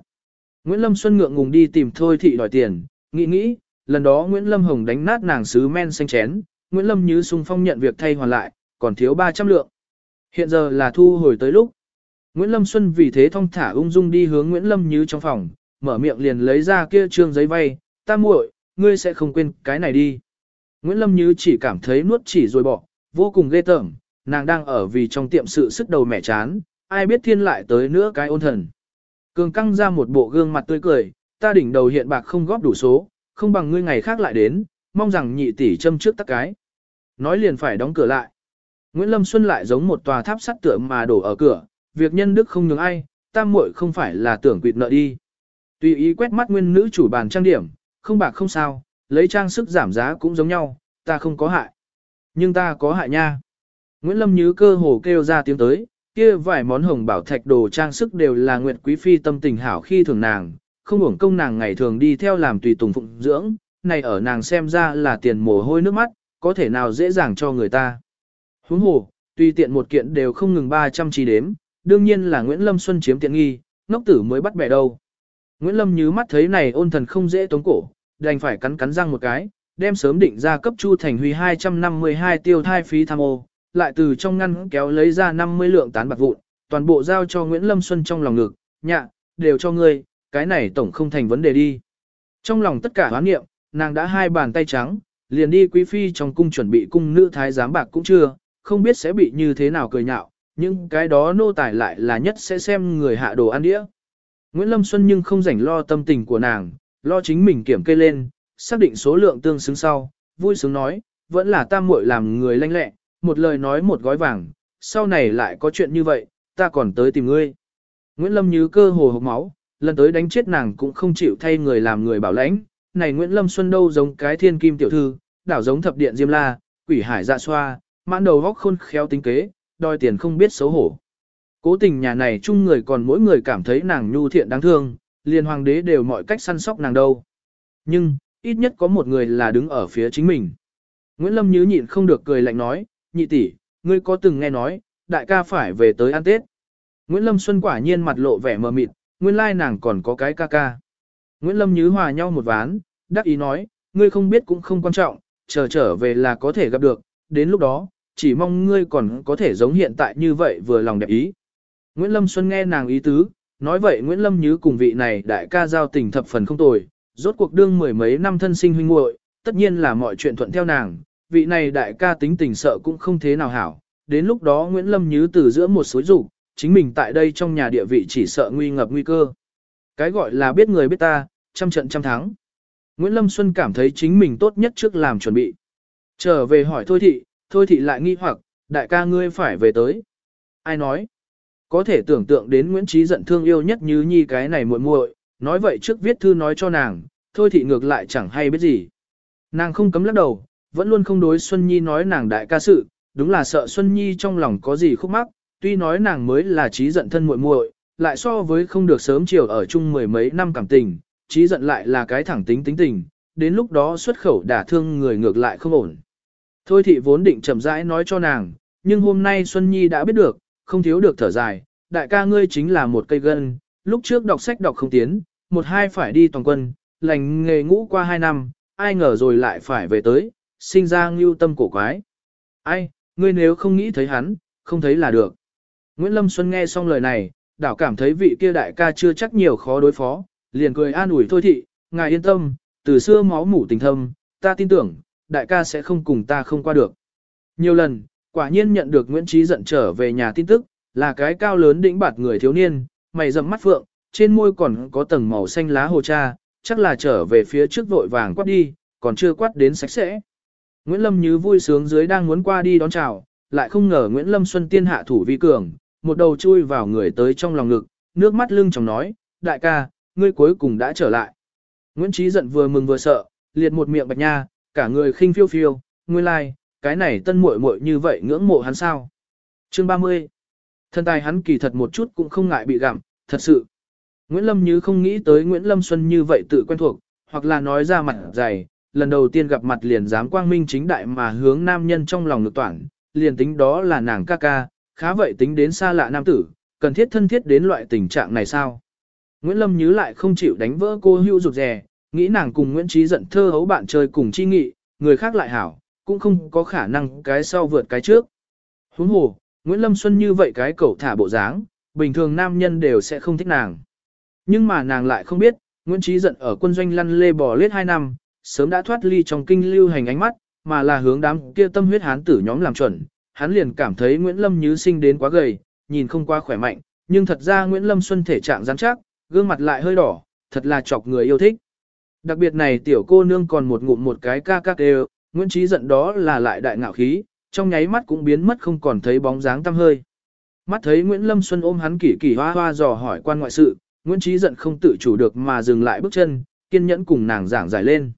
Nguyễn Lâm Xuân ngượng ngùng đi tìm Thôi thị đòi tiền, nghĩ nghĩ, lần đó Nguyễn Lâm Hồng đánh nát nàng sứ men xanh chén, Nguyễn Lâm Như sung phong nhận việc thay hoàn lại, còn thiếu 300 lượng. Hiện giờ là thu hồi tới lúc. Nguyễn Lâm Xuân vì thế thong thả ung dung đi hướng Nguyễn Lâm Như trong phòng, mở miệng liền lấy ra kia trương giấy vay, ta muội, ngươi sẽ không quên cái này đi. Nguyễn Lâm Như chỉ cảm thấy nuốt chỉ rồi bỏ, vô cùng ghê tởm, nàng đang ở vì trong tiệm sự sức đầu mẻ chán, ai biết thiên lại tới nữa cái ôn thần. Cường căng ra một bộ gương mặt tươi cười, ta đỉnh đầu hiện bạc không góp đủ số, không bằng ngươi ngày khác lại đến, mong rằng nhị tỷ châm trước tắc cái. Nói liền phải đóng cửa lại. Nguyễn Lâm Xuân lại giống một tòa tháp sắt tượng mà đổ ở cửa, việc nhân đức không nhường ai, tam muội không phải là tưởng quỵt nợ đi. Tùy ý quét mắt nguyên nữ chủ bàn trang điểm, không bạc không sao, lấy trang sức giảm giá cũng giống nhau, ta không có hại. Nhưng ta có hại nha. Nguyễn Lâm Như cơ hồ kêu ra tiếng tới, kia vài món hồng bảo thạch đồ trang sức đều là Nguyệt Quý Phi tâm tình hảo khi thường nàng, không uổng công nàng ngày thường đi theo làm tùy tùng phụng dưỡng, này ở nàng xem ra là tiền mồ hôi nước mắt, có thể nào dễ dàng cho người ta. Huống hồ, tùy tiện một kiện đều không ngừng 300 chi đếm, đương nhiên là Nguyễn Lâm Xuân chiếm tiện nghi, ngốc tử mới bắt bẻ đâu. Nguyễn Lâm nhíu mắt thấy này ôn thần không dễ tống cổ, đành phải cắn cắn răng một cái, đem sớm định ra cấp Chu Thành Huy 252 tiêu thai phí tham ô, lại từ trong ngăn kéo lấy ra 50 lượng tán bạc vụn, toàn bộ giao cho Nguyễn Lâm Xuân trong lòng ngực, nhạ, đều cho ngươi, cái này tổng không thành vấn đề đi. Trong lòng tất cả hoán nghiệm, nàng đã hai bàn tay trắng, liền đi quý phi trong cung chuẩn bị cung nữ thái giám bạc cũng chưa, không biết sẽ bị như thế nào cười nhạo, nhưng cái đó nô tài lại là nhất sẽ xem người hạ đồ ăn đĩa. Nguyễn Lâm Xuân nhưng không rảnh lo tâm tình của nàng, lo chính mình kiểm kê lên, xác định số lượng tương xứng sau, vui sướng nói, vẫn là tam muội làm người lanh lẹ, một lời nói một gói vàng, sau này lại có chuyện như vậy, ta còn tới tìm ngươi. Nguyễn Lâm như cơ hồ hộc máu, lần tới đánh chết nàng cũng không chịu thay người làm người bảo lãnh, này Nguyễn Lâm Xuân đâu giống cái thiên kim tiểu thư, đảo giống thập điện diêm la, quỷ hải dạ xoa, mãn đầu góc khôn khéo tính kế, đòi tiền không biết xấu hổ. Cố tình nhà này chung người còn mỗi người cảm thấy nàng nhu thiện đáng thương, liền hoàng đế đều mọi cách săn sóc nàng đâu. Nhưng, ít nhất có một người là đứng ở phía chính mình. Nguyễn Lâm nhớ nhịn không được cười lạnh nói, nhị tỷ, ngươi có từng nghe nói, đại ca phải về tới ăn Tết. Nguyễn Lâm Xuân quả nhiên mặt lộ vẻ mờ mịt, nguyên lai nàng còn có cái ca ca. Nguyễn Lâm nhớ hòa nhau một ván, đắc ý nói, ngươi không biết cũng không quan trọng, chờ trở về là có thể gặp được, đến lúc đó, chỉ mong ngươi còn có thể giống hiện tại như vậy vừa lòng đẹp ý. Nguyễn Lâm Xuân nghe nàng ý tứ, nói vậy Nguyễn Lâm Như cùng vị này đại ca giao tình thập phần không tồi, rốt cuộc đương mười mấy năm thân sinh huynh muội, tất nhiên là mọi chuyện thuận theo nàng, vị này đại ca tính tình sợ cũng không thế nào hảo. Đến lúc đó Nguyễn Lâm Như từ giữa một số rủ, chính mình tại đây trong nhà địa vị chỉ sợ nguy ngập nguy cơ. Cái gọi là biết người biết ta, trăm trận trăm thắng. Nguyễn Lâm Xuân cảm thấy chính mình tốt nhất trước làm chuẩn bị. Trở về hỏi Thôi Thị, Thôi Thị lại nghi hoặc, đại ca ngươi phải về tới. Ai nói? Có thể tưởng tượng đến Nguyễn Trí giận thương yêu nhất như nhi cái này muội muội, nói vậy trước viết thư nói cho nàng, Thôi Thị ngược lại chẳng hay biết gì. Nàng không cấm lắc đầu, vẫn luôn không đối Xuân Nhi nói nàng đại ca sự, đúng là sợ Xuân Nhi trong lòng có gì khúc mắc, tuy nói nàng mới là trí giận thân muội muội, lại so với không được sớm chiều ở chung mười mấy năm cảm tình, trí giận lại là cái thẳng tính tính tình, đến lúc đó xuất khẩu đả thương người ngược lại không ổn. Thôi thị vốn định chậm rãi nói cho nàng, nhưng hôm nay Xuân Nhi đã biết được, không thiếu được thở dài, đại ca ngươi chính là một cây gân, lúc trước đọc sách đọc không tiến, một hai phải đi toàn quân, lành nghề ngũ qua hai năm, ai ngờ rồi lại phải về tới, sinh ra ngưu tâm cổ quái. Ai, ngươi nếu không nghĩ thấy hắn, không thấy là được. Nguyễn Lâm Xuân nghe xong lời này, đảo cảm thấy vị kia đại ca chưa chắc nhiều khó đối phó, liền cười an ủi thôi thị, ngài yên tâm, từ xưa máu mủ tình thâm, ta tin tưởng, đại ca sẽ không cùng ta không qua được. Nhiều lần, quả nhiên nhận được Nguyễn Trí giận trở về nhà tin tức, là cái cao lớn đĩnh bạt người thiếu niên, mày rậm mắt phượng, trên môi còn có tầng màu xanh lá hồ cha, chắc là trở về phía trước vội vàng quát đi, còn chưa quát đến sạch sẽ. Nguyễn Lâm Như vui sướng dưới đang muốn qua đi đón chào, lại không ngờ Nguyễn Lâm Xuân tiên hạ thủ vi cường, một đầu chui vào người tới trong lòng ngực, nước mắt lưng chồng nói, đại ca, ngươi cuối cùng đã trở lại. Nguyễn Trí giận vừa mừng vừa sợ, liệt một miệng bạch nha, cả người khinh phiêu phiêu, nguyên lai, like, cái này tân muội muội như vậy ngưỡng mộ hắn sao. Chương 30 Thân tài hắn kỳ thật một chút cũng không ngại bị gặm, thật sự. Nguyễn Lâm như không nghĩ tới Nguyễn Lâm Xuân như vậy tự quen thuộc, hoặc là nói ra mặt dày, lần đầu tiên gặp mặt liền dám quang minh chính đại mà hướng nam nhân trong lòng lực toản, liền tính đó là nàng ca ca, khá vậy tính đến xa lạ nam tử, cần thiết thân thiết đến loại tình trạng này sao? Nguyễn Lâm Như lại không chịu đánh vỡ cô hưu rụt rè, nghĩ nàng cùng Nguyễn Trí giận thơ hấu bạn chơi cùng chi nghị, người khác lại hảo, cũng không có khả năng cái sau vượt cái trước. Huống hồ, Nguyễn Lâm Xuân như vậy cái cẩu thả bộ dáng, bình thường nam nhân đều sẽ không thích nàng. Nhưng mà nàng lại không biết, Nguyễn Trí giận ở quân doanh lăn lê bò lết 2 năm, sớm đã thoát ly trong kinh lưu hành ánh mắt, mà là hướng đám kia tâm huyết hán tử nhóm làm chuẩn. Hắn liền cảm thấy Nguyễn Lâm Như sinh đến quá gầy, nhìn không quá khỏe mạnh, nhưng thật ra Nguyễn Lâm Xuân thể trạng rắn chắc, gương mặt lại hơi đỏ, thật là chọc người yêu thích. Đặc biệt này tiểu cô nương còn một ngụm một cái ca ca đều, Nguyễn Trí giận đó là lại đại ngạo khí, trong nháy mắt cũng biến mất không còn thấy bóng dáng tăm hơi. Mắt thấy Nguyễn Lâm Xuân ôm hắn kỳ kỳ hoa hoa dò hỏi quan ngoại sự, Nguyễn Trí giận không tự chủ được mà dừng lại bước chân, kiên nhẫn cùng nàng giảng giải lên.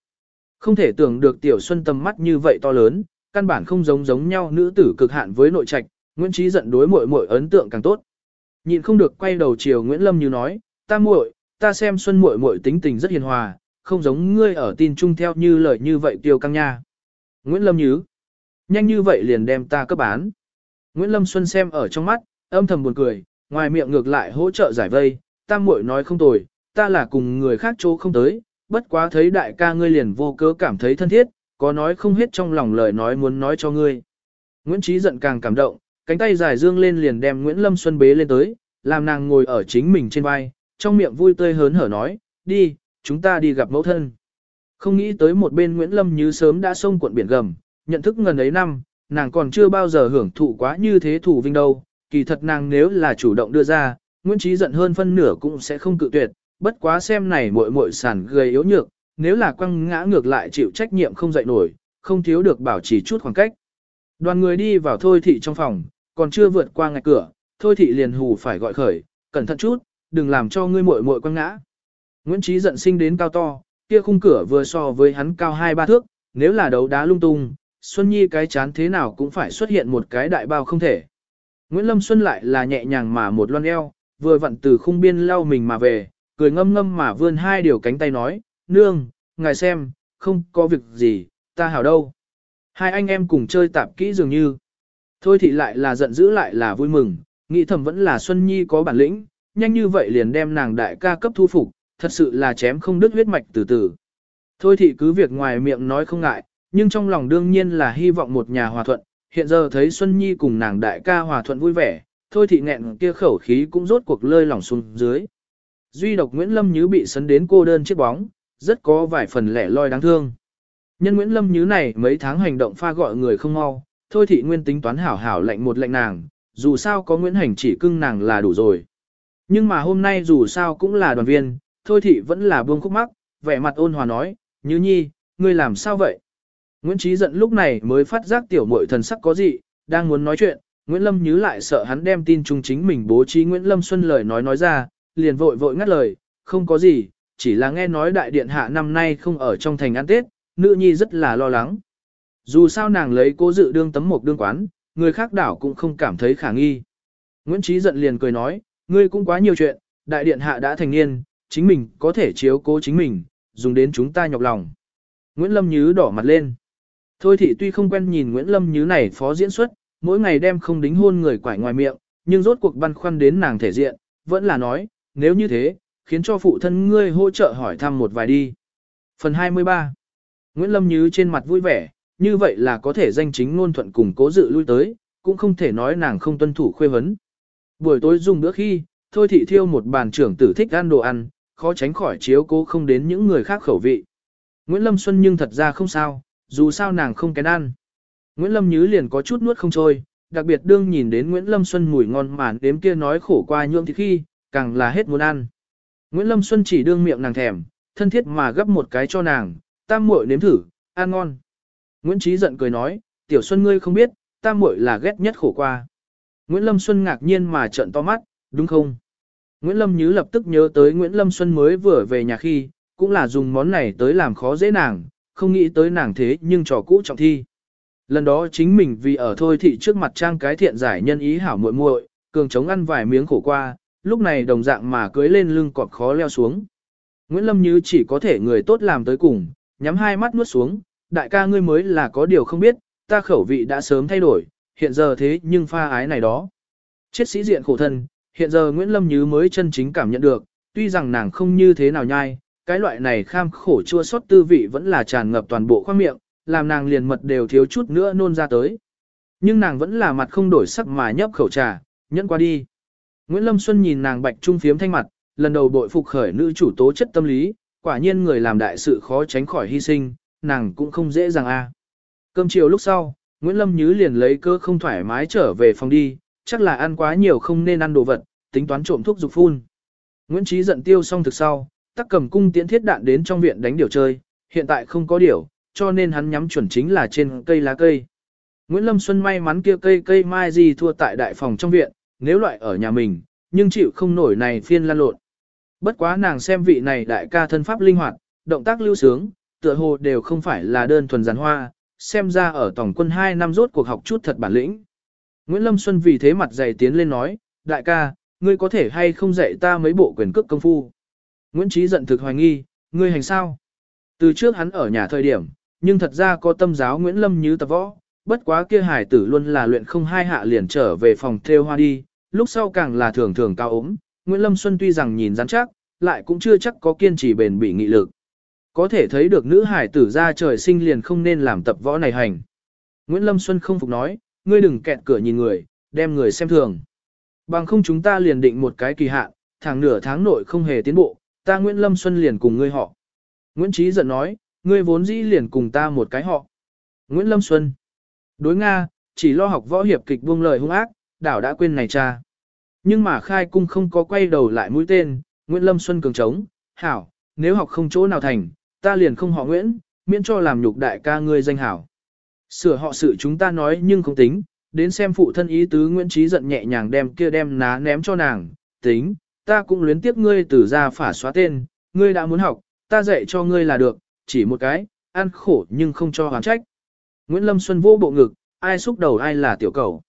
Không thể tưởng được Tiểu Xuân tầm mắt như vậy to lớn, căn bản không giống giống nhau nữ tử cực hạn với nội trạch, Nguyễn Trí giận đối muội muội ấn tượng càng tốt. Nhịn không được quay đầu chiều Nguyễn Lâm như nói, ta muội, ta xem Xuân muội muội tính tình rất hiền hòa, không giống ngươi ở tin chung theo như lời như vậy tiêu căng nha. Nguyễn Lâm Nhứ, nhanh như vậy liền đem ta cấp bán. Nguyễn Lâm Xuân xem ở trong mắt, âm thầm buồn cười, ngoài miệng ngược lại hỗ trợ giải vây, ta muội nói không tồi, ta là cùng người khác chỗ không tới, bất quá thấy đại ca ngươi liền vô cớ cảm thấy thân thiết, có nói không hết trong lòng lời nói muốn nói cho ngươi. Nguyễn Trí giận càng cảm động, cánh tay dài dương lên liền đem Nguyễn Lâm Xuân bế lên tới, làm nàng ngồi ở chính mình trên vai, trong miệng vui tươi hớn hở nói, đi, chúng ta đi gặp mẫu thân. Không nghĩ tới một bên Nguyễn Lâm như sớm đã xông cuộn biển gầm, nhận thức ngần ấy năm, nàng còn chưa bao giờ hưởng thụ quá như thế thủ vinh đâu, kỳ thật nàng nếu là chủ động đưa ra, Nguyễn Trí giận hơn phân nửa cũng sẽ không cự tuyệt, bất quá xem này muội muội sản gầy yếu nhược, nếu là quăng ngã ngược lại chịu trách nhiệm không dậy nổi, không thiếu được bảo trì chút khoảng cách. Đoàn người đi vào thôi thị trong phòng, còn chưa vượt qua ngạch cửa, thôi thị liền hù phải gọi khởi, cẩn thận chút, đừng làm cho ngươi muội muội quăng ngã. Nguyễn Trí giận sinh đến cao to, kia khung cửa vừa so với hắn cao hai ba thước, nếu là đấu đá lung tung, Xuân Nhi cái chán thế nào cũng phải xuất hiện một cái đại bao không thể. Nguyễn Lâm Xuân lại là nhẹ nhàng mà một loan eo, vừa vặn từ khung biên lau mình mà về, cười ngâm ngâm mà vươn hai điều cánh tay nói, nương, ngài xem, không có việc gì, ta hảo đâu. Hai anh em cùng chơi tạp kỹ dường như. Thôi thì lại là giận dữ lại là vui mừng, nghĩ thầm vẫn là Xuân Nhi có bản lĩnh, nhanh như vậy liền đem nàng đại ca cấp thu phục, thật sự là chém không đứt huyết mạch từ từ. Thôi thị cứ việc ngoài miệng nói không ngại, nhưng trong lòng đương nhiên là hy vọng một nhà hòa thuận, hiện giờ thấy Xuân Nhi cùng nàng đại ca hòa thuận vui vẻ, thôi thị nghẹn kia khẩu khí cũng rốt cuộc lơi lỏng xuống dưới. Duy độc Nguyễn Lâm Như bị sấn đến cô đơn chiếc bóng, rất có vài phần lẻ loi đáng thương. Nhân Nguyễn Lâm Như này mấy tháng hành động pha gọi người không mau, thôi thị nguyên tính toán hảo hảo lệnh một lệnh nàng, dù sao có Nguyễn Hành chỉ cưng nàng là đủ rồi. Nhưng mà hôm nay dù sao cũng là đoàn viên, thôi thị vẫn là buông khúc mắc, vẻ mặt ôn hòa nói, Như Nhi, ngươi làm sao vậy? Nguyễn Trí giận lúc này mới phát giác tiểu muội thần sắc có gì, đang muốn nói chuyện, Nguyễn Lâm nhớ lại sợ hắn đem tin trung chính mình bố trí Nguyễn Lâm Xuân lời nói nói ra, liền vội vội ngắt lời, không có gì, chỉ là nghe nói đại điện hạ năm nay không ở trong thành ăn Tết, nữ nhi rất là lo lắng. Dù sao nàng lấy cố dự đương tấm một đương quán, người khác đảo cũng không cảm thấy khả nghi. Nguyễn Trí giận liền cười nói, ngươi cũng quá nhiều chuyện, đại điện hạ đã thành niên, chính mình có thể chiếu cố chính mình, dùng đến chúng ta nhọc lòng. Nguyễn Lâm Nhứ đỏ mặt lên. Thôi thì tuy không quen nhìn Nguyễn Lâm Nhứ này phó diễn xuất, mỗi ngày đem không đính hôn người quải ngoài miệng, nhưng rốt cuộc băn khoăn đến nàng thể diện, vẫn là nói, nếu như thế, khiến cho phụ thân ngươi hỗ trợ hỏi thăm một vài đi. Phần 23 Nguyễn Lâm Như trên mặt vui vẻ, như vậy là có thể danh chính ngôn thuận cùng cố dự lui tới, cũng không thể nói nàng không tuân thủ khuê vấn. Buổi tối dùng bữa khi, thôi thị thiêu một bàn trưởng tử thích ăn đồ ăn, khó tránh khỏi chiếu cố không đến những người khác khẩu vị. Nguyễn Lâm Xuân nhưng thật ra không sao, dù sao nàng không kén ăn. Nguyễn Lâm Nhứ liền có chút nuốt không trôi, đặc biệt đương nhìn đến Nguyễn Lâm Xuân mùi ngon màn đếm kia nói khổ qua nhượng thì khi, càng là hết muốn ăn. Nguyễn Lâm Xuân chỉ đương miệng nàng thèm, thân thiết mà gấp một cái cho nàng, tam muội nếm thử, ăn ngon. Nguyễn Trí giận cười nói, tiểu Xuân ngươi không biết, tam muội là ghét nhất khổ qua. Nguyễn Lâm Xuân ngạc nhiên mà trợn to mắt, đúng không? Nguyễn Lâm Nhứ lập tức nhớ tới Nguyễn Lâm Xuân mới vừa về nhà khi, cũng là dùng món này tới làm khó dễ nàng, không nghĩ tới nàng thế nhưng trò cũ trọng thi. Lần đó chính mình vì ở thôi thị trước mặt trang cái thiện giải nhân ý hảo muội muội, cường chống ăn vài miếng khổ qua, lúc này đồng dạng mà cưới lên lưng còn khó leo xuống. Nguyễn Lâm Như chỉ có thể người tốt làm tới cùng, nhắm hai mắt nuốt xuống, đại ca ngươi mới là có điều không biết, ta khẩu vị đã sớm thay đổi, hiện giờ thế nhưng pha ái này đó. Chết sĩ diện khổ thân, hiện giờ Nguyễn Lâm Như mới chân chính cảm nhận được, tuy rằng nàng không như thế nào nhai, cái loại này kham khổ chua xót tư vị vẫn là tràn ngập toàn bộ khoang miệng, làm nàng liền mật đều thiếu chút nữa nôn ra tới. Nhưng nàng vẫn là mặt không đổi sắc mà nhấp khẩu trà, nhẫn qua đi. Nguyễn Lâm Xuân nhìn nàng bạch trung phiếm thanh mặt, lần đầu bội phục khởi nữ chủ tố chất tâm lý, quả nhiên người làm đại sự khó tránh khỏi hy sinh, nàng cũng không dễ dàng a. Cơm chiều lúc sau, Nguyễn Lâm Nhứ liền lấy cơ không thoải mái trở về phòng đi, chắc là ăn quá nhiều không nên ăn đồ vật, tính toán trộm thuốc dục phun. Nguyễn Trí giận tiêu xong thực sau, tắc cầm cung tiễn thiết đạn đến trong viện đánh điều chơi, hiện tại không có điều, cho nên hắn nhắm chuẩn chính là trên cây lá cây. Nguyễn Lâm Xuân may mắn kia cây cây mai gì thua tại đại phòng trong viện, nếu loại ở nhà mình, nhưng chịu không nổi này phiên lan lộn. Bất quá nàng xem vị này đại ca thân pháp linh hoạt, động tác lưu sướng, tựa hồ đều không phải là đơn thuần giàn hoa, xem ra ở tổng quân 2 năm rốt cuộc học chút thật bản lĩnh. Nguyễn Lâm Xuân vì thế mặt dày tiến lên nói, đại ca, ngươi có thể hay không dạy ta mấy bộ quyền cước công phu. Nguyễn Trí giận thực hoài nghi, ngươi hành sao? Từ trước hắn ở nhà thời điểm, nhưng thật ra có tâm giáo Nguyễn Lâm như tập võ, bất quá kia hải tử luôn là luyện không hai hạ liền trở về phòng theo hoa đi, lúc sau càng là thường thường cao ốm. Nguyễn Lâm Xuân tuy rằng nhìn rắn chắc, lại cũng chưa chắc có kiên trì bền bỉ nghị lực. Có thể thấy được nữ hải tử ra trời sinh liền không nên làm tập võ này hành. Nguyễn Lâm Xuân không phục nói, ngươi đừng kẹt cửa nhìn người, đem người xem thường. Bằng không chúng ta liền định một cái kỳ hạn, thẳng nửa tháng nội không hề tiến bộ, ta Nguyễn Lâm Xuân liền cùng ngươi họ. Nguyễn Trí giận nói, ngươi vốn dĩ liền cùng ta một cái họ. Nguyễn Lâm Xuân. Đối Nga, chỉ lo học võ hiệp kịch buông lời hung ác, đảo đã quên này cha. Nhưng mà khai cung không có quay đầu lại mũi tên, Nguyễn Lâm Xuân cường trống, hảo, nếu học không chỗ nào thành, ta liền không họ Nguyễn, miễn cho làm nhục đại ca ngươi danh hảo. Sửa họ sự chúng ta nói nhưng không tính, đến xem phụ thân ý tứ Nguyễn Trí giận nhẹ nhàng đem kia đem ná ném cho nàng, tính, ta cũng luyến tiếp ngươi từ ra phả xóa tên, ngươi đã muốn học, ta dạy cho ngươi là được, chỉ một cái, ăn khổ nhưng không cho hoàn trách. Nguyễn Lâm Xuân vô bộ ngực, ai xúc đầu ai là tiểu cầu.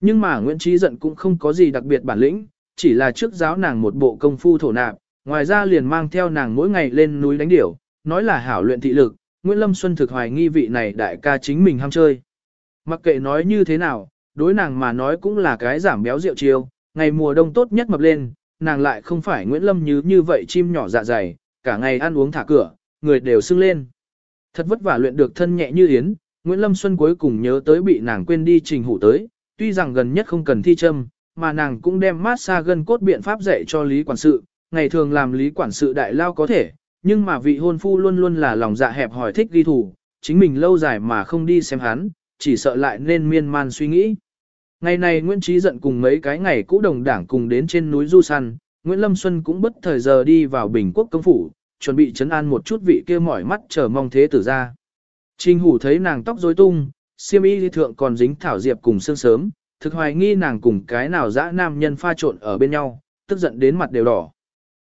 Nhưng mà Nguyễn Trí giận cũng không có gì đặc biệt bản lĩnh, chỉ là trước giáo nàng một bộ công phu thổ nạp, ngoài ra liền mang theo nàng mỗi ngày lên núi đánh điểu, nói là hảo luyện thị lực, Nguyễn Lâm Xuân thực hoài nghi vị này đại ca chính mình ham chơi. Mặc kệ nói như thế nào, đối nàng mà nói cũng là cái giảm béo rượu chiêu, ngày mùa đông tốt nhất mập lên, nàng lại không phải Nguyễn Lâm như như vậy chim nhỏ dạ dày, cả ngày ăn uống thả cửa, người đều sưng lên. Thật vất vả luyện được thân nhẹ như yến, Nguyễn Lâm Xuân cuối cùng nhớ tới bị nàng quên đi trình hủ tới, tuy rằng gần nhất không cần thi châm, mà nàng cũng đem mát xa gân cốt biện pháp dạy cho Lý Quản sự, ngày thường làm Lý Quản sự đại lao có thể, nhưng mà vị hôn phu luôn luôn là lòng dạ hẹp hỏi thích ghi thủ, chính mình lâu dài mà không đi xem hắn, chỉ sợ lại nên miên man suy nghĩ. Ngày này Nguyễn Trí giận cùng mấy cái ngày cũ đồng đảng cùng đến trên núi Du Săn, Nguyễn Lâm Xuân cũng bất thời giờ đi vào Bình Quốc công phủ, chuẩn bị chấn an một chút vị kia mỏi mắt chờ mong thế tử ra. Trình hủ thấy nàng tóc rối tung, siêm y thượng còn dính thảo diệp cùng sương sớm, thực hoài nghi nàng cùng cái nào dã nam nhân pha trộn ở bên nhau, tức giận đến mặt đều đỏ.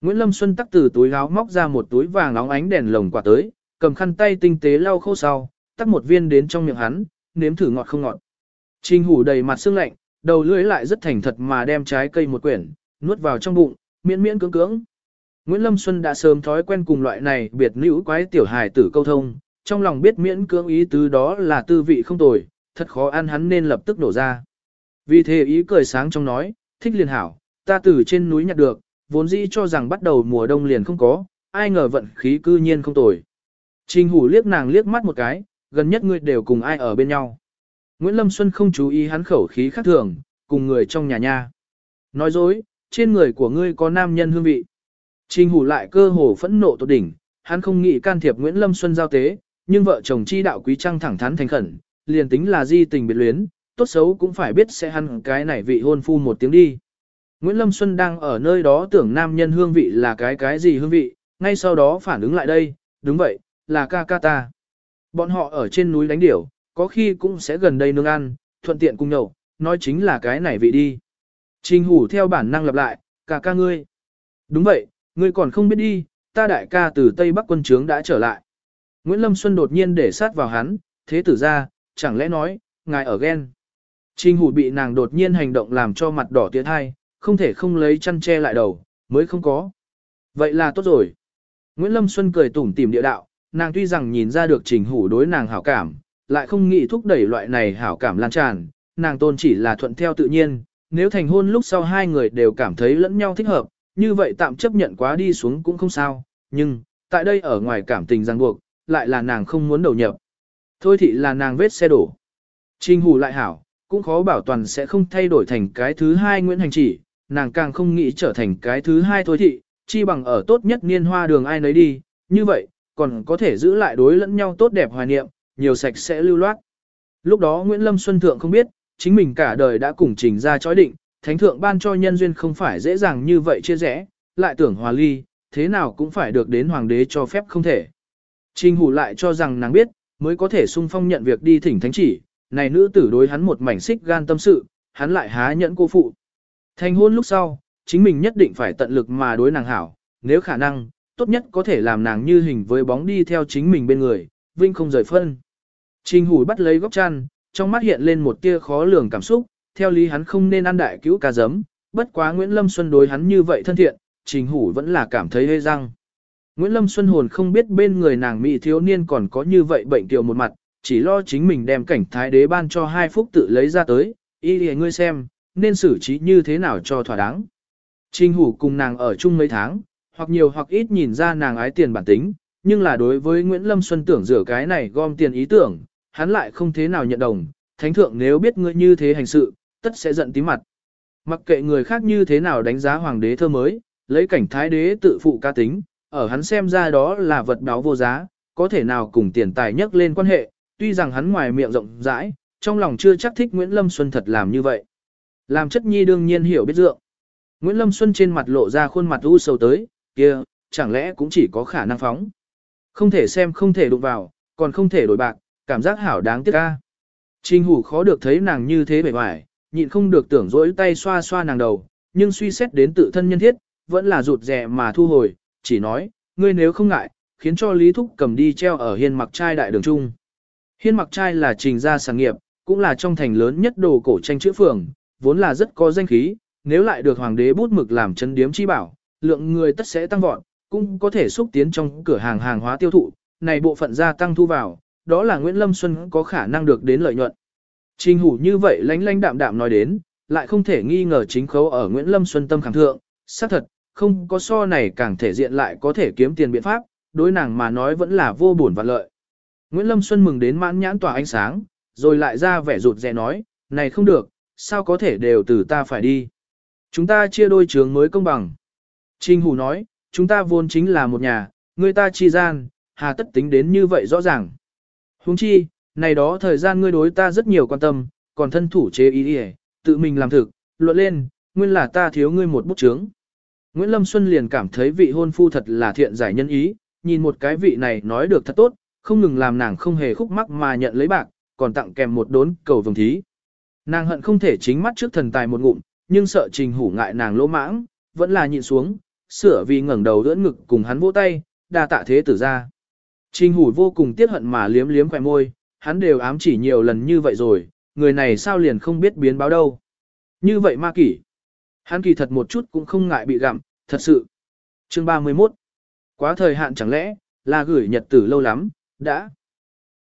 Nguyễn Lâm Xuân tắc từ túi áo móc ra một túi vàng óng ánh đèn lồng quả tới, cầm khăn tay tinh tế lau khô sau, tắc một viên đến trong miệng hắn, nếm thử ngọt không ngọt. Trình hủ đầy mặt sương lạnh, đầu lưỡi lại rất thành thật mà đem trái cây một quyển, nuốt vào trong bụng, miễn miễn cưỡng cưỡng. Nguyễn Lâm Xuân đã sớm thói quen cùng loại này biệt nữ quái tiểu hài tử câu thông, trong lòng biết miễn cưỡng ý tứ đó là tư vị không tồi, thật khó ăn hắn nên lập tức đổ ra. Vì thế ý cười sáng trong nói, thích liền hảo, ta từ trên núi nhặt được, vốn dĩ cho rằng bắt đầu mùa đông liền không có, ai ngờ vận khí cư nhiên không tồi. Trình hủ liếc nàng liếc mắt một cái, gần nhất ngươi đều cùng ai ở bên nhau. Nguyễn Lâm Xuân không chú ý hắn khẩu khí khác thường, cùng người trong nhà nha. Nói dối, trên người của ngươi có nam nhân hương vị. Trình hủ lại cơ hồ phẫn nộ tột đỉnh, hắn không nghĩ can thiệp Nguyễn Lâm Xuân giao tế, nhưng vợ chồng chi đạo quý trăng thẳng thắn thành khẩn, liền tính là di tình biệt luyến, tốt xấu cũng phải biết sẽ hắn cái này vị hôn phu một tiếng đi. Nguyễn Lâm Xuân đang ở nơi đó tưởng nam nhân hương vị là cái cái gì hương vị, ngay sau đó phản ứng lại đây, đúng vậy, là ca ca ta. Bọn họ ở trên núi đánh điểu, có khi cũng sẽ gần đây nương ăn, thuận tiện cùng nhậu, nói chính là cái này vị đi. Trình hủ theo bản năng lặp lại, ca ca ngươi. Đúng vậy, ngươi còn không biết đi, ta đại ca từ Tây Bắc quân trướng đã trở lại. Nguyễn Lâm Xuân đột nhiên để sát vào hắn, thế tử ra, chẳng lẽ nói, ngài ở ghen. Trình hủ bị nàng đột nhiên hành động làm cho mặt đỏ tiến hai, không thể không lấy chăn che lại đầu, mới không có. Vậy là tốt rồi. Nguyễn Lâm Xuân cười tủm tỉm địa đạo, nàng tuy rằng nhìn ra được trình hủ đối nàng hảo cảm, lại không nghĩ thúc đẩy loại này hảo cảm lan tràn, nàng tôn chỉ là thuận theo tự nhiên, nếu thành hôn lúc sau hai người đều cảm thấy lẫn nhau thích hợp, như vậy tạm chấp nhận quá đi xuống cũng không sao, nhưng, tại đây ở ngoài cảm tình ràng buộc, lại là nàng không muốn đầu nhập. Thôi thì là nàng vết xe đổ. Trình hủ lại hảo, cũng khó bảo toàn sẽ không thay đổi thành cái thứ hai Nguyễn Hành chỉ, nàng càng không nghĩ trở thành cái thứ hai thôi thị, chi bằng ở tốt nhất niên hoa đường ai nấy đi, như vậy, còn có thể giữ lại đối lẫn nhau tốt đẹp hoài niệm, nhiều sạch sẽ lưu loát. Lúc đó Nguyễn Lâm Xuân Thượng không biết, chính mình cả đời đã cùng trình ra chói định, thánh thượng ban cho nhân duyên không phải dễ dàng như vậy chia rẽ, lại tưởng hòa ly, thế nào cũng phải được đến hoàng đế cho phép không thể. Trình hủ lại cho rằng nàng biết, mới có thể sung phong nhận việc đi thỉnh thánh chỉ, này nữ tử đối hắn một mảnh xích gan tâm sự, hắn lại há nhẫn cô phụ. Thành hôn lúc sau, chính mình nhất định phải tận lực mà đối nàng hảo, nếu khả năng, tốt nhất có thể làm nàng như hình với bóng đi theo chính mình bên người, vinh không rời phân. Trình hủ bắt lấy góc chăn, trong mắt hiện lên một tia khó lường cảm xúc, theo lý hắn không nên ăn đại cứu cá giấm, bất quá Nguyễn Lâm Xuân đối hắn như vậy thân thiện, trình hủ vẫn là cảm thấy hơi răng. Nguyễn Lâm Xuân hồn không biết bên người nàng mỹ thiếu niên còn có như vậy bệnh tiểu một mặt, chỉ lo chính mình đem cảnh thái đế ban cho hai phúc tự lấy ra tới, y lìa ngươi xem, nên xử trí như thế nào cho thỏa đáng. Trình hủ cùng nàng ở chung mấy tháng, hoặc nhiều hoặc ít nhìn ra nàng ái tiền bản tính, nhưng là đối với Nguyễn Lâm Xuân tưởng rửa cái này gom tiền ý tưởng, hắn lại không thế nào nhận đồng, thánh thượng nếu biết ngươi như thế hành sự, tất sẽ giận tí mặt. Mặc kệ người khác như thế nào đánh giá hoàng đế thơ mới, lấy cảnh thái đế tự phụ ca tính, ở hắn xem ra đó là vật báo vô giá, có thể nào cùng tiền tài nhất lên quan hệ, tuy rằng hắn ngoài miệng rộng rãi, trong lòng chưa chắc thích Nguyễn Lâm Xuân thật làm như vậy. Làm chất nhi đương nhiên hiểu biết dượng. Nguyễn Lâm Xuân trên mặt lộ ra khuôn mặt u sầu tới, kia, chẳng lẽ cũng chỉ có khả năng phóng. Không thể xem không thể đụng vào, còn không thể đổi bạc, cảm giác hảo đáng tiếc ca. Trình hủ khó được thấy nàng như thế bề ngoài, nhịn không được tưởng dỗi tay xoa xoa nàng đầu, nhưng suy xét đến tự thân nhân thiết, vẫn là rụt rè mà thu hồi, chỉ nói, ngươi nếu không ngại, khiến cho Lý Thúc cầm đi treo ở hiên mặc trai đại đường trung. Hiên mặc trai là trình gia sản nghiệp, cũng là trong thành lớn nhất đồ cổ tranh chữ phường, vốn là rất có danh khí, nếu lại được hoàng đế bút mực làm chân điếm chi bảo, lượng người tất sẽ tăng vọt, cũng có thể xúc tiến trong cửa hàng hàng hóa tiêu thụ, này bộ phận gia tăng thu vào, đó là Nguyễn Lâm Xuân có khả năng được đến lợi nhuận. Trình hủ như vậy lánh lánh đạm đạm nói đến, lại không thể nghi ngờ chính khấu ở Nguyễn Lâm Xuân tâm khẳng thượng, xác thật, không có so này càng thể diện lại có thể kiếm tiền biện pháp, đối nàng mà nói vẫn là vô buồn và lợi. Nguyễn Lâm Xuân mừng đến mãn nhãn tỏa ánh sáng, rồi lại ra vẻ rụt rè nói, này không được, sao có thể đều từ ta phải đi. Chúng ta chia đôi trường mới công bằng. Trình Hủ nói, chúng ta vốn chính là một nhà, người ta chi gian, hà tất tính đến như vậy rõ ràng. Huống chi, này đó thời gian ngươi đối ta rất nhiều quan tâm, còn thân thủ chế ý ý, tự mình làm thực, luận lên, nguyên là ta thiếu ngươi một bút chướng. Nguyễn Lâm Xuân liền cảm thấy vị hôn phu thật là thiện giải nhân ý, nhìn một cái vị này nói được thật tốt, không ngừng làm nàng không hề khúc mắc mà nhận lấy bạc, còn tặng kèm một đốn cầu vồng thí. Nàng hận không thể chính mắt trước thần tài một ngụm, nhưng sợ trình hủ ngại nàng lỗ mãng, vẫn là nhịn xuống, sửa vì ngẩng đầu đỡ ngực cùng hắn vỗ tay, đa tạ thế tử ra. Trình hủ vô cùng tiếc hận mà liếm liếm khỏe môi, hắn đều ám chỉ nhiều lần như vậy rồi, người này sao liền không biết biến báo đâu. Như vậy ma kỷ. Hắn kỳ thật một chút cũng không ngại bị gặm, thật sự. Chương 31. Quá thời hạn chẳng lẽ, là gửi nhật tử lâu lắm, đã.